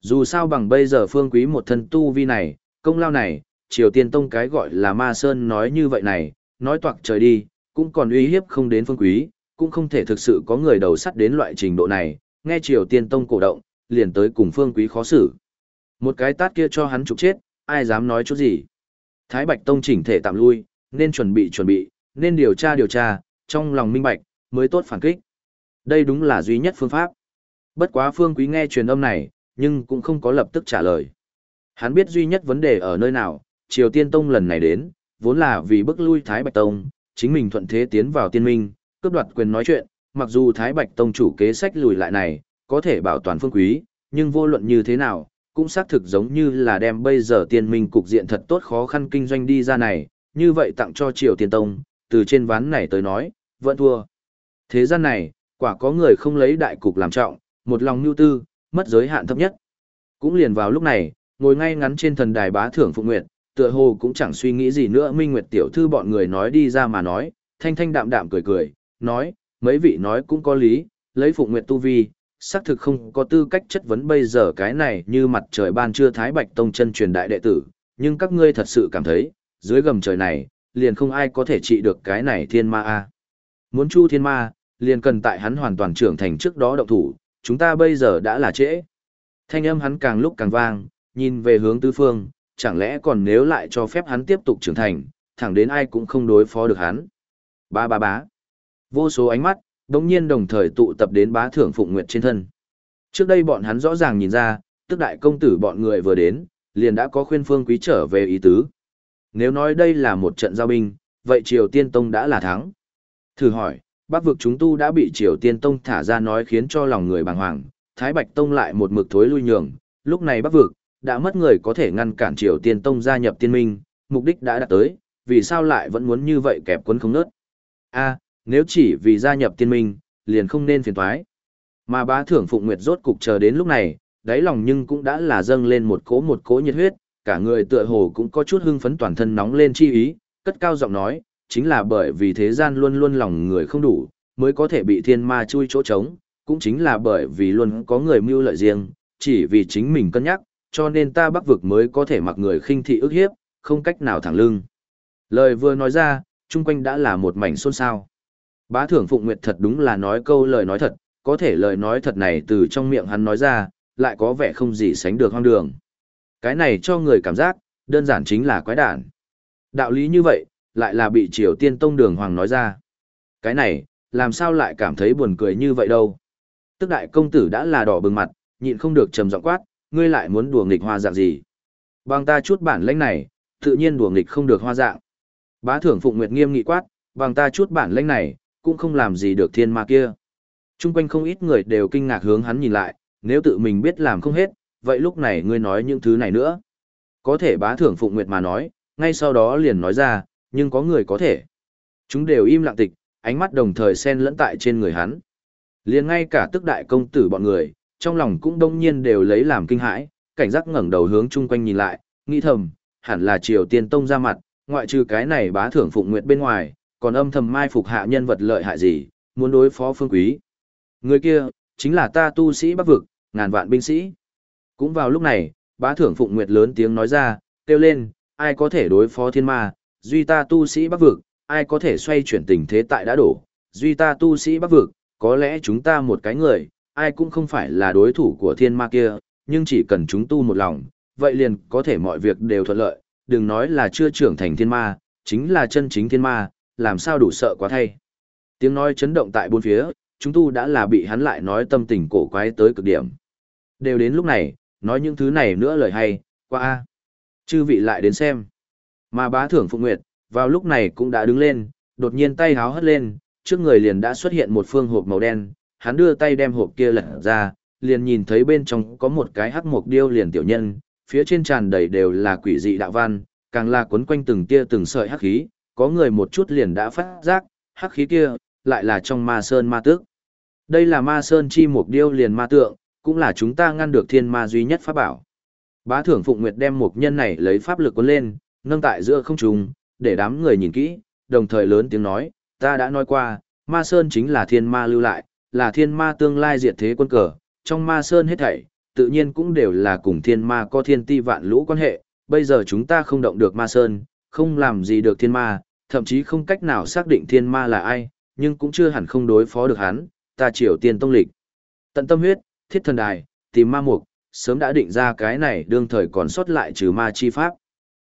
[SPEAKER 1] Dù sao bằng bây giờ phương quý một thân tu vi này, công lao này, Triều Tiên Tông cái gọi là Ma Sơn nói như vậy này, nói toạc trời đi, cũng còn uy hiếp không đến phương quý, cũng không thể thực sự có người đầu sắt đến loại trình độ này, nghe Triều Tiên Tông cổ động, liền tới cùng phương quý khó xử. Một cái tát kia cho hắn trục chết, ai dám nói chút gì. Thái Bạch Tông chỉnh thể tạm lui, nên chuẩn bị chuẩn bị, nên điều tra điều tra, trong lòng minh bạch, mới tốt phản kích. Đây đúng là duy nhất phương pháp. Bất quá phương quý nghe truyền âm này, nhưng cũng không có lập tức trả lời. Hắn biết duy nhất vấn đề ở nơi nào, Triều Tiên Tông lần này đến, vốn là vì bức lui Thái Bạch Tông, chính mình thuận thế tiến vào tiên minh, cướp đoạt quyền nói chuyện, mặc dù Thái Bạch Tông chủ kế sách lùi lại này, có thể bảo toàn phương quý, nhưng vô luận như thế nào, cũng xác thực giống như là đem bây giờ tiên minh cục diện thật tốt khó khăn kinh doanh đi ra này, như vậy tặng cho Triều Tiên Tông, từ trên ván này tới nói, vẫn thua. Thế gian này, quả có người không lấy đại cục làm trọng, một lòng nưu tư, mất giới hạn thấp nhất. Cũng liền vào lúc này, ngồi ngay ngắn trên thần đài bá thưởng Phụng Nguyệt, tựa hồ cũng chẳng suy nghĩ gì nữa Minh Nguyệt tiểu thư bọn người nói đi ra mà nói, thanh thanh đạm đạm cười cười, nói, mấy vị nói cũng có lý, lấy Phụng Nguyệt tu vi, xác thực không có tư cách chất vấn bây giờ cái này như mặt trời ban trưa Thái Bạch Tông chân truyền đại đệ tử, nhưng các ngươi thật sự cảm thấy, dưới gầm trời này, liền không ai có thể trị được cái này thiên ma a. Muốn chu thiên ma, liền cần tại hắn hoàn toàn trưởng thành trước đó động thủ, chúng ta bây giờ đã là trễ. Thanh âm hắn càng lúc càng vang, nhìn về hướng tứ phương, chẳng lẽ còn nếu lại cho phép hắn tiếp tục trưởng thành, thẳng đến ai cũng không đối phó được hắn. Ba ba bá. Vô số ánh mắt, đồng nhiên đồng thời tụ tập đến bá thưởng phụng nguyệt trên thân. Trước đây bọn hắn rõ ràng nhìn ra, tức đại công tử bọn người vừa đến, liền đã có khuyên phương quý trở về ý tứ. Nếu nói đây là một trận giao binh, vậy Triều Tiên Tông đã là thắng. Thử hỏi, bắc vực chúng tu đã bị Triều Tiên Tông thả ra nói khiến cho lòng người bàng hoàng, Thái Bạch Tông lại một mực thối lui nhường, lúc này bắc vực, đã mất người có thể ngăn cản Triều Tiên Tông gia nhập tiên minh, mục đích đã đạt tới, vì sao lại vẫn muốn như vậy kẹp quấn không nớt. a nếu chỉ vì gia nhập tiên minh, liền không nên phiền toái. Mà bá thưởng Phụng Nguyệt rốt cục chờ đến lúc này, đáy lòng nhưng cũng đã là dâng lên một cỗ một cỗ nhiệt huyết, cả người tựa hồ cũng có chút hưng phấn toàn thân nóng lên chi ý, cất cao giọng nói, chính là bởi vì thế gian luôn luôn lòng người không đủ, mới có thể bị thiên ma chui chỗ trống, cũng chính là bởi vì luôn có người mưu lợi riêng, chỉ vì chính mình cân nhắc, cho nên ta bắc vực mới có thể mặc người khinh thị ức hiếp, không cách nào thẳng lưng. Lời vừa nói ra, chung quanh đã là một mảnh xôn xao. Bá thưởng Phụng Nguyệt thật đúng là nói câu lời nói thật, có thể lời nói thật này từ trong miệng hắn nói ra, lại có vẻ không gì sánh được hoang đường. Cái này cho người cảm giác, đơn giản chính là quái đản. Đạo lý như vậy, lại là bị Triều Tiên Tông Đường Hoàng nói ra. Cái này, làm sao lại cảm thấy buồn cười như vậy đâu. Tức đại công tử đã là đỏ bừng mặt, nhịn không được trầm giọng quát, ngươi lại muốn đùa nghịch hoa dạng gì. Bằng ta chút bản lãnh này, tự nhiên đùa nghịch không được hoa dạng. Bá thưởng Phụng Nguyệt nghiêm nghị quát, bằng ta chút bản lãnh này, cũng không làm gì được thiên ma kia. Trung quanh không ít người đều kinh ngạc hướng hắn nhìn lại, nếu tự mình biết làm không hết, vậy lúc này ngươi nói những thứ này nữa. Có thể bá thưởng Phụng Nguyệt mà nói, ngay sau đó liền nói ra, nhưng có người có thể. Chúng đều im lặng tịch, ánh mắt đồng thời xen lẫn tại trên người hắn. Liền ngay cả tức đại công tử bọn người, trong lòng cũng đông nhiên đều lấy làm kinh hãi, cảnh giác ngẩng đầu hướng chung quanh nhìn lại, nghĩ thầm, hẳn là Triều Tiên Tông ra mặt, ngoại trừ cái này bá thưởng Phụng Nguyệt bên ngoài, còn âm thầm mai phục hạ nhân vật lợi hại gì, muốn đối phó phương quý. Người kia, chính là ta tu sĩ bắc vực, ngàn vạn binh sĩ. Cũng vào lúc này, bá thưởng Phụng Nguyệt lớn tiếng nói ra, kêu lên, ai có thể đối phó thiên ma, duy ta tu sĩ bắc vực, ai có thể xoay chuyển tình thế tại đã đổ, duy ta tu sĩ bắc vực, có lẽ chúng ta một cái người, ai cũng không phải là đối thủ của thiên ma kia, nhưng chỉ cần chúng tu một lòng, vậy liền có thể mọi việc đều thuận lợi, đừng nói là chưa trưởng thành thiên ma, chính là chân chính thiên ma, làm sao đủ sợ quá thay. Tiếng nói chấn động tại bốn phía, chúng tu đã là bị hắn lại nói tâm tình cổ quái tới cực điểm. Đều đến lúc này, nói những thứ này nữa lời hay, qua a Chư vị lại đến xem. Mà bá thưởng Phụng Nguyệt, vào lúc này cũng đã đứng lên, đột nhiên tay háo hất lên, trước người liền đã xuất hiện một phương hộp màu đen, hắn đưa tay đem hộp kia lật ra, liền nhìn thấy bên trong có một cái hắc mộc điêu liền tiểu nhân, phía trên tràn đầy đều là quỷ dị đạo văn, càng là quấn quanh từng tia từng sợi hắc khí, có người một chút liền đã phát giác, hắc khí kia, lại là trong ma sơn ma tước. Đây là ma sơn chi mục điêu liền ma tượng, cũng là chúng ta ngăn được thiên ma duy nhất pháp bảo. Bá thưởng Phụng Nguyệt đem mục nhân này lấy pháp lực cuốn lên, nâng tại giữa không trung, để đám người nhìn kỹ, đồng thời lớn tiếng nói, ta đã nói qua, ma sơn chính là thiên ma lưu lại, là thiên ma tương lai diệt thế quân cờ, trong ma sơn hết thảy, tự nhiên cũng đều là cùng thiên ma có thiên ti vạn lũ quan hệ, bây giờ chúng ta không động được ma sơn, không làm gì được thiên ma, thậm chí không cách nào xác định thiên ma là ai, nhưng cũng chưa hẳn không đối phó được hắn, ta triều tiên tông lịch. Tận tâm huyết, thiết thần đài, tìm ma mục, sớm đã định ra cái này đương thời còn sót lại trừ ma chi pháp.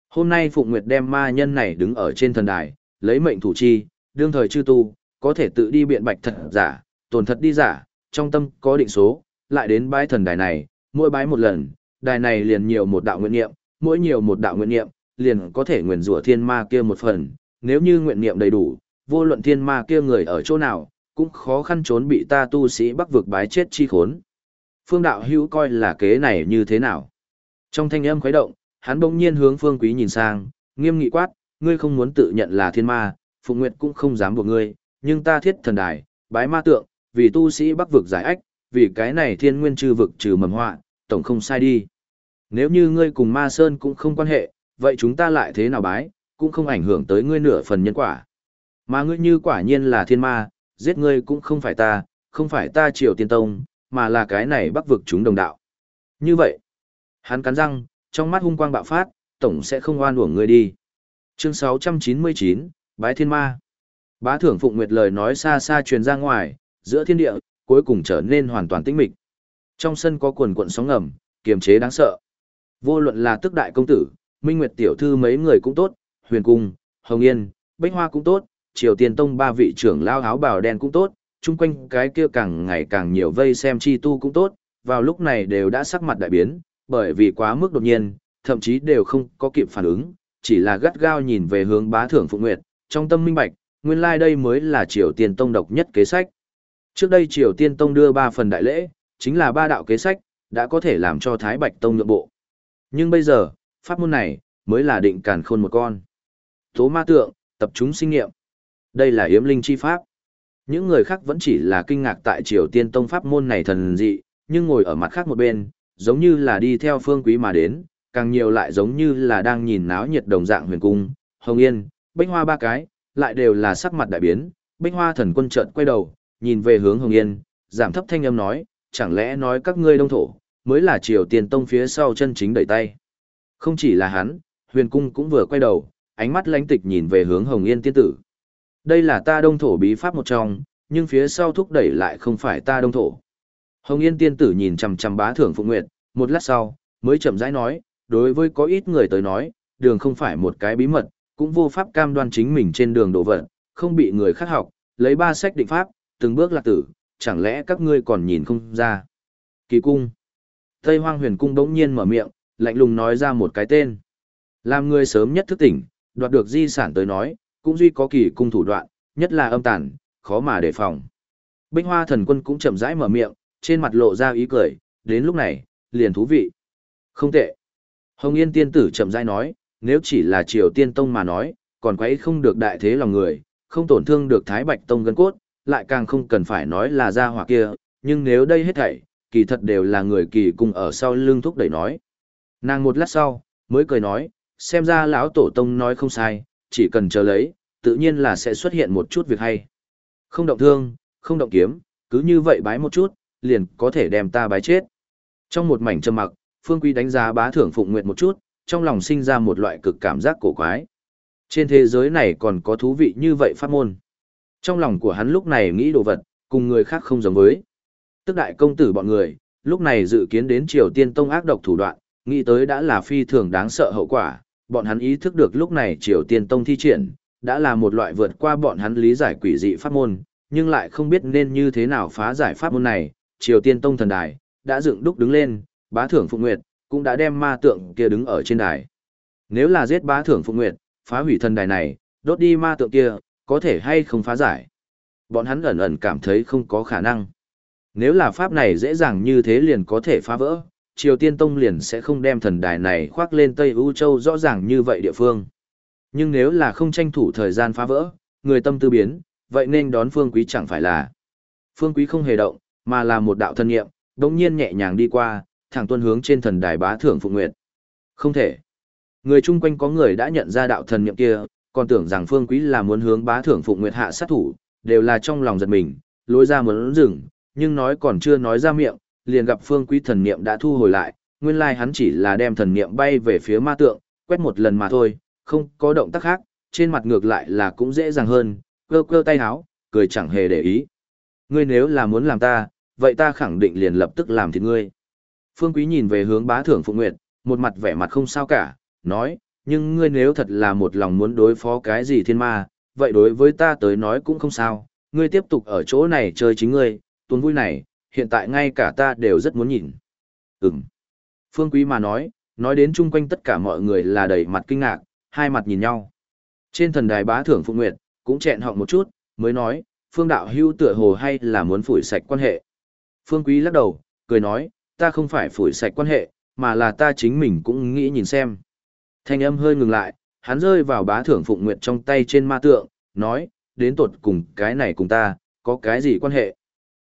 [SPEAKER 1] Hôm nay Phụng Nguyệt đem ma nhân này đứng ở trên thần đài, lấy mệnh thủ chi, đương thời chư tu, có thể tự đi biện bạch thật giả, tồn thật đi giả, trong tâm có định số, lại đến bái thần đài này, mỗi bái một lần, đài này liền nhiều một đạo nguyện niệm, mỗi nhiều một đạo nguyện niệm, liền có thể nguyền rủa thiên ma kia một phần, nếu như nguyện niệm đầy đủ, vô luận thiên ma kia người ở chỗ nào, cũng khó khăn trốn bị ta tu sĩ bắc vực bái chết chi khốn. Phương đạo hữu coi là kế này như thế nào? Trong thanh âm khuấy động, hắn bỗng nhiên hướng phương quý nhìn sang, nghiêm nghị quát, ngươi không muốn tự nhận là thiên ma, Phụng Nguyệt cũng không dám buộc ngươi, nhưng ta thiết thần đài, bái ma tượng, vì tu sĩ bắc vực giải ách, vì cái này thiên nguyên trừ vực trừ mầm họa, tổng không sai đi. Nếu như ngươi cùng ma sơn cũng không quan hệ, vậy chúng ta lại thế nào bái, cũng không ảnh hưởng tới ngươi nửa phần nhân quả. Mà ngươi như quả nhiên là thiên ma, giết ngươi cũng không phải ta, không phải ta triều tiên tông, mà là cái này bắc vực chúng đồng đạo. Như vậy, hắn cắn răng, trong mắt hung quang bạo phát, tổng sẽ không oan uổng ngươi đi. Chương 699, Bái Thiên Ma. Bá thưởng Phụng Nguyệt lời nói xa xa truyền ra ngoài, giữa thiên địa, cuối cùng trở nên hoàn toàn tĩnh mịch. Trong sân có quần quận sóng ngầm, kiềm chế đáng sợ. Vô luận là tức đại công tử, Minh Nguyệt tiểu thư mấy người cũng tốt, Huyền Cung, Hồng Yên, Bách Hoa cũng tốt, Triều Tiên Tông ba vị trưởng lao áo bào đen cũng tốt, chung quanh cái kia càng ngày càng nhiều vây xem chi tu cũng tốt, vào lúc này đều đã sắc mặt đại biến, bởi vì quá mức đột nhiên, thậm chí đều không có kịp phản ứng, chỉ là gắt gao nhìn về hướng bá thưởng Phụng Nguyệt, trong tâm minh bạch, nguyên lai like đây mới là Triều Tiên Tông độc nhất kế sách. Trước đây Triều Tiên Tông đưa ba phần đại lễ, chính là ba đạo kế sách, đã có thể làm cho Thái Bạch Tông nhượng bộ. Nhưng bây giờ, pháp môn này, mới là định càn khôn một con. Tố ma tượng, tập trung sinh nghiệm. Đây là yếm linh chi pháp. Những người khác vẫn chỉ là kinh ngạc tại Triều Tiên Tông pháp môn này thần dị, nhưng ngồi ở mặt khác một bên, giống như là đi theo phương quý mà đến, càng nhiều lại giống như là đang nhìn náo nhiệt đồng dạng huyền cung, hồng yên, bách hoa ba cái, lại đều là sắc mặt đại biến, bách hoa thần quân chợt quay đầu, nhìn về hướng hồng yên, giảm thấp thanh âm nói, chẳng lẽ nói các ngươi đông thổ, mới là triều tiền tông phía sau chân chính đẩy tay. Không chỉ là hắn, huyền cung cũng vừa quay đầu, ánh mắt lánh tịch nhìn về hướng hồng yên tiên tử. Đây là ta đông thổ bí pháp một trong, nhưng phía sau thúc đẩy lại không phải ta đông thổ. Hồng Yên tiên tử nhìn chằm chằm bá thưởng Phụng Nguyệt, một lát sau, mới chậm rãi nói, đối với có ít người tới nói, đường không phải một cái bí mật, cũng vô pháp cam đoan chính mình trên đường đổ vật, không bị người khác học, lấy ba sách định pháp, từng bước lạc tử, chẳng lẽ các ngươi còn nhìn không ra. Kỳ cung. Tây Hoang huyền cung đống nhiên mở miệng, lạnh lùng nói ra một cái tên. Làm người sớm nhất thức tỉnh, đoạt được di sản tới nói, cũng duy có kỳ cung thủ đoạn, nhất là âm tàn, khó mà đề phòng. Binh hoa thần quân cũng chậm rãi mở miệng, trên mặt lộ ra ý cười, đến lúc này, liền thú vị. Không tệ. Hồng Yên tiên tử chậm rãi nói, nếu chỉ là triều tiên tông mà nói, còn quấy không được đại thế lòng người, không tổn thương được thái bạch tông gân cốt, lại càng không cần phải nói là gia hỏa kia, nhưng nếu đây hết thảy, kỳ thật đều là người kỳ cùng ở sau lưng thúc đẩy nói. Nàng một lát sau, mới cười nói, xem ra lão tổ tông nói không sai, chỉ cần chờ lấy, tự nhiên là sẽ xuất hiện một chút việc hay. Không động thương, không động kiếm, cứ như vậy bái một chút, liền có thể đem ta bái chết. Trong một mảnh trầm mặc, Phương Quý đánh giá bá thưởng phụng nguyện một chút, trong lòng sinh ra một loại cực cảm giác cổ quái. Trên thế giới này còn có thú vị như vậy pháp môn. Trong lòng của hắn lúc này nghĩ đồ vật, cùng người khác không giống với. Tức đại công tử bọn người, lúc này dự kiến đến Triều Tiên Tông ác độc thủ đoạn, nghĩ tới đã là phi thường đáng sợ hậu quả, bọn hắn ý thức được lúc này Triều Tiên Tông thi triển, đã là một loại vượt qua bọn hắn lý giải quỷ dị pháp môn, nhưng lại không biết nên như thế nào phá giải pháp môn này. Triều Tiên Tông thần đài, đã dựng đúc đứng lên, bá thưởng Phụng Nguyệt, cũng đã đem ma tượng kia đứng ở trên đài. Nếu là giết bá thưởng Phụng Nguyệt, phá hủy thần đài này, đốt đi ma tượng kia, có thể hay không phá giải. Bọn hắn ẩn ẩn cảm thấy không có khả năng. Nếu là pháp này dễ dàng như thế liền có thể phá vỡ, Triều Tiên Tông liền sẽ không đem thần đài này khoác lên Tây U Châu rõ ràng như vậy địa phương. Nhưng nếu là không tranh thủ thời gian phá vỡ, người tâm tư biến, vậy nên đón Phương Quý chẳng phải là. Phương Quý không hề động, mà là một đạo thân nghiệm, đồng nhiên nhẹ nhàng đi qua, thẳng tuân hướng trên thần đài bá thưởng Phụng Nguyệt. Không thể. Người chung quanh có người đã nhận ra đạo thần nghiệm kia, còn tưởng rằng Phương Quý là muốn hướng bá thưởng Phụng Nguyệt hạ sát thủ, đều là trong lòng giật mình, lối ra muốn dừng, nhưng nói còn chưa nói ra miệng, liền gặp Phương Quý thần niệm đã thu hồi lại, nguyên lai hắn chỉ là đem thần niệm bay về phía ma tượng, quét một lần mà thôi, không có động tác khác, trên mặt ngược lại là cũng dễ dàng hơn, cơ cơ tay háo, cười chẳng hề để ý. Ngươi nếu là muốn làm ta, vậy ta khẳng định liền lập tức làm thịt ngươi. Phương Quý nhìn về hướng bá thưởng Phụng Nguyệt, một mặt vẻ mặt không sao cả, nói, nhưng ngươi nếu thật là một lòng muốn đối phó cái gì thiên ma, vậy đối với ta tới nói cũng không sao, ngươi tiếp tục ở chỗ này chơi chính ngươi, tuần vui này, hiện tại ngay cả ta đều rất muốn nhìn. Ừm. Phương Quý mà nói, nói đến chung quanh tất cả mọi người là đầy mặt kinh ngạc, hai mặt nhìn nhau. Trên thần đài bá thưởng Phụng Nguyệt, cũng chẹn họng một chút, mới nói, Phương đạo hưu tựa hồ hay là muốn phủi sạch quan hệ. Phương Quý lắc đầu, cười nói, ta không phải phủi sạch quan hệ, mà là ta chính mình cũng nghĩ nhìn xem. Thanh âm hơi ngừng lại, hắn rơi vào bá thưởng Phụng Nguyệt trong tay trên ma tượng, nói, đến tột cùng cái này cùng ta, có cái gì quan hệ.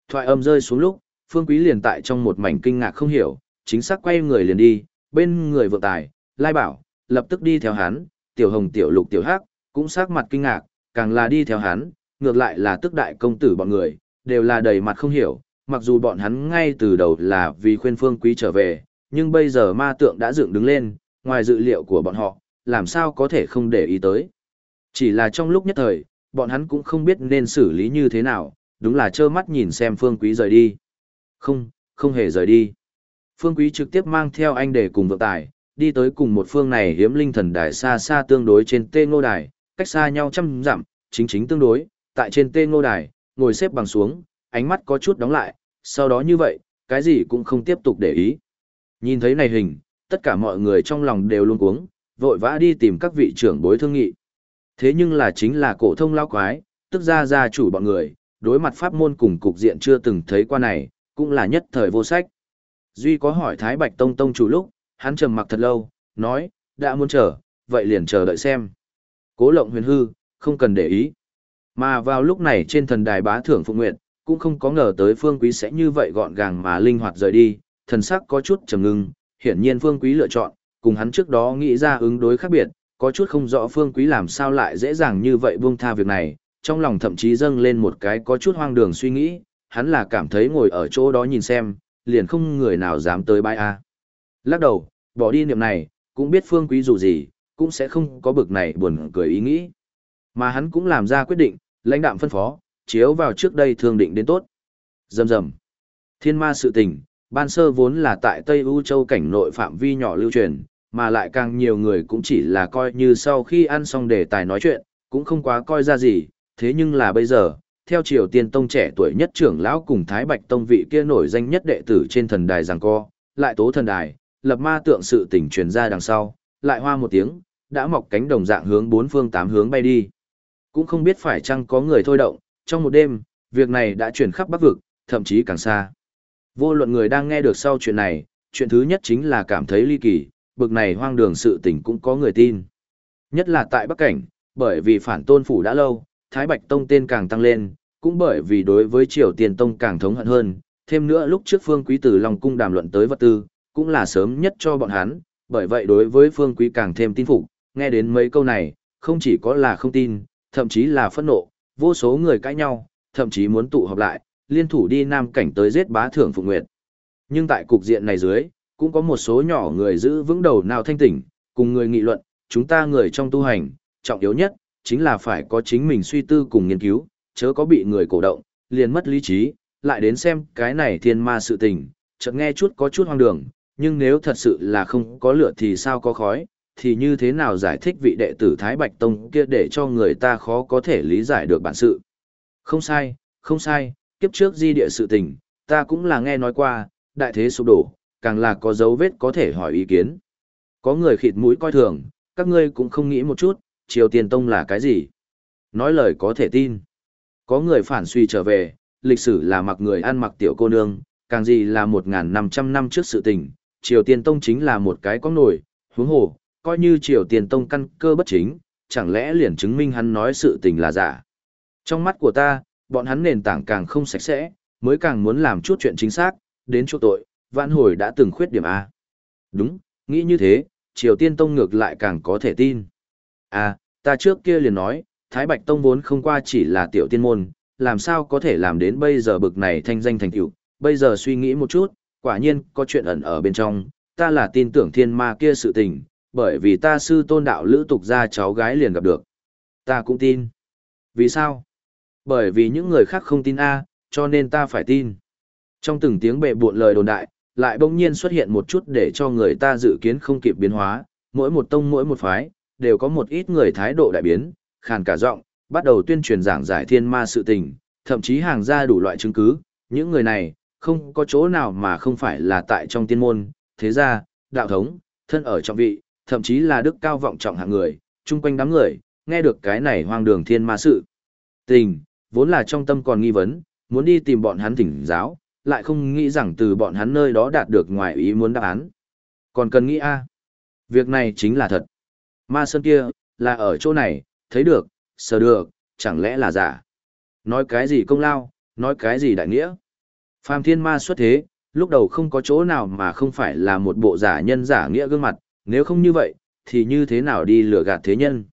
[SPEAKER 1] Thoại âm rơi xuống lúc, Phương Quý liền tại trong một mảnh kinh ngạc không hiểu, chính xác quay người liền đi, bên người vượng tài, lai bảo, lập tức đi theo hắn, tiểu hồng tiểu lục tiểu hắc, cũng sắc mặt kinh ngạc, càng là đi theo hắn, ngược lại là tức đại công tử bọn người, đều là đầy mặt không hiểu, mặc dù bọn hắn ngay từ đầu là vì khuyên phương quý trở về, nhưng bây giờ ma tượng đã dựng đứng lên, ngoài dự liệu của bọn họ, làm sao có thể không để ý tới. Chỉ là trong lúc nhất thời, bọn hắn cũng không biết nên xử lý như thế nào, đúng là trơ mắt nhìn xem phương quý rời đi. Không, không hề rời đi. Phương quý trực tiếp mang theo anh để cùng vượng tài, đi tới cùng một phương này hiếm linh thần đài xa xa tương đối trên tê ngô đài, cách xa nhau trăm dặm, chính chính tương đối, tại trên tê ngô đài, ngồi xếp bằng xuống, ánh mắt có chút đóng lại, sau đó như vậy, cái gì cũng không tiếp tục để ý. Nhìn thấy này hình, tất cả mọi người trong lòng đều luôn cuống, vội vã đi tìm các vị trưởng bối thương nghị. Thế nhưng là chính là cổ thông lao quái, tức ra gia chủ bọn người, đối mặt pháp môn cùng cục diện chưa từng thấy qua này, cũng là nhất thời vô sách. Duy có hỏi Thái Bạch Tông Tông chủ lúc, hắn trầm mặc thật lâu, nói, đã muốn chờ, vậy liền chờ đợi xem. Cố lộng huyền hư, không cần để ý. Mà vào lúc này trên thần đài bá thưởng phụ nguyện, cũng không có ngờ tới phương quý sẽ như vậy gọn gàng mà linh hoạt rời đi, thần sắc có chút trầm ngưng, hiển nhiên phương quý lựa chọn, cùng hắn trước đó nghĩ ra ứng đối khác biệt, có chút không rõ phương quý làm sao lại dễ dàng như vậy buông tha việc này, trong lòng thậm chí dâng lên một cái có chút hoang đường suy nghĩ, hắn là cảm thấy ngồi ở chỗ đó nhìn xem, liền không người nào dám tới bãi A. Lắc đầu, bỏ đi niệm này, cũng biết phương quý dù gì, cũng sẽ không có bực này buồn cười ý nghĩ. Mà hắn cũng làm ra quyết định, lãnh đạm phân phó, chiếu vào trước đây thường định đến tốt. Dầm dầm. Thiên ma sự tình, ban sơ vốn là tại Tây U Châu cảnh nội phạm vi nhỏ lưu truyền, mà lại càng nhiều người cũng chỉ là coi như sau khi ăn xong đề tài nói chuyện, cũng không quá coi ra gì, thế nhưng là bây giờ, theo Triều Tiên Tông trẻ tuổi nhất trưởng lão cùng Thái Bạch Tông vị kia nổi danh nhất đệ tử trên thần đài giằng co, lại tố thần đài, lập ma tượng sự tình truyền ra đằng sau, lại hoa một tiếng, đã mọc cánh đồng dạng hướng bốn phương tám hướng bay đi. Cũng không biết phải chăng có người thôi động, trong một đêm, việc này đã truyền khắp Bắc vực, thậm chí càng xa. Vô luận người đang nghe được sau chuyện này, chuyện thứ nhất chính là cảm thấy ly kỳ, bực này hoang đường sự tình cũng có người tin. Nhất là tại Bắc Cảnh, bởi vì phản tôn phủ đã lâu, Thái Bạch Tông tên càng tăng lên, cũng bởi vì đối với Triều Tiên Tông càng thống hận hơn, thêm nữa lúc trước Phương Quý Tử Long Cung đàm luận tới vật tư, cũng là sớm nhất cho bọn hắn, bởi vậy đối với Phương Quý càng thêm tin phục, nghe đến mấy câu này, không chỉ có là không tin, thậm chí là phẫn nộ, vô số người cãi nhau, thậm chí muốn tụ họp lại, liên thủ đi Nam Cảnh tới giết bá Thưởng Phụng Nguyệt. Nhưng tại cục diện này dưới, cũng có một số nhỏ người giữ vững đầu nào thanh tỉnh, cùng người nghị luận, chúng ta người trong tu hành, trọng yếu nhất, chính là phải có chính mình suy tư cùng nghiên cứu, chớ có bị người cổ động, liền mất lý trí, lại đến xem cái này thiên ma sự tình, chợt nghe chút có chút hoang đường, nhưng nếu thật sự là không có lửa thì sao có khói, thì như thế nào giải thích vị đệ tử Thái Bạch Tông kia để cho người ta khó có thể lý giải được bản sự. Không sai, không sai, kiếp trước di địa sự tình, ta cũng là nghe nói qua, đại thế sụp đổ, càng là có dấu vết có thể hỏi ý kiến. Có người khịt mũi coi thường, các ngươi cũng không nghĩ một chút, Triều Tiên Tông là cái gì? Nói lời có thể tin. Có người phản suy trở về, lịch sử là mặc người ăn mặc tiểu cô nương, càng gì là 1.500 năm trước sự tình, Triều Tiên Tông chính là một cái có nổi, huống hồ, coi như Triều Tiên Tông căn cơ bất chính, chẳng lẽ liền chứng minh hắn nói sự tình là giả. Trong mắt của ta, bọn hắn nền tảng càng không sạch sẽ, mới càng muốn làm chút chuyện chính xác, đến chỗ tội, vạn hồi đã từng khuyết điểm A. Đúng, nghĩ như thế, Triều Tiên Tông ngược lại càng có thể tin. À, ta trước kia liền nói, Thái Bạch Tông vốn không qua chỉ là tiểu tiên môn, làm sao có thể làm đến bây giờ bực này thanh danh thành tựu. Bây giờ suy nghĩ một chút, quả nhiên có chuyện ẩn ở bên trong, ta là tin tưởng thiên ma kia sự tình, bởi vì ta sư tôn đạo lữ tục ra cháu gái liền gặp được. Ta cũng tin. Vì sao? Bởi vì những người khác không tin A, cho nên ta phải tin. Trong từng tiếng bệ buộn lời đồn đại, lại bỗng nhiên xuất hiện một chút để cho người ta dự kiến không kịp biến hóa, mỗi một tông mỗi một phái, đều có một ít người thái độ đại biến, khàn cả giọng, bắt đầu tuyên truyền giảng giải thiên ma sự tình, thậm chí hàng ra đủ loại chứng cứ, những người này, không có chỗ nào mà không phải là tại trong tiên môn, thế gia, đạo thống, thân ở trọng vị, thậm chí là đức cao vọng trọng hạng người, chung quanh đám người, nghe được cái này hoang đường thiên ma sự. Tình, vốn là trong tâm còn nghi vấn, muốn đi tìm bọn hắn thỉnh giáo, lại không nghĩ rằng từ bọn hắn nơi đó đạt được ngoài ý muốn đáp án. Còn cần nghĩ a Việc này chính là thật. Ma sơn kia, là ở chỗ này, thấy được, sờ được, chẳng lẽ là giả. Nói cái gì công lao, nói cái gì đại nghĩa. Phàm thiên ma xuất thế, lúc đầu không có chỗ nào mà không phải là một bộ giả nhân giả nghĩa gương mặt, nếu không như vậy, thì như thế nào đi lừa gạt thế nhân.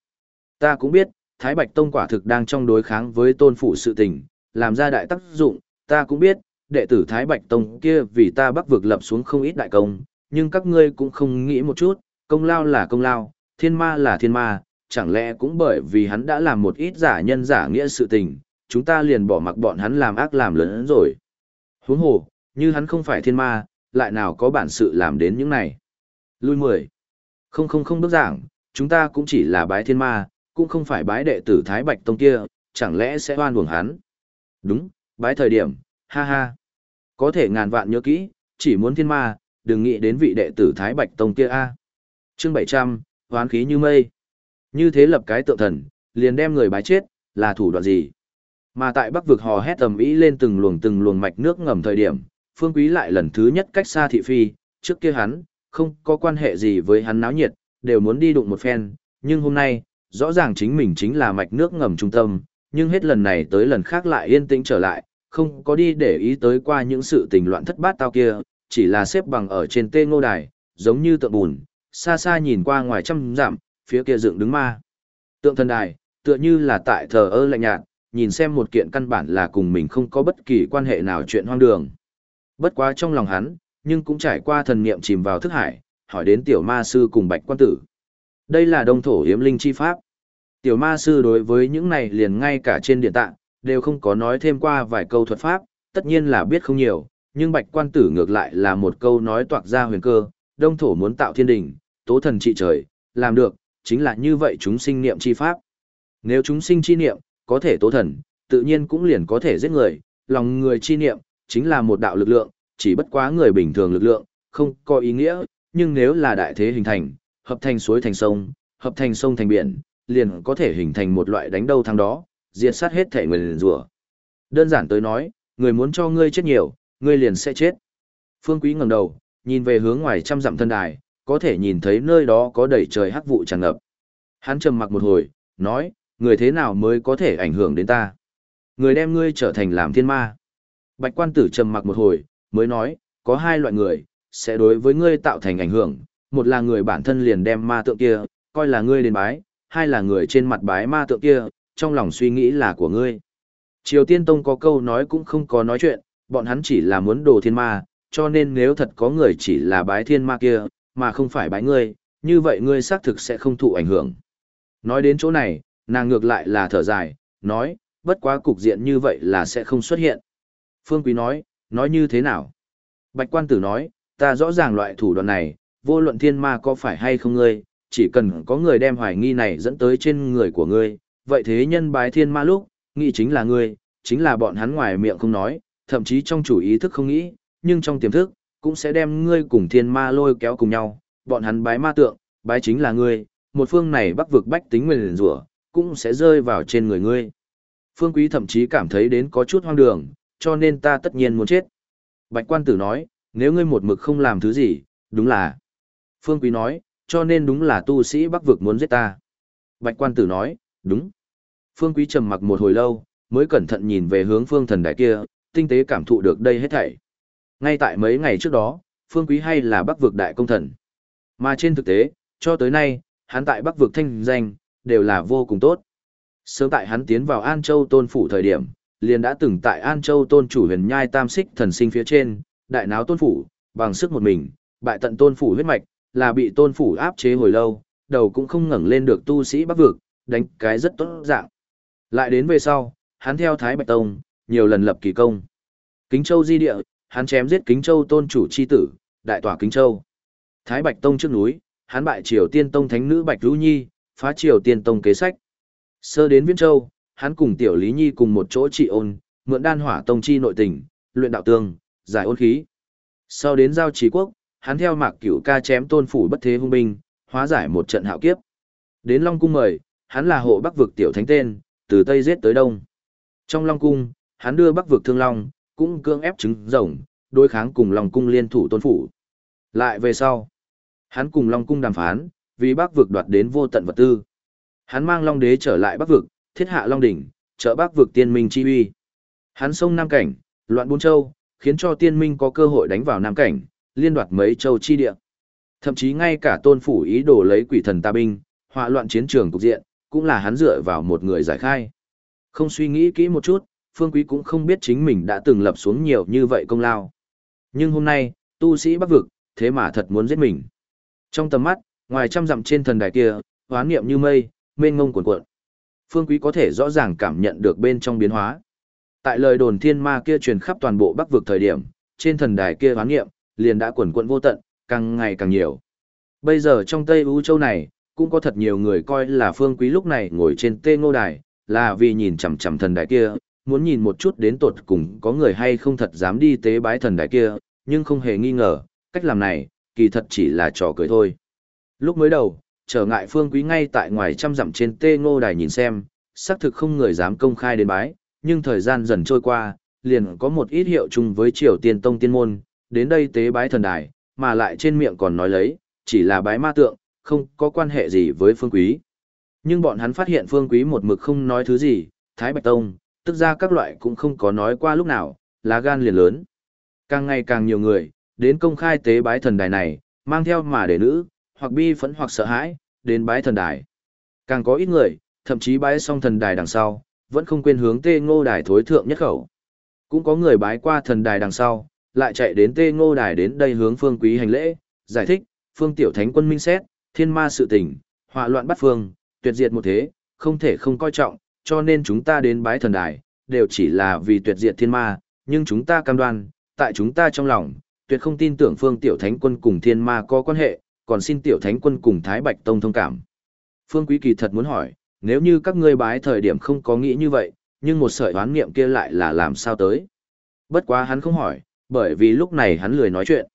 [SPEAKER 1] Ta cũng biết, Thái Bạch Tông quả thực đang trong đối kháng với tôn phủ sự tình, làm ra đại tác dụng, ta cũng biết, đệ tử Thái Bạch Tông kia vì ta bắc vực lập xuống không ít đại công, nhưng các ngươi cũng không nghĩ một chút, công lao là công lao, thiên ma là thiên ma, chẳng lẽ cũng bởi vì hắn đã làm một ít giả nhân giả nghĩa sự tình, chúng ta liền bỏ mặc bọn hắn làm ác làm lớn rồi. Huống hồ, như hắn không phải thiên ma, lại nào có bản sự làm đến những này. Lui mười. Không không không bước giảng, chúng ta cũng chỉ là bái thiên ma, cũng không phải bái đệ tử Thái Bạch Tông kia, chẳng lẽ sẽ oan uổng hắn. Đúng, bái thời điểm, ha ha. Có thể ngàn vạn nhớ kỹ, chỉ muốn thiên ma, đừng nghĩ đến vị đệ tử Thái Bạch Tông kia a. Chương 700, hoán khí như mây. Như thế lập cái tượng thần, liền đem người bái chết, là thủ đoạn gì? Mà tại Bắc vực hò hét tầm ý lên từng luồng từng luồng mạch nước ngầm thời điểm, Phương Quý lại lần thứ nhất cách xa thị phi, trước kia hắn, không có quan hệ gì với hắn náo nhiệt, đều muốn đi đụng một phen, nhưng hôm nay, rõ ràng chính mình chính là mạch nước ngầm trung tâm, nhưng hết lần này tới lần khác lại yên tĩnh trở lại, không có đi để ý tới qua những sự tình loạn thất bát tao kia, chỉ là xếp bằng ở trên tê ngô đài, giống như tượng bùn, xa xa nhìn qua ngoài trăm dặm, phía kia dựng đứng ma. Tượng thần đài, tựa như là tại thờ ơ lạnh nhạt, nhìn xem một kiện căn bản là cùng mình không có bất kỳ quan hệ nào chuyện hoang đường. Bất quá trong lòng hắn, nhưng cũng trải qua thần niệm chìm vào thức hải, hỏi đến tiểu ma sư cùng bạch quan tử. Đây là đông thổ hiếm linh chi pháp. Tiểu ma sư đối với những này liền ngay cả trên điện tạng, đều không có nói thêm qua vài câu thuật pháp, tất nhiên là biết không nhiều, nhưng bạch quan tử ngược lại là một câu nói toạc ra huyền cơ, đông thổ muốn tạo thiên đình, tố thần trị trời, làm được, chính là như vậy chúng sinh niệm chi pháp. Nếu chúng sinh chi niệm, có thể tố thần, tự nhiên cũng liền có thể giết người, lòng người chi niệm, chính là một đạo lực lượng, chỉ bất quá người bình thường lực lượng, không có ý nghĩa, nhưng nếu là đại thế hình thành, hợp thành suối thành sông, hợp thành sông thành biển, liền có thể hình thành một loại đánh đâu thắng đó, diệt sát hết thể người liền rủa. Đơn giản tới nói, người muốn cho ngươi chết nhiều, ngươi liền sẽ chết. Phương Quý ngẩng đầu, nhìn về hướng ngoài trăm dặm thân đài, có thể nhìn thấy nơi đó có đầy trời hắc vụ tràn ngập. Hắn trầm mặc một hồi, nói, người thế nào mới có thể ảnh hưởng đến ta? Người đem ngươi trở thành làm thiên ma. Bạch quan tử trầm mặc một hồi, mới nói, có hai loại người, sẽ đối với ngươi tạo thành ảnh hưởng, một là người bản thân liền đem ma tượng kia, coi là ngươi đến bái, hai là người trên mặt bái ma tượng kia, trong lòng suy nghĩ là của ngươi. Triều Tiên Tông có câu nói cũng không có nói chuyện, bọn hắn chỉ là muốn đồ thiên ma, cho nên nếu thật có người chỉ là bái thiên ma kia, mà không phải bái ngươi, như vậy ngươi xác thực sẽ không thụ ảnh hưởng. Nói đến chỗ này, nàng ngược lại là thở dài, nói, bất quá cục diện như vậy là sẽ không xuất hiện. Phương Quý nói, nói như thế nào? Bạch quan tử nói, ta rõ ràng loại thủ đoạn này, vô luận thiên ma có phải hay không ngươi, chỉ cần có người đem hoài nghi này dẫn tới trên người của ngươi, vậy thế nhân bái thiên ma lúc, nghĩ chính là ngươi, chính là bọn hắn ngoài miệng không nói, thậm chí trong chủ ý thức không nghĩ, nhưng trong tiềm thức, cũng sẽ đem ngươi cùng thiên ma lôi kéo cùng nhau, bọn hắn bái ma tượng, bái chính là ngươi, một phương này bắc vực bách tính nguyền rủa cũng sẽ rơi vào trên người ngươi. Phương Quý thậm chí cảm thấy đến có chút hoang đường, cho nên ta tất nhiên muốn chết. Bạch quan tử nói, nếu ngươi một mực không làm thứ gì, đúng là. Phương Quý nói, cho nên đúng là tu sĩ bắc vực muốn giết ta. Bạch quan tử nói, đúng. Phương Quý trầm mặc một hồi lâu, mới cẩn thận nhìn về hướng phương thần đại kia, tinh tế cảm thụ được đây hết thảy. Ngay tại mấy ngày trước đó, Phương Quý hay là bắc vực đại công thần. Mà trên thực tế, cho tới nay, hắn tại bắc vực thanh danh, đều là vô cùng tốt. Sớm tại hắn tiến vào An Châu tôn phủ thời điểm, liền đã từng tại An Châu tôn chủ huyền nhai tam xích thần sinh phía trên, đại náo tôn phủ, bằng sức một mình, bại tận tôn phủ huyết mạch, là bị tôn phủ áp chế hồi lâu, đầu cũng không ngẩng lên được tu sĩ bắc vực, đánh cái rất tốt dạng. Lại đến về sau, hắn theo Thái Bạch Tông, nhiều lần lập kỳ công. Kính Châu di địa, hắn chém giết Kính Châu tôn chủ chi tử, đại tỏa Kính Châu. Thái Bạch Tông trước núi, hắn bại Triều Tiên Tông thánh nữ Bạch Lũ Nhi, phá Triều Tiên Tông kế sách. Sơ đến Viễn Châu, hắn cùng Tiểu Lý Nhi cùng một chỗ trị ôn, mượn đan hỏa tông chi nội tình, luyện đạo tương, giải ôn khí. Sau đến giao trì quốc, hắn theo mạc cửu ca chém tôn phủ bất thế hung binh, hóa giải một trận hạo kiếp. Đến Long Cung mời, hắn là hộ bắc vực tiểu thánh tên, từ Tây giết tới Đông. Trong Long Cung, hắn đưa bắc vực thương Long, cũng cương ép trứng rồng, đối kháng cùng Long Cung liên thủ tôn phủ. Lại về sau, hắn cùng Long Cung đàm phán, vì bắc vực đoạt đến vô tận vật tư. Hắn mang Long Đế trở lại bắc vực, thiết hạ Long Đỉnh, trợ bắc vực tiên minh chi uy. Hắn sông Nam Cảnh, loạn bốn châu, khiến cho tiên minh có cơ hội đánh vào Nam Cảnh, liên đoạt mấy châu chi địa. Thậm chí ngay cả tôn phủ ý đồ lấy quỷ thần ta binh, họa loạn chiến trường cục diện, cũng là hắn dựa vào một người giải khai. Không suy nghĩ kỹ một chút, Phương Quý cũng không biết chính mình đã từng lập xuống nhiều như vậy công lao. Nhưng hôm nay, tu sĩ bắc vực, thế mà thật muốn giết mình. Trong tầm mắt, ngoài trăm dặm trên thần đài kia, hoán niệm như mây, mênh ngông cuộn cuộn. Phương Quý có thể rõ ràng cảm nhận được bên trong biến hóa. Tại lời đồn thiên ma kia truyền khắp toàn bộ bắc vực thời điểm, trên thần đài kia hoán niệm, liền đã cuộn cuộn vô tận, càng ngày càng nhiều. Bây giờ trong Tây U Châu này, cũng có thật nhiều người coi là Phương Quý lúc này ngồi trên tê ngô đài, là vì nhìn chằm chằm thần đài kia, muốn nhìn một chút đến tột cùng có người hay không thật dám đi tế bái thần đài kia, nhưng không hề nghi ngờ, cách làm này, kỳ thật chỉ là trò cười thôi. Lúc mới đầu, trở ngại Phương Quý ngay tại ngoài trăm dặm trên tê ngô đài nhìn xem, xác thực không người dám công khai đến bái, nhưng thời gian dần trôi qua, liền có một ít hiệu chung với triều tiên tông tiên môn, đến đây tế bái thần đài, mà lại trên miệng còn nói lấy, chỉ là bái ma tượng, không có quan hệ gì với phương quý. Nhưng bọn hắn phát hiện phương quý một mực không nói thứ gì, Thái Bạch Tông, tức ra các loại cũng không có nói qua lúc nào, lá gan liền lớn. Càng ngày càng nhiều người, đến công khai tế bái thần đài này, mang theo mà để nữ, hoặc bi phẫn hoặc sợ hãi, đến bái thần đài. Càng có ít người, thậm chí bái xong thần đài đằng sau, vẫn không quên hướng tê ngô đài thối thượng nhất khẩu. Cũng có người bái qua thần đài đằng sau, lại chạy đến tê ngô đài đến đây hướng phương quý hành lễ, giải thích, phương tiểu thánh quân minh xét, thiên ma sự tình, họa loạn bắt phương, tuyệt diệt một thế, không thể không coi trọng, cho nên chúng ta đến bái thần đài, đều chỉ là vì tuyệt diệt thiên ma, nhưng chúng ta cam đoan, tại chúng ta trong lòng, tuyệt không tin tưởng phương tiểu thánh quân cùng thiên ma có quan hệ, còn xin tiểu thánh quân cùng Thái Bạch Tông thông cảm. Phương Quý Kỳ thật muốn hỏi, nếu như các ngươi bái thời điểm không có nghĩ như vậy, nhưng một sợi oán niệm kia lại là làm sao tới. Bất quá hắn không hỏi, bởi vì lúc này hắn lười nói chuyện.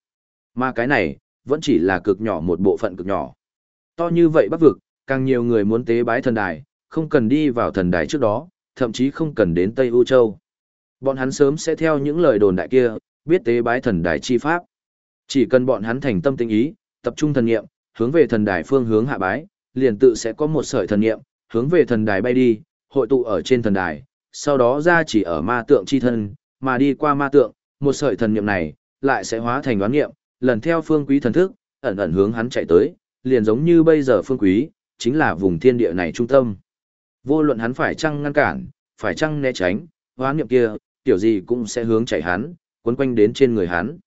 [SPEAKER 1] Mà cái này, vẫn chỉ là cực nhỏ một bộ phận cực nhỏ. To như vậy bắc vực, càng nhiều người muốn tế bái thần đài, không cần đi vào thần đài trước đó, thậm chí không cần đến Tây U Châu. Bọn hắn sớm sẽ theo những lời đồn đại kia, biết tế bái thần đài chi pháp. Chỉ cần bọn hắn thành tâm tinh ý, tập trung thần niệm, hướng về thần đài phương hướng hạ bái, liền tự sẽ có một sợi thần niệm, hướng về thần đài bay đi, hội tụ ở trên thần đài, sau đó ra chỉ ở ma tượng chi thân, mà đi qua ma tượng, một sợi thần niệm này lại sẽ hóa thành đoán niệm, lần theo phương quý thần thức, ẩn ẩn hướng hắn chạy tới, liền giống như bây giờ phương quý, chính là vùng thiên địa này trung tâm. Vô luận hắn phải chăng ngăn cản, phải chăng né tránh, hoán niệm kia, tiểu gì cũng sẽ hướng chạy hắn, quấn quanh đến trên người hắn.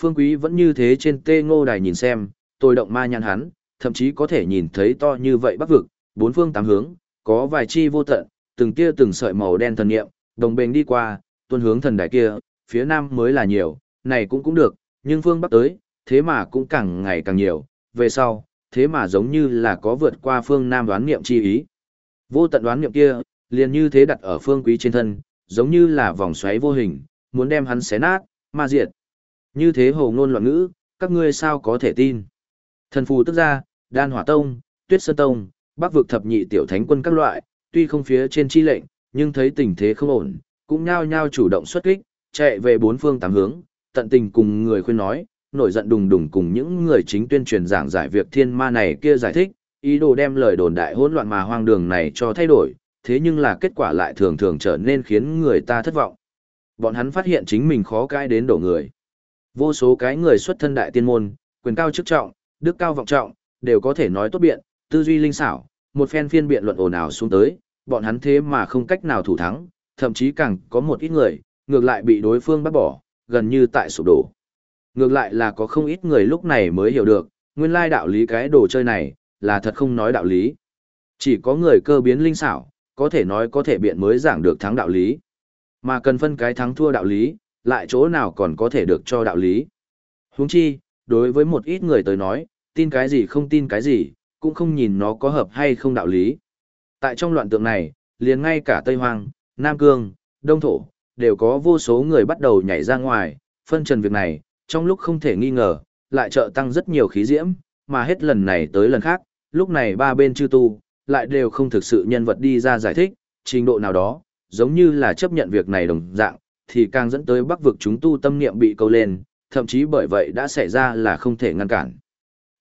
[SPEAKER 1] Phương quý vẫn như thế trên tê ngô đài nhìn xem, tôi động ma nhăn hắn, thậm chí có thể nhìn thấy to như vậy bắc vực, bốn phương tám hướng, có vài chi vô tận, từng kia từng sợi màu đen thần niệm, đồng bền đi qua, tuôn hướng thần đài kia, phía nam mới là nhiều, này cũng cũng được, nhưng phương bắc tới, thế mà cũng càng ngày càng nhiều, về sau, thế mà giống như là có vượt qua phương nam đoán niệm chi ý. Vô tận đoán niệm kia, liền như thế đặt ở phương quý trên thân, giống như là vòng xoáy vô hình, muốn đem hắn xé nát, ma diệt. Như thế hồ ngôn loạn ngữ, các ngươi sao có thể tin. Thần phù tức ra, đan hỏa tông, tuyết sơn tông, bắc vực thập nhị tiểu thánh quân các loại, tuy không phía trên chi lệnh, nhưng thấy tình thế không ổn, cũng nhao nhao chủ động xuất kích, chạy về bốn phương tám hướng, tận tình cùng người khuyên nói, nổi giận đùng đùng cùng những người chính tuyên truyền giảng giải việc thiên ma này kia giải thích, ý đồ đem lời đồn đại hỗn loạn mà hoang đường này cho thay đổi, thế nhưng là kết quả lại thường thường trở nên khiến người ta thất vọng. Bọn hắn phát hiện chính mình khó cãi đến đổ người. Vô số cái người xuất thân đại tiên môn, quyền cao chức trọng, đức cao vọng trọng, đều có thể nói tốt biện, tư duy linh xảo, một phen phiên biện luận ồn ào xuống tới, bọn hắn thế mà không cách nào thủ thắng, thậm chí càng có một ít người, ngược lại bị đối phương bắt bỏ, gần như tại sụp đổ. Ngược lại là có không ít người lúc này mới hiểu được, nguyên lai đạo lý cái đồ chơi này, là thật không nói đạo lý. Chỉ có người cơ biến linh xảo, có thể nói có thể biện mới giảng được thắng đạo lý. Mà cần phân cái thắng thua đạo lý, lại chỗ nào còn có thể được cho đạo lý. Huống chi, đối với một ít người tới nói, tin cái gì không tin cái gì, cũng không nhìn nó có hợp hay không đạo lý. Tại trong loạn tượng này, liền ngay cả Tây hoàng Nam Cương, Đông Thổ, đều có vô số người bắt đầu nhảy ra ngoài, phân trần việc này, trong lúc không thể nghi ngờ, lại trợ tăng rất nhiều khí diễm, mà hết lần này tới lần khác, lúc này ba bên chư tu, lại đều không thực sự nhân vật đi ra giải thích, trình độ nào đó, giống như là chấp nhận việc này đồng dạng, thì càng dẫn tới bắc vực chúng tu tâm niệm bị câu lên, thậm chí bởi vậy đã xảy ra là không thể ngăn cản.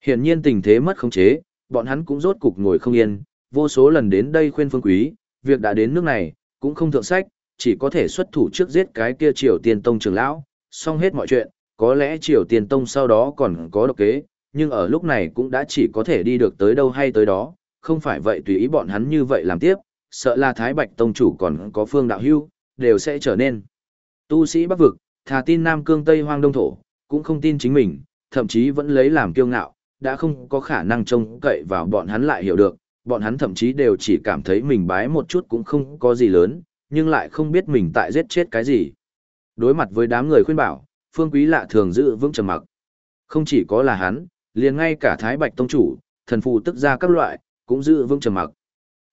[SPEAKER 1] Hiển nhiên tình thế mất khống chế, bọn hắn cũng rốt cục ngồi không yên, vô số lần đến đây khuyên phương quý, việc đã đến nước này, cũng không thượng sách, chỉ có thể xuất thủ trước giết cái kia triều tiên tông trưởng lão, xong hết mọi chuyện, có lẽ triều tiên tông sau đó còn có độc kế, nhưng ở lúc này cũng đã chỉ có thể đi được tới đâu hay tới đó, không phải vậy tùy ý bọn hắn như vậy làm tiếp, sợ là Thái Bạch Tông chủ còn có phương đạo hưu, đều sẽ trở nên. Tu sĩ Bắc Vực, thà tin Nam Cương Tây Hoang Đông Thổ, cũng không tin chính mình, thậm chí vẫn lấy làm kiêu ngạo, đã không có khả năng trông cậy vào bọn hắn lại hiểu được, bọn hắn thậm chí đều chỉ cảm thấy mình bái một chút cũng không có gì lớn, nhưng lại không biết mình tại giết chết cái gì. Đối mặt với đám người khuyên bảo, Phương Quý lạ thường giữ vững trầm mặc. Không chỉ có là hắn, liền ngay cả Thái Bạch Tông Chủ, thần phù tức ra các loại, cũng giữ vững trầm mặc.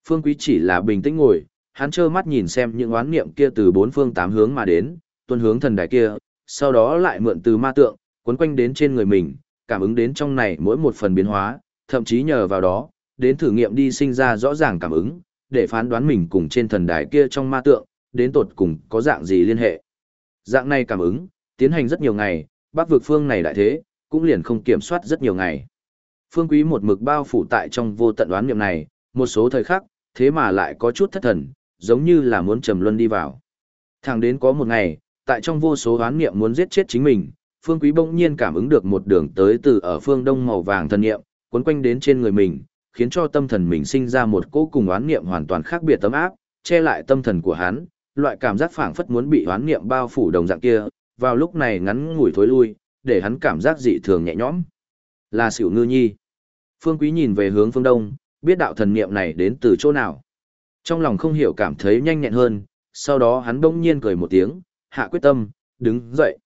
[SPEAKER 1] Phương Quý chỉ là bình tĩnh ngồi, hắn trơ mắt nhìn xem những oán niệm kia từ bốn phương tám hướng mà đến, tuân hướng thần đài kia, sau đó lại mượn từ ma tượng, cuốn quanh đến trên người mình, cảm ứng đến trong này mỗi một phần biến hóa, thậm chí nhờ vào đó, đến thử nghiệm đi sinh ra rõ ràng cảm ứng, để phán đoán mình cùng trên thần đài kia trong ma tượng, đến tột cùng có dạng gì liên hệ. Dạng này cảm ứng, tiến hành rất nhiều ngày, bác vực phương này đại thế, cũng liền không kiểm soát rất nhiều ngày. Phương quý một mực bao phủ tại trong vô tận đoán niệm này, một số thời khắc, thế mà lại có chút thất thần, giống như là muốn trầm luân đi vào. Thẳng đến có một ngày, tại trong vô số đoán niệm muốn giết chết chính mình, Phương Quý bỗng nhiên cảm ứng được một đường tới từ ở phương đông màu vàng thần niệm, cuốn quanh đến trên người mình, khiến cho tâm thần mình sinh ra một cỗ cùng oán niệm hoàn toàn khác biệt tấm áp, che lại tâm thần của hắn, loại cảm giác phảng phất muốn bị oán niệm bao phủ đồng dạng kia, vào lúc này ngắn ngủi thối lui, để hắn cảm giác dị thường nhẹ nhõm. Là Sửu Ngư Nhi. Phương Quý nhìn về hướng phương đông, biết đạo thần niệm này đến từ chỗ nào. Trong lòng không hiểu cảm thấy nhanh nhẹn hơn, sau đó hắn bỗng nhiên cười một tiếng, hạ quyết tâm, đứng dậy.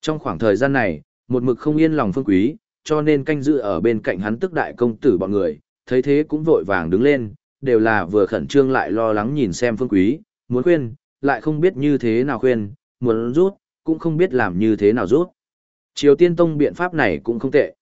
[SPEAKER 1] Trong khoảng thời gian này, một mực không yên lòng Phương Quý, cho nên canh giữ ở bên cạnh hắn tức đại công tử bọn người, thấy thế cũng vội vàng đứng lên, đều là vừa khẩn trương lại lo lắng nhìn xem Phương Quý, muốn khuyên, lại không biết như thế nào khuyên, muốn rút, cũng không biết làm như thế nào rút. Triều Tiên Tông biện pháp này cũng không tệ.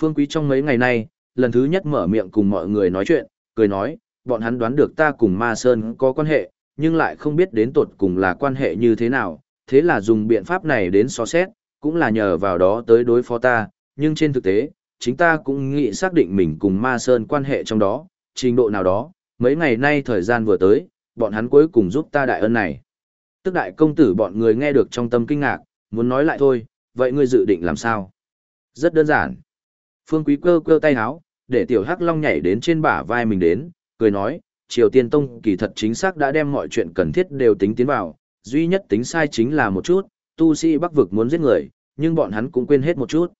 [SPEAKER 1] Phương Quý trong mấy ngày nay, lần thứ nhất mở miệng cùng mọi người nói chuyện, cười nói, bọn hắn đoán được ta cùng Ma Sơn có quan hệ, nhưng lại không biết đến tột cùng là quan hệ như thế nào, thế là dùng biện pháp này đến so xét, cũng là nhờ vào đó tới đối phó ta, nhưng trên thực tế, chính ta cũng nghĩ xác định mình cùng Ma Sơn quan hệ trong đó, trình độ nào đó, mấy ngày nay thời gian vừa tới, bọn hắn cuối cùng giúp ta đại ân này. Tức đại công tử bọn người nghe được trong tâm kinh ngạc, muốn nói lại thôi, vậy ngươi dự định làm sao? Rất đơn giản. Phương Quý cơ cơ tay háo, để tiểu hắc long nhảy đến trên bả vai mình đến, cười nói, Triều Tiên Tông kỳ thật chính xác đã đem mọi chuyện cần thiết đều tính tiến vào, duy nhất tính sai chính là một chút, tu sĩ bắc vực muốn giết người, nhưng bọn hắn cũng quên hết một chút.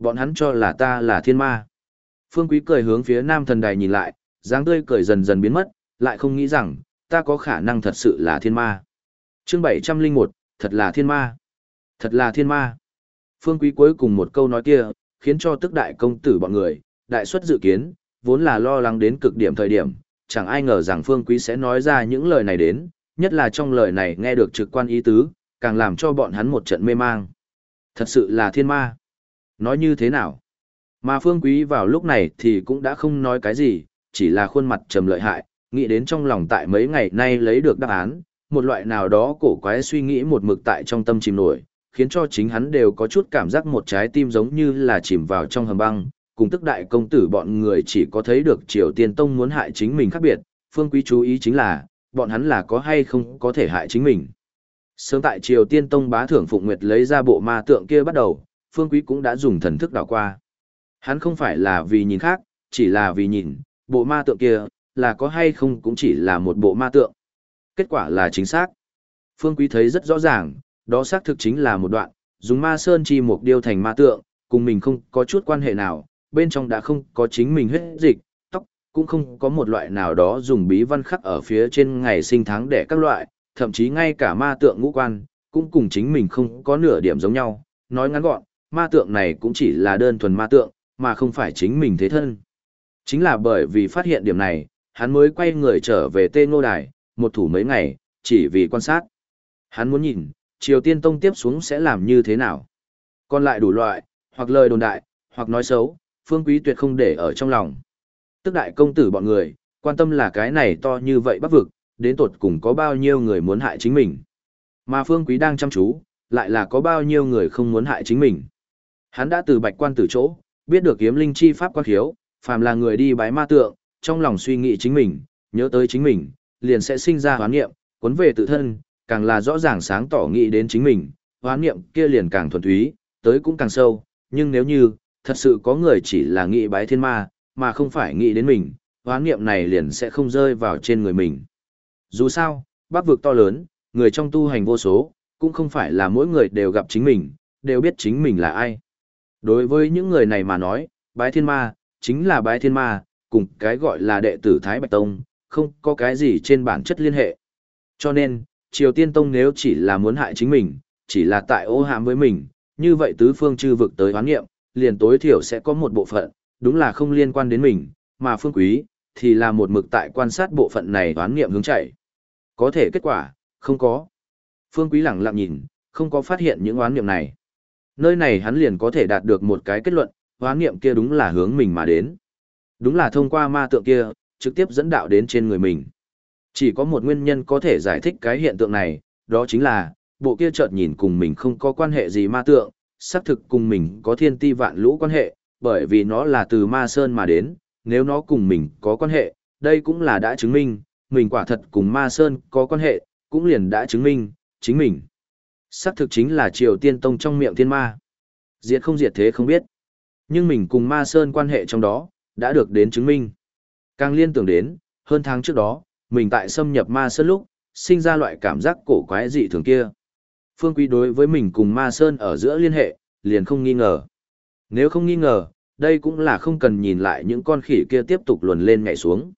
[SPEAKER 1] Bọn hắn cho là ta là thiên ma. Phương Quý cười hướng phía nam thần đài nhìn lại, dáng tươi cười dần dần biến mất, lại không nghĩ rằng, ta có khả năng thật sự là thiên ma. chương 701, thật là thiên ma. Thật là thiên ma. Phương Quý cuối cùng một câu nói kia, khiến cho tức đại công tử bọn người, đại suất dự kiến, vốn là lo lắng đến cực điểm thời điểm, chẳng ai ngờ rằng Phương Quý sẽ nói ra những lời này đến, nhất là trong lời này nghe được trực quan ý tứ, càng làm cho bọn hắn một trận mê mang. Thật sự là thiên ma. Nói như thế nào? Mà Phương Quý vào lúc này thì cũng đã không nói cái gì, chỉ là khuôn mặt trầm lợi hại, nghĩ đến trong lòng tại mấy ngày nay lấy được đáp án, một loại nào đó cổ quái suy nghĩ một mực tại trong tâm chìm nổi, khiến cho chính hắn đều có chút cảm giác một trái tim giống như là chìm vào trong hầm băng, cùng tức đại công tử bọn người chỉ có thấy được Triều Tiên Tông muốn hại chính mình khác biệt, Phương Quý chú ý chính là, bọn hắn là có hay không có thể hại chính mình. Sớm tại Triều Tiên Tông bá thưởng Phụng Nguyệt lấy ra bộ ma tượng kia bắt đầu, Phương Quý cũng đã dùng thần thức đảo qua. Hắn không phải là vì nhìn khác, chỉ là vì nhìn, bộ ma tượng kia, là có hay không cũng chỉ là một bộ ma tượng. Kết quả là chính xác. Phương Quý thấy rất rõ ràng, đó xác thực chính là một đoạn, dùng ma sơn chi một điêu thành ma tượng, cùng mình không có chút quan hệ nào, bên trong đã không có chính mình huyết dịch, tóc, cũng không có một loại nào đó dùng bí văn khắc ở phía trên ngày sinh tháng để các loại, thậm chí ngay cả ma tượng ngũ quan, cũng cùng chính mình không có nửa điểm giống nhau. Nói ngắn gọn, ma tượng này cũng chỉ là đơn thuần ma tượng, mà không phải chính mình thế thân. Chính là bởi vì phát hiện điểm này, hắn mới quay người trở về Tê Ngô Đài, một thủ mấy ngày, chỉ vì quan sát. Hắn muốn nhìn, Triều Tiên Tông tiếp xuống sẽ làm như thế nào. Còn lại đủ loại, hoặc lời đồn đại, hoặc nói xấu, Phương Quý tuyệt không để ở trong lòng. Tức đại công tử bọn người, quan tâm là cái này to như vậy bắc vực, đến tột cùng có bao nhiêu người muốn hại chính mình. Mà Phương Quý đang chăm chú, lại là có bao nhiêu người không muốn hại chính mình. Hắn đã từ bạch quan tử chỗ, biết được kiếm linh chi pháp quan khiếu, phàm là người đi bái ma tượng, trong lòng suy nghĩ chính mình, nhớ tới chính mình, liền sẽ sinh ra hoán nghiệm, cuốn về tự thân, càng là rõ ràng sáng tỏ nghĩ đến chính mình, hoán nghiệm kia liền càng thuần túy, tới cũng càng sâu, nhưng nếu như, thật sự có người chỉ là nghĩ bái thiên ma, mà không phải nghĩ đến mình, hoán nghiệm này liền sẽ không rơi vào trên người mình. Dù sao, bác vực to lớn, người trong tu hành vô số, cũng không phải là mỗi người đều gặp chính mình, đều biết chính mình là ai. Đối với những người này mà nói, bái thiên ma, chính là bái thiên ma, cùng cái gọi là đệ tử Thái Bạch Tông, không có cái gì trên bản chất liên hệ. Cho nên, Triều Tiên Tông nếu chỉ là muốn hại chính mình, chỉ là tại ô hãm với mình, như vậy tứ phương chư vực tới hoán nghiệm, liền tối thiểu sẽ có một bộ phận, đúng là không liên quan đến mình, mà phương quý, thì là một mực tại quan sát bộ phận này hoán nghiệm hướng chạy. Có thể kết quả, không có. Phương quý lặng lặng nhìn, không có phát hiện những hoán nghiệm này. Nơi này hắn liền có thể đạt được một cái kết luận, hoán nghiệm kia đúng là hướng mình mà đến. Đúng là thông qua ma tượng kia, trực tiếp dẫn đạo đến trên người mình. Chỉ có một nguyên nhân có thể giải thích cái hiện tượng này, đó chính là, bộ kia chợt nhìn cùng mình không có quan hệ gì ma tượng, xác thực cùng mình có thiên ti vạn lũ quan hệ, bởi vì nó là từ ma sơn mà đến, nếu nó cùng mình có quan hệ, đây cũng là đã chứng minh, mình quả thật cùng ma sơn có quan hệ, cũng liền đã chứng minh, chính mình. Sắc thực chính là triều tiên tông trong miệng thiên ma. Diệt không diệt thế không biết. Nhưng mình cùng ma sơn quan hệ trong đó, đã được đến chứng minh. Càng liên tưởng đến, hơn tháng trước đó, mình tại xâm nhập ma sơn lúc, sinh ra loại cảm giác cổ quái dị thường kia. Phương Quý đối với mình cùng ma sơn ở giữa liên hệ, liền không nghi ngờ. Nếu không nghi ngờ, đây cũng là không cần nhìn lại những con khỉ kia tiếp tục luồn lên nhảy xuống.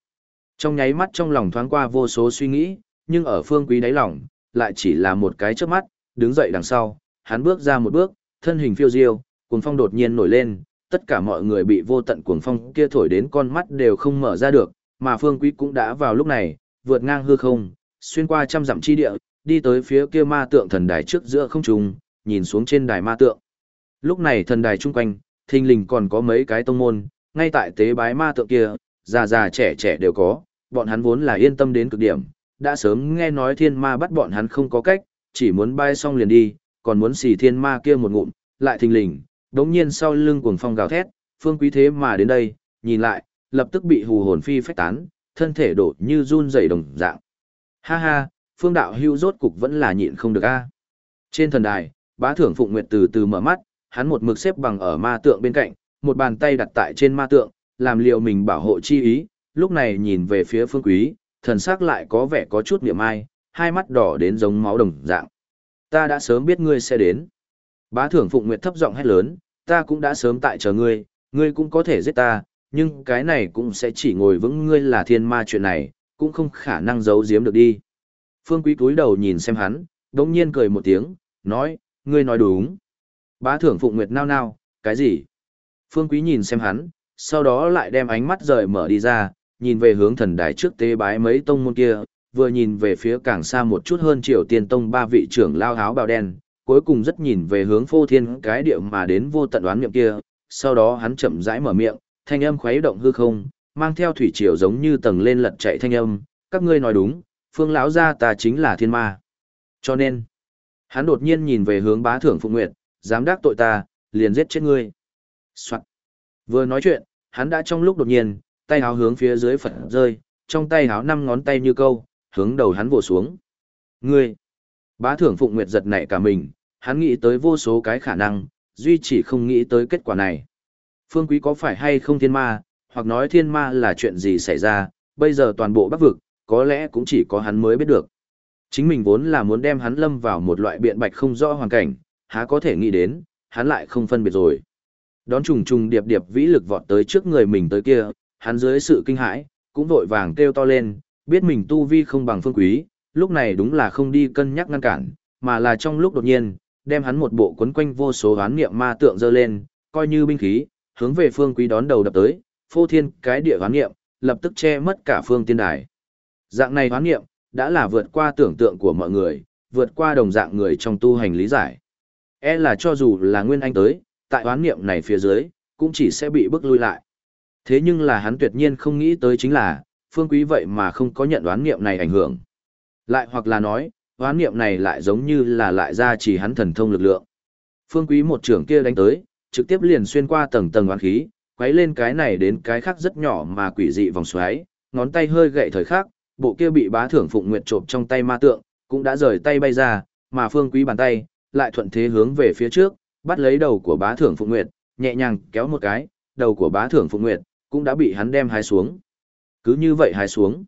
[SPEAKER 1] Trong nháy mắt trong lòng thoáng qua vô số suy nghĩ, nhưng ở Phương Quý đáy lòng, lại chỉ là một cái chớp mắt, đứng dậy đằng sau, hắn bước ra một bước, thân hình phiêu diêu, cuồng phong đột nhiên nổi lên, tất cả mọi người bị vô tận cuồng phong kia thổi đến con mắt đều không mở ra được, mà Phương Quý cũng đã vào lúc này, vượt ngang hư không, xuyên qua trăm dặm chi địa, đi tới phía kia ma tượng thần đài trước giữa không trung, nhìn xuống trên đài ma tượng. Lúc này thần đài chung quanh, thình lình còn có mấy cái tông môn, ngay tại tế bái ma tượng kia, già già trẻ trẻ đều có, bọn hắn vốn là yên tâm đến cực điểm, đã sớm nghe nói thiên ma bắt bọn hắn không có cách, chỉ muốn bay xong liền đi, còn muốn xì thiên ma kia một ngụm, lại thình lình, đống nhiên sau lưng cuồng phong gào thét, phương quý thế mà đến đây, nhìn lại, lập tức bị hù hồn phi phách tán, thân thể đổ như run rẩy đồng dạng. Ha ha, phương đạo hưu rốt cục vẫn là nhịn không được a. Trên thần đài, bá thưởng Phụng Nguyệt từ từ mở mắt, hắn một mực xếp bằng ở ma tượng bên cạnh, một bàn tay đặt tại trên ma tượng, làm liệu mình bảo hộ chi ý, lúc này nhìn về phía phương quý, thần sắc lại có vẻ có chút niệm ai, hai mắt đỏ đến giống máu đồng dạng. Ta đã sớm biết ngươi sẽ đến. Bá thưởng Phụng Nguyệt thấp giọng hét lớn, ta cũng đã sớm tại chờ ngươi, ngươi cũng có thể giết ta, nhưng cái này cũng sẽ chỉ ngồi vững ngươi là thiên ma chuyện này, cũng không khả năng giấu giếm được đi. Phương Quý cúi đầu nhìn xem hắn, đống nhiên cười một tiếng, nói, ngươi nói đúng. Bá thưởng Phụng Nguyệt nao nao, cái gì? Phương Quý nhìn xem hắn, sau đó lại đem ánh mắt rời mở đi ra, nhìn về hướng thần đài trước tế bái mấy tông môn kia, vừa nhìn về phía càng xa một chút hơn triều tiên tông ba vị trưởng lao áo bào đen, cuối cùng rất nhìn về hướng phô thiên cái điệu mà đến vô tận đoán miệng kia, sau đó hắn chậm rãi mở miệng, thanh âm khuấy động hư không, mang theo thủy triều giống như tầng lên lật chạy thanh âm, các ngươi nói đúng, phương lão gia ta chính là thiên ma. Cho nên, hắn đột nhiên nhìn về hướng bá thưởng Phụng Nguyệt, dám đắc tội ta, liền giết chết ngươi. Soạn. Vừa nói chuyện, hắn đã trong lúc đột nhiên, tay háo hướng phía dưới phật rơi, trong tay háo năm ngón tay như câu, hướng đầu hắn vồ xuống. Ngươi! Bá thưởng Phụng Nguyệt giật nảy cả mình, hắn nghĩ tới vô số cái khả năng, duy chỉ không nghĩ tới kết quả này. Phương Quý có phải hay không thiên ma, hoặc nói thiên ma là chuyện gì xảy ra, bây giờ toàn bộ bắc vực, có lẽ cũng chỉ có hắn mới biết được. Chính mình vốn là muốn đem hắn lâm vào một loại biện bạch không rõ hoàn cảnh, há có thể nghĩ đến, hắn lại không phân biệt rồi. Đón trùng trùng điệp điệp vĩ lực vọt tới trước người mình tới kia, hắn dưới sự kinh hãi, cũng vội vàng kêu to lên, biết mình tu vi không bằng phương quý, lúc này đúng là không đi cân nhắc ngăn cản, mà là trong lúc đột nhiên, đem hắn một bộ quấn quanh vô số hoán niệm ma tượng dơ lên, coi như binh khí, hướng về phương quý đón đầu đập tới, phô thiên cái địa hoán niệm, lập tức che mất cả phương tiên đài. Dạng này hoán niệm, đã là vượt qua tưởng tượng của mọi người, vượt qua đồng dạng người trong tu hành lý giải. E là cho dù là Nguyên Anh tới, tại oán niệm này phía dưới, cũng chỉ sẽ bị bức lui lại. Thế nhưng là hắn tuyệt nhiên không nghĩ tới chính là, phương quý vậy mà không có nhận đoán niệm này ảnh hưởng. Lại hoặc là nói, đoán niệm này lại giống như là lại ra chỉ hắn thần thông lực lượng. Phương quý một trưởng kia đánh tới, trực tiếp liền xuyên qua tầng tầng oán khí, quấy lên cái này đến cái khác rất nhỏ mà quỷ dị vòng xoáy, ngón tay hơi gậy thời khắc, bộ kia bị bá thưởng phụng nguyệt trộm trong tay ma tượng, cũng đã rời tay bay ra, mà phương quý bàn tay, lại thuận thế hướng về phía trước, bắt lấy đầu của bá thưởng phụng nguyệt, nhẹ nhàng kéo một cái, đầu của bá thưởng phụng nguyệt, cũng đã bị hắn đem hái xuống. Cứ như vậy hái xuống.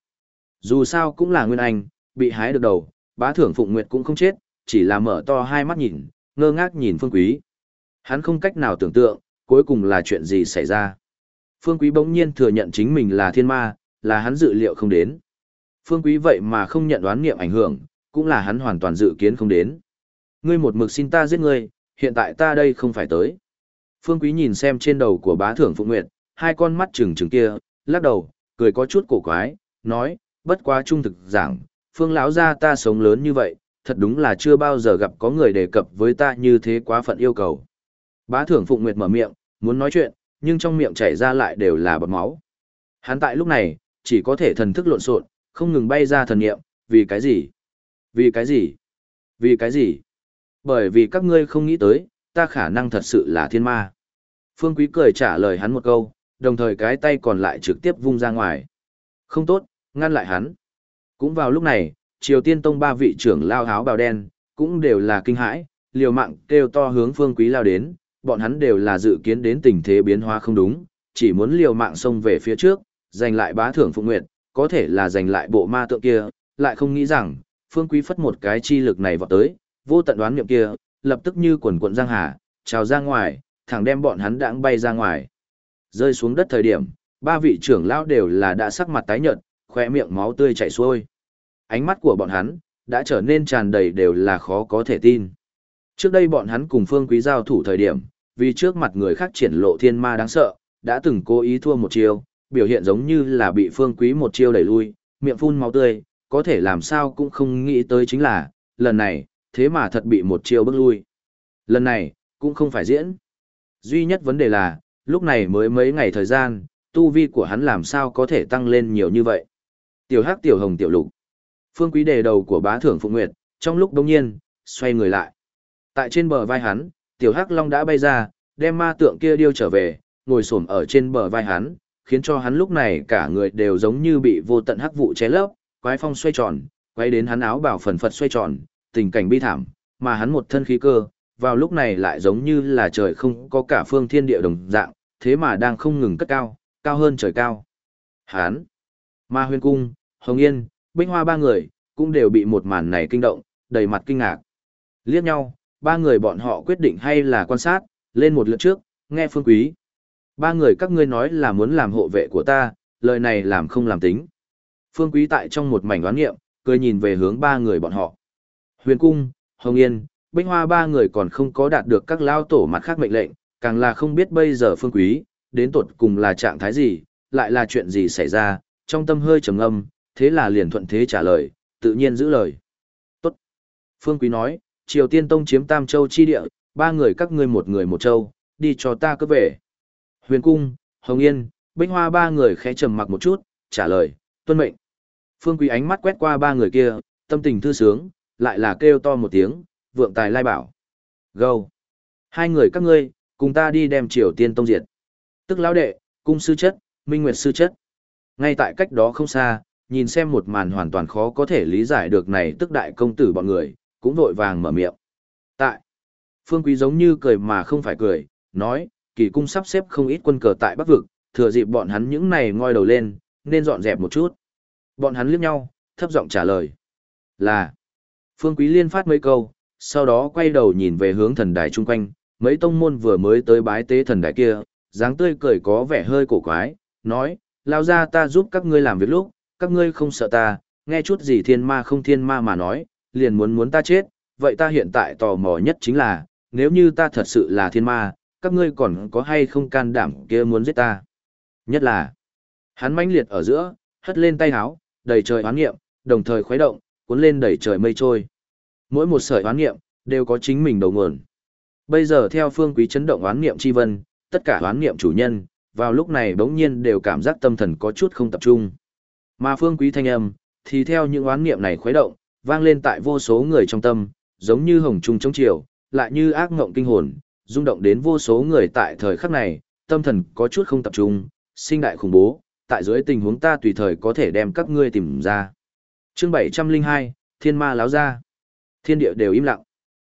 [SPEAKER 1] Dù sao cũng là nguyên anh, bị hái được đầu, bá thưởng phụng nguyệt cũng không chết, chỉ là mở to hai mắt nhìn, ngơ ngác nhìn phương quý. Hắn không cách nào tưởng tượng, cuối cùng là chuyện gì xảy ra. Phương quý bỗng nhiên thừa nhận chính mình là thiên ma, là hắn dự liệu không đến. Phương quý vậy mà không nhận đoán nghiệm ảnh hưởng, cũng là hắn hoàn toàn dự kiến không đến. Ngươi một mực xin ta giết ngươi, hiện tại ta đây không phải tới. Phương quý nhìn xem trên đầu của bá thưởng phụng nguyệt, hai con mắt trừng trừng kia, lắc đầu, cười có chút cổ quái, nói, bất quá trung thực giảng, phương lão gia ta sống lớn như vậy, thật đúng là chưa bao giờ gặp có người đề cập với ta như thế quá phận yêu cầu. Bá thưởng Phụng Nguyệt mở miệng, muốn nói chuyện, nhưng trong miệng chảy ra lại đều là bọt máu. Hắn tại lúc này, chỉ có thể thần thức lộn xộn, không ngừng bay ra thần niệm, vì cái gì? Vì cái gì? Vì cái gì? Bởi vì các ngươi không nghĩ tới, ta khả năng thật sự là thiên ma. Phương Quý cười trả lời hắn một câu, đồng thời cái tay còn lại trực tiếp vung ra ngoài. Không tốt, ngăn lại hắn. Cũng vào lúc này, Triều Tiên Tông ba vị trưởng lao háo bào đen, cũng đều là kinh hãi, liều mạng kêu to hướng Phương Quý lao đến, bọn hắn đều là dự kiến đến tình thế biến hóa không đúng, chỉ muốn liều mạng xông về phía trước, giành lại bá thưởng Phụng Nguyệt, có thể là giành lại bộ ma tượng kia, lại không nghĩ rằng, Phương Quý phất một cái chi lực này vào tới, vô tận đoán niệm kia, lập tức như quần quận giang hà, trào ra ngoài, thẳng đem bọn hắn đãng bay ra ngoài. Rơi xuống đất thời điểm, ba vị trưởng lão đều là đã sắc mặt tái nhợt, khoe miệng máu tươi chảy xuôi. Ánh mắt của bọn hắn đã trở nên tràn đầy đều là khó có thể tin. Trước đây bọn hắn cùng Phương Quý giao thủ thời điểm, vì trước mặt người khác triển lộ thiên ma đáng sợ, đã từng cố ý thua một chiêu, biểu hiện giống như là bị Phương Quý một chiêu đẩy lui, miệng phun máu tươi, có thể làm sao cũng không nghĩ tới chính là, lần này, thế mà thật bị một chiêu bước lui. Lần này, cũng không phải diễn. Duy nhất vấn đề là, lúc này mới mấy ngày thời gian, tu vi của hắn làm sao có thể tăng lên nhiều như vậy. Tiểu hắc tiểu hồng tiểu lục. Phương quý đề đầu của bá thưởng Phụng Nguyệt, trong lúc đông nhiên, xoay người lại. Tại trên bờ vai hắn, tiểu hắc long đã bay ra, đem ma tượng kia điêu trở về, ngồi xổm ở trên bờ vai hắn, khiến cho hắn lúc này cả người đều giống như bị vô tận hắc vụ che lấp, quái phong xoay tròn, quay đến hắn áo bảo phần phật xoay tròn, tình cảnh bi thảm, mà hắn một thân khí cơ, vào lúc này lại giống như là trời không có cả phương thiên địa đồng dạng, thế mà đang không ngừng cất cao, cao hơn trời cao. Hán, Ma huyên Cung, Hồng Yên, Bích Hoa ba người, cũng đều bị một màn này kinh động, đầy mặt kinh ngạc. Liếc nhau, ba người bọn họ quyết định hay là quan sát, lên một lượt trước, nghe phương quý. Ba người các ngươi nói là muốn làm hộ vệ của ta, lời này làm không làm tính. Phương quý tại trong một mảnh đoán nghiệm, cười nhìn về hướng ba người bọn họ. Huyền Cung, Hồng Yên, Bích Hoa ba người còn không có đạt được các lao tổ mặt khác mệnh lệnh, càng là không biết bây giờ phương quý, đến tột cùng là trạng thái gì, lại là chuyện gì xảy ra, trong tâm hơi trầm âm, thế là liền thuận thế trả lời, tự nhiên giữ lời. Tốt. Phương quý nói, Triều Tiên Tông chiếm Tam Châu chi địa, ba người các ngươi một người một châu, đi cho ta cứ về. Huyền Cung, Hồng Yên, Bích Hoa ba người khẽ trầm mặc một chút, trả lời, tuân mệnh. Phương Quý ánh mắt quét qua ba người kia, tâm tình thư sướng, lại là kêu to một tiếng, vượng tài lai bảo. Gâu! Hai người các ngươi, cùng ta đi đem triều tiên tông diệt. Tức lão đệ, cung sư chất, minh nguyệt sư chất. Ngay tại cách đó không xa, nhìn xem một màn hoàn toàn khó có thể lý giải được này tức đại công tử bọn người, cũng vội vàng mở miệng. Tại, phương quý giống như cười mà không phải cười, nói, kỳ cung sắp xếp không ít quân cờ tại bắc vực, thừa dịp bọn hắn những này ngoi đầu lên, nên dọn dẹp một chút. Bọn hắn liếc nhau, thấp giọng trả lời. Là, phương quý liên phát mấy câu, sau đó quay đầu nhìn về hướng thần đài chung quanh, mấy tông môn vừa mới tới bái tế thần đài kia, dáng tươi cười có vẻ hơi cổ quái, nói, lao ra ta giúp các ngươi làm việc lúc, các ngươi không sợ ta, nghe chút gì thiên ma không thiên ma mà nói, liền muốn muốn ta chết, vậy ta hiện tại tò mò nhất chính là, nếu như ta thật sự là thiên ma, các ngươi còn có hay không can đảm kia muốn giết ta. Nhất là, hắn mãnh liệt ở giữa, hất lên tay háo, đầy trời oán nghiệm, đồng thời khuấy động, cuốn lên đầy trời mây trôi. Mỗi một sợi oán nghiệm, đều có chính mình đầu nguồn. Bây giờ theo phương quý chấn động oán niệm chi vân, tất cả oán niệm chủ nhân, vào lúc này bỗng nhiên đều cảm giác tâm thần có chút không tập trung. Mà phương quý thanh âm, thì theo những oán niệm này khuấy động, vang lên tại vô số người trong tâm, giống như hồng trung chống chiều, lại như ác ngộng kinh hồn, rung động đến vô số người tại thời khắc này, tâm thần có chút không tập trung, sinh đại khủng bố, tại dưới tình huống ta tùy thời có thể đem các ngươi tìm ra. Chương 702, Thiên Ma láo ra. Thiên địa đều im lặng.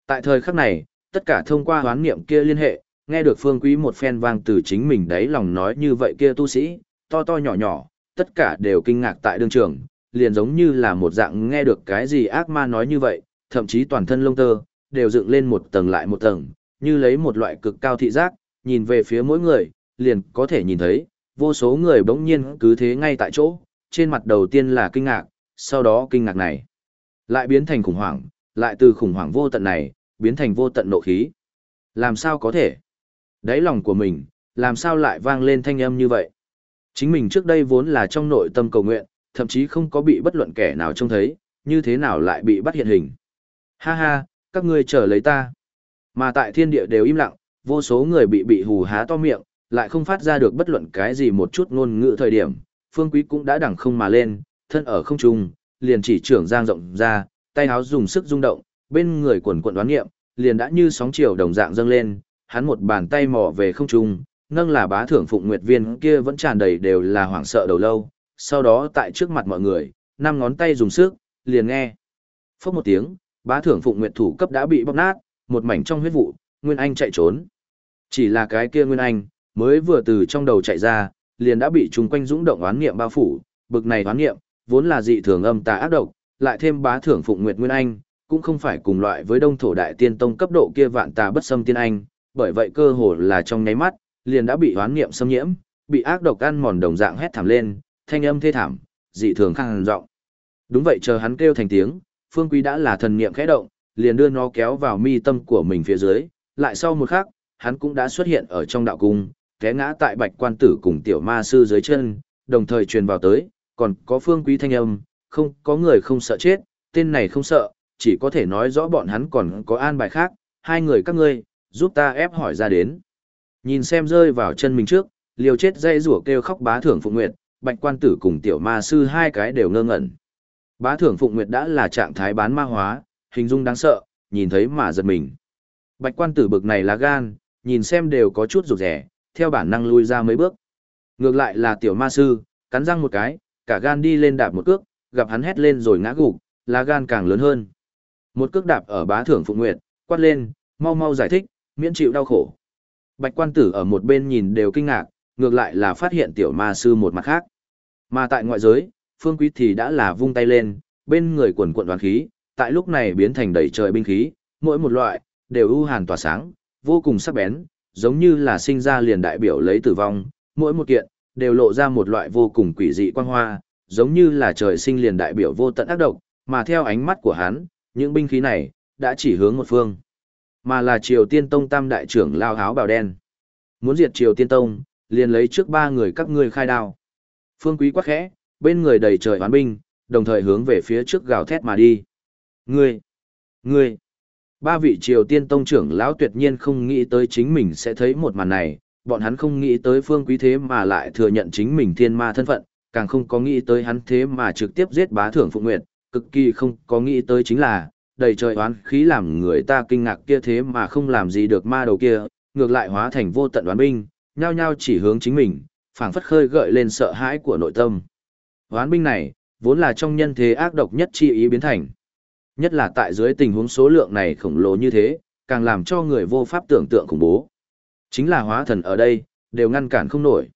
[SPEAKER 1] Tại thời khắc này, tất cả thông qua hoán niệm kia liên hệ, nghe được phương quý một phen vang từ chính mình đấy lòng nói như vậy kia tu sĩ, to to nhỏ nhỏ, tất cả đều kinh ngạc tại đương trường, liền giống như là một dạng nghe được cái gì ác ma nói như vậy, thậm chí toàn thân lông tơ, đều dựng lên một tầng lại một tầng, như lấy một loại cực cao thị giác, nhìn về phía mỗi người, liền có thể nhìn thấy, vô số người bỗng nhiên cứ thế ngay tại chỗ, trên mặt đầu tiên là kinh ngạc, sau đó kinh ngạc này lại biến thành khủng hoảng, lại từ khủng hoảng vô tận này, biến thành vô tận nộ khí. Làm sao có thể? Đáy lòng của mình, làm sao lại vang lên thanh âm như vậy? Chính mình trước đây vốn là trong nội tâm cầu nguyện, thậm chí không có bị bất luận kẻ nào trông thấy, như thế nào lại bị bắt hiện hình. Ha ha, các ngươi chờ lấy ta. Mà tại thiên địa đều im lặng, vô số người bị bị hù há to miệng, lại không phát ra được bất luận cái gì một chút ngôn ngữ thời điểm. Phương Quý cũng đã đẳng không mà lên, thân ở không trung, liền chỉ trưởng giang rộng ra, tay háo dùng sức rung động, bên người quần quần đoán nghiệm, liền đã như sóng chiều đồng dạng dâng lên, hắn một bàn tay mò về không trung, nâng là bá thưởng phụng nguyệt viên kia vẫn tràn đầy đều là hoảng sợ đầu lâu, sau đó tại trước mặt mọi người, năm ngón tay dùng sức, liền nghe. Phốc một tiếng, bá thưởng phụng nguyệt thủ cấp đã bị bóc nát, một mảnh trong huyết vụ, Nguyên Anh chạy trốn. Chỉ là cái kia Nguyên Anh, mới vừa từ trong đầu chạy ra, liền đã bị chúng quanh dũng động oán niệm bao phủ, bực này oán niệm, vốn là dị thường âm tà ác độc, lại thêm bá thưởng phụng nguyệt Nguyên Anh, cũng không phải cùng loại với đông thổ đại tiên tông cấp độ kia vạn tà bất xâm tiên anh, bởi vậy cơ hồ là trong nháy mắt, liền đã bị hoán niệm xâm nhiễm, bị ác độc ăn mòn đồng dạng hét thảm lên, thanh âm thê thảm, dị thường khang giọng. Đúng vậy chờ hắn kêu thành tiếng, Phương Quý đã là thần niệm khẽ động, liền đưa nó kéo vào mi tâm của mình phía dưới, lại sau một khắc, hắn cũng đã xuất hiện ở trong đạo cung, té ngã tại Bạch Quan tử cùng tiểu ma sư dưới chân, đồng thời truyền vào tới, còn có Phương Quý thanh âm, không có người không sợ chết, tên này không sợ, chỉ có thể nói rõ bọn hắn còn có an bài khác, hai người các ngươi, giúp ta ép hỏi ra đến. Nhìn xem rơi vào chân mình trước, liều chết dây rủa kêu khóc bá thưởng Phụng Nguyệt, Bạch Quan Tử cùng tiểu ma sư hai cái đều ngơ ngẩn. Bá thưởng Phụng Nguyệt đã là trạng thái bán ma hóa, hình dung đáng sợ, nhìn thấy mà giật mình. Bạch Quan Tử bực này là gan, nhìn xem đều có chút rụt rẻ, theo bản năng lui ra mấy bước. Ngược lại là tiểu ma sư, cắn răng một cái, cả gan đi lên đạp một cước, gặp hắn hét lên rồi ngã gục, lá gan càng lớn hơn. Một cước đạp ở bá thưởng Phụng Nguyệt, quát lên, mau mau giải thích, miễn chịu đau khổ. Bạch quan tử ở một bên nhìn đều kinh ngạc, ngược lại là phát hiện tiểu ma sư một mặt khác. Mà tại ngoại giới, phương quý thì đã là vung tay lên, bên người quần quận đoàn khí, tại lúc này biến thành đầy trời binh khí, mỗi một loại, đều ưu hàn tỏa sáng, vô cùng sắc bén, giống như là sinh ra liền đại biểu lấy tử vong, mỗi một kiện, đều lộ ra một loại vô cùng quỷ dị quang hoa, giống như là trời sinh liền đại biểu vô tận ác độc, mà theo ánh mắt của hắn, những binh khí này, đã chỉ hướng một phương mà là Triều Tiên Tông tam đại trưởng lao áo bào đen. Muốn diệt Triều Tiên Tông, liền lấy trước ba người các ngươi khai đao. Phương Quý quắc khẽ, bên người đầy trời hoán binh, đồng thời hướng về phía trước gào thét mà đi. Ngươi! Ngươi! Ba vị Triều Tiên Tông trưởng lão tuyệt nhiên không nghĩ tới chính mình sẽ thấy một màn này, bọn hắn không nghĩ tới Phương Quý thế mà lại thừa nhận chính mình thiên ma thân phận, càng không có nghĩ tới hắn thế mà trực tiếp giết bá thưởng Phụng Nguyệt, cực kỳ không có nghĩ tới chính là, đầy trời oán khí làm người ta kinh ngạc kia thế mà không làm gì được ma đầu kia, ngược lại hóa thành vô tận oán binh, nhao nhao chỉ hướng chính mình, phảng phất khơi gợi lên sợ hãi của nội tâm. Oán binh này, vốn là trong nhân thế ác độc nhất chi ý biến thành. Nhất là tại dưới tình huống số lượng này khổng lồ như thế, càng làm cho người vô pháp tưởng tượng khủng bố. Chính là hóa thần ở đây, đều ngăn cản không nổi.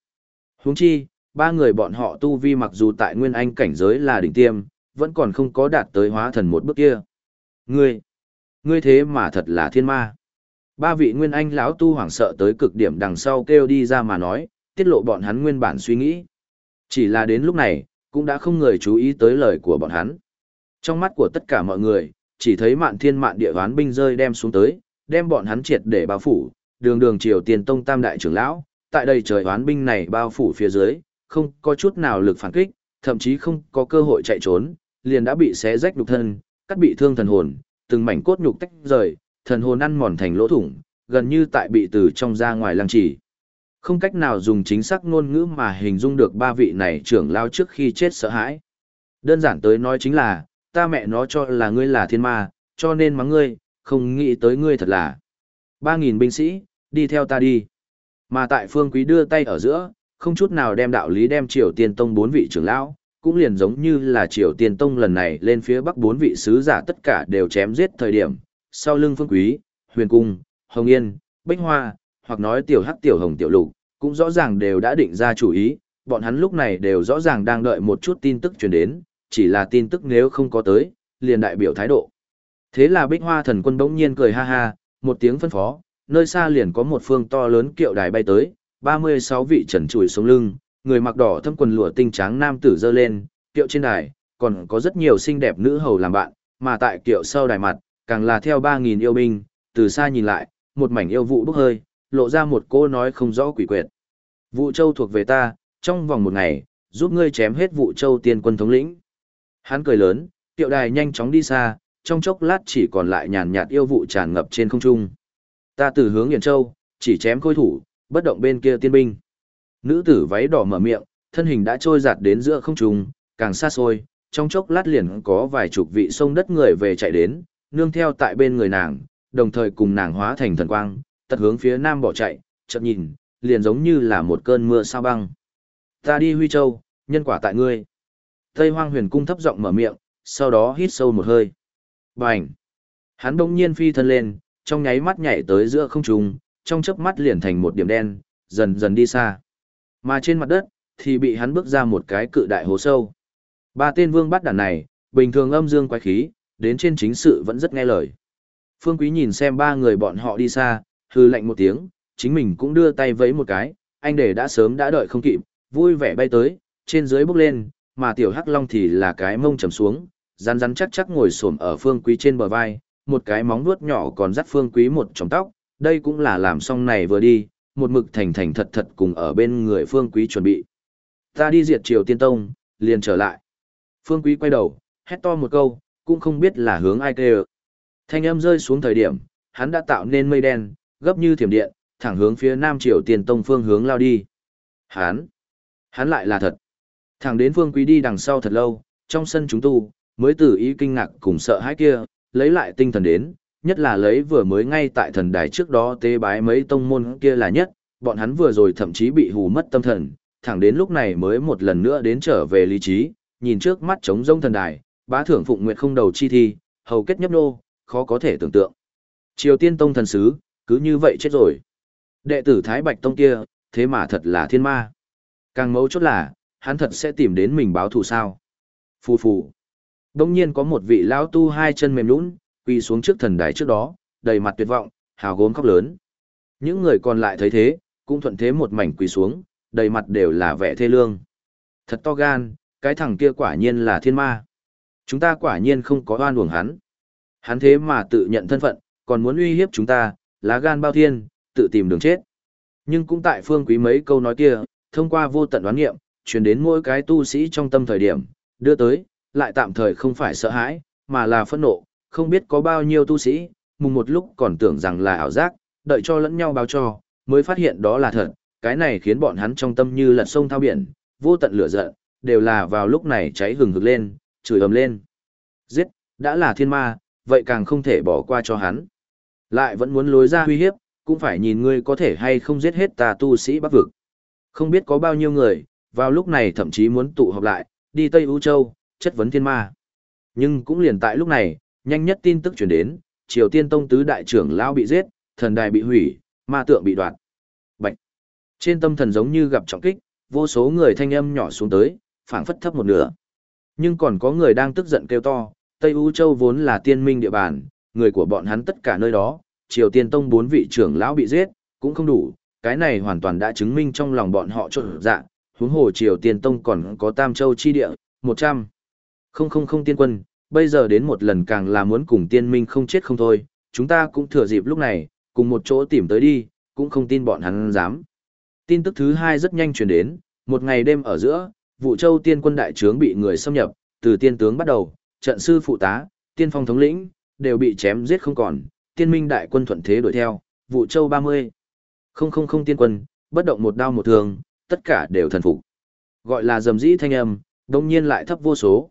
[SPEAKER 1] Huống chi, ba người bọn họ tu vi mặc dù tại nguyên anh cảnh giới là đỉnh tiêm, vẫn còn không có đạt tới hóa thần một bước kia. Ngươi, ngươi thế mà thật là thiên ma. Ba vị nguyên anh lão tu hoảng sợ tới cực điểm đằng sau kêu đi ra mà nói, tiết lộ bọn hắn nguyên bản suy nghĩ. Chỉ là đến lúc này, cũng đã không người chú ý tới lời của bọn hắn. Trong mắt của tất cả mọi người, chỉ thấy mạn thiên mạn địa ván binh rơi đem xuống tới, đem bọn hắn triệt để bao phủ, đường đường triều tiền tông tam đại trưởng lão, tại đây trời ván binh này bao phủ phía dưới, không có chút nào lực phản kích, thậm chí không có cơ hội chạy trốn, liền đã bị xé rách đục thân, cắt bị thương thần hồn, từng mảnh cốt nhục tách rời, thần hồn ăn mòn thành lỗ thủng, gần như tại bị từ trong ra ngoài lăng trì. Không cách nào dùng chính xác ngôn ngữ mà hình dung được ba vị này trưởng lao trước khi chết sợ hãi. Đơn giản tới nói chính là, ta mẹ nó cho là ngươi là thiên ma, cho nên mắng ngươi, không nghĩ tới ngươi thật là. Ba nghìn binh sĩ, đi theo ta đi. Mà tại phương quý đưa tay ở giữa, không chút nào đem đạo lý đem triều tiên tông bốn vị trưởng lão, cũng liền giống như là triều tiên tông lần này lên phía bắc bốn vị sứ giả tất cả đều chém giết thời điểm, sau lưng phương quý, huyền cung, hồng yên, bách hoa, hoặc nói tiểu hắc tiểu hồng tiểu lục, cũng rõ ràng đều đã định ra chủ ý, bọn hắn lúc này đều rõ ràng đang đợi một chút tin tức truyền đến, chỉ là tin tức nếu không có tới, liền đại biểu thái độ. Thế là bích hoa thần quân bỗng nhiên cười ha ha, một tiếng phân phó, nơi xa liền có một phương to lớn kiệu đài bay tới, 36 vị trần trùi xuống lưng, người mặc đỏ thâm quần lụa tinh trắng nam tử dơ lên, kiệu trên đài, còn có rất nhiều xinh đẹp nữ hầu làm bạn, mà tại kiệu sau đài mặt, càng là theo 3.000 yêu binh, từ xa nhìn lại, một mảnh yêu vụ bốc hơi, lộ ra một cô nói không rõ quỷ quyệt. Vụ châu thuộc về ta, trong vòng một ngày, giúp ngươi chém hết vụ châu tiên quân thống lĩnh. Hắn cười lớn, kiệu đài nhanh chóng đi xa, trong chốc lát chỉ còn lại nhàn nhạt yêu vụ tràn ngập trên không trung. Ta từ hướng hiển Châu, chỉ chém khôi thủ, bất động bên kia tiên binh. Nữ tử váy đỏ mở miệng, thân hình đã trôi giạt đến giữa không trung, càng xa xôi, trong chốc lát liền có vài chục vị sông đất người về chạy đến, nương theo tại bên người nàng, đồng thời cùng nàng hóa thành thần quang, tật hướng phía nam bỏ chạy, chợt nhìn, liền giống như là một cơn mưa sao băng. Ta đi Huy Châu, nhân quả tại ngươi. Tây Hoang Huyền Cung thấp giọng mở miệng, sau đó hít sâu một hơi. Bành! Hắn đông nhiên phi thân lên, trong nháy mắt nhảy tới giữa không trung, trong chớp mắt liền thành một điểm đen, dần dần đi xa. Mà trên mặt đất, thì bị hắn bước ra một cái cự đại hố sâu. Ba tên vương bắt đàn này, bình thường âm dương quái khí, đến trên chính sự vẫn rất nghe lời. Phương Quý nhìn xem ba người bọn họ đi xa, hư lạnh một tiếng, chính mình cũng đưa tay vẫy một cái, anh để đã sớm đã đợi không kịp, vui vẻ bay tới, trên dưới bốc lên, mà tiểu hắc long thì là cái mông trầm xuống, rắn rắn chắc chắc ngồi xổm ở Phương Quý trên bờ vai, một cái móng vuốt nhỏ còn dắt Phương Quý một chòm tóc, đây cũng là làm xong này vừa đi, một mực thành thành thật thật cùng ở bên người Phương Quý chuẩn bị. Ta đi diệt Triều Tiên Tông, liền trở lại. Phương Quý quay đầu, hét to một câu, cũng không biết là hướng ai kêu. Thanh âm rơi xuống thời điểm, hắn đã tạo nên mây đen, gấp như thiểm điện, thẳng hướng phía Nam Triều Tiên Tông phương hướng lao đi. Hắn, hắn lại là thật. Thẳng đến Phương Quý đi đằng sau thật lâu, trong sân chúng tu, mới từ ý kinh ngạc cùng sợ hãi kia, lấy lại tinh thần đến, nhất là lấy vừa mới ngay tại thần đài trước đó tế bái mấy tông môn kia là nhất, bọn hắn vừa rồi thậm chí bị hù mất tâm thần, thẳng đến lúc này mới một lần nữa đến trở về lý trí, nhìn trước mắt trống rông thần đài, bá thưởng phụng nguyệt không đầu chi thi, hầu kết nhấp nô, khó có thể tưởng tượng. Triều tiên tông thần sứ, cứ như vậy chết rồi. Đệ tử Thái Bạch Tông kia, thế mà thật là thiên ma. Càng mấu chốt là, hắn thật sẽ tìm đến mình báo thù sao. Phù phù. Đông nhiên có một vị lão tu hai chân mềm nhũn, quỳ xuống trước thần đài trước đó, đầy mặt tuyệt vọng, hào gốm khóc lớn. Những người còn lại thấy thế, cũng thuận thế một mảnh quỳ xuống, đầy mặt đều là vẻ thê lương. Thật to gan, cái thằng kia quả nhiên là thiên ma. Chúng ta quả nhiên không có oan uổng hắn. Hắn thế mà tự nhận thân phận, còn muốn uy hiếp chúng ta, lá gan bao thiên, tự tìm đường chết. Nhưng cũng tại phương quý mấy câu nói kia, thông qua vô tận đoán nghiệm, truyền đến mỗi cái tu sĩ trong tâm thời điểm, đưa tới, lại tạm thời không phải sợ hãi, mà là phẫn nộ, không biết có bao nhiêu tu sĩ, mùng một lúc còn tưởng rằng là ảo giác, đợi cho lẫn nhau báo cho, mới phát hiện đó là thật, cái này khiến bọn hắn trong tâm như lật sông thao biển, vô tận lửa giận, đều là vào lúc này cháy hừng hực lên, chửi ầm lên. Giết, đã là thiên ma, vậy càng không thể bỏ qua cho hắn. Lại vẫn muốn lối ra uy hiếp, cũng phải nhìn ngươi có thể hay không giết hết tà tu sĩ bắc vực. Không biết có bao nhiêu người, vào lúc này thậm chí muốn tụ họp lại, đi Tây U Châu, chất vấn thiên ma. Nhưng cũng liền tại lúc này, nhanh nhất tin tức chuyển đến, Triều Tiên Tông tứ đại trưởng lão bị giết, thần đài bị hủy, ma tượng bị đoạt. Bạch. Trên tâm thần giống như gặp trọng kích, vô số người thanh âm nhỏ xuống tới, phảng phất thấp một nửa. Nhưng còn có người đang tức giận kêu to, Tây U Châu vốn là tiên minh địa bàn, người của bọn hắn tất cả nơi đó, Triều Tiên Tông bốn vị trưởng lão bị giết, cũng không đủ, cái này hoàn toàn đã chứng minh trong lòng bọn họ trộn dạ, huống hồ Triều Tiên Tông còn có Tam Châu chi địa, 100. Không không không tiên quân, bây giờ đến một lần càng là muốn cùng tiên minh không chết không thôi, chúng ta cũng thừa dịp lúc này, cùng một chỗ tìm tới đi, cũng không tin bọn hắn dám. Tin tức thứ hai rất nhanh truyền đến, một ngày đêm ở giữa, vụ châu tiên quân đại trướng bị người xâm nhập, từ tiên tướng bắt đầu, trận sư phụ tá, tiên phong thống lĩnh, đều bị chém giết không còn, tiên minh đại quân thuận thế đuổi theo, vụ châu 30. Không không không tiên quân, bất động một đao một thường, tất cả đều thần phục. Gọi là dầm dĩ thanh âm, đông nhiên lại thấp vô số.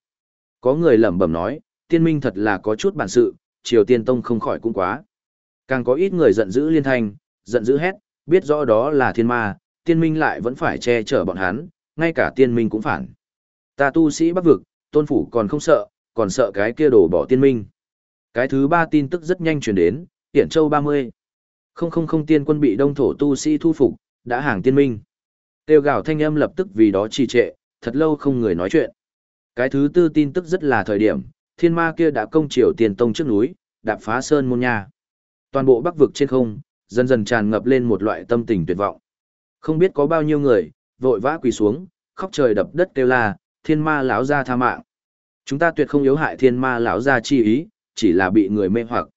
[SPEAKER 1] Có người lẩm bẩm nói, tiên minh thật là có chút bản sự, triều tiên tông không khỏi cũng quá. Càng có ít người giận dữ liên thanh, giận dữ hét, biết rõ đó là thiên ma, tiên minh lại vẫn phải che chở bọn hắn, ngay cả tiên minh cũng phản. Ta tu sĩ bắc vực, tôn phủ còn không sợ, còn sợ cái kia đổ bỏ tiên minh. Cái thứ ba tin tức rất nhanh truyền đến, Tiễn Châu 30. Không không không tiên quân bị đông thổ tu sĩ thu phục, đã hàng tiên minh. Tiêu gạo thanh âm lập tức vì đó trì trệ, thật lâu không người nói chuyện. Cái thứ tư tin tức rất là thời điểm, thiên ma kia đã công triều tiền tông trước núi, đạp phá sơn môn nha. Toàn bộ bắc vực trên không, dần dần tràn ngập lên một loại tâm tình tuyệt vọng. Không biết có bao nhiêu người, vội vã quỳ xuống, khóc trời đập đất kêu la, thiên ma lão ra tha mạng. Chúng ta tuyệt không yếu hại thiên ma lão ra chi ý, chỉ là bị người mê hoặc.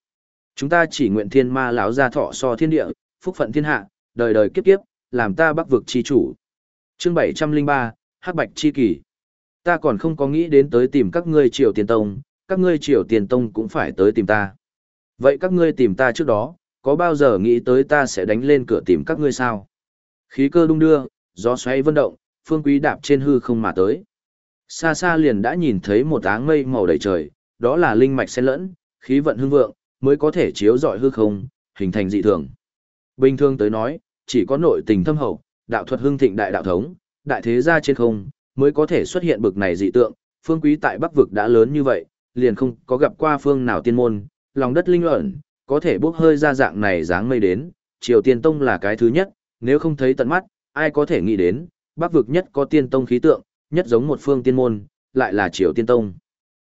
[SPEAKER 1] Chúng ta chỉ nguyện thiên ma lão ra thọ so thiên địa, phúc phận thiên hạ, đời đời kiếp kiếp, làm ta bắc vực chi chủ. Chương 703, Hắc Bạch chi kỳ. Ta còn không có nghĩ đến tới tìm các ngươi Triều Tiền Tông, các ngươi Triều Tiền Tông cũng phải tới tìm ta. Vậy các ngươi tìm ta trước đó, có bao giờ nghĩ tới ta sẽ đánh lên cửa tìm các ngươi sao? Khí cơ đung đưa, gió xoay vân động, phương quý đạp trên hư không mà tới. Xa xa liền đã nhìn thấy một áng mây màu đầy trời, đó là linh mạch xen lẫn, khí vận hưng vượng, mới có thể chiếu rọi hư không, hình thành dị thường. Bình thường tới nói, chỉ có nội tình thâm hậu, đạo thuật hưng thịnh đại đạo thống, đại thế gia trên không, mới có thể xuất hiện bực này dị tượng, phương quý tại Bắc vực đã lớn như vậy, liền không có gặp qua phương nào tiên môn, lòng đất linh ẩn, có thể bốc hơi ra dạng này dáng mây đến, Triều Tiên Tông là cái thứ nhất, nếu không thấy tận mắt, ai có thể nghĩ đến, Bắc vực nhất có tiên tông khí tượng, nhất giống một phương tiên môn, lại là Triều Tiên Tông.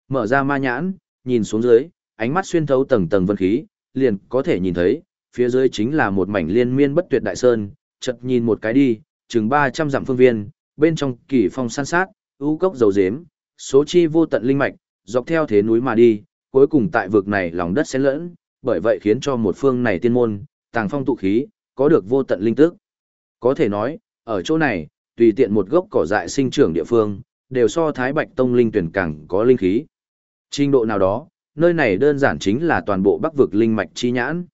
[SPEAKER 1] Mở ra ma nhãn, nhìn xuống dưới, ánh mắt xuyên thấu tầng tầng vân khí, liền có thể nhìn thấy, phía dưới chính là một mảnh liên miên bất tuyệt đại sơn, chợt nhìn một cái đi, chừng 300 dặm phương viên, bên trong kỳ phong san sát, ưu cốc dầu dếm, số chi vô tận linh mạch, dọc theo thế núi mà đi, cuối cùng tại vực này lòng đất xen lẫn, bởi vậy khiến cho một phương này tiên môn, tàng phong tụ khí, có được vô tận linh tức. Có thể nói, ở chỗ này, tùy tiện một gốc cỏ dại sinh trưởng địa phương, đều so Thái Bạch Tông linh tuyển càng có linh khí. Trình độ nào đó, nơi này đơn giản chính là toàn bộ bắc vực linh mạch chi nhãn.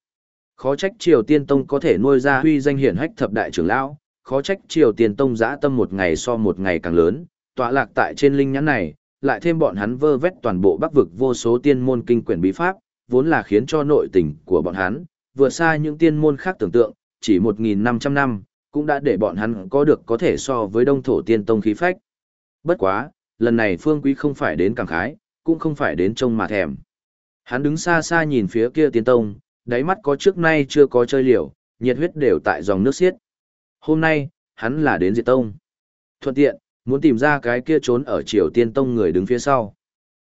[SPEAKER 1] Khó trách Triều Tiên Tông có thể nuôi ra huy danh hiển hách thập đại trưởng lão, khó trách Triều Tiên Tông giã tâm một ngày so một ngày càng lớn, tọa lạc tại trên linh nhãn này, lại thêm bọn hắn vơ vét toàn bộ bắc vực vô số tiên môn kinh quyển bí pháp, vốn là khiến cho nội tình của bọn hắn, vượt xa những tiên môn khác tưởng tượng, chỉ 1.500 năm, cũng đã để bọn hắn có được có thể so với đông thổ tiên tông khí phách. Bất quá, lần này phương quý không phải đến càng khái, cũng không phải đến trông mà thèm. Hắn đứng xa xa nhìn phía kia tiên tông, đáy mắt có trước nay chưa có chơi liều, nhiệt huyết đều tại dòng nước xiết. Hôm nay, hắn là đến diệt tông. Thuận tiện, muốn tìm ra cái kia trốn ở triều tiên tông người đứng phía sau.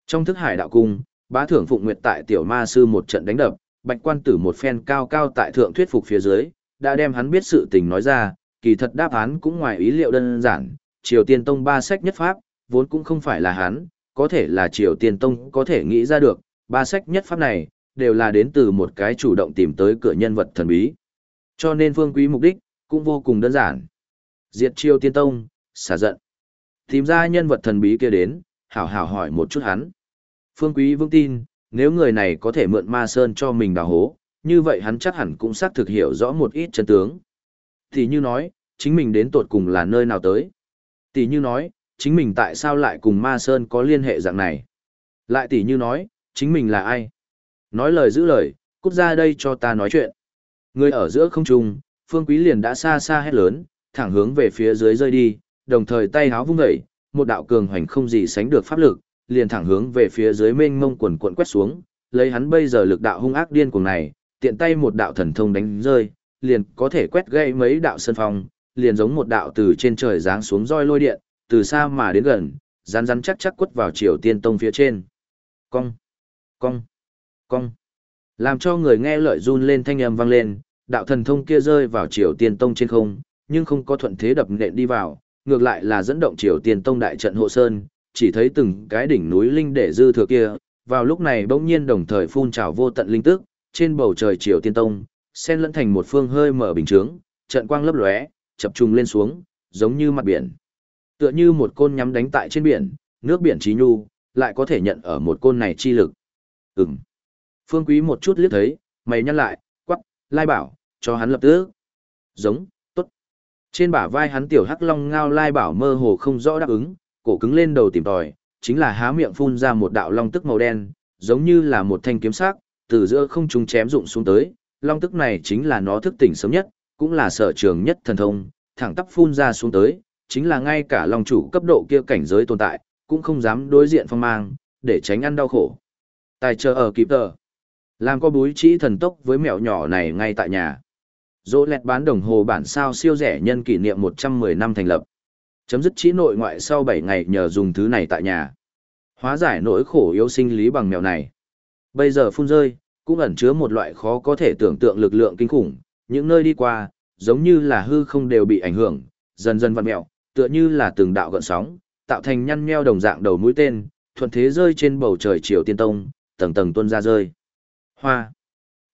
[SPEAKER 1] Trong thức hải đạo cung, bá thưởng phụng nguyệt tại tiểu ma sư một trận đánh đập, bạch quan tử một phen cao cao tại thượng thuyết phục phía dưới, đã đem hắn biết sự tình nói ra, kỳ thật đáp án cũng ngoài ý liệu đơn giản, triều tiên tông ba sách nhất pháp, vốn cũng không phải là hắn, có thể là triều tiên tông có thể nghĩ ra được, ba sách nhất pháp này, đều là đến từ một cái chủ động tìm tới cửa nhân vật thần bí. Cho nên phương quý mục đích, cũng vô cùng đơn giản. Diệt chiêu tiên tông, xả giận. Tìm ra nhân vật thần bí kia đến, hảo hảo hỏi một chút hắn. Phương quý vững tin, nếu người này có thể mượn ma sơn cho mình đào hố, như vậy hắn chắc hẳn cũng xác thực hiểu rõ một ít chân tướng. Thì như nói, chính mình đến tột cùng là nơi nào tới. Tỷ như nói, chính mình tại sao lại cùng ma sơn có liên hệ dạng này. Lại tỷ như nói, chính mình là ai? Nói lời giữ lời, cút ra đây cho ta nói chuyện. Người ở giữa không trung, Phương Quý liền đã xa xa hét lớn, thẳng hướng về phía dưới rơi đi, đồng thời tay háo vung dậy, một đạo cường hoành không gì sánh được pháp lực, liền thẳng hướng về phía dưới mênh mông quần cuộn quét xuống, lấy hắn bây giờ lực đạo hung ác điên cuồng này, tiện tay một đạo thần thông đánh rơi, liền có thể quét gây mấy đạo sân phong, liền giống một đạo từ trên trời giáng xuống roi lôi điện, từ xa mà đến gần, rắn rắn chắc chắc quất vào Triều Tiên Tông phía trên. Cong, cong, cong. Làm cho người nghe lợi run lên thanh âm vang lên, đạo thần thông kia rơi vào Triều Tiên Tông trên không, nhưng không có thuận thế đập nện đi vào, ngược lại là dẫn động Triều Tiên Tông đại trận hộ sơn, chỉ thấy từng cái đỉnh núi linh để dư thừa kia, vào lúc này bỗng nhiên đồng thời phun trào vô tận linh tức, trên bầu trời Triều Tiên Tông, xen lẫn thành một phương hơi mở bình chướng, trận quang lấp lóe, chập trùng lên xuống, giống như mặt biển. Tựa như một côn nhắm đánh tại trên biển, nước biển trí nhu, lại có thể nhận ở một côn này chi lực. Ừm. Phương Quý một chút liếc thấy, mày nhăn lại, lai bảo, cho hắn lập tức. Giống, tốt. Trên bả vai hắn tiểu hắc long ngao lai bảo mơ hồ không rõ đáp ứng, cổ cứng lên đầu tìm tòi, chính là há miệng phun ra một đạo long tức màu đen, giống như là một thanh kiếm sắc, từ giữa không trung chém rụng xuống tới, long tức này chính là nó thức tỉnh sớm nhất, cũng là sở trường nhất thần thông, thẳng tắp phun ra xuống tới, chính là ngay cả long chủ cấp độ kia cảnh giới tồn tại, cũng không dám đối diện phong mang, để tránh ăn đau khổ. Tài chờ ở kịp tờ. Làm có búi trí thần tốc với mẹo nhỏ này ngay tại nhà. Dỗ lẹt bán đồng hồ bản sao siêu rẻ nhân kỷ niệm 110 năm thành lập. Chấm dứt trí nội ngoại sau 7 ngày nhờ dùng thứ này tại nhà. Hóa giải nỗi khổ yếu sinh lý bằng mèo này. Bây giờ phun rơi, cũng ẩn chứa một loại khó có thể tưởng tượng lực lượng kinh khủng, những nơi đi qua, giống như là hư không đều bị ảnh hưởng, dần dần vặn mèo, tựa như là từng đạo gợn sóng, tạo thành nhăn nheo đồng dạng đầu mũi tên, thuận thế rơi trên bầu trời chiều Tiên Tông, tầng tầng tuôn ra rơi. Hoa.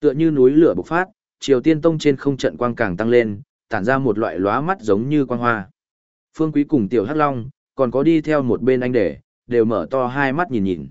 [SPEAKER 1] Tựa như núi lửa bộc phát, Triều Tiên Tông trên không trận quang càng tăng lên, tản ra một loại lóa mắt giống như quang hoa. Phương Quý cùng Tiểu Hắc Long, còn có đi theo một bên anh để, đều mở to hai mắt nhìn nhìn.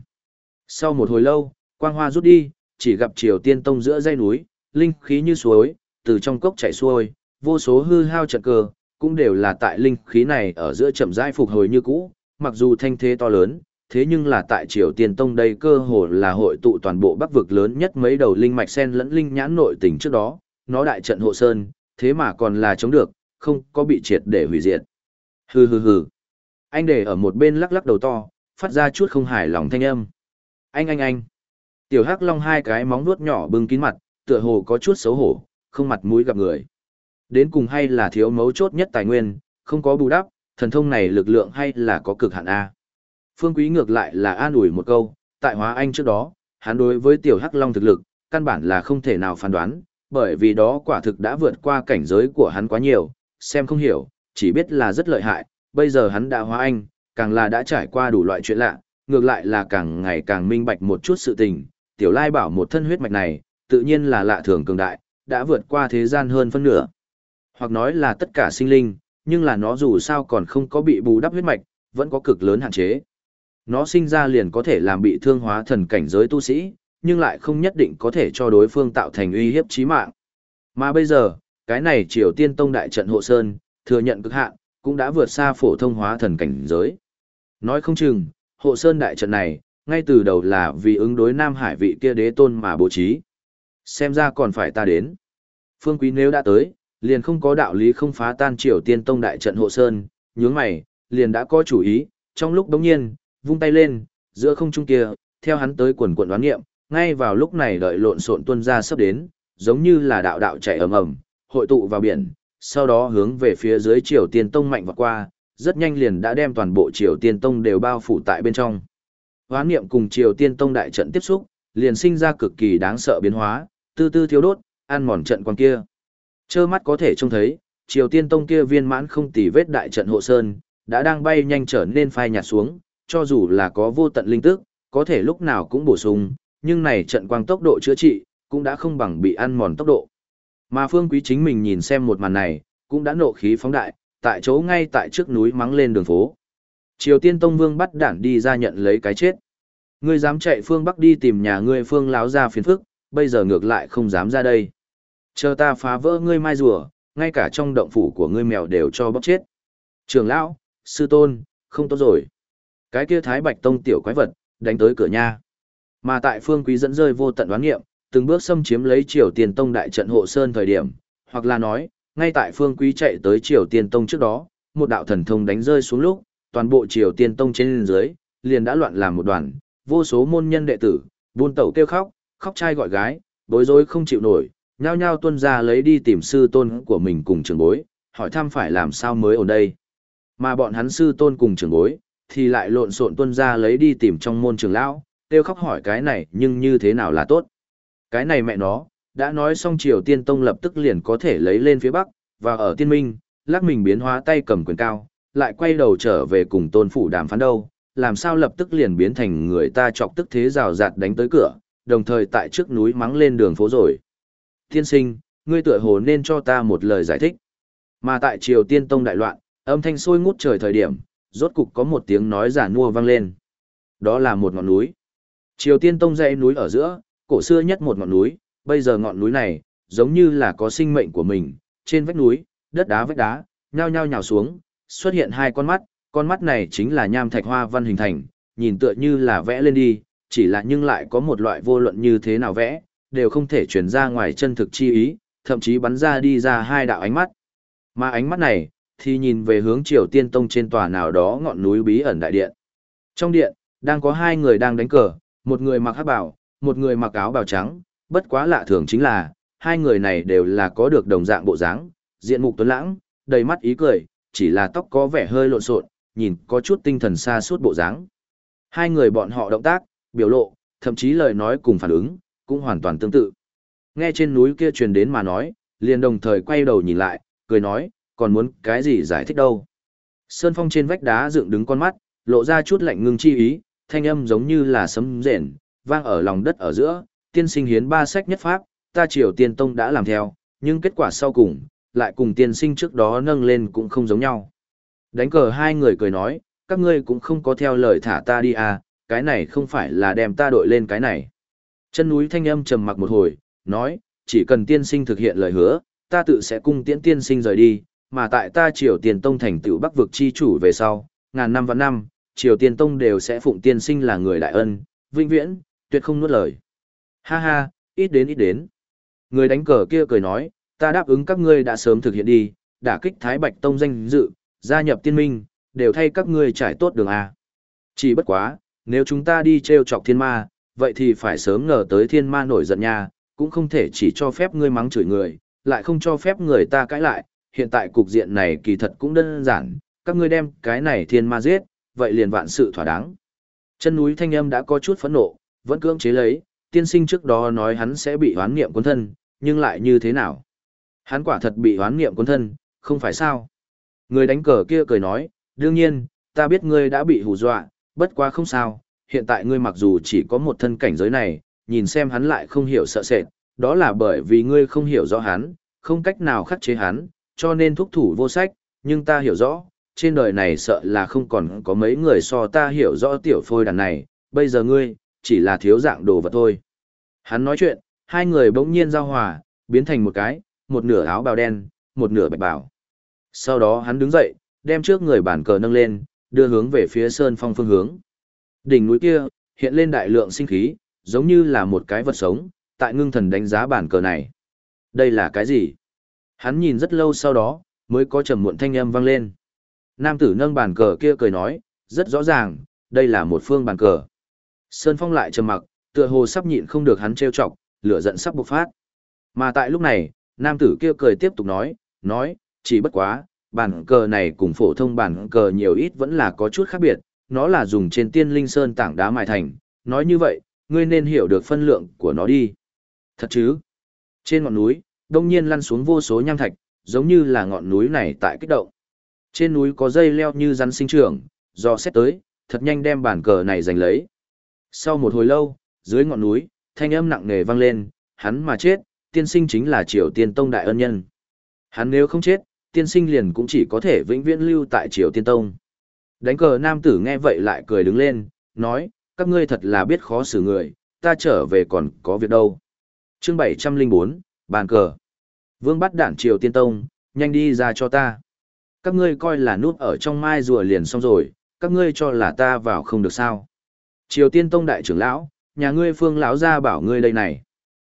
[SPEAKER 1] Sau một hồi lâu, quang hoa rút đi, chỉ gặp Triều Tiên Tông giữa dãy núi, linh khí như suối, từ trong cốc chảy xuôi, vô số hư hao trận cơ, cũng đều là tại linh khí này ở giữa chậm rãi phục hồi như cũ, mặc dù thanh thế to lớn, thế nhưng là tại Triều Tiên Tông đây cơ hồ là hội tụ toàn bộ bắc vực lớn nhất mấy đầu linh mạch sen lẫn linh nhãn nội tình trước đó, nó đại trận hộ sơn, thế mà còn là chống được, không có bị triệt để hủy diệt. Hừ hừ hừ. Anh để ở một bên lắc lắc đầu to, phát ra chút không hài lòng thanh âm. Anh anh anh. Tiểu Hắc Long hai cái móng vuốt nhỏ bưng kín mặt, tựa hồ có chút xấu hổ, không mặt mũi gặp người. Đến cùng hay là thiếu mấu chốt nhất tài nguyên, không có bù đắp, thần thông này lực lượng hay là có cực hạn A. Phương Quý ngược lại là an ủi một câu, tại hóa anh trước đó, hắn đối với tiểu hắc long thực lực, căn bản là không thể nào phán đoán, bởi vì đó quả thực đã vượt qua cảnh giới của hắn quá nhiều, xem không hiểu, chỉ biết là rất lợi hại, bây giờ hắn đã hóa anh, càng là đã trải qua đủ loại chuyện lạ, ngược lại là càng ngày càng minh bạch một chút sự tình, tiểu lai bảo một thân huyết mạch này, tự nhiên là lạ thường cường đại, đã vượt qua thế gian hơn phân nửa. Hoặc nói là tất cả sinh linh, nhưng là nó dù sao còn không có bị bù đắp huyết mạch, vẫn có cực lớn hạn chế. Nó sinh ra liền có thể làm bị thương hóa thần cảnh giới tu sĩ, nhưng lại không nhất định có thể cho đối phương tạo thành uy hiếp chí mạng. Mà bây giờ, cái này Triều Tiên Tông đại trận hộ sơn, thừa nhận cực hạn, cũng đã vượt xa phổ thông hóa thần cảnh giới. Nói không chừng, hộ sơn đại trận này, ngay từ đầu là vì ứng đối Nam Hải vị kia đế tôn mà bố trí. Xem ra còn phải ta đến. Phương Quý nếu đã tới, liền không có đạo lý không phá tan Triều Tiên Tông đại trận hộ sơn, nhướng mày, liền đã có chủ ý, trong lúc đống nhiên, vung tay lên, giữa không trung kia, theo hắn tới quần quần đoán nghiệm, ngay vào lúc này đợi lộn xộn tuân ra sắp đến, giống như là đạo đạo chạy ầm ầm, hội tụ vào biển, sau đó hướng về phía dưới Triều Tiên Tông mạnh vọt qua, rất nhanh liền đã đem toàn bộ Triều Tiên Tông đều bao phủ tại bên trong. Hoán niệm cùng Triều Tiên Tông đại trận tiếp xúc, liền sinh ra cực kỳ đáng sợ biến hóa, tư tư thiếu đốt, ăn mòn trận quan kia. Chơ mắt có thể trông thấy, Triều Tiên Tông kia viên mãn không tỉ vết đại trận hộ sơn, đã đang bay nhanh trở nên phai nhạt xuống, cho dù là có vô tận linh tức, có thể lúc nào cũng bổ sung, nhưng này trận quang tốc độ chữa trị, cũng đã không bằng bị ăn mòn tốc độ. Mà Phương Quý chính mình nhìn xem một màn này, cũng đã nộ khí phóng đại, tại chỗ ngay tại trước núi mắng lên đường phố. Triều Tiên Tông Vương bắt đản đi ra nhận lấy cái chết. Ngươi dám chạy phương Bắc đi tìm nhà ngươi phương láo ra phiền phức, bây giờ ngược lại không dám ra đây. Chờ ta phá vỡ ngươi mai rùa, ngay cả trong động phủ của ngươi mèo đều cho bóc chết. Trường lão, sư tôn, không tốt rồi. Cái kia Thái Bạch Tông tiểu quái vật, đánh tới cửa nha. Mà tại phương quý dẫn rơi vô tận đoán nghiệm, từng bước xâm chiếm lấy Triều Tiên Tông đại trận hộ sơn thời điểm, hoặc là nói, ngay tại phương quý chạy tới Triều Tiên Tông trước đó, một đạo thần thông đánh rơi xuống lúc, toàn bộ Triều Tiên Tông trên dưới, liền đã loạn làm một đoàn, vô số môn nhân đệ tử, buôn tẩu kêu khóc, khóc trai gọi gái, bối rối không chịu nổi, nhao nhao tuân ra lấy đi tìm sư tôn của mình cùng trường bối, hỏi thăm phải làm sao mới ở đây. Mà bọn hắn sư tôn cùng trường bối, thì lại lộn xộn tuân ra lấy đi tìm trong môn trường lão, kêu khóc hỏi cái này nhưng như thế nào là tốt. Cái này mẹ nó, đã nói xong Triều Tiên Tông lập tức liền có thể lấy lên phía Bắc, và ở Tiên Minh, lắc mình biến hóa tay cầm quyền cao, lại quay đầu trở về cùng tôn phủ đàm phán đâu, làm sao lập tức liền biến thành người ta chọc tức thế rào rạt đánh tới cửa, đồng thời tại trước núi mắng lên đường phố rồi. Tiên sinh, ngươi tựa hồ nên cho ta một lời giải thích. Mà tại Triều Tiên Tông đại loạn, âm thanh sôi ngút trời thời điểm, rốt cục có một tiếng nói giả nua vang lên. Đó là một ngọn núi. Triều Tiên Tông dãy núi ở giữa, cổ xưa nhất một ngọn núi, bây giờ ngọn núi này giống như là có sinh mệnh của mình, trên vách núi, đất đá vách đá, nhao nhao nhào xuống, xuất hiện hai con mắt, con mắt này chính là nham thạch hoa văn hình thành, nhìn tựa như là vẽ lên đi, chỉ là nhưng lại có một loại vô luận như thế nào vẽ, đều không thể truyền ra ngoài chân thực chi ý, thậm chí bắn ra đi ra hai đạo ánh mắt. Mà ánh mắt này, thì nhìn về hướng Triều Tiên Tông trên tòa nào đó ngọn núi bí ẩn đại điện. Trong điện, đang có hai người đang đánh cờ, một người mặc hắc bảo, một người mặc áo bào trắng, bất quá lạ thường chính là, hai người này đều là có được đồng dạng bộ dáng, diện mục tuấn lãng, đầy mắt ý cười, chỉ là tóc có vẻ hơi lộn xộn, nhìn có chút tinh thần xa suốt bộ dáng. Hai người bọn họ động tác, biểu lộ, thậm chí lời nói cùng phản ứng, cũng hoàn toàn tương tự. Nghe trên núi kia truyền đến mà nói, liền đồng thời quay đầu nhìn lại, cười nói, còn muốn cái gì giải thích đâu. Sơn phong trên vách đá dựng đứng con mắt, lộ ra chút lạnh ngưng chi ý, thanh âm giống như là sấm rền, vang ở lòng đất ở giữa, tiên sinh hiến ba sách nhất pháp, ta triều tiên tông đã làm theo, nhưng kết quả sau cùng, lại cùng tiên sinh trước đó nâng lên cũng không giống nhau. Đánh cờ hai người cười nói, các ngươi cũng không có theo lời thả ta đi à, cái này không phải là đem ta đội lên cái này. Chân núi thanh âm trầm mặc một hồi, nói, chỉ cần tiên sinh thực hiện lời hứa, ta tự sẽ cung tiễn tiên sinh rời đi, mà tại ta triều tiền tông thành tựu bắc vực chi chủ về sau, ngàn năm và năm, triều tiền tông đều sẽ phụng tiên sinh là người đại ân, vĩnh viễn, tuyệt không nuốt lời. Ha ha, ít đến ít đến. Người đánh cờ kia cười nói, ta đáp ứng các ngươi đã sớm thực hiện đi, đả kích Thái Bạch Tông danh dự, gia nhập tiên minh, đều thay các ngươi trải tốt đường A. Chỉ bất quá, nếu chúng ta đi treo chọc thiên ma, vậy thì phải sớm ngờ tới thiên ma nổi giận nha, cũng không thể chỉ cho phép ngươi mắng chửi người, lại không cho phép người ta cãi lại, hiện tại cục diện này kỳ thật cũng đơn giản, các ngươi đem cái này thiên ma giết, vậy liền vạn sự thỏa đáng. Chân núi thanh âm đã có chút phẫn nộ, vẫn cưỡng chế lấy, tiên sinh trước đó nói hắn sẽ bị hoán niệm cuốn thân, nhưng lại như thế nào? Hắn quả thật bị hoán niệm cuốn thân, không phải sao? Người đánh cờ kia cười nói, đương nhiên, ta biết ngươi đã bị hù dọa, bất quá không sao, hiện tại ngươi mặc dù chỉ có một thân cảnh giới này, nhìn xem hắn lại không hiểu sợ sệt, đó là bởi vì ngươi không hiểu rõ hắn, không cách nào khắc chế hắn, cho nên thúc thủ vô sách, nhưng ta hiểu rõ, trên đời này sợ là không còn có mấy người so ta hiểu rõ tiểu phôi đàn này, bây giờ ngươi, chỉ là thiếu dạng đồ vật thôi. Hắn nói chuyện, hai người bỗng nhiên giao hòa, biến thành một cái, một nửa áo bào đen, một nửa bạch bào. Sau đó hắn đứng dậy, đem trước người bản cờ nâng lên, đưa hướng về phía sơn phong phương hướng. Đỉnh núi kia, hiện lên đại lượng sinh khí, giống như là một cái vật sống, tại ngưng thần đánh giá bản cờ này. Đây là cái gì? Hắn nhìn rất lâu sau đó, mới có trầm muộn thanh âm vang lên. Nam tử nâng bàn cờ kia cười nói, rất rõ ràng, đây là một phương bàn cờ. Sơn Phong lại trầm mặc, tựa hồ sắp nhịn không được hắn trêu chọc, lửa giận sắp bộc phát. Mà tại lúc này, nam tử kia cười tiếp tục nói, nói, chỉ bất quá, bàn cờ này cùng phổ thông bàn cờ nhiều ít vẫn là có chút khác biệt, nó là dùng trên tiên linh sơn tảng đá mài thành, nói như vậy, ngươi nên hiểu được phân lượng của nó đi. Thật chứ? Trên ngọn núi, đông nhiên lăn xuống vô số nham thạch, giống như là ngọn núi này tại kích động. Trên núi có dây leo như rắn sinh trưởng, do xét tới, thật nhanh đem bản cờ này giành lấy. Sau một hồi lâu, dưới ngọn núi, thanh âm nặng nề vang lên, hắn mà chết, tiên sinh chính là triều tiên tông đại ân nhân. Hắn nếu không chết, tiên sinh liền cũng chỉ có thể vĩnh viễn lưu tại triều tiên tông. Đánh cờ nam tử nghe vậy lại cười đứng lên, nói, các ngươi thật là biết khó xử người, ta trở về còn có việc đâu. chương 704, bàn cờ. Vương bắt đản triều tiên tông, nhanh đi ra cho ta. Các ngươi coi là núp ở trong mai rùa liền xong rồi, các ngươi cho là ta vào không được sao. Triều tiên tông đại trưởng lão, nhà ngươi phương lão ra bảo ngươi đây này.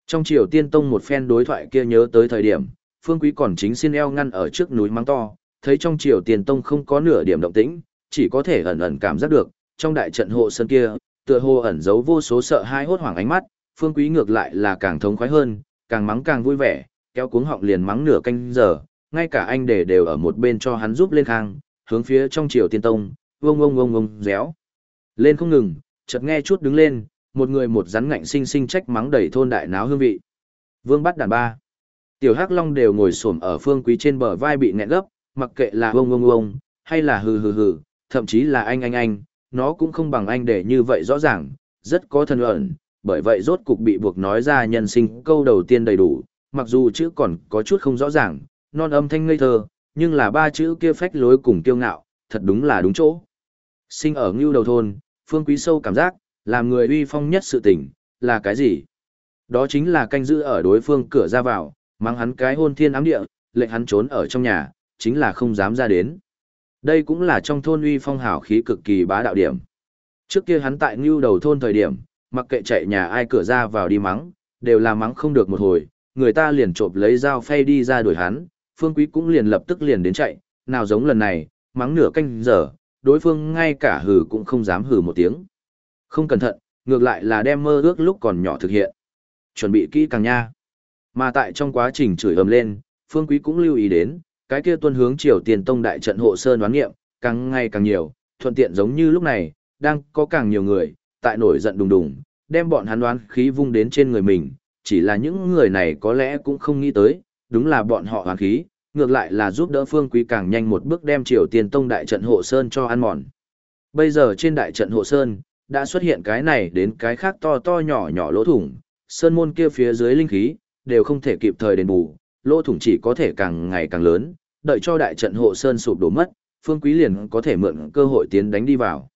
[SPEAKER 1] Trong triều tiên tông một phen đối thoại kia nhớ tới thời điểm, phương quý còn chính xin eo ngăn ở trước núi mắng to, thấy trong triều tiên tông không có nửa điểm động tĩnh, chỉ có thể ẩn ẩn cảm giác được, trong đại trận hộ sân kia, tựa hồ ẩn giấu vô số sợ hãi hốt hoảng ánh mắt, phương quý ngược lại là càng thống khoái hơn, càng mắng càng vui vẻ, kéo cuống họng liền mắng nửa canh giờ, ngay cả anh để đều ở một bên cho hắn giúp lên khang, hướng phía trong triều tiên tông, vông vông vông vông réo. Lên không ngừng, chợt nghe chút đứng lên, một người một rắn ngạnh sinh sinh trách mắng đầy thôn đại náo hương vị. Vương bắt đàn ba. Tiểu Hắc Long đều ngồi xổm ở phương quý trên bờ vai bị nẹn gấp, mặc kệ là vông vông vông, hay là hừ hừ hừ, thậm chí là anh anh anh, nó cũng không bằng anh để như vậy rõ ràng, rất có thần ẩn, bởi vậy rốt cục bị buộc nói ra nhân sinh câu đầu tiên đầy đủ, mặc dù chữ còn có chút không rõ ràng, non âm thanh ngây thơ, nhưng là ba chữ kia phách lối cùng kiêu ngạo, thật đúng là đúng chỗ. Sinh ở ngưu đầu thôn, phương quý sâu cảm giác, làm người uy phong nhất sự tình, là cái gì? Đó chính là canh giữ ở đối phương cửa ra vào, Mang hắn cái hôn thiên ám địa, lệnh hắn trốn ở trong nhà, chính là không dám ra đến. Đây cũng là trong thôn uy phong hào khí cực kỳ bá đạo điểm. Trước kia hắn tại ngưu đầu thôn thời điểm, mặc kệ chạy nhà ai cửa ra vào đi mắng, đều là mắng không được một hồi, người ta liền trộm lấy dao phay đi ra đuổi hắn, phương quý cũng liền lập tức liền đến chạy, nào giống lần này, mắng nửa canh giờ, đối phương ngay cả hừ cũng không dám hừ một tiếng. Không cẩn thận, ngược lại là đem mơ ước lúc còn nhỏ thực hiện. Chuẩn bị kỹ càng nha. Mà tại trong quá trình chửi ầm lên, phương quý cũng lưu ý đến, cái kia tuân hướng triều tiền tông đại trận hộ sơn đoán nghiệm, càng ngày càng nhiều, thuận tiện giống như lúc này, đang có càng nhiều người, tại nổi giận đùng đùng, đem bọn hắn đoán khí vung đến trên người mình, chỉ là những người này có lẽ cũng không nghĩ tới, đúng là bọn họ đoán khí, ngược lại là giúp đỡ phương quý càng nhanh một bước đem triều tiền tông đại trận hộ sơn cho ăn mòn. Bây giờ trên đại trận hộ sơn, đã xuất hiện cái này đến cái khác to to nhỏ nhỏ lỗ thủng, sơn môn kia phía dưới linh khí, đều không thể kịp thời đền bù, lỗ thủng chỉ có thể càng ngày càng lớn, đợi cho đại trận hộ sơn sụp đổ mất, phương quý liền có thể mượn cơ hội tiến đánh đi vào.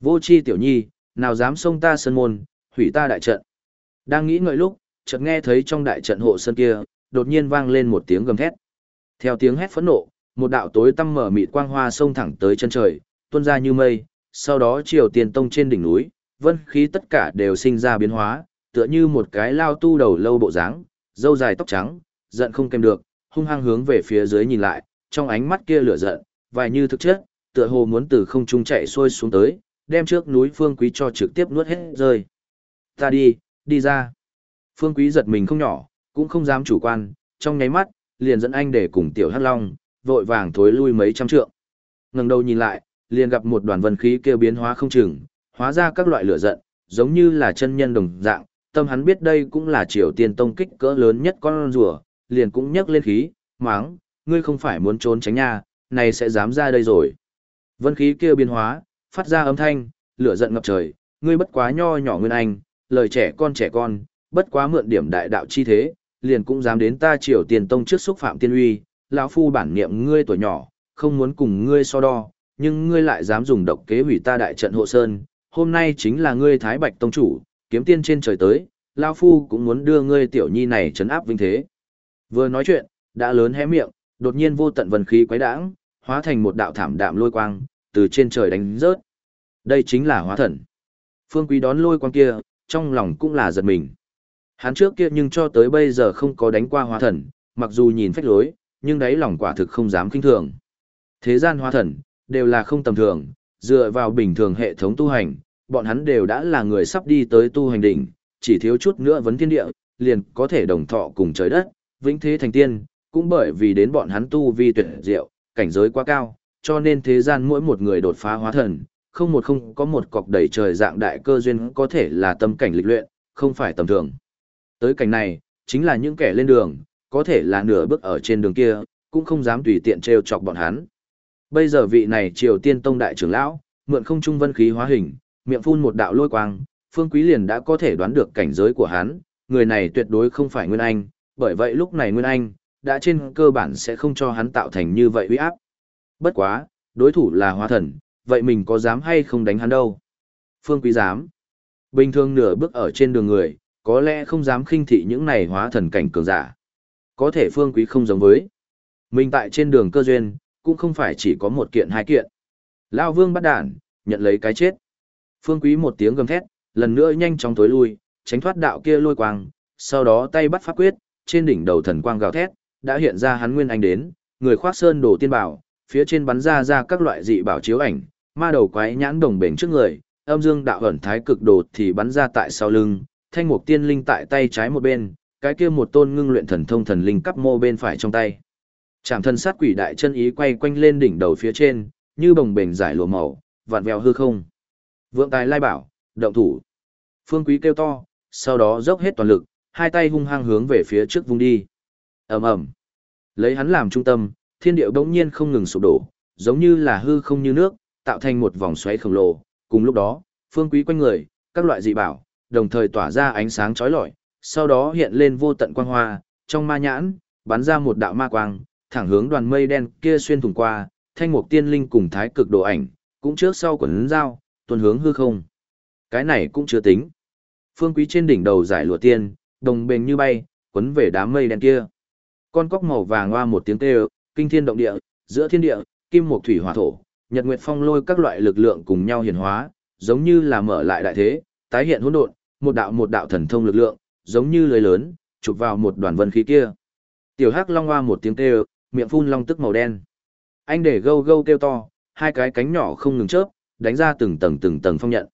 [SPEAKER 1] Vô chi tiểu nhi, nào dám xông ta sơn môn, hủy ta đại trận. Đang nghĩ ngợi lúc, chợt nghe thấy trong đại trận hộ sơn kia, đột nhiên vang lên một tiếng gầm thét. Theo tiếng hét phẫn nộ, một đạo tối tăm mở mịt quang hoa xông thẳng tới chân trời, tuôn ra như mây, sau đó chiều tiền tông trên đỉnh núi, vân khí tất cả đều sinh ra biến hóa, tựa như một cái lao tu đầu lâu bộ dáng, râu dài tóc trắng, giận không kèm được, hung hăng hướng về phía dưới nhìn lại, trong ánh mắt kia lửa giận, vài như thực chất, tựa hồ muốn từ không trung chạy xuôi xuống tới, đem trước núi Phương Quý cho trực tiếp nuốt hết rơi. Ta đi, đi ra. Phương Quý giật mình không nhỏ, cũng không dám chủ quan, trong nháy mắt, liền dẫn anh để cùng tiểu hắc long, vội vàng thối lui mấy trăm trượng. Ngẩng đầu nhìn lại, liền gặp một đoàn vân khí kêu biến hóa không chừng, hóa ra các loại lửa giận, giống như là chân nhân đồng dạng, tâm hắn biết đây cũng là triều tiên tông kích cỡ lớn nhất con rùa, liền cũng nhấc lên khí, máng, ngươi không phải muốn trốn tránh nha, này sẽ dám ra đây rồi. Vân khí kia biến hóa, phát ra âm thanh, lửa giận ngập trời, ngươi bất quá nho nhỏ nguyên anh, lời trẻ con trẻ con, bất quá mượn điểm đại đạo chi thế, liền cũng dám đến ta triều tiền tông trước xúc phạm tiên uy, lão phu bản niệm ngươi tuổi nhỏ, không muốn cùng ngươi so đo, nhưng ngươi lại dám dùng độc kế hủy ta đại trận hộ sơn, hôm nay chính là ngươi Thái Bạch Tông chủ, kiếm tiên trên trời tới, lão phu cũng muốn đưa ngươi tiểu nhi này trấn áp vinh thế. Vừa nói chuyện, đã lớn hé miệng, đột nhiên vô tận vân khí quấy đãng, hóa thành một đạo thảm đạm lôi quang, từ trên trời đánh rớt. Đây chính là hóa thần. Phương Quý đón lôi quang kia, trong lòng cũng là giật mình. Hắn trước kia nhưng cho tới bây giờ không có đánh qua hóa thần, mặc dù nhìn phách lối, nhưng đáy lòng quả thực không dám kinh thường. Thế gian hóa thần, đều là không tầm thường, dựa vào bình thường hệ thống tu hành, bọn hắn đều đã là người sắp đi tới tu hành đỉnh, chỉ thiếu chút nữa vấn thiên địa, liền có thể đồng thọ cùng trời đất, vĩnh thế thành tiên, cũng bởi vì đến bọn hắn tu vi tuyệt diệu, cảnh giới quá cao, cho nên thế gian mỗi một người đột phá hóa thần, không một không có một cọc đầy trời dạng đại cơ duyên có thể là tâm cảnh lịch luyện, không phải tầm thường. Tới cảnh này, chính là những kẻ lên đường, có thể là nửa bước ở trên đường kia, cũng không dám tùy tiện trêu chọc bọn hắn. Bây giờ vị này Triều Tiên Tông đại trưởng lão, mượn không trung vân khí hóa hình, miệng phun một đạo lôi quang, Phương Quý liền đã có thể đoán được cảnh giới của hắn, người này tuyệt đối không phải Nguyên Anh, bởi vậy lúc này Nguyên Anh đã trên cơ bản sẽ không cho hắn tạo thành như vậy uy áp. Bất quá, đối thủ là hóa thần, vậy mình có dám hay không đánh hắn đâu? Phương Quý dám. Bình thường nửa bước ở trên đường người, có lẽ không dám khinh thị những này hóa thần cảnh cường giả. Có thể Phương Quý không giống với. Mình tại trên đường cơ duyên, cũng không phải chỉ có một kiện hai kiện. Lao Vương bắt đản, nhận lấy cái chết. Phương Quý một tiếng gầm thét, lần nữa nhanh chóng tối lui, tránh thoát đạo kia lôi quang, sau đó tay bắt pháp quyết, trên đỉnh đầu thần quang gào thét, đã hiện ra hắn nguyên anh đến, người khoác sơn đồ tiên bảo, phía trên bắn ra ra các loại dị bảo chiếu ảnh, ma đầu quái nhãn đồng bền trước người, âm dương đạo ẩn thái cực đồ thì bắn ra tại sau lưng, thanh mục tiên linh tại tay trái một bên, cái kia một tôn ngưng luyện thần thông thần linh cấp mô bên phải trong tay. Trảm thân sát quỷ đại chân ý quay quanh lên đỉnh đầu phía trên, như bồng bềnh giải lụa màu, vạn vẹo hư không. Vượng tài lai bảo, động thủ. Phương Quý kêu to, sau đó dốc hết toàn lực, hai tay hung hăng hướng về phía trước vung đi. Ầm ầm. Lấy hắn làm trung tâm, thiên điệu đống nhiên không ngừng sụp đổ, giống như là hư không như nước, tạo thành một vòng xoáy khổng lồ. Cùng lúc đó, phương quý quanh người, các loại dị bảo, đồng thời tỏa ra ánh sáng chói lọi, sau đó hiện lên vô tận quang hoa, trong ma nhãn, bắn ra một đạo ma quang, thẳng hướng đoàn mây đen kia xuyên thủng qua, thanh mục tiên linh cùng thái cực đồ ảnh, cũng trước sau quần dao, tuần hướng hư không. Cái này cũng chưa tính. Phương quý trên đỉnh đầu giải lụa tiên, đồng bền như bay, quấn về đám mây đen kia. Con cóc màu vàng hoa một tiếng kêu, kinh thiên động địa, giữa thiên địa, kim mộc thủy hỏa thổ, nhật nguyệt phong lôi các loại lực lượng cùng nhau hiển hóa, giống như là mở lại đại thế, tái hiện hỗn độn, một đạo một đạo thần thông lực lượng, giống như lưới lớn, chụp vào một đoàn vân khí kia. Tiểu Hắc Long hoa một tiếng kêu, miệng phun long tức màu đen. Anh để gâu gâu kêu to, hai cái cánh nhỏ không ngừng chớp, đánh ra từng tầng từng tầng phong nhận.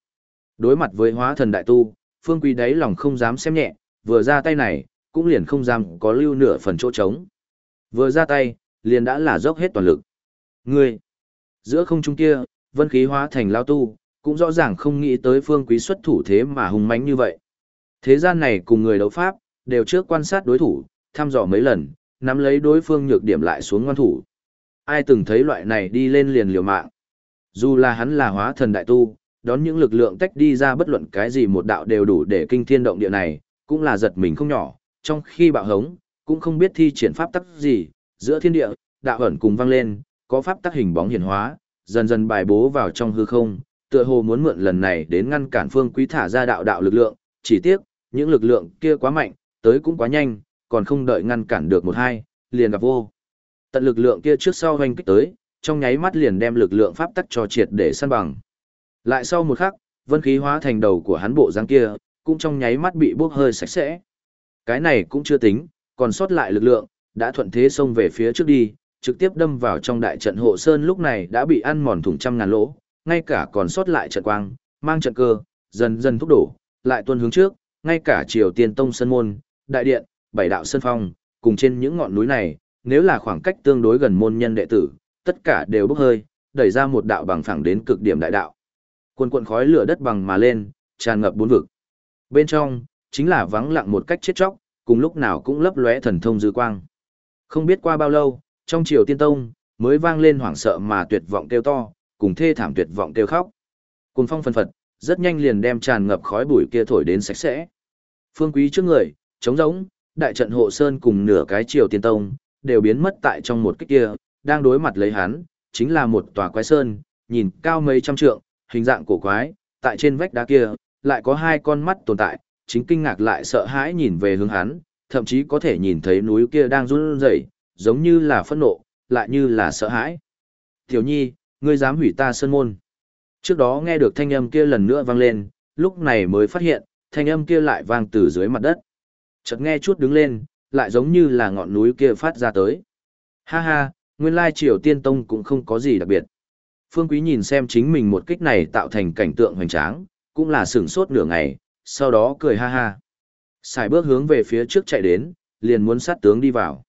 [SPEAKER 1] Đối mặt với hóa thần đại tu, Phương Quý đáy lòng không dám xem nhẹ, vừa ra tay này, cũng liền không dám có lưu nửa phần chỗ trống. Vừa ra tay, liền đã là dốc hết toàn lực. Ngươi, giữa không trung kia, vân khí hóa thành lao tu, cũng rõ ràng không nghĩ tới Phương Quý xuất thủ thế mà hùng mãnh như vậy. Thế gian này cùng người đấu pháp, đều trước quan sát đối thủ, thăm dò mấy lần, nắm lấy đối phương nhược điểm lại xuống ngoan thủ. Ai từng thấy loại này đi lên liền liều mạng. Dù là hắn là hóa thần đại tu, đón những lực lượng tách đi ra bất luận cái gì một đạo đều đủ để kinh thiên động địa này, cũng là giật mình không nhỏ, trong khi bạo hống, cũng không biết thi triển pháp tắc gì, giữa thiên địa, đạo ẩn cùng vang lên, có pháp tắc hình bóng hiển hóa, dần dần bài bố vào trong hư không, tựa hồ muốn mượn lần này đến ngăn cản phương quý thả ra đạo đạo lực lượng, chỉ tiếc, những lực lượng kia quá mạnh, tới cũng quá nhanh, còn không đợi ngăn cản được một hai, liền gặp vô. Tận lực lượng kia trước sau hoành kích tới, trong nháy mắt liền đem lực lượng pháp tắc cho triệt để săn bằng. Lại sau một khắc, vân khí hóa thành đầu của hắn bộ dáng kia, cũng trong nháy mắt bị bốc hơi sạch sẽ. Cái này cũng chưa tính, còn sót lại lực lượng, đã thuận thế xông về phía trước đi, trực tiếp đâm vào trong đại trận hộ sơn lúc này đã bị ăn mòn thủng trăm ngàn lỗ, ngay cả còn sót lại trận quang, mang trận cơ, dần dần thúc đổ, lại tuân hướng trước, ngay cả triều tiên tông Sơn môn, đại điện, bảy đạo Sơn phong, cùng trên những ngọn núi này, nếu là khoảng cách tương đối gần môn nhân đệ tử, tất cả đều bốc hơi, đẩy ra một đạo bằng phẳng đến cực điểm đại đạo. cuồn cuộn khói lửa đất bằng mà lên, tràn ngập bốn vực. Bên trong, chính là vắng lặng một cách chết chóc, cùng lúc nào cũng lấp lóe thần thông dư quang. Không biết qua bao lâu, trong triều tiên tông, mới vang lên hoảng sợ mà tuyệt vọng kêu to, cùng thê thảm tuyệt vọng kêu khóc. Cùng phong phân phật, rất nhanh liền đem tràn ngập khói bụi kia thổi đến sạch sẽ. Phương quý trước người, trống rỗng, đại trận hộ sơn cùng nửa cái triều tiên tông, đều biến mất tại trong một cái kia, đang đối mặt lấy hắn, chính là một tòa quái sơn, nhìn cao mấy trăm trượng, hình dạng cổ quái, tại trên vách đá kia, lại có hai con mắt tồn tại, chính kinh ngạc lại sợ hãi nhìn về hướng hắn, thậm chí có thể nhìn thấy núi kia đang run rẩy, giống như là phẫn nộ, lại như là sợ hãi. Tiểu nhi, ngươi dám hủy ta sơn môn. Trước đó nghe được thanh âm kia lần nữa vang lên, lúc này mới phát hiện, thanh âm kia lại vang từ dưới mặt đất. Chợt nghe chút đứng lên, lại giống như là ngọn núi kia phát ra tới. Ha ha, nguyên lai Triều Tiên Tông cũng không có gì đặc biệt. Phương Quý nhìn xem chính mình một kích này tạo thành cảnh tượng hoành tráng, cũng là sửng sốt nửa ngày, sau đó cười ha ha. Xài bước hướng về phía trước chạy đến, liền muốn sát tướng đi vào.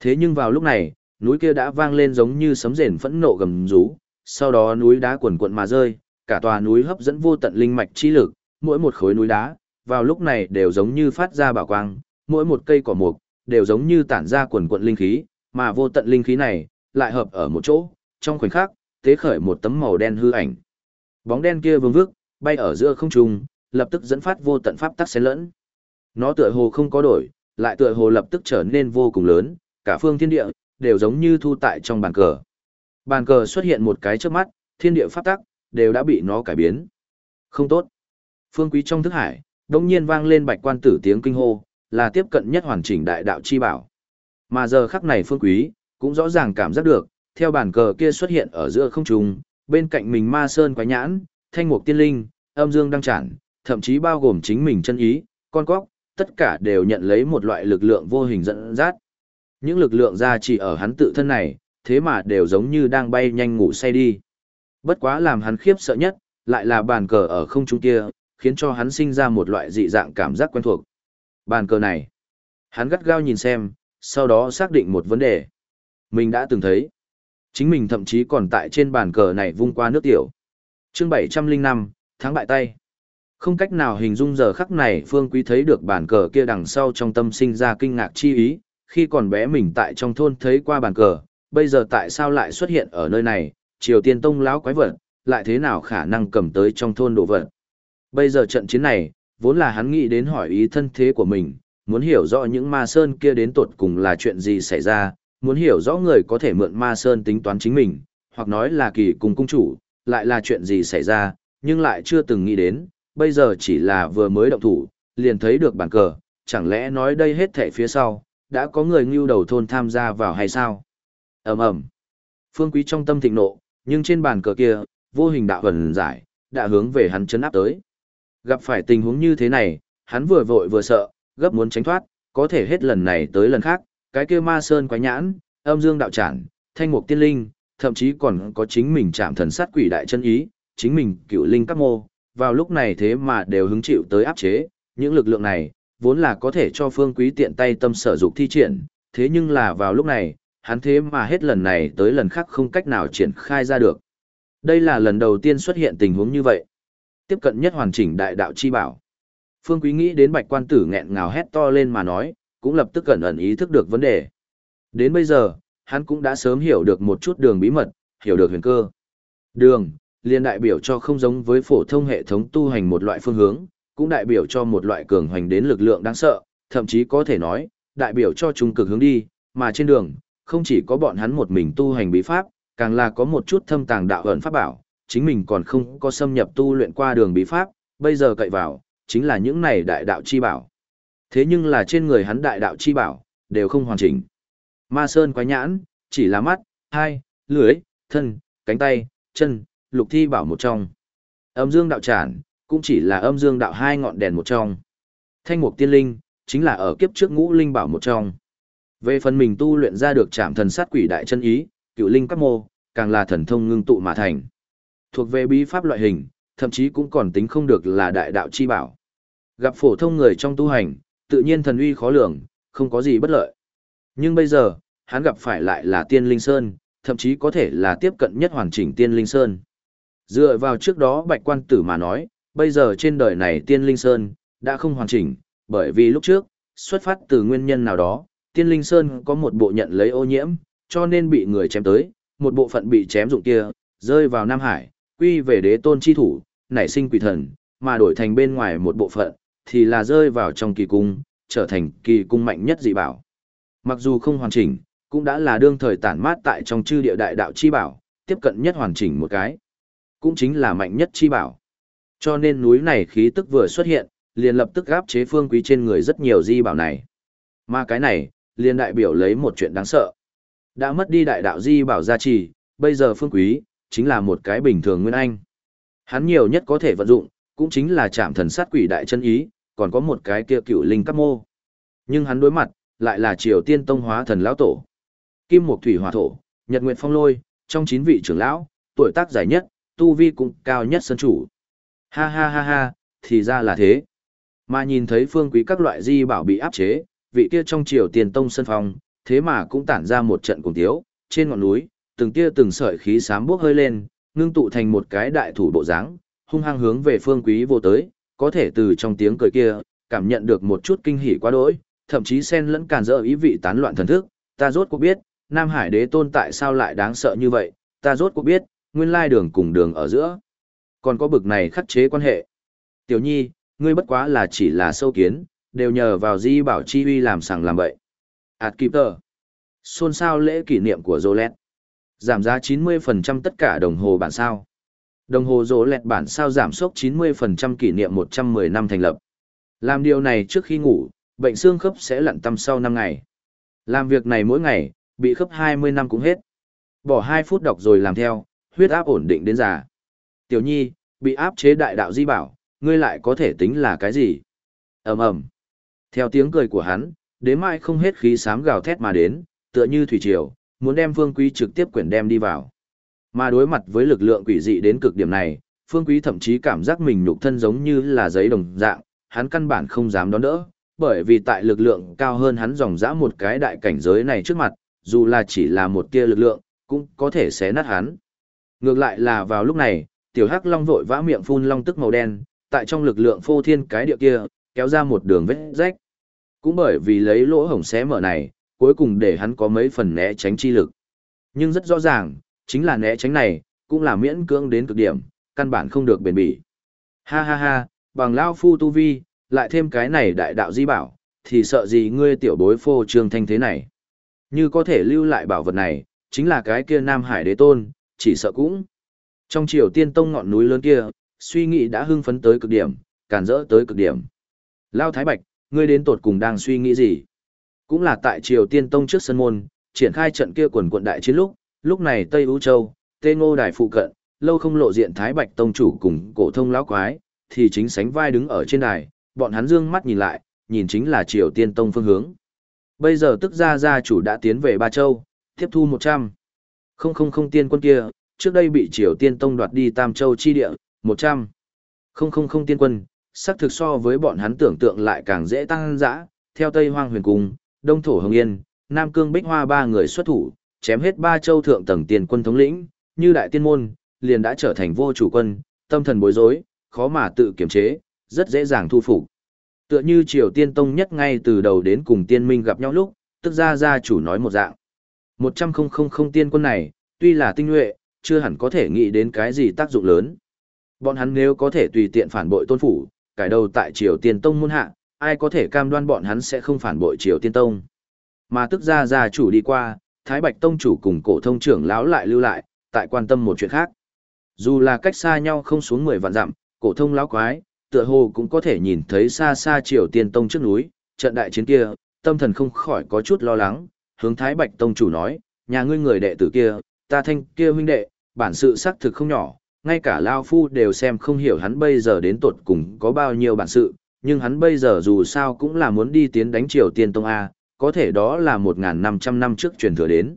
[SPEAKER 1] Thế nhưng vào lúc này, núi kia đã vang lên giống như sấm rền phẫn nộ gầm rú, sau đó núi đá cuồn cuộn mà rơi, cả tòa núi hấp dẫn vô tận linh mạch chi lực, mỗi một khối núi đá, vào lúc này đều giống như phát ra bảo quang, mỗi một cây cỏ mục, đều giống như tản ra cuồn cuộn linh khí, mà vô tận linh khí này, lại hợp ở một chỗ, trong khoảnh khắc, tế khởi một tấm màu đen hư ảnh. Bóng đen kia vương vước, bay ở giữa không trung, lập tức dẫn phát vô tận pháp tắc xen lẫn. Nó tựa hồ không có đổi, lại tựa hồ lập tức trở nên vô cùng lớn, cả phương thiên địa đều giống như thu tại trong bàn cờ. Bàn cờ xuất hiện một cái trước mắt, thiên địa pháp tắc đều đã bị nó cải biến. Không tốt. Phương Quý trong thức hải, đông nhiên vang lên bạch quan tử tiếng kinh hô, là tiếp cận nhất hoàn chỉnh đại đạo chi bảo. Mà giờ khắc này Phương Quý, cũng rõ ràng cảm giác được, theo bàn cờ kia xuất hiện ở giữa không trung, bên cạnh mình ma sơn quái nhãn, thanh mục tiên linh, âm dương đăng trản, thậm chí bao gồm chính mình chân ý, con cóc, tất cả đều nhận lấy một loại lực lượng vô hình dẫn dắt. Những lực lượng ra chỉ ở hắn tự thân này, thế mà đều giống như đang bay nhanh ngủ say đi. Bất quá làm hắn khiếp sợ nhất, lại là bàn cờ ở không trung kia, khiến cho hắn sinh ra một loại dị dạng cảm giác quen thuộc. Bàn cờ này, hắn gắt gao nhìn xem, sau đó xác định một vấn đề. Mình đã từng thấy. Chính mình thậm chí còn tại trên bàn cờ này vung qua nước tiểu. chương 705, tháng bại tay. Không cách nào hình dung giờ khắc này Phương Quý thấy được bàn cờ kia đằng sau trong tâm sinh ra kinh ngạc chi ý, khi còn bé mình tại trong thôn thấy qua bàn cờ, bây giờ tại sao lại xuất hiện ở nơi này, Triều Tiên Tông lão quái vật, lại thế nào khả năng cầm tới trong thôn đồ vật. Bây giờ trận chiến này, vốn là hắn nghĩ đến hỏi ý thân thế của mình, muốn hiểu rõ những ma sơn kia đến tột cùng là chuyện gì xảy ra, muốn hiểu rõ người có thể mượn ma sơn tính toán chính mình, hoặc nói là kỳ cùng cung chủ, lại là chuyện gì xảy ra, nhưng lại chưa từng nghĩ đến, bây giờ chỉ là vừa mới động thủ, liền thấy được bản cờ, chẳng lẽ nói đây hết thảy phía sau, đã có người ngưu đầu thôn tham gia vào hay sao? ầm ầm Phương Quý trong tâm thịnh nộ, nhưng trên bàn cờ kia, vô hình đạo hần giải, đã hướng về hắn chấn áp tới. Gặp phải tình huống như thế này, hắn vừa vội vừa sợ, gấp muốn tránh thoát, có thể hết lần này tới lần khác, cái kia ma sơn quái nhãn, âm dương đạo trản, thanh mục tiên linh, thậm chí còn có chính mình chạm thần sát quỷ đại chân ý, chính mình cựu linh các mô, vào lúc này thế mà đều hứng chịu tới áp chế, những lực lượng này, vốn là có thể cho phương quý tiện tay tâm sở dục thi triển, thế nhưng là vào lúc này, hắn thế mà hết lần này tới lần khác không cách nào triển khai ra được. Đây là lần đầu tiên xuất hiện tình huống như vậy. Tiếp cận nhất hoàn chỉnh đại đạo chi bảo. Phương Quý nghĩ đến bạch quan tử nghẹn ngào hét to lên mà nói, cũng lập tức cẩn ẩn ý thức được vấn đề. Đến bây giờ, hắn cũng đã sớm hiểu được một chút đường bí mật, hiểu được huyền cơ. Đường, liền đại biểu cho không giống với phổ thông hệ thống tu hành một loại phương hướng, cũng đại biểu cho một loại cường hoành đến lực lượng đáng sợ, thậm chí có thể nói, đại biểu cho trung cực hướng đi, mà trên đường, không chỉ có bọn hắn một mình tu hành bí pháp, càng là có một chút thâm tàng đạo ẩn pháp bảo, chính mình còn không có xâm nhập tu luyện qua đường bí pháp, bây giờ cậy vào, chính là những này đại đạo chi bảo. Thế nhưng là trên người hắn đại đạo chi bảo, đều không hoàn chỉnh. Ma Sơn quái nhãn, chỉ là mắt, hai, lưới, thân, cánh tay, chân, lục thi bảo một trong. Âm dương đạo tràn, cũng chỉ là âm dương đạo hai ngọn đèn một trong. Thanh mục tiên linh, chính là ở kiếp trước ngũ linh bảo một trong. Về phần mình tu luyện ra được chạm thần sát quỷ đại chân ý, cựu linh các mô, càng là thần thông ngưng tụ mà thành. Thuộc về bí pháp loại hình, thậm chí cũng còn tính không được là đại đạo chi bảo. Gặp phổ thông người trong tu hành, tự nhiên thần uy khó lường, không có gì bất lợi. Nhưng bây giờ, hắn gặp phải lại là tiên linh sơn, thậm chí có thể là tiếp cận nhất hoàn chỉnh tiên linh sơn. Dựa vào trước đó bạch quan tử mà nói, bây giờ trên đời này tiên linh sơn, đã không hoàn chỉnh, bởi vì lúc trước, xuất phát từ nguyên nhân nào đó, tiên linh sơn có một bộ nhận lấy ô nhiễm, cho nên bị người chém tới, một bộ phận bị chém dụng kia, rơi vào Nam Hải, quy về đế tôn chi thủ, nảy sinh quỷ thần, mà đổi thành bên ngoài một bộ phận, thì là rơi vào trong kỳ cung, trở thành kỳ cung mạnh nhất dị bảo. Mặc dù không hoàn chỉnh, cũng đã là đương thời tản mát tại trong chư địa đại đạo chi bảo, tiếp cận nhất hoàn chỉnh một cái. Cũng chính là mạnh nhất chi bảo. Cho nên núi này khí tức vừa xuất hiện, liền lập tức gáp chế phương quý trên người rất nhiều di bảo này. Mà cái này, liền đại biểu lấy một chuyện đáng sợ. Đã mất đi đại đạo di bảo gia trì, bây giờ phương quý, chính là một cái bình thường nguyên anh. Hắn nhiều nhất có thể vận dụng, cũng chính là chạm thần sát quỷ đại chân ý, còn có một cái kia cựu linh cấp mô. Nhưng hắn đối mặt, lại là triều tiên tông hóa thần lão tổ. Kim Mộc Thủy Hỏa Thổ, Nhật Nguyệt Phong Lôi, trong chín vị trưởng lão, tuổi tác dài nhất, tu vi cũng cao nhất sân chủ. Ha ha ha ha, thì ra là thế. Mà nhìn thấy phương quý các loại di bảo bị áp chế, vị kia trong triều tiền tông sân phong, thế mà cũng tản ra một trận cùng tiếu, trên ngọn núi, từng tia từng sợi khí sám bước hơi lên, ngưng tụ thành một cái đại thủ bộ dáng, hung hăng hướng về phương quý vô tới, có thể từ trong tiếng cười kia, cảm nhận được một chút kinh hỉ quá đỗi, thậm chí xen lẫn càn dỡ ý vị tán loạn thần thức, ta rốt cuộc biết, Nam Hải đế tôn tại sao lại đáng sợ như vậy, ta rốt cuộc biết, nguyên lai đường cùng đường ở giữa. Còn có bực này khắc chế quan hệ. Tiểu nhi, ngươi bất quá là chỉ là sâu kiến, đều nhờ vào di bảo chi uy làm sằng làm bậy. Ảt kịp tờ. Xôn xao lễ kỷ niệm của Rolex. Giảm giá 90% tất cả đồng hồ bản sao. Đồng hồ Rolex bản sao giảm sốc 90% kỷ niệm 110 năm thành lập. Làm điều này trước khi ngủ, bệnh xương khớp sẽ lặn tâm sau 5 ngày. Làm việc này mỗi ngày, bị khớp 20 năm cũng hết. Bỏ 2 phút đọc rồi làm theo, huyết áp ổn định đến già. Tiểu nhi, bị áp chế đại đạo di bảo, ngươi lại có thể tính là cái gì? ầm ầm Theo tiếng cười của hắn, đến mai không hết khí sám gào thét mà đến, tựa như thủy triều, muốn đem Phương Quý trực tiếp quyển đem đi vào. Mà đối mặt với lực lượng quỷ dị đến cực điểm này, Phương Quý thậm chí cảm giác mình nhục thân giống như là giấy đồng dạng, hắn căn bản không dám đón đỡ, bởi vì tại lực lượng cao hơn hắn dòng dã một cái đại cảnh giới này trước mặt, dù là chỉ là một tia lực lượng, cũng có thể xé nát hắn. Ngược lại là vào lúc này, tiểu hắc long vội vã miệng phun long tức màu đen, tại trong lực lượng phô thiên cái địa kia, kéo ra một đường vết rách. Cũng bởi vì lấy lỗ hổng xé mở này, cuối cùng để hắn có mấy phần né tránh chi lực. Nhưng rất rõ ràng, chính là né tránh này, cũng là miễn cưỡng đến cực điểm, căn bản không được bền bỉ. Ha ha ha, bằng lao phu tu vi, lại thêm cái này đại đạo di bảo, thì sợ gì ngươi tiểu bối phô trương thanh thế này. Như có thể lưu lại bảo vật này, chính là cái kia Nam Hải đế tôn, chỉ sợ cũng. Trong triều tiên tông ngọn núi lớn kia, suy nghĩ đã hưng phấn tới cực điểm, càn rỡ tới cực điểm. Lao Thái Bạch, ngươi đến tột cùng đang suy nghĩ gì? Cũng là tại Triều Tiên Tông trước sân môn, triển khai trận kia quần quận đại chiến lúc, lúc này Tây Ú Châu, Tê Ngô Đài phụ cận, lâu không lộ diện Thái Bạch Tông chủ cùng cổ thông lão quái, thì chính sánh vai đứng ở trên đài, bọn hắn dương mắt nhìn lại, nhìn chính là Triều Tiên Tông phương hướng. Bây giờ tức ra gia chủ đã tiến về Ba Châu, tiếp thu 100. Không không không tiên quân kia, trước đây bị Triều Tiên Tông đoạt đi Tam Châu chi địa, 100. Không không không tiên quân, xác thực so với bọn hắn tưởng tượng lại càng dễ tăng dã, theo Tây Hoang Huyền Cung, Đông Thổ Hồng Yên, Nam Cương Bích Hoa ba người xuất thủ, chém hết ba châu thượng tầng tiền quân thống lĩnh, như đại tiên môn, liền đã trở thành vô chủ quân, tâm thần bối rối, khó mà tự kiểm chế, rất dễ dàng thu phục. Tựa như Triều Tiên Tông nhất ngay từ đầu đến cùng tiên minh gặp nhau lúc, tức ra gia chủ nói một dạng. Một trăm không không không tiên quân này, tuy là tinh nhuệ, chưa hẳn có thể nghĩ đến cái gì tác dụng lớn. Bọn hắn nếu có thể tùy tiện phản bội tôn phủ, cải đầu tại Triều Tiên Tông môn hạ, ai có thể cam đoan bọn hắn sẽ không phản bội Triều Tiên Tông. Mà tức ra gia chủ đi qua, Thái Bạch Tông chủ cùng cổ thông trưởng lão lại lưu lại, tại quan tâm một chuyện khác. Dù là cách xa nhau không xuống 10 vạn dặm, cổ thông lão quái, tựa hồ cũng có thể nhìn thấy xa xa Triều Tiên Tông trước núi, trận đại chiến kia, tâm thần không khỏi có chút lo lắng, hướng Thái Bạch Tông chủ nói, nhà ngươi người đệ tử kia, ta thanh kia huynh đệ, bản sự xác thực không nhỏ, ngay cả Lao Phu đều xem không hiểu hắn bây giờ đến tột cùng có bao nhiêu bản sự, nhưng hắn bây giờ dù sao cũng là muốn đi tiến đánh Triều Tiên Tông A, có thể đó là 1.500 năm trước truyền thừa đến.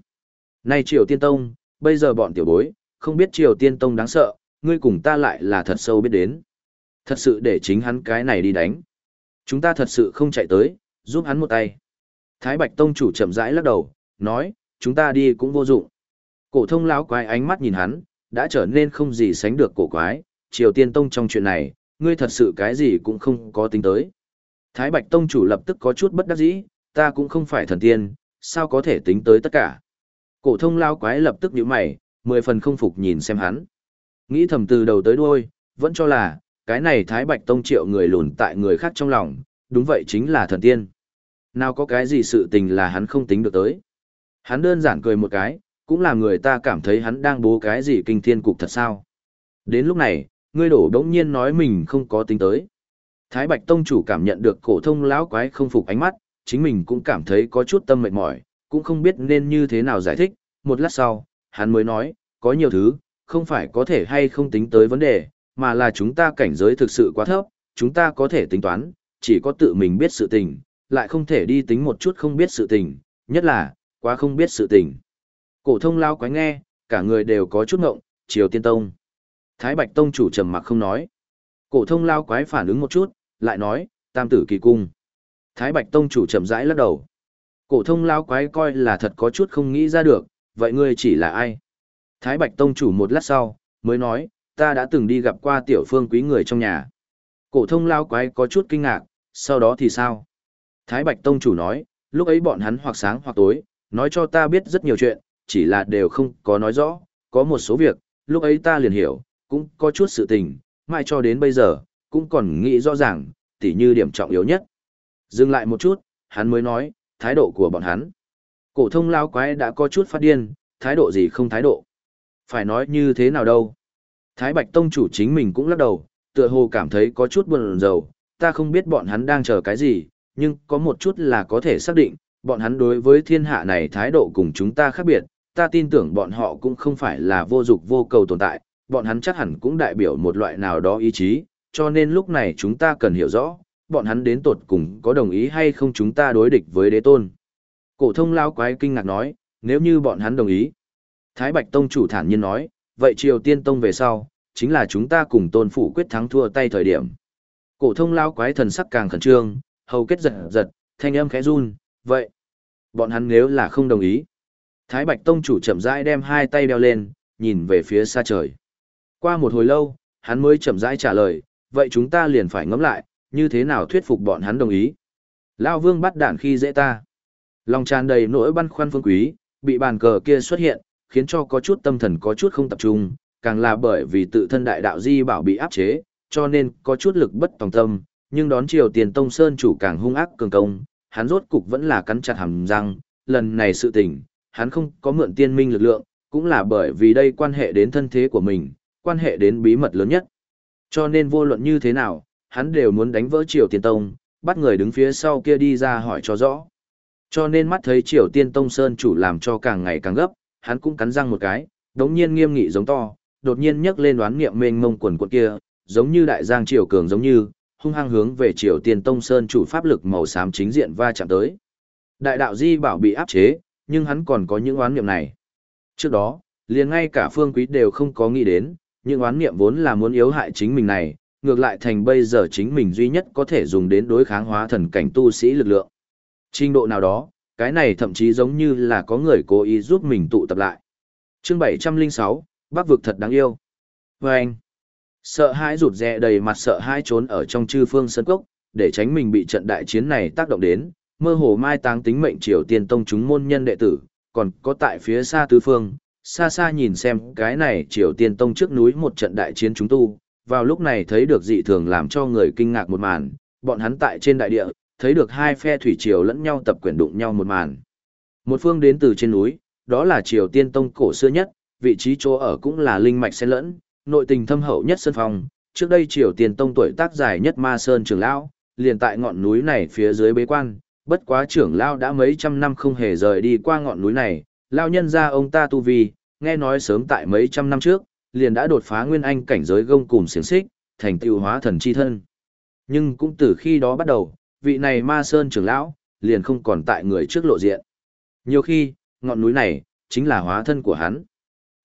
[SPEAKER 1] Nay Triều Tiên Tông, bây giờ bọn tiểu bối, không biết Triều Tiên Tông đáng sợ, ngươi cùng ta lại là thật sâu biết đến. Thật sự để chính hắn cái này đi đánh. Chúng ta thật sự không chạy tới, giúp hắn một tay. Thái Bạch Tông chủ chậm rãi lắc đầu, nói, chúng ta đi cũng vô dụng. Cổ thông lão quái ánh mắt nhìn hắn, đã trở nên không gì sánh được cổ quái, Triều Tiên Tông trong chuyện này, ngươi thật sự cái gì cũng không có tính tới. Thái Bạch Tông chủ lập tức có chút bất đắc dĩ, ta cũng không phải thần tiên, sao có thể tính tới tất cả. Cổ thông Lão quái lập tức nhíu mày, mười phần không phục nhìn xem hắn. Nghĩ thầm từ đầu tới đuôi, vẫn cho là, cái này Thái Bạch Tông triệu người lùn tại người khác trong lòng, đúng vậy chính là thần tiên. Nào có cái gì sự tình là hắn không tính được tới. Hắn đơn giản cười một cái, cũng là người ta cảm thấy hắn đang bố cái gì kinh thiên cục thật sao. Đến lúc này, ngươi đổ đống nhiên nói mình không có tính tới. Thái Bạch Tông chủ cảm nhận được cổ thông lão quái không phục ánh mắt, chính mình cũng cảm thấy có chút tâm mệt mỏi, cũng không biết nên như thế nào giải thích. Một lát sau, hắn mới nói, có nhiều thứ, không phải có thể hay không tính tới vấn đề, mà là chúng ta cảnh giới thực sự quá thấp, chúng ta có thể tính toán, chỉ có tự mình biết sự tình, lại không thể đi tính một chút không biết sự tình, nhất là, quá không biết sự tình. Cổ thông lao quái nghe, cả người đều có chút ngộng, Triều Tiên Tông. Thái Bạch Tông chủ trầm mặc không nói. Cổ thông lao quái phản ứng một chút, lại nói, Tam tử kỳ cung. Thái Bạch Tông chủ chậm rãi lắc đầu. Cổ thông lao quái coi là thật có chút không nghĩ ra được, vậy ngươi chỉ là ai? Thái Bạch Tông chủ một lát sau, mới nói, ta đã từng đi gặp qua tiểu phương quý người trong nhà. Cổ thông lao quái có chút kinh ngạc, sau đó thì sao? Thái Bạch Tông chủ nói, lúc ấy bọn hắn hoặc sáng hoặc tối, nói cho ta biết rất nhiều chuyện, chỉ là đều không có nói rõ, có một số việc, lúc ấy ta liền hiểu, cũng có chút sự tình, mãi cho đến bây giờ, cũng còn nghĩ rõ ràng, tỉ như điểm trọng yếu nhất. Dừng lại một chút, hắn mới nói, thái độ của bọn hắn. Cổ thông lao quái đã có chút phát điên, thái độ gì không thái độ. Phải nói như thế nào đâu. Thái Bạch Tông chủ chính mình cũng lắc đầu, tựa hồ cảm thấy có chút buồn rầu, ta không biết bọn hắn đang chờ cái gì, nhưng có một chút là có thể xác định, bọn hắn đối với thiên hạ này thái độ cùng chúng ta khác biệt, ta tin tưởng bọn họ cũng không phải là vô dục vô cầu tồn tại, bọn hắn chắc hẳn cũng đại biểu một loại nào đó ý chí, cho nên lúc này chúng ta cần hiểu rõ, bọn hắn đến tột cùng có đồng ý hay không chúng ta đối địch với đế tôn. Cổ thông lao quái kinh ngạc nói, nếu như bọn hắn đồng ý. Thái Bạch Tông chủ thản nhiên nói, vậy Triều Tiên Tông về sau, chính là chúng ta cùng tôn phủ quyết thắng thua tay thời điểm. Cổ thông lao quái thần sắc càng khẩn trương, hầu kết giật giật, thanh âm khẽ run, vậy, bọn hắn nếu là không đồng ý. Thái Bạch Tông chủ chậm rãi đem hai tay đeo lên, nhìn về phía xa trời. Qua một hồi lâu, hắn mới chậm rãi trả lời, vậy chúng ta liền phải ngẫm lại, như thế nào thuyết phục bọn hắn đồng ý. Lao vương bắt đạn khi dễ ta. Lòng tràn đầy nỗi băn khoăn phương quý, bị bàn cờ kia xuất hiện, khiến cho có chút tâm thần có chút không tập trung, càng là bởi vì tự thân đại đạo di bảo bị áp chế, cho nên có chút lực bất tòng tâm, nhưng đón triều tiền tông sơn chủ càng hung ác cường công, hắn rốt cục vẫn là cắn chặt hàm răng, lần này sự tình, hắn không có mượn tiên minh lực lượng, cũng là bởi vì đây quan hệ đến thân thế của mình, quan hệ đến bí mật lớn nhất. Cho nên vô luận như thế nào, hắn đều muốn đánh vỡ triều tiền tông, bắt người đứng phía sau kia đi ra hỏi cho rõ. Cho nên mắt thấy Triều Tiên Tông Sơn chủ làm cho càng ngày càng gấp, hắn cũng cắn răng một cái, đống nhiên nghiêm nghị giống to, đột nhiên nhấc lên đoán nghiệm mênh mông quần quần kia, giống như đại giang triều cường giống như, hung hăng hướng về Triều Tiên Tông Sơn chủ pháp lực màu xám chính diện va chạm tới. Đại đạo Di bảo bị áp chế, nhưng hắn còn có những oán niệm này. Trước đó, liền ngay cả Phương Quý đều không có nghĩ đến, những oán niệm vốn là muốn yếu hại chính mình này, ngược lại thành bây giờ chính mình duy nhất có thể dùng đến đối kháng hóa thần cảnh tu sĩ lực lượng. Trình độ nào đó, cái này thậm chí giống như là có người cố ý giúp mình tụ tập lại. Chương 706, Bác vực thật đáng yêu. Và anh, sợ hãi rụt rè đầy mặt sợ hãi trốn ở trong chư phương sân cốc, để tránh mình bị trận đại chiến này tác động đến, mơ hồ mai táng tính mệnh triều tiên tông chúng môn nhân đệ tử, còn có tại phía xa tứ phương, xa xa nhìn xem cái này triều tiên tông trước núi một trận đại chiến chúng tu, vào lúc này thấy được dị thường làm cho người kinh ngạc một màn, bọn hắn tại trên đại địa, thấy được hai phe thủy triều lẫn nhau tập quyển đụng nhau một màn. Một phương đến từ trên núi, đó là triều tiên tông cổ xưa nhất, vị trí chỗ ở cũng là linh mạch xen lẫn, nội tình thâm hậu nhất sân phòng, trước đây triều tiên tông tuổi tác dài nhất ma sơn trưởng lão, liền tại ngọn núi này phía dưới bế quan, bất quá trưởng lão đã mấy trăm năm không hề rời đi qua ngọn núi này, lão nhân ra ông ta tu vi, nghe nói sớm tại mấy trăm năm trước, liền đã đột phá nguyên anh cảnh giới gông cùm xiềng xích, thành tựu hóa thần chi thân. Nhưng cũng từ khi đó bắt đầu, vị này ma sơn trưởng lão, liền không còn tại người trước lộ diện. Nhiều khi, ngọn núi này, chính là hóa thân của hắn.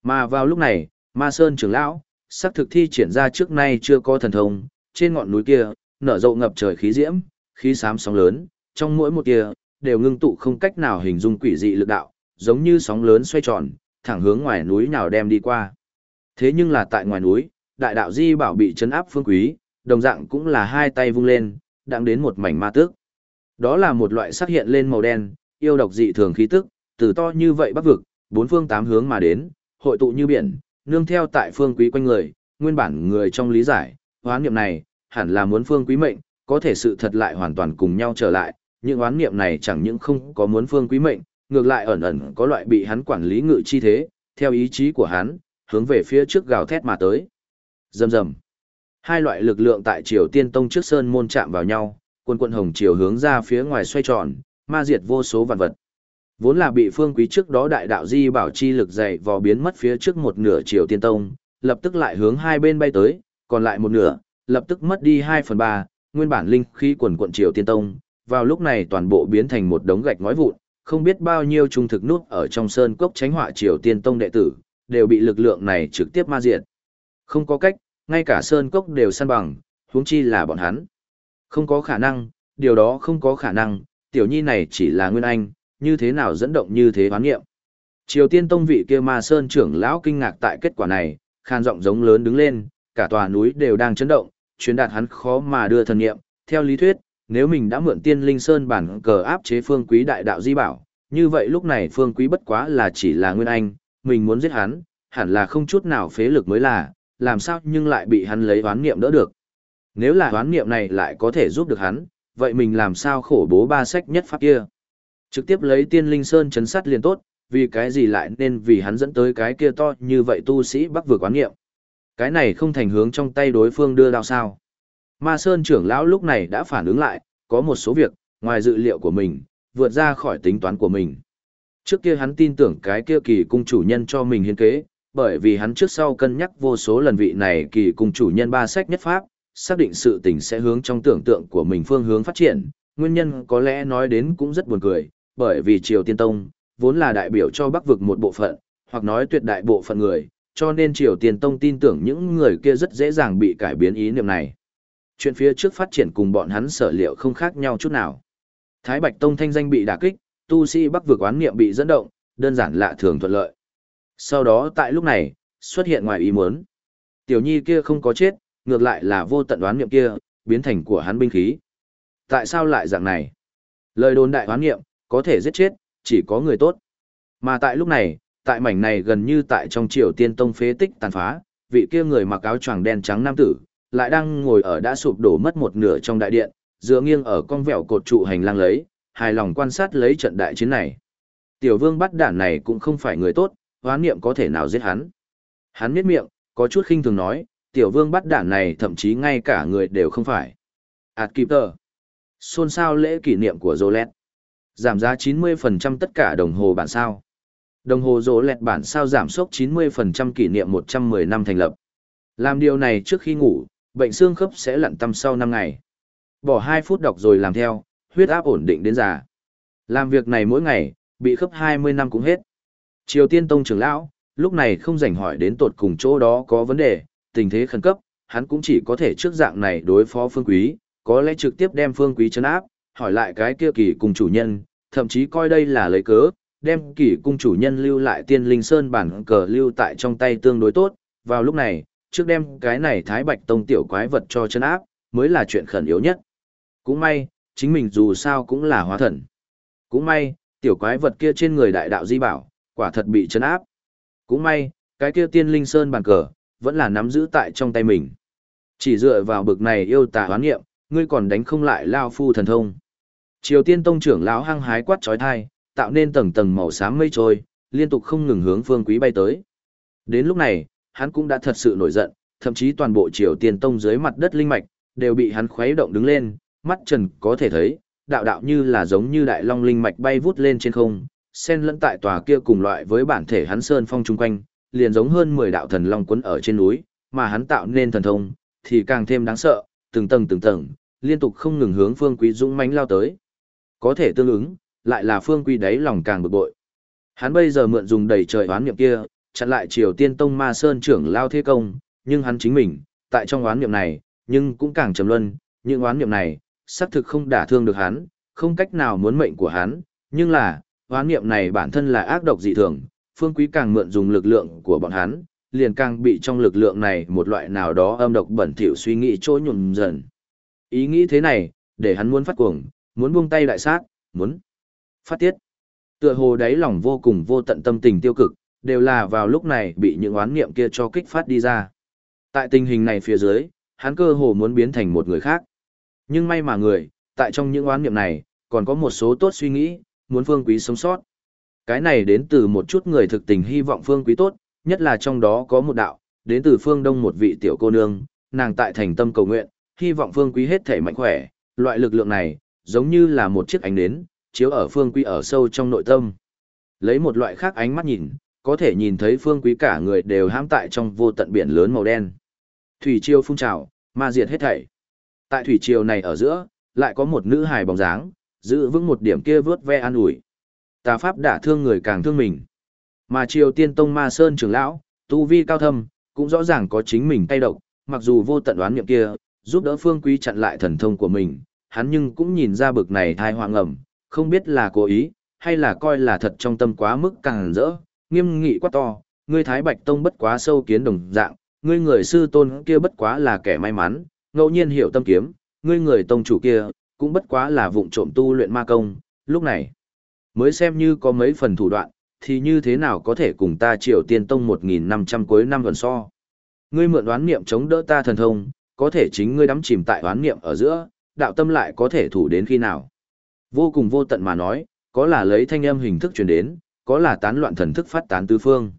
[SPEAKER 1] Mà vào lúc này, ma sơn trưởng lão, sắc thực thi triển ra trước nay chưa có thần thông, trên ngọn núi kia, nở rộ ngập trời khí diễm, khí xám sóng lớn, trong mỗi một tia, đều ngưng tụ không cách nào hình dung quỷ dị lực đạo, giống như sóng lớn xoay tròn, thẳng hướng ngoài núi nào đem đi qua. Thế nhưng là tại ngoài núi, đại đạo di bảo bị chấn áp phương quý, đồng dạng cũng là hai tay vung lên, đang đến một mảnh ma tước. Đó là một loại sắc hiện lên màu đen, yêu độc dị thường khí tức, từ to như vậy bắc vực, bốn phương tám hướng mà đến, hội tụ như biển, nương theo tại phương quý quanh người, nguyên bản người trong lý giải, hoán niệm này, hẳn là muốn phương quý mệnh, có thể sự thật lại hoàn toàn cùng nhau trở lại, những oán niệm này chẳng những không có muốn phương quý mệnh, ngược lại ẩn ẩn có loại bị hắn quản lý ngự chi thế, theo ý chí của hắn, hướng về phía trước gào thét mà tới. Rầm rầm. Hai loại lực lượng tại Triều Tiên Tông trước sơn môn chạm vào nhau, quân quân hồng chiều hướng ra phía ngoài xoay tròn, ma diệt vô số vạn vật. Vốn là bị phương quý trước đó đại đạo di bảo chi lực dày vò biến mất phía trước một nửa Triều Tiên Tông, lập tức lại hướng hai bên bay tới, còn lại một nửa, lập tức mất đi 2 phần 3, nguyên bản linh khí quần quận Triều Tiên Tông, vào lúc này toàn bộ biến thành một đống gạch ngói vụn, không biết bao nhiêu trung thực nút ở trong sơn cốc tránh họa Triều Tiên Tông đệ tử, đều bị lực lượng này trực tiếp ma diệt. Không có cách, ngay cả sơn cốc đều săn bằng, huống chi là bọn hắn. Không có khả năng, điều đó không có khả năng, tiểu nhi này chỉ là nguyên anh, như thế nào dẫn động như thế hoán nghiệm. Triều Tiên Tông vị kia ma sơn trưởng lão kinh ngạc tại kết quả này, khan giọng giống lớn đứng lên, cả tòa núi đều đang chấn động, chuyến đạt hắn khó mà đưa thần nghiệm, theo lý thuyết, nếu mình đã mượn tiên linh sơn bản cờ áp chế phương quý đại đạo di bảo, như vậy lúc này phương quý bất quá là chỉ là nguyên anh, mình muốn giết hắn, hẳn là không chút nào phế lực mới là, làm sao nhưng lại bị hắn lấy hoán nghiệm đỡ được. Nếu là hoán nghiệm này lại có thể giúp được hắn, vậy mình làm sao khổ bố ba sách nhất pháp kia. Trực tiếp lấy tiên linh sơn chấn sát liền tốt, vì cái gì lại nên vì hắn dẫn tới cái kia to như vậy tu sĩ bắc vừa quán niệm. Cái này không thành hướng trong tay đối phương đưa đao sao. Ma Sơn trưởng lão lúc này đã phản ứng lại, có một số việc, ngoài dự liệu của mình, vượt ra khỏi tính toán của mình. Trước kia hắn tin tưởng cái kia kỳ cung chủ nhân cho mình hiến kế, bởi vì hắn trước sau cân nhắc vô số lần vị này kỳ cung chủ nhân ba sách nhất pháp, xác định sự tình sẽ hướng trong tưởng tượng của mình phương hướng phát triển. Nguyên nhân có lẽ nói đến cũng rất buồn cười, bởi vì Triều Tiên Tông, vốn là đại biểu cho Bắc vực một bộ phận, hoặc nói tuyệt đại bộ phận người, cho nên Triều Tiên Tông tin tưởng những người kia rất dễ dàng bị cải biến ý niệm này. Chuyện phía trước phát triển cùng bọn hắn sở liệu không khác nhau chút nào. Thái Bạch Tông thanh danh bị đả kích, tu sĩ Bắc vực oán niệm bị dẫn động, đơn giản lạ thường thuận lợi. Sau đó tại lúc này, xuất hiện ngoài ý muốn. Tiểu Nhi kia không có chết, ngược lại là vô tận oán niệm kia, biến thành của hắn binh khí. Tại sao lại dạng này? Lời đồn đại oán niệm, có thể giết chết, chỉ có người tốt. Mà tại lúc này, tại mảnh này gần như tại trong triều tiên tông phế tích tàn phá, vị kia người mặc áo choàng đen trắng nam tử, lại đang ngồi ở đã sụp đổ mất một nửa trong đại điện, dựa nghiêng ở con vẹo cột trụ hành lang lấy, hài lòng quan sát lấy trận đại chiến này. Tiểu vương bắt đản này cũng không phải người tốt, hoán niệm có thể nào giết hắn. Hắn miết miệng, có chút khinh thường nói, tiểu vương bắt đản này thậm chí ngay cả người đều không phải. Ảt kịp tờ. Xôn xao lễ kỷ niệm của Jolet. Giảm giá 90% tất cả đồng hồ bản sao. Đồng hồ rỗ lẹt bản sao giảm sốc 90% kỷ niệm 110 năm thành lập. Làm điều này trước khi ngủ, bệnh xương khớp sẽ lặn tâm sau 5 ngày. Bỏ 2 phút đọc rồi làm theo, huyết áp ổn định đến già. Làm việc này mỗi ngày, bị khớp 20 năm cũng hết. Triều Tiên Tông trưởng lão, lúc này không rảnh hỏi đến tột cùng chỗ đó có vấn đề, tình thế khẩn cấp, hắn cũng chỉ có thể trước dạng này đối phó Phương Quý, có lẽ trực tiếp đem Phương Quý chấn áp, hỏi lại cái kia kỳ cùng chủ nhân, thậm chí coi đây là lấy cớ, đem kỳ cung chủ nhân lưu lại tiên linh sơn bản cờ lưu tại trong tay tương đối tốt, vào lúc này, trước đem cái này thái bạch tông tiểu quái vật cho chân áp, mới là chuyện khẩn yếu nhất. Cũng may, chính mình dù sao cũng là hóa thần. Cũng may, tiểu quái vật kia trên người đại đạo di bảo, quả thật bị chân áp. Cũng may, cái kia tiên linh sơn bản cờ, vẫn là nắm giữ tại trong tay mình. Chỉ dựa vào bực này yêu tà hoán nghiệm, ngươi còn đánh không lại lao phu thần thông. Triều tiên tông trưởng lão hăng hái quát trói thai, tạo nên tầng tầng màu xám mây trôi, liên tục không ngừng hướng phương quý bay tới. Đến lúc này, hắn cũng đã thật sự nổi giận, thậm chí toàn bộ triều tiên tông dưới mặt đất linh mạch, đều bị hắn khuấy động đứng lên, mắt trần có thể thấy, đạo đạo như là giống như đại long linh mạch bay vút lên trên không, xen lẫn tại tòa kia cùng loại với bản thể hắn sơn phong trung quanh, liền giống hơn 10 đạo thần long quấn ở trên núi, mà hắn tạo nên thần thông, thì càng thêm đáng sợ, từng tầng từng tầng, liên tục không ngừng hướng Phương Quý dũng mãnh lao tới. Có thể tương ứng, lại là Phương Quý đáy lòng càng bực bội. Hắn bây giờ mượn dùng đầy trời oán niệm kia, chặn lại Triều Tiên Tông Ma Sơn trưởng lao thế công, nhưng hắn chính mình, tại trong oán niệm này, nhưng cũng càng trầm luân, những oán niệm này, xác thực không đả thương được hắn, không cách nào muốn mệnh của hắn, nhưng là, oán niệm này bản thân là ác độc dị thường, Phương Quý càng mượn dùng lực lượng của bọn hắn, liền càng bị trong lực lượng này một loại nào đó âm độc bẩn thỉu suy nghĩ trôi nhuộm dần. Ý nghĩ thế này, để hắn muốn phát cuồng, muốn buông tay đại sát, muốn phát tiết. Tựa hồ đáy lòng vô cùng vô tận tâm tình tiêu cực, đều là vào lúc này bị những oán niệm kia cho kích phát đi ra. Tại tình hình này phía dưới, hắn cơ hồ muốn biến thành một người khác. Nhưng may mà người, tại trong những oán niệm này, còn có một số tốt suy nghĩ, muốn phương quý sống sót. Cái này đến từ một chút người thực tình hy vọng phương quý tốt, nhất là trong đó có một đạo, đến từ phương đông một vị tiểu cô nương, nàng tại thành tâm cầu nguyện, hy vọng phương quý hết thể mạnh khỏe, loại lực lượng này, giống như là một chiếc ánh nến, chiếu ở phương quý ở sâu trong nội tâm. Lấy một loại khác ánh mắt nhìn, có thể nhìn thấy phương quý cả người đều hãm tại trong vô tận biển lớn màu đen. Thủy triều phun trào, ma diệt hết thảy. Tại thủy triều này ở giữa, lại có một nữ hài bóng dáng, giữ vững một điểm kia vớt ve an ủi. Tà pháp đã thương người càng thương mình. Mà triều tiên tông ma sơn trưởng lão, tu vi cao thâm, cũng rõ ràng có chính mình tay độc, mặc dù vô tận đoán niệm kia, giúp đỡ phương quý chặn lại thần thông của mình, hắn nhưng cũng nhìn ra bực này thai hoang ẩm, không biết là cố ý, hay là coi là thật trong tâm quá mức càng rỡ, nghiêm nghị quá to, ngươi Thái Bạch Tông bất quá sâu kiến đồng dạng, ngươi người sư tôn kia bất quá là kẻ may mắn, ngẫu nhiên hiểu tâm kiếm, ngươi người tông chủ kia, cũng bất quá là vụng trộm tu luyện ma công, lúc này, mới xem như có mấy phần thủ đoạn, thì như thế nào có thể cùng ta triều tiên tông 1.500 cuối năm gần so. Ngươi mượn đoán niệm chống đỡ ta thần thông, có thể chính ngươi đắm chìm tại đoán niệm ở giữa, đạo tâm lại có thể thủ đến khi nào. Vô cùng vô tận mà nói, có là lấy thanh âm hình thức truyền đến, có là tán loạn thần thức phát tán tứ phương.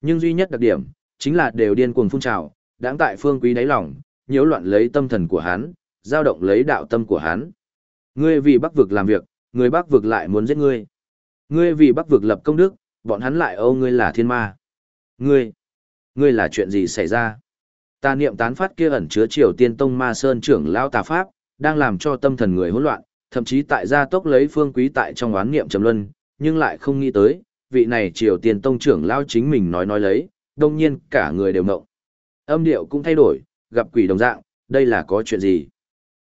[SPEAKER 1] Nhưng duy nhất đặc điểm, chính là đều điên cuồng phun trào, đáng tại phương quý đáy lòng, nhiễu loạn lấy tâm thần của hắn, dao động lấy đạo tâm của hắn. Ngươi vì Bắc vực làm việc, người Bắc vực lại muốn giết ngươi. Ngươi vì Bắc vực lập công đức, bọn hắn lại âu ngươi là thiên ma. Ngươi, ngươi là chuyện gì xảy ra? Ta niệm tán phát kia ẩn chứa Triều Tiên Tông Ma Sơn trưởng lão tà pháp, đang làm cho tâm thần người hỗn loạn, thậm chí tại gia tốc lấy phương quý tại trong oán niệm trầm luân, nhưng lại không nghĩ tới, vị này Triều Tiên Tông trưởng lão chính mình nói nói lấy, đương nhiên cả người đều ngộng. Âm điệu cũng thay đổi, gặp quỷ đồng dạng, đây là có chuyện gì?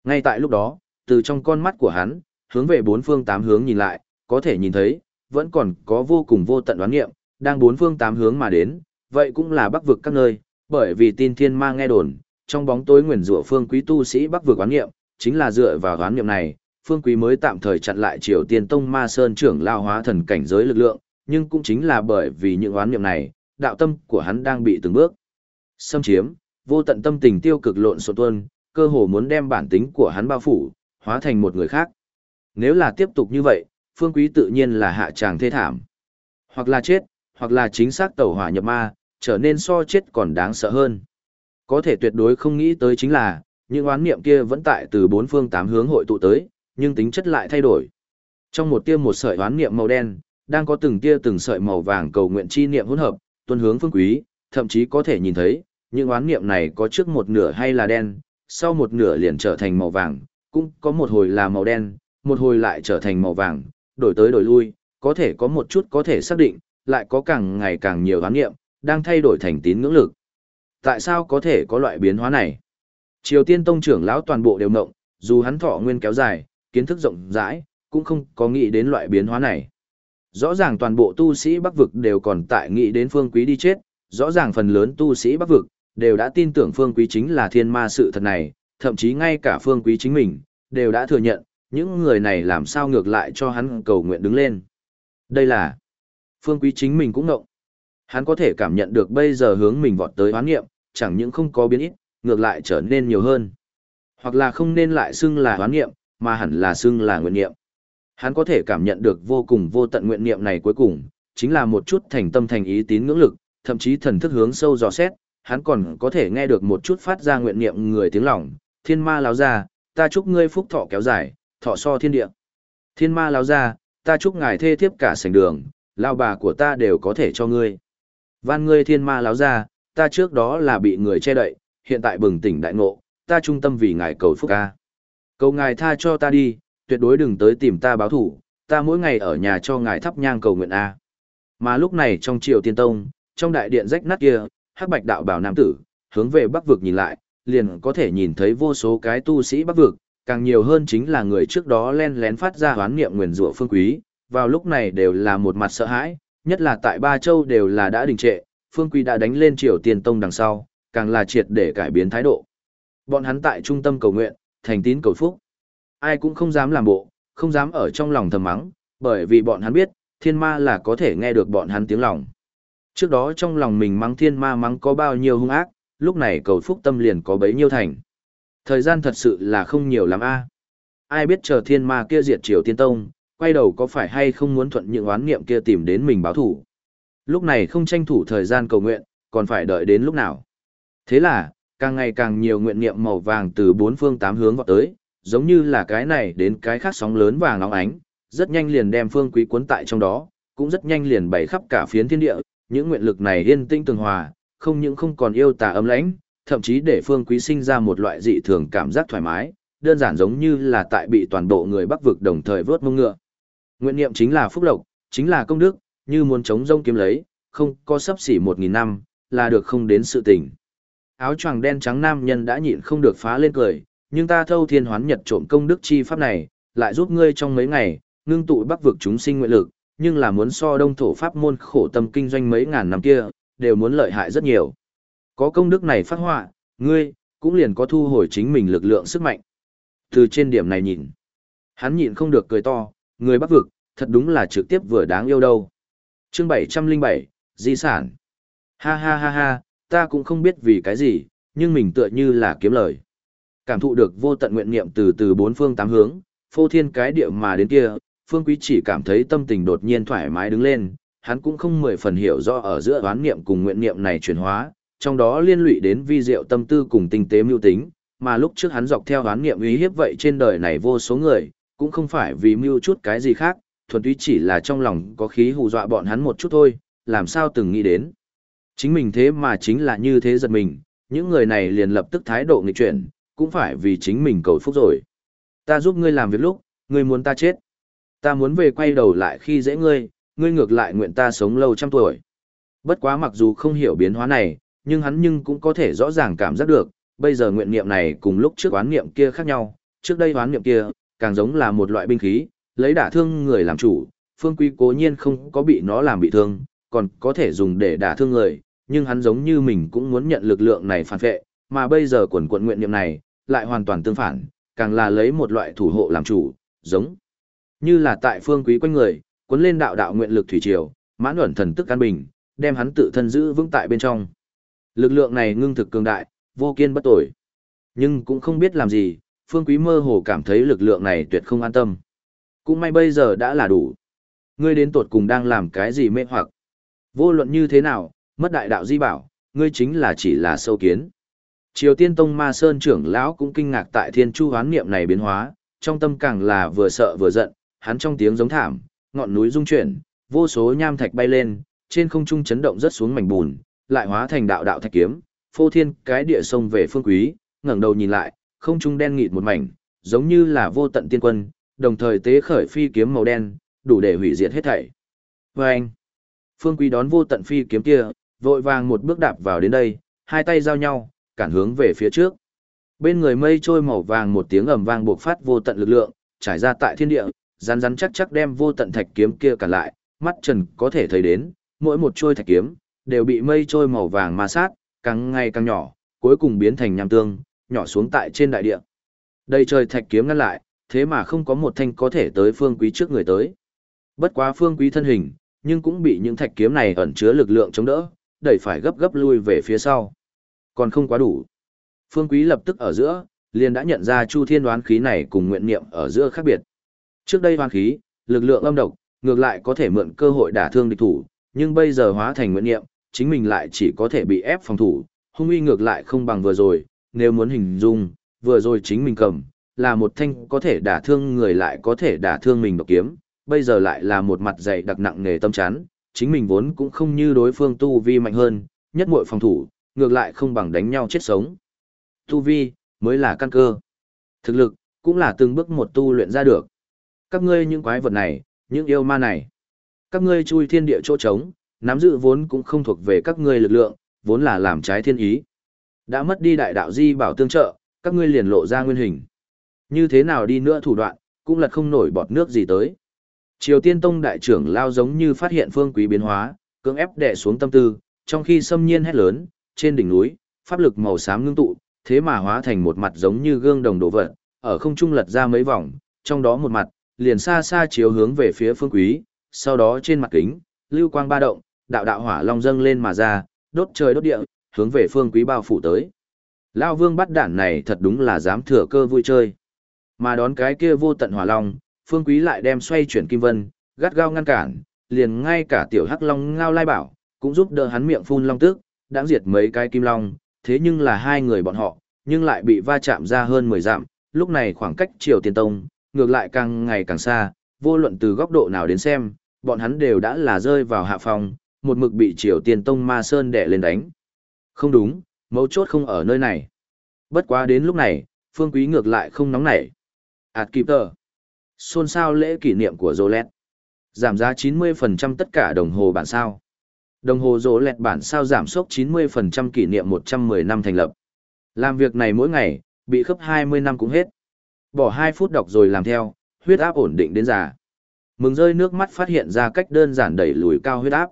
[SPEAKER 1] Ngay tại lúc đó, từ trong con mắt của hắn, hướng về bốn phương tám hướng nhìn lại, có thể nhìn thấy, vẫn còn có vô cùng vô tận đoán nghiệm, đang bốn phương tám hướng mà đến, vậy cũng là bắc vực các nơi, bởi vì tin thiên ma nghe đồn, trong bóng tối nguyền rủa phương quý tu sĩ bắc vừa quán nghiệm, chính là dựa vào quán nghiệm này, phương quý mới tạm thời chặn lại triều tiên tông ma sơn trưởng lao hóa thần cảnh giới lực lượng, nhưng cũng chính là bởi vì những quán nghiệm này, đạo tâm của hắn đang bị từng bước xâm chiếm, vô tận tâm tình tiêu cực lộn xộn tuôn, cơ hồ muốn đem bản tính của hắn bao phủ, hóa thành một người khác. Nếu là tiếp tục như vậy, phương quý tự nhiên là hạ tràng thê thảm. Hoặc là chết, hoặc là chính xác tẩu hỏa nhập ma, trở nên so chết còn đáng sợ hơn. Có thể tuyệt đối không nghĩ tới chính là, những oán niệm kia vẫn tại từ bốn phương tám hướng hội tụ tới, nhưng tính chất lại thay đổi. Trong một tia một sợi oán niệm màu đen, đang có từng tia từng sợi màu vàng cầu nguyện chi niệm hỗn hợp, tuân hướng phương quý, thậm chí có thể nhìn thấy, những oán niệm này có trước một nửa hay là đen, sau một nửa liền trở thành màu vàng, cũng có một hồi là màu đen, một hồi lại trở thành màu vàng, đổi tới đổi lui, có thể có một chút có thể xác định, lại có càng ngày càng nhiều oán niệm, đang thay đổi thành tín ngưỡng lực. Tại sao có thể có loại biến hóa này? Triều Tiên Tông trưởng lão toàn bộ đều ngộng, dù hắn thọ nguyên kéo dài, kiến thức rộng rãi, cũng không có nghĩ đến loại biến hóa này. Rõ ràng toàn bộ tu sĩ Bắc vực đều còn tại nghĩ đến Phương Quý đi chết, rõ ràng phần lớn tu sĩ Bắc vực đều đã tin tưởng Phương Quý chính là thiên ma sự thật này, thậm chí ngay cả Phương Quý chính mình đều đã thừa nhận, những người này làm sao ngược lại cho hắn cầu nguyện đứng lên. Đây là Phương Quý chính mình cũng ngộng. Hắn có thể cảm nhận được bây giờ hướng mình vọt tới hoán nghiệm, chẳng những không có biến ít, ngược lại trở nên nhiều hơn. Hoặc là không nên lại xưng là hoán nghiệm, mà hẳn là xưng là nguyện nghiệm. Hắn có thể cảm nhận được vô cùng vô tận nguyện niệm này cuối cùng, chính là một chút thành tâm thành ý tín ngưỡng lực, thậm chí thần thức hướng sâu dò xét, hắn còn có thể nghe được một chút phát ra nguyện niệm người tiếng lòng, thiên ma láo ra, ta chúc ngươi phúc thọ kéo dài, thọ so thiên địa. Thiên ma láo ra, ta chúc ngài thê thiếp cả sành đường, lao bà của ta đều có thể cho ngươi. Van ngươi thiên ma láo ra, ta trước đó là bị người che đậy, hiện tại bừng tỉnh đại ngộ, ta trung tâm vì ngài cầu phúc ca. Cầu ngài tha cho ta đi, tuyệt đối đừng tới tìm ta báo thủ, ta mỗi ngày ở nhà cho ngài thắp nhang cầu nguyện A. Mà lúc này trong triều tiên tông, trong đại điện rách nát kia, hắc bạch đạo bảo nam tử, hướng về bắc vực nhìn lại, liền có thể nhìn thấy vô số cái tu sĩ bắc vực, càng nhiều hơn chính là người trước đó len lén phát ra hoán niệm nguyền rủa phương quý, vào lúc này đều là một mặt sợ hãi, nhất là tại ba châu đều là đã đình trệ, phương Quy đã đánh lên triều tiên tông đằng sau, càng là triệt để cải biến thái độ. Bọn hắn tại trung tâm cầu nguyện, thành tín cầu phúc. Ai cũng không dám làm bộ, không dám ở trong lòng thầm mắng, bởi vì bọn hắn biết, thiên ma là có thể nghe được bọn hắn tiếng lòng. Trước đó trong lòng mình mắng thiên ma mắng có bao nhiêu hung ác, lúc này cầu phúc tâm liền có bấy nhiêu thành. Thời gian thật sự là không nhiều lắm a. Ai biết chờ thiên ma kia diệt triều tiên tông, quay đầu có phải hay không muốn thuận những oán niệm kia tìm đến mình báo thủ. Lúc này không tranh thủ thời gian cầu nguyện, còn phải đợi đến lúc nào. Thế là, càng ngày càng nhiều nguyện niệm màu vàng từ bốn phương tám hướng vọt tới, giống như là cái này đến cái khác sóng lớn vàng óng ánh, rất nhanh liền đem phương quý cuốn tại trong đó, cũng rất nhanh liền bày khắp cả phiến thiên địa, những nguyện lực này yên tĩnh tường hòa, không những không còn yêu tà ấm lãnh, thậm chí để phương quý sinh ra một loại dị thường cảm giác thoải mái, đơn giản giống như là tại bị toàn bộ người bắc vực đồng thời vớt mông ngựa. Nguyện niệm chính là phúc lộc, chính là công đức, như muốn chống rông kiếm lấy, không có sắp xỉ một nghìn năm, là được không đến sự tình. Áo choàng đen trắng nam nhân đã nhịn không được phá lên cười, nhưng ta thâu thiên hoán nhật trộm công đức chi pháp này, lại giúp ngươi trong mấy ngày, ngưng tụ bắc vực chúng sinh nguyện lực, nhưng là muốn so đông thổ pháp môn khổ tâm kinh doanh mấy ngàn năm kia, đều muốn lợi hại rất nhiều. Có công đức này phát họa, ngươi, cũng liền có thu hồi chính mình lực lượng sức mạnh. Từ trên điểm này nhìn, hắn nhịn không được cười to, người bắc vực, thật đúng là trực tiếp vừa đáng yêu đâu. Chương 707, Di sản. Ha ha ha ha, ta cũng không biết vì cái gì, nhưng mình tựa như là kiếm lời. Cảm thụ được vô tận nguyện niệm từ từ bốn phương tám hướng, phô thiên cái địa mà đến kia, Phương Quý chỉ cảm thấy tâm tình đột nhiên thoải mái đứng lên, hắn cũng không mười phần hiểu rõ ở giữa đoán niệm cùng nguyện niệm này chuyển hóa, trong đó liên lụy đến vi diệu tâm tư cùng tinh tế mưu tính, mà lúc trước hắn dọc theo đoán niệm uy hiếp vậy trên đời này vô số người, cũng không phải vì mưu chút cái gì khác, thuần túy chỉ là trong lòng có khí hù dọa bọn hắn một chút thôi, làm sao từng nghĩ đến. Chính mình thế mà chính là như thế giật mình, những người này liền lập tức thái độ nghịch chuyển, cũng phải vì chính mình cầu phúc rồi. Ta giúp ngươi làm việc lúc, ngươi muốn ta chết. Ta muốn về quay đầu lại khi dễ ngươi, ngươi ngược lại nguyện ta sống lâu trăm tuổi. Bất quá mặc dù không hiểu biến hóa này, nhưng hắn nhưng cũng có thể rõ ràng cảm giác được, bây giờ nguyện niệm này cùng lúc trước oán niệm kia khác nhau, trước đây oán niệm kia, càng giống là một loại binh khí, lấy đả thương người làm chủ, phương quý cố nhiên không có bị nó làm bị thương, còn có thể dùng để đả thương người, nhưng hắn giống như mình cũng muốn nhận lực lượng này phản vệ, mà bây giờ quần quận nguyện niệm này, lại hoàn toàn tương phản, càng là lấy một loại thủ hộ làm chủ, giống như là tại phương quý quanh người, cuốn lên đạo đạo nguyện lực thủy triều, mãn ẩn thần tức an bình, đem hắn tự thân giữ vững tại bên trong. Lực lượng này ngưng thực cường đại, vô kiên bất tồi. Nhưng cũng không biết làm gì, phương quý mơ hồ cảm thấy lực lượng này tuyệt không an tâm. Cũng may bây giờ đã là đủ. Ngươi đến tột cùng đang làm cái gì mê hoặc. Vô luận như thế nào, mất đại đạo di bảo, ngươi chính là chỉ là sâu kiến. Triều Tiên Tông Ma Sơn trưởng lão cũng kinh ngạc tại Thiên Chu hoán niệm này biến hóa, trong tâm càng là vừa sợ vừa giận, hắn trong tiếng giống thảm, ngọn núi rung chuyển, vô số nham thạch bay lên, trên không trung chấn động rất xuống mảnh bùn, lại hóa thành đạo đạo thạch kiếm, phô thiên cái địa sông về phương quý, ngẩng đầu nhìn lại, không trung đen nghịt một mảnh, giống như là vô tận tiên quân, đồng thời tế khởi phi kiếm màu đen, đủ để hủy diệt hết thảy. Và anh, phương quý đón vô tận phi kiếm kia, vội vàng một bước đạp vào đến đây, hai tay giao nhau, cản hướng về phía trước. Bên người mây trôi màu vàng một tiếng ầm vang bộc phát vô tận lực lượng, trải ra tại thiên địa, rắn rắn chắc chắc đem vô tận thạch kiếm kia cản lại, mắt trần có thể thấy đến, mỗi một trôi thạch kiếm đều bị mây trôi màu vàng ma sát, càng ngày càng nhỏ, cuối cùng biến thành nham tương, nhỏ xuống tại trên đại địa. Đây trời thạch kiếm ngăn lại, thế mà không có một thanh có thể tới phương quý trước người tới. Bất quá phương quý thân hình, nhưng cũng bị những thạch kiếm này ẩn chứa lực lượng chống đỡ, đẩy phải gấp gấp lui về phía sau. Còn không quá đủ. Phương quý lập tức ở giữa, liền đã nhận ra Chu Thiên đoán khí này cùng nguyện niệm ở giữa khác biệt. Trước đây đoán khí, lực lượng âm độc, ngược lại có thể mượn cơ hội đả thương địch thủ, nhưng bây giờ hóa thành nguyện niệm, chính mình lại chỉ có thể bị ép phòng thủ, hung uy ngược lại không bằng vừa rồi, nếu muốn hình dung, vừa rồi chính mình cầm, là một thanh có thể đả thương người lại có thể đả thương mình độc kiếm, bây giờ lại là một mặt dày đặc nặng nghề tâm chán, chính mình vốn cũng không như đối phương tu vi mạnh hơn, nhất muội phòng thủ, ngược lại không bằng đánh nhau chết sống. Tu vi, mới là căn cơ. Thực lực, cũng là từng bước một tu luyện ra được. Các ngươi những quái vật này, những yêu ma này. Các ngươi chui thiên địa chỗ trống, nắm giữ vốn cũng không thuộc về các ngươi lực lượng, vốn là làm trái thiên ý. Đã mất đi đại đạo di bảo tương trợ, các ngươi liền lộ ra nguyên hình. Như thế nào đi nữa thủ đoạn, cũng lật không nổi bọt nước gì tới. Triều Tiên Tông đại trưởng lao giống như phát hiện phương quý biến hóa, cưỡng ép đè xuống tâm tư, trong khi xâm nhiên hét lớn, trên đỉnh núi, pháp lực màu xám ngưng tụ, thế mà hóa thành một mặt giống như gương đồng đổ vật, ở không trung lật ra mấy vòng, trong đó một mặt, liền xa xa chiếu hướng về phía phương quý, sau đó trên mặt kính, lưu quang ba động, đạo đạo hỏa long dâng lên mà ra, đốt trời đốt địa, hướng về phương quý bao phủ tới. Lao vương bắt đản này thật đúng là dám thừa cơ vui chơi. Mà đón cái kia vô tận hỏa long, phương quý lại đem xoay chuyển kim vân, gắt gao ngăn cản, liền ngay cả tiểu hắc long ngao lai bảo, cũng giúp đỡ hắn miệng phun long tức, đã diệt mấy cái kim long, thế nhưng là hai người bọn họ, nhưng lại bị va chạm ra hơn 10 dặm, lúc này khoảng cách Triều Tiên Tông, ngược lại càng ngày càng xa, vô luận từ góc độ nào đến xem, bọn hắn đều đã là rơi vào hạ phòng, một mực bị Triều Tiên Tông Ma Sơn đè lên đánh. Không đúng, mấu chốt không ở nơi này. Bất quá đến lúc này, Phương Quý ngược lại không nóng nảy. Ảt kịp tờ. Xôn xao lễ kỷ niệm của Rolex. Giảm giá 90% tất cả đồng hồ bản sao. Đồng hồ Rolex bản sao giảm sốc 90% kỷ niệm 110 năm thành lập. Làm việc này mỗi ngày, bị khớp 20 năm cũng hết. Bỏ 2 phút đọc rồi làm theo, huyết áp ổn định đến già. Mừng rơi nước mắt phát hiện ra cách đơn giản đẩy lùi cao huyết áp.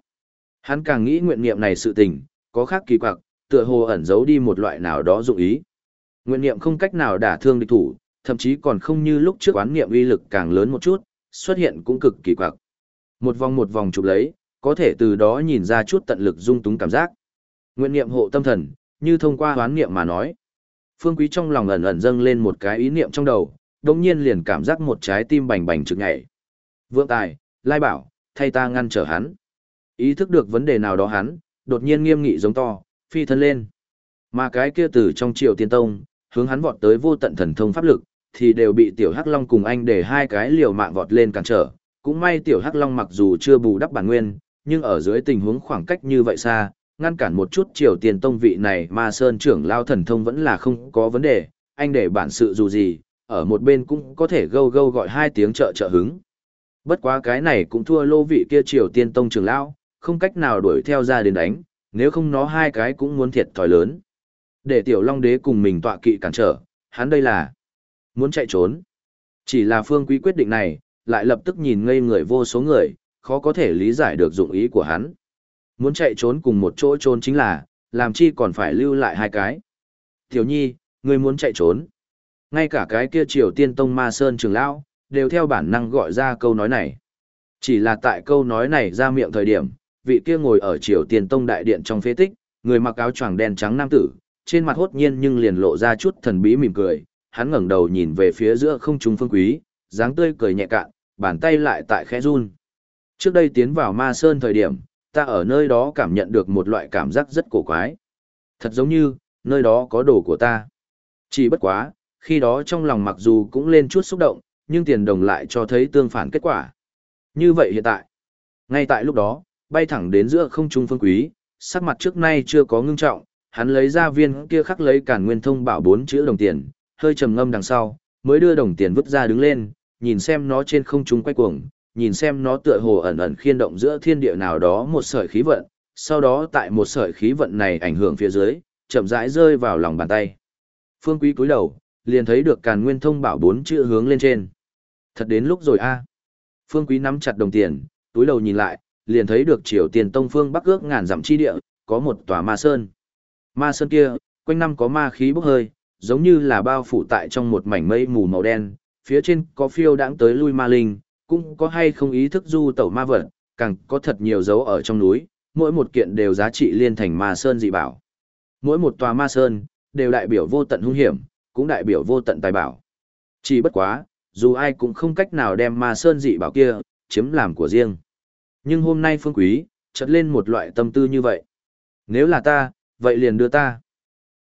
[SPEAKER 1] Hắn càng nghĩ nguyện niệm này sự tình, có khác kỳ quặc, tựa hồ ẩn giấu đi một loại nào đó dụng ý. Nguyện niệm không cách nào đả thương địch thủ, thậm chí còn không như lúc trước quán niệm uy lực càng lớn một chút, xuất hiện cũng cực kỳ quặc. Một vòng một vòng chụp lấy, có thể từ đó nhìn ra chút tận lực dung túng cảm giác. Nguyện niệm hộ tâm thần, như thông qua quán niệm mà nói. Phương Quý trong lòng ẩn ẩn dâng lên một cái ý niệm trong đầu, đồng nhiên liền cảm giác một trái tim bành bành trực nhảy. Vượng tài, lai bảo, thay ta ngăn trở hắn. Ý thức được vấn đề nào đó hắn, đột nhiên nghiêm nghị giống to, phi thân lên. Mà cái kia từ trong triều tiên tông, hướng hắn vọt tới vô tận thần thông pháp lực, thì đều bị tiểu hắc long cùng anh để hai cái liều mạng vọt lên cản trở. Cũng may tiểu hắc long mặc dù chưa bù đắp bản nguyên, nhưng ở dưới tình huống khoảng cách như vậy xa, ngăn cản một chút triều tiên tông vị này mà sơn trưởng lao thần thông vẫn là không có vấn đề, anh để bản sự dù gì, ở một bên cũng có thể gâu gâu gọi hai tiếng trợ trợ hứng. Bất quá cái này cũng thua lô vị kia triều tiên tông trưởng lao, không cách nào đuổi theo ra đến đánh, nếu không nó hai cái cũng muốn thiệt thòi lớn. Để tiểu long đế cùng mình tọa kỵ cản trở, hắn đây là muốn chạy trốn. Chỉ là phương quý quyết định này, lại lập tức nhìn ngây người vô số người, khó có thể lý giải được dụng ý của hắn. Muốn chạy trốn cùng một chỗ trốn chính là, làm chi còn phải lưu lại hai cái. Tiểu nhi, ngươi muốn chạy trốn. Ngay cả cái kia triều tiên tông ma sơn trường lão đều theo bản năng gọi ra câu nói này. Chỉ là tại câu nói này ra miệng thời điểm, vị kia ngồi ở triều Tiền tông đại điện trong phế tích, người mặc áo choàng đen trắng nam tử, trên mặt hốt nhiên nhưng liền lộ ra chút thần bí mỉm cười, hắn ngẩng đầu nhìn về phía giữa không trung phương quý, dáng tươi cười nhẹ cạn, bàn tay lại tại khẽ run. Trước đây tiến vào ma sơn thời điểm, ta ở nơi đó cảm nhận được một loại cảm giác rất cổ quái. Thật giống như, nơi đó có đồ của ta. Chỉ bất quá, khi đó trong lòng mặc dù cũng lên chút xúc động, nhưng tiền đồng lại cho thấy tương phản kết quả. Như vậy hiện tại, ngay tại lúc đó, bay thẳng đến giữa không trung phương quý, sắc mặt trước nay chưa có ngưng trọng, hắn lấy ra viên kia khắc lấy cản nguyên thông bảo bốn chữ đồng tiền, hơi trầm ngâm đằng sau, mới đưa đồng tiền vứt ra đứng lên, nhìn xem nó trên không trung quay cuồng, nhìn xem nó tựa hồ ẩn ẩn khiên động giữa thiên địa nào đó một sợi khí vận, sau đó tại một sợi khí vận này ảnh hưởng phía dưới, chậm rãi rơi vào lòng bàn tay. Phương Quý cúi đầu, liền thấy được Càn Nguyên Thông bảo bốn chữ hướng lên trên. Thật đến lúc rồi a. Phương Quý nắm chặt đồng tiền, túi đầu nhìn lại, liền thấy được Triều Tiền Tông phương Bắc ước ngàn dặm chi địa, có một tòa ma sơn. Ma sơn kia, quanh năm có ma khí bốc hơi, giống như là bao phủ tại trong một mảnh mây mù màu đen, phía trên có phiêu đãng tới lui ma linh, cũng có hay không ý thức du tẩu ma vật, càng có thật nhiều dấu ở trong núi, mỗi một kiện đều giá trị liên thành ma sơn dị bảo. Mỗi một tòa ma sơn, đều đại biểu vô tận hung hiểm, cũng đại biểu vô tận tài bảo. Chỉ bất quá, dù ai cũng không cách nào đem ma sơn dị bảo kia, chiếm làm của riêng. Nhưng hôm nay phương quý, chợt lên một loại tâm tư như vậy. Nếu là ta, vậy liền đưa ta.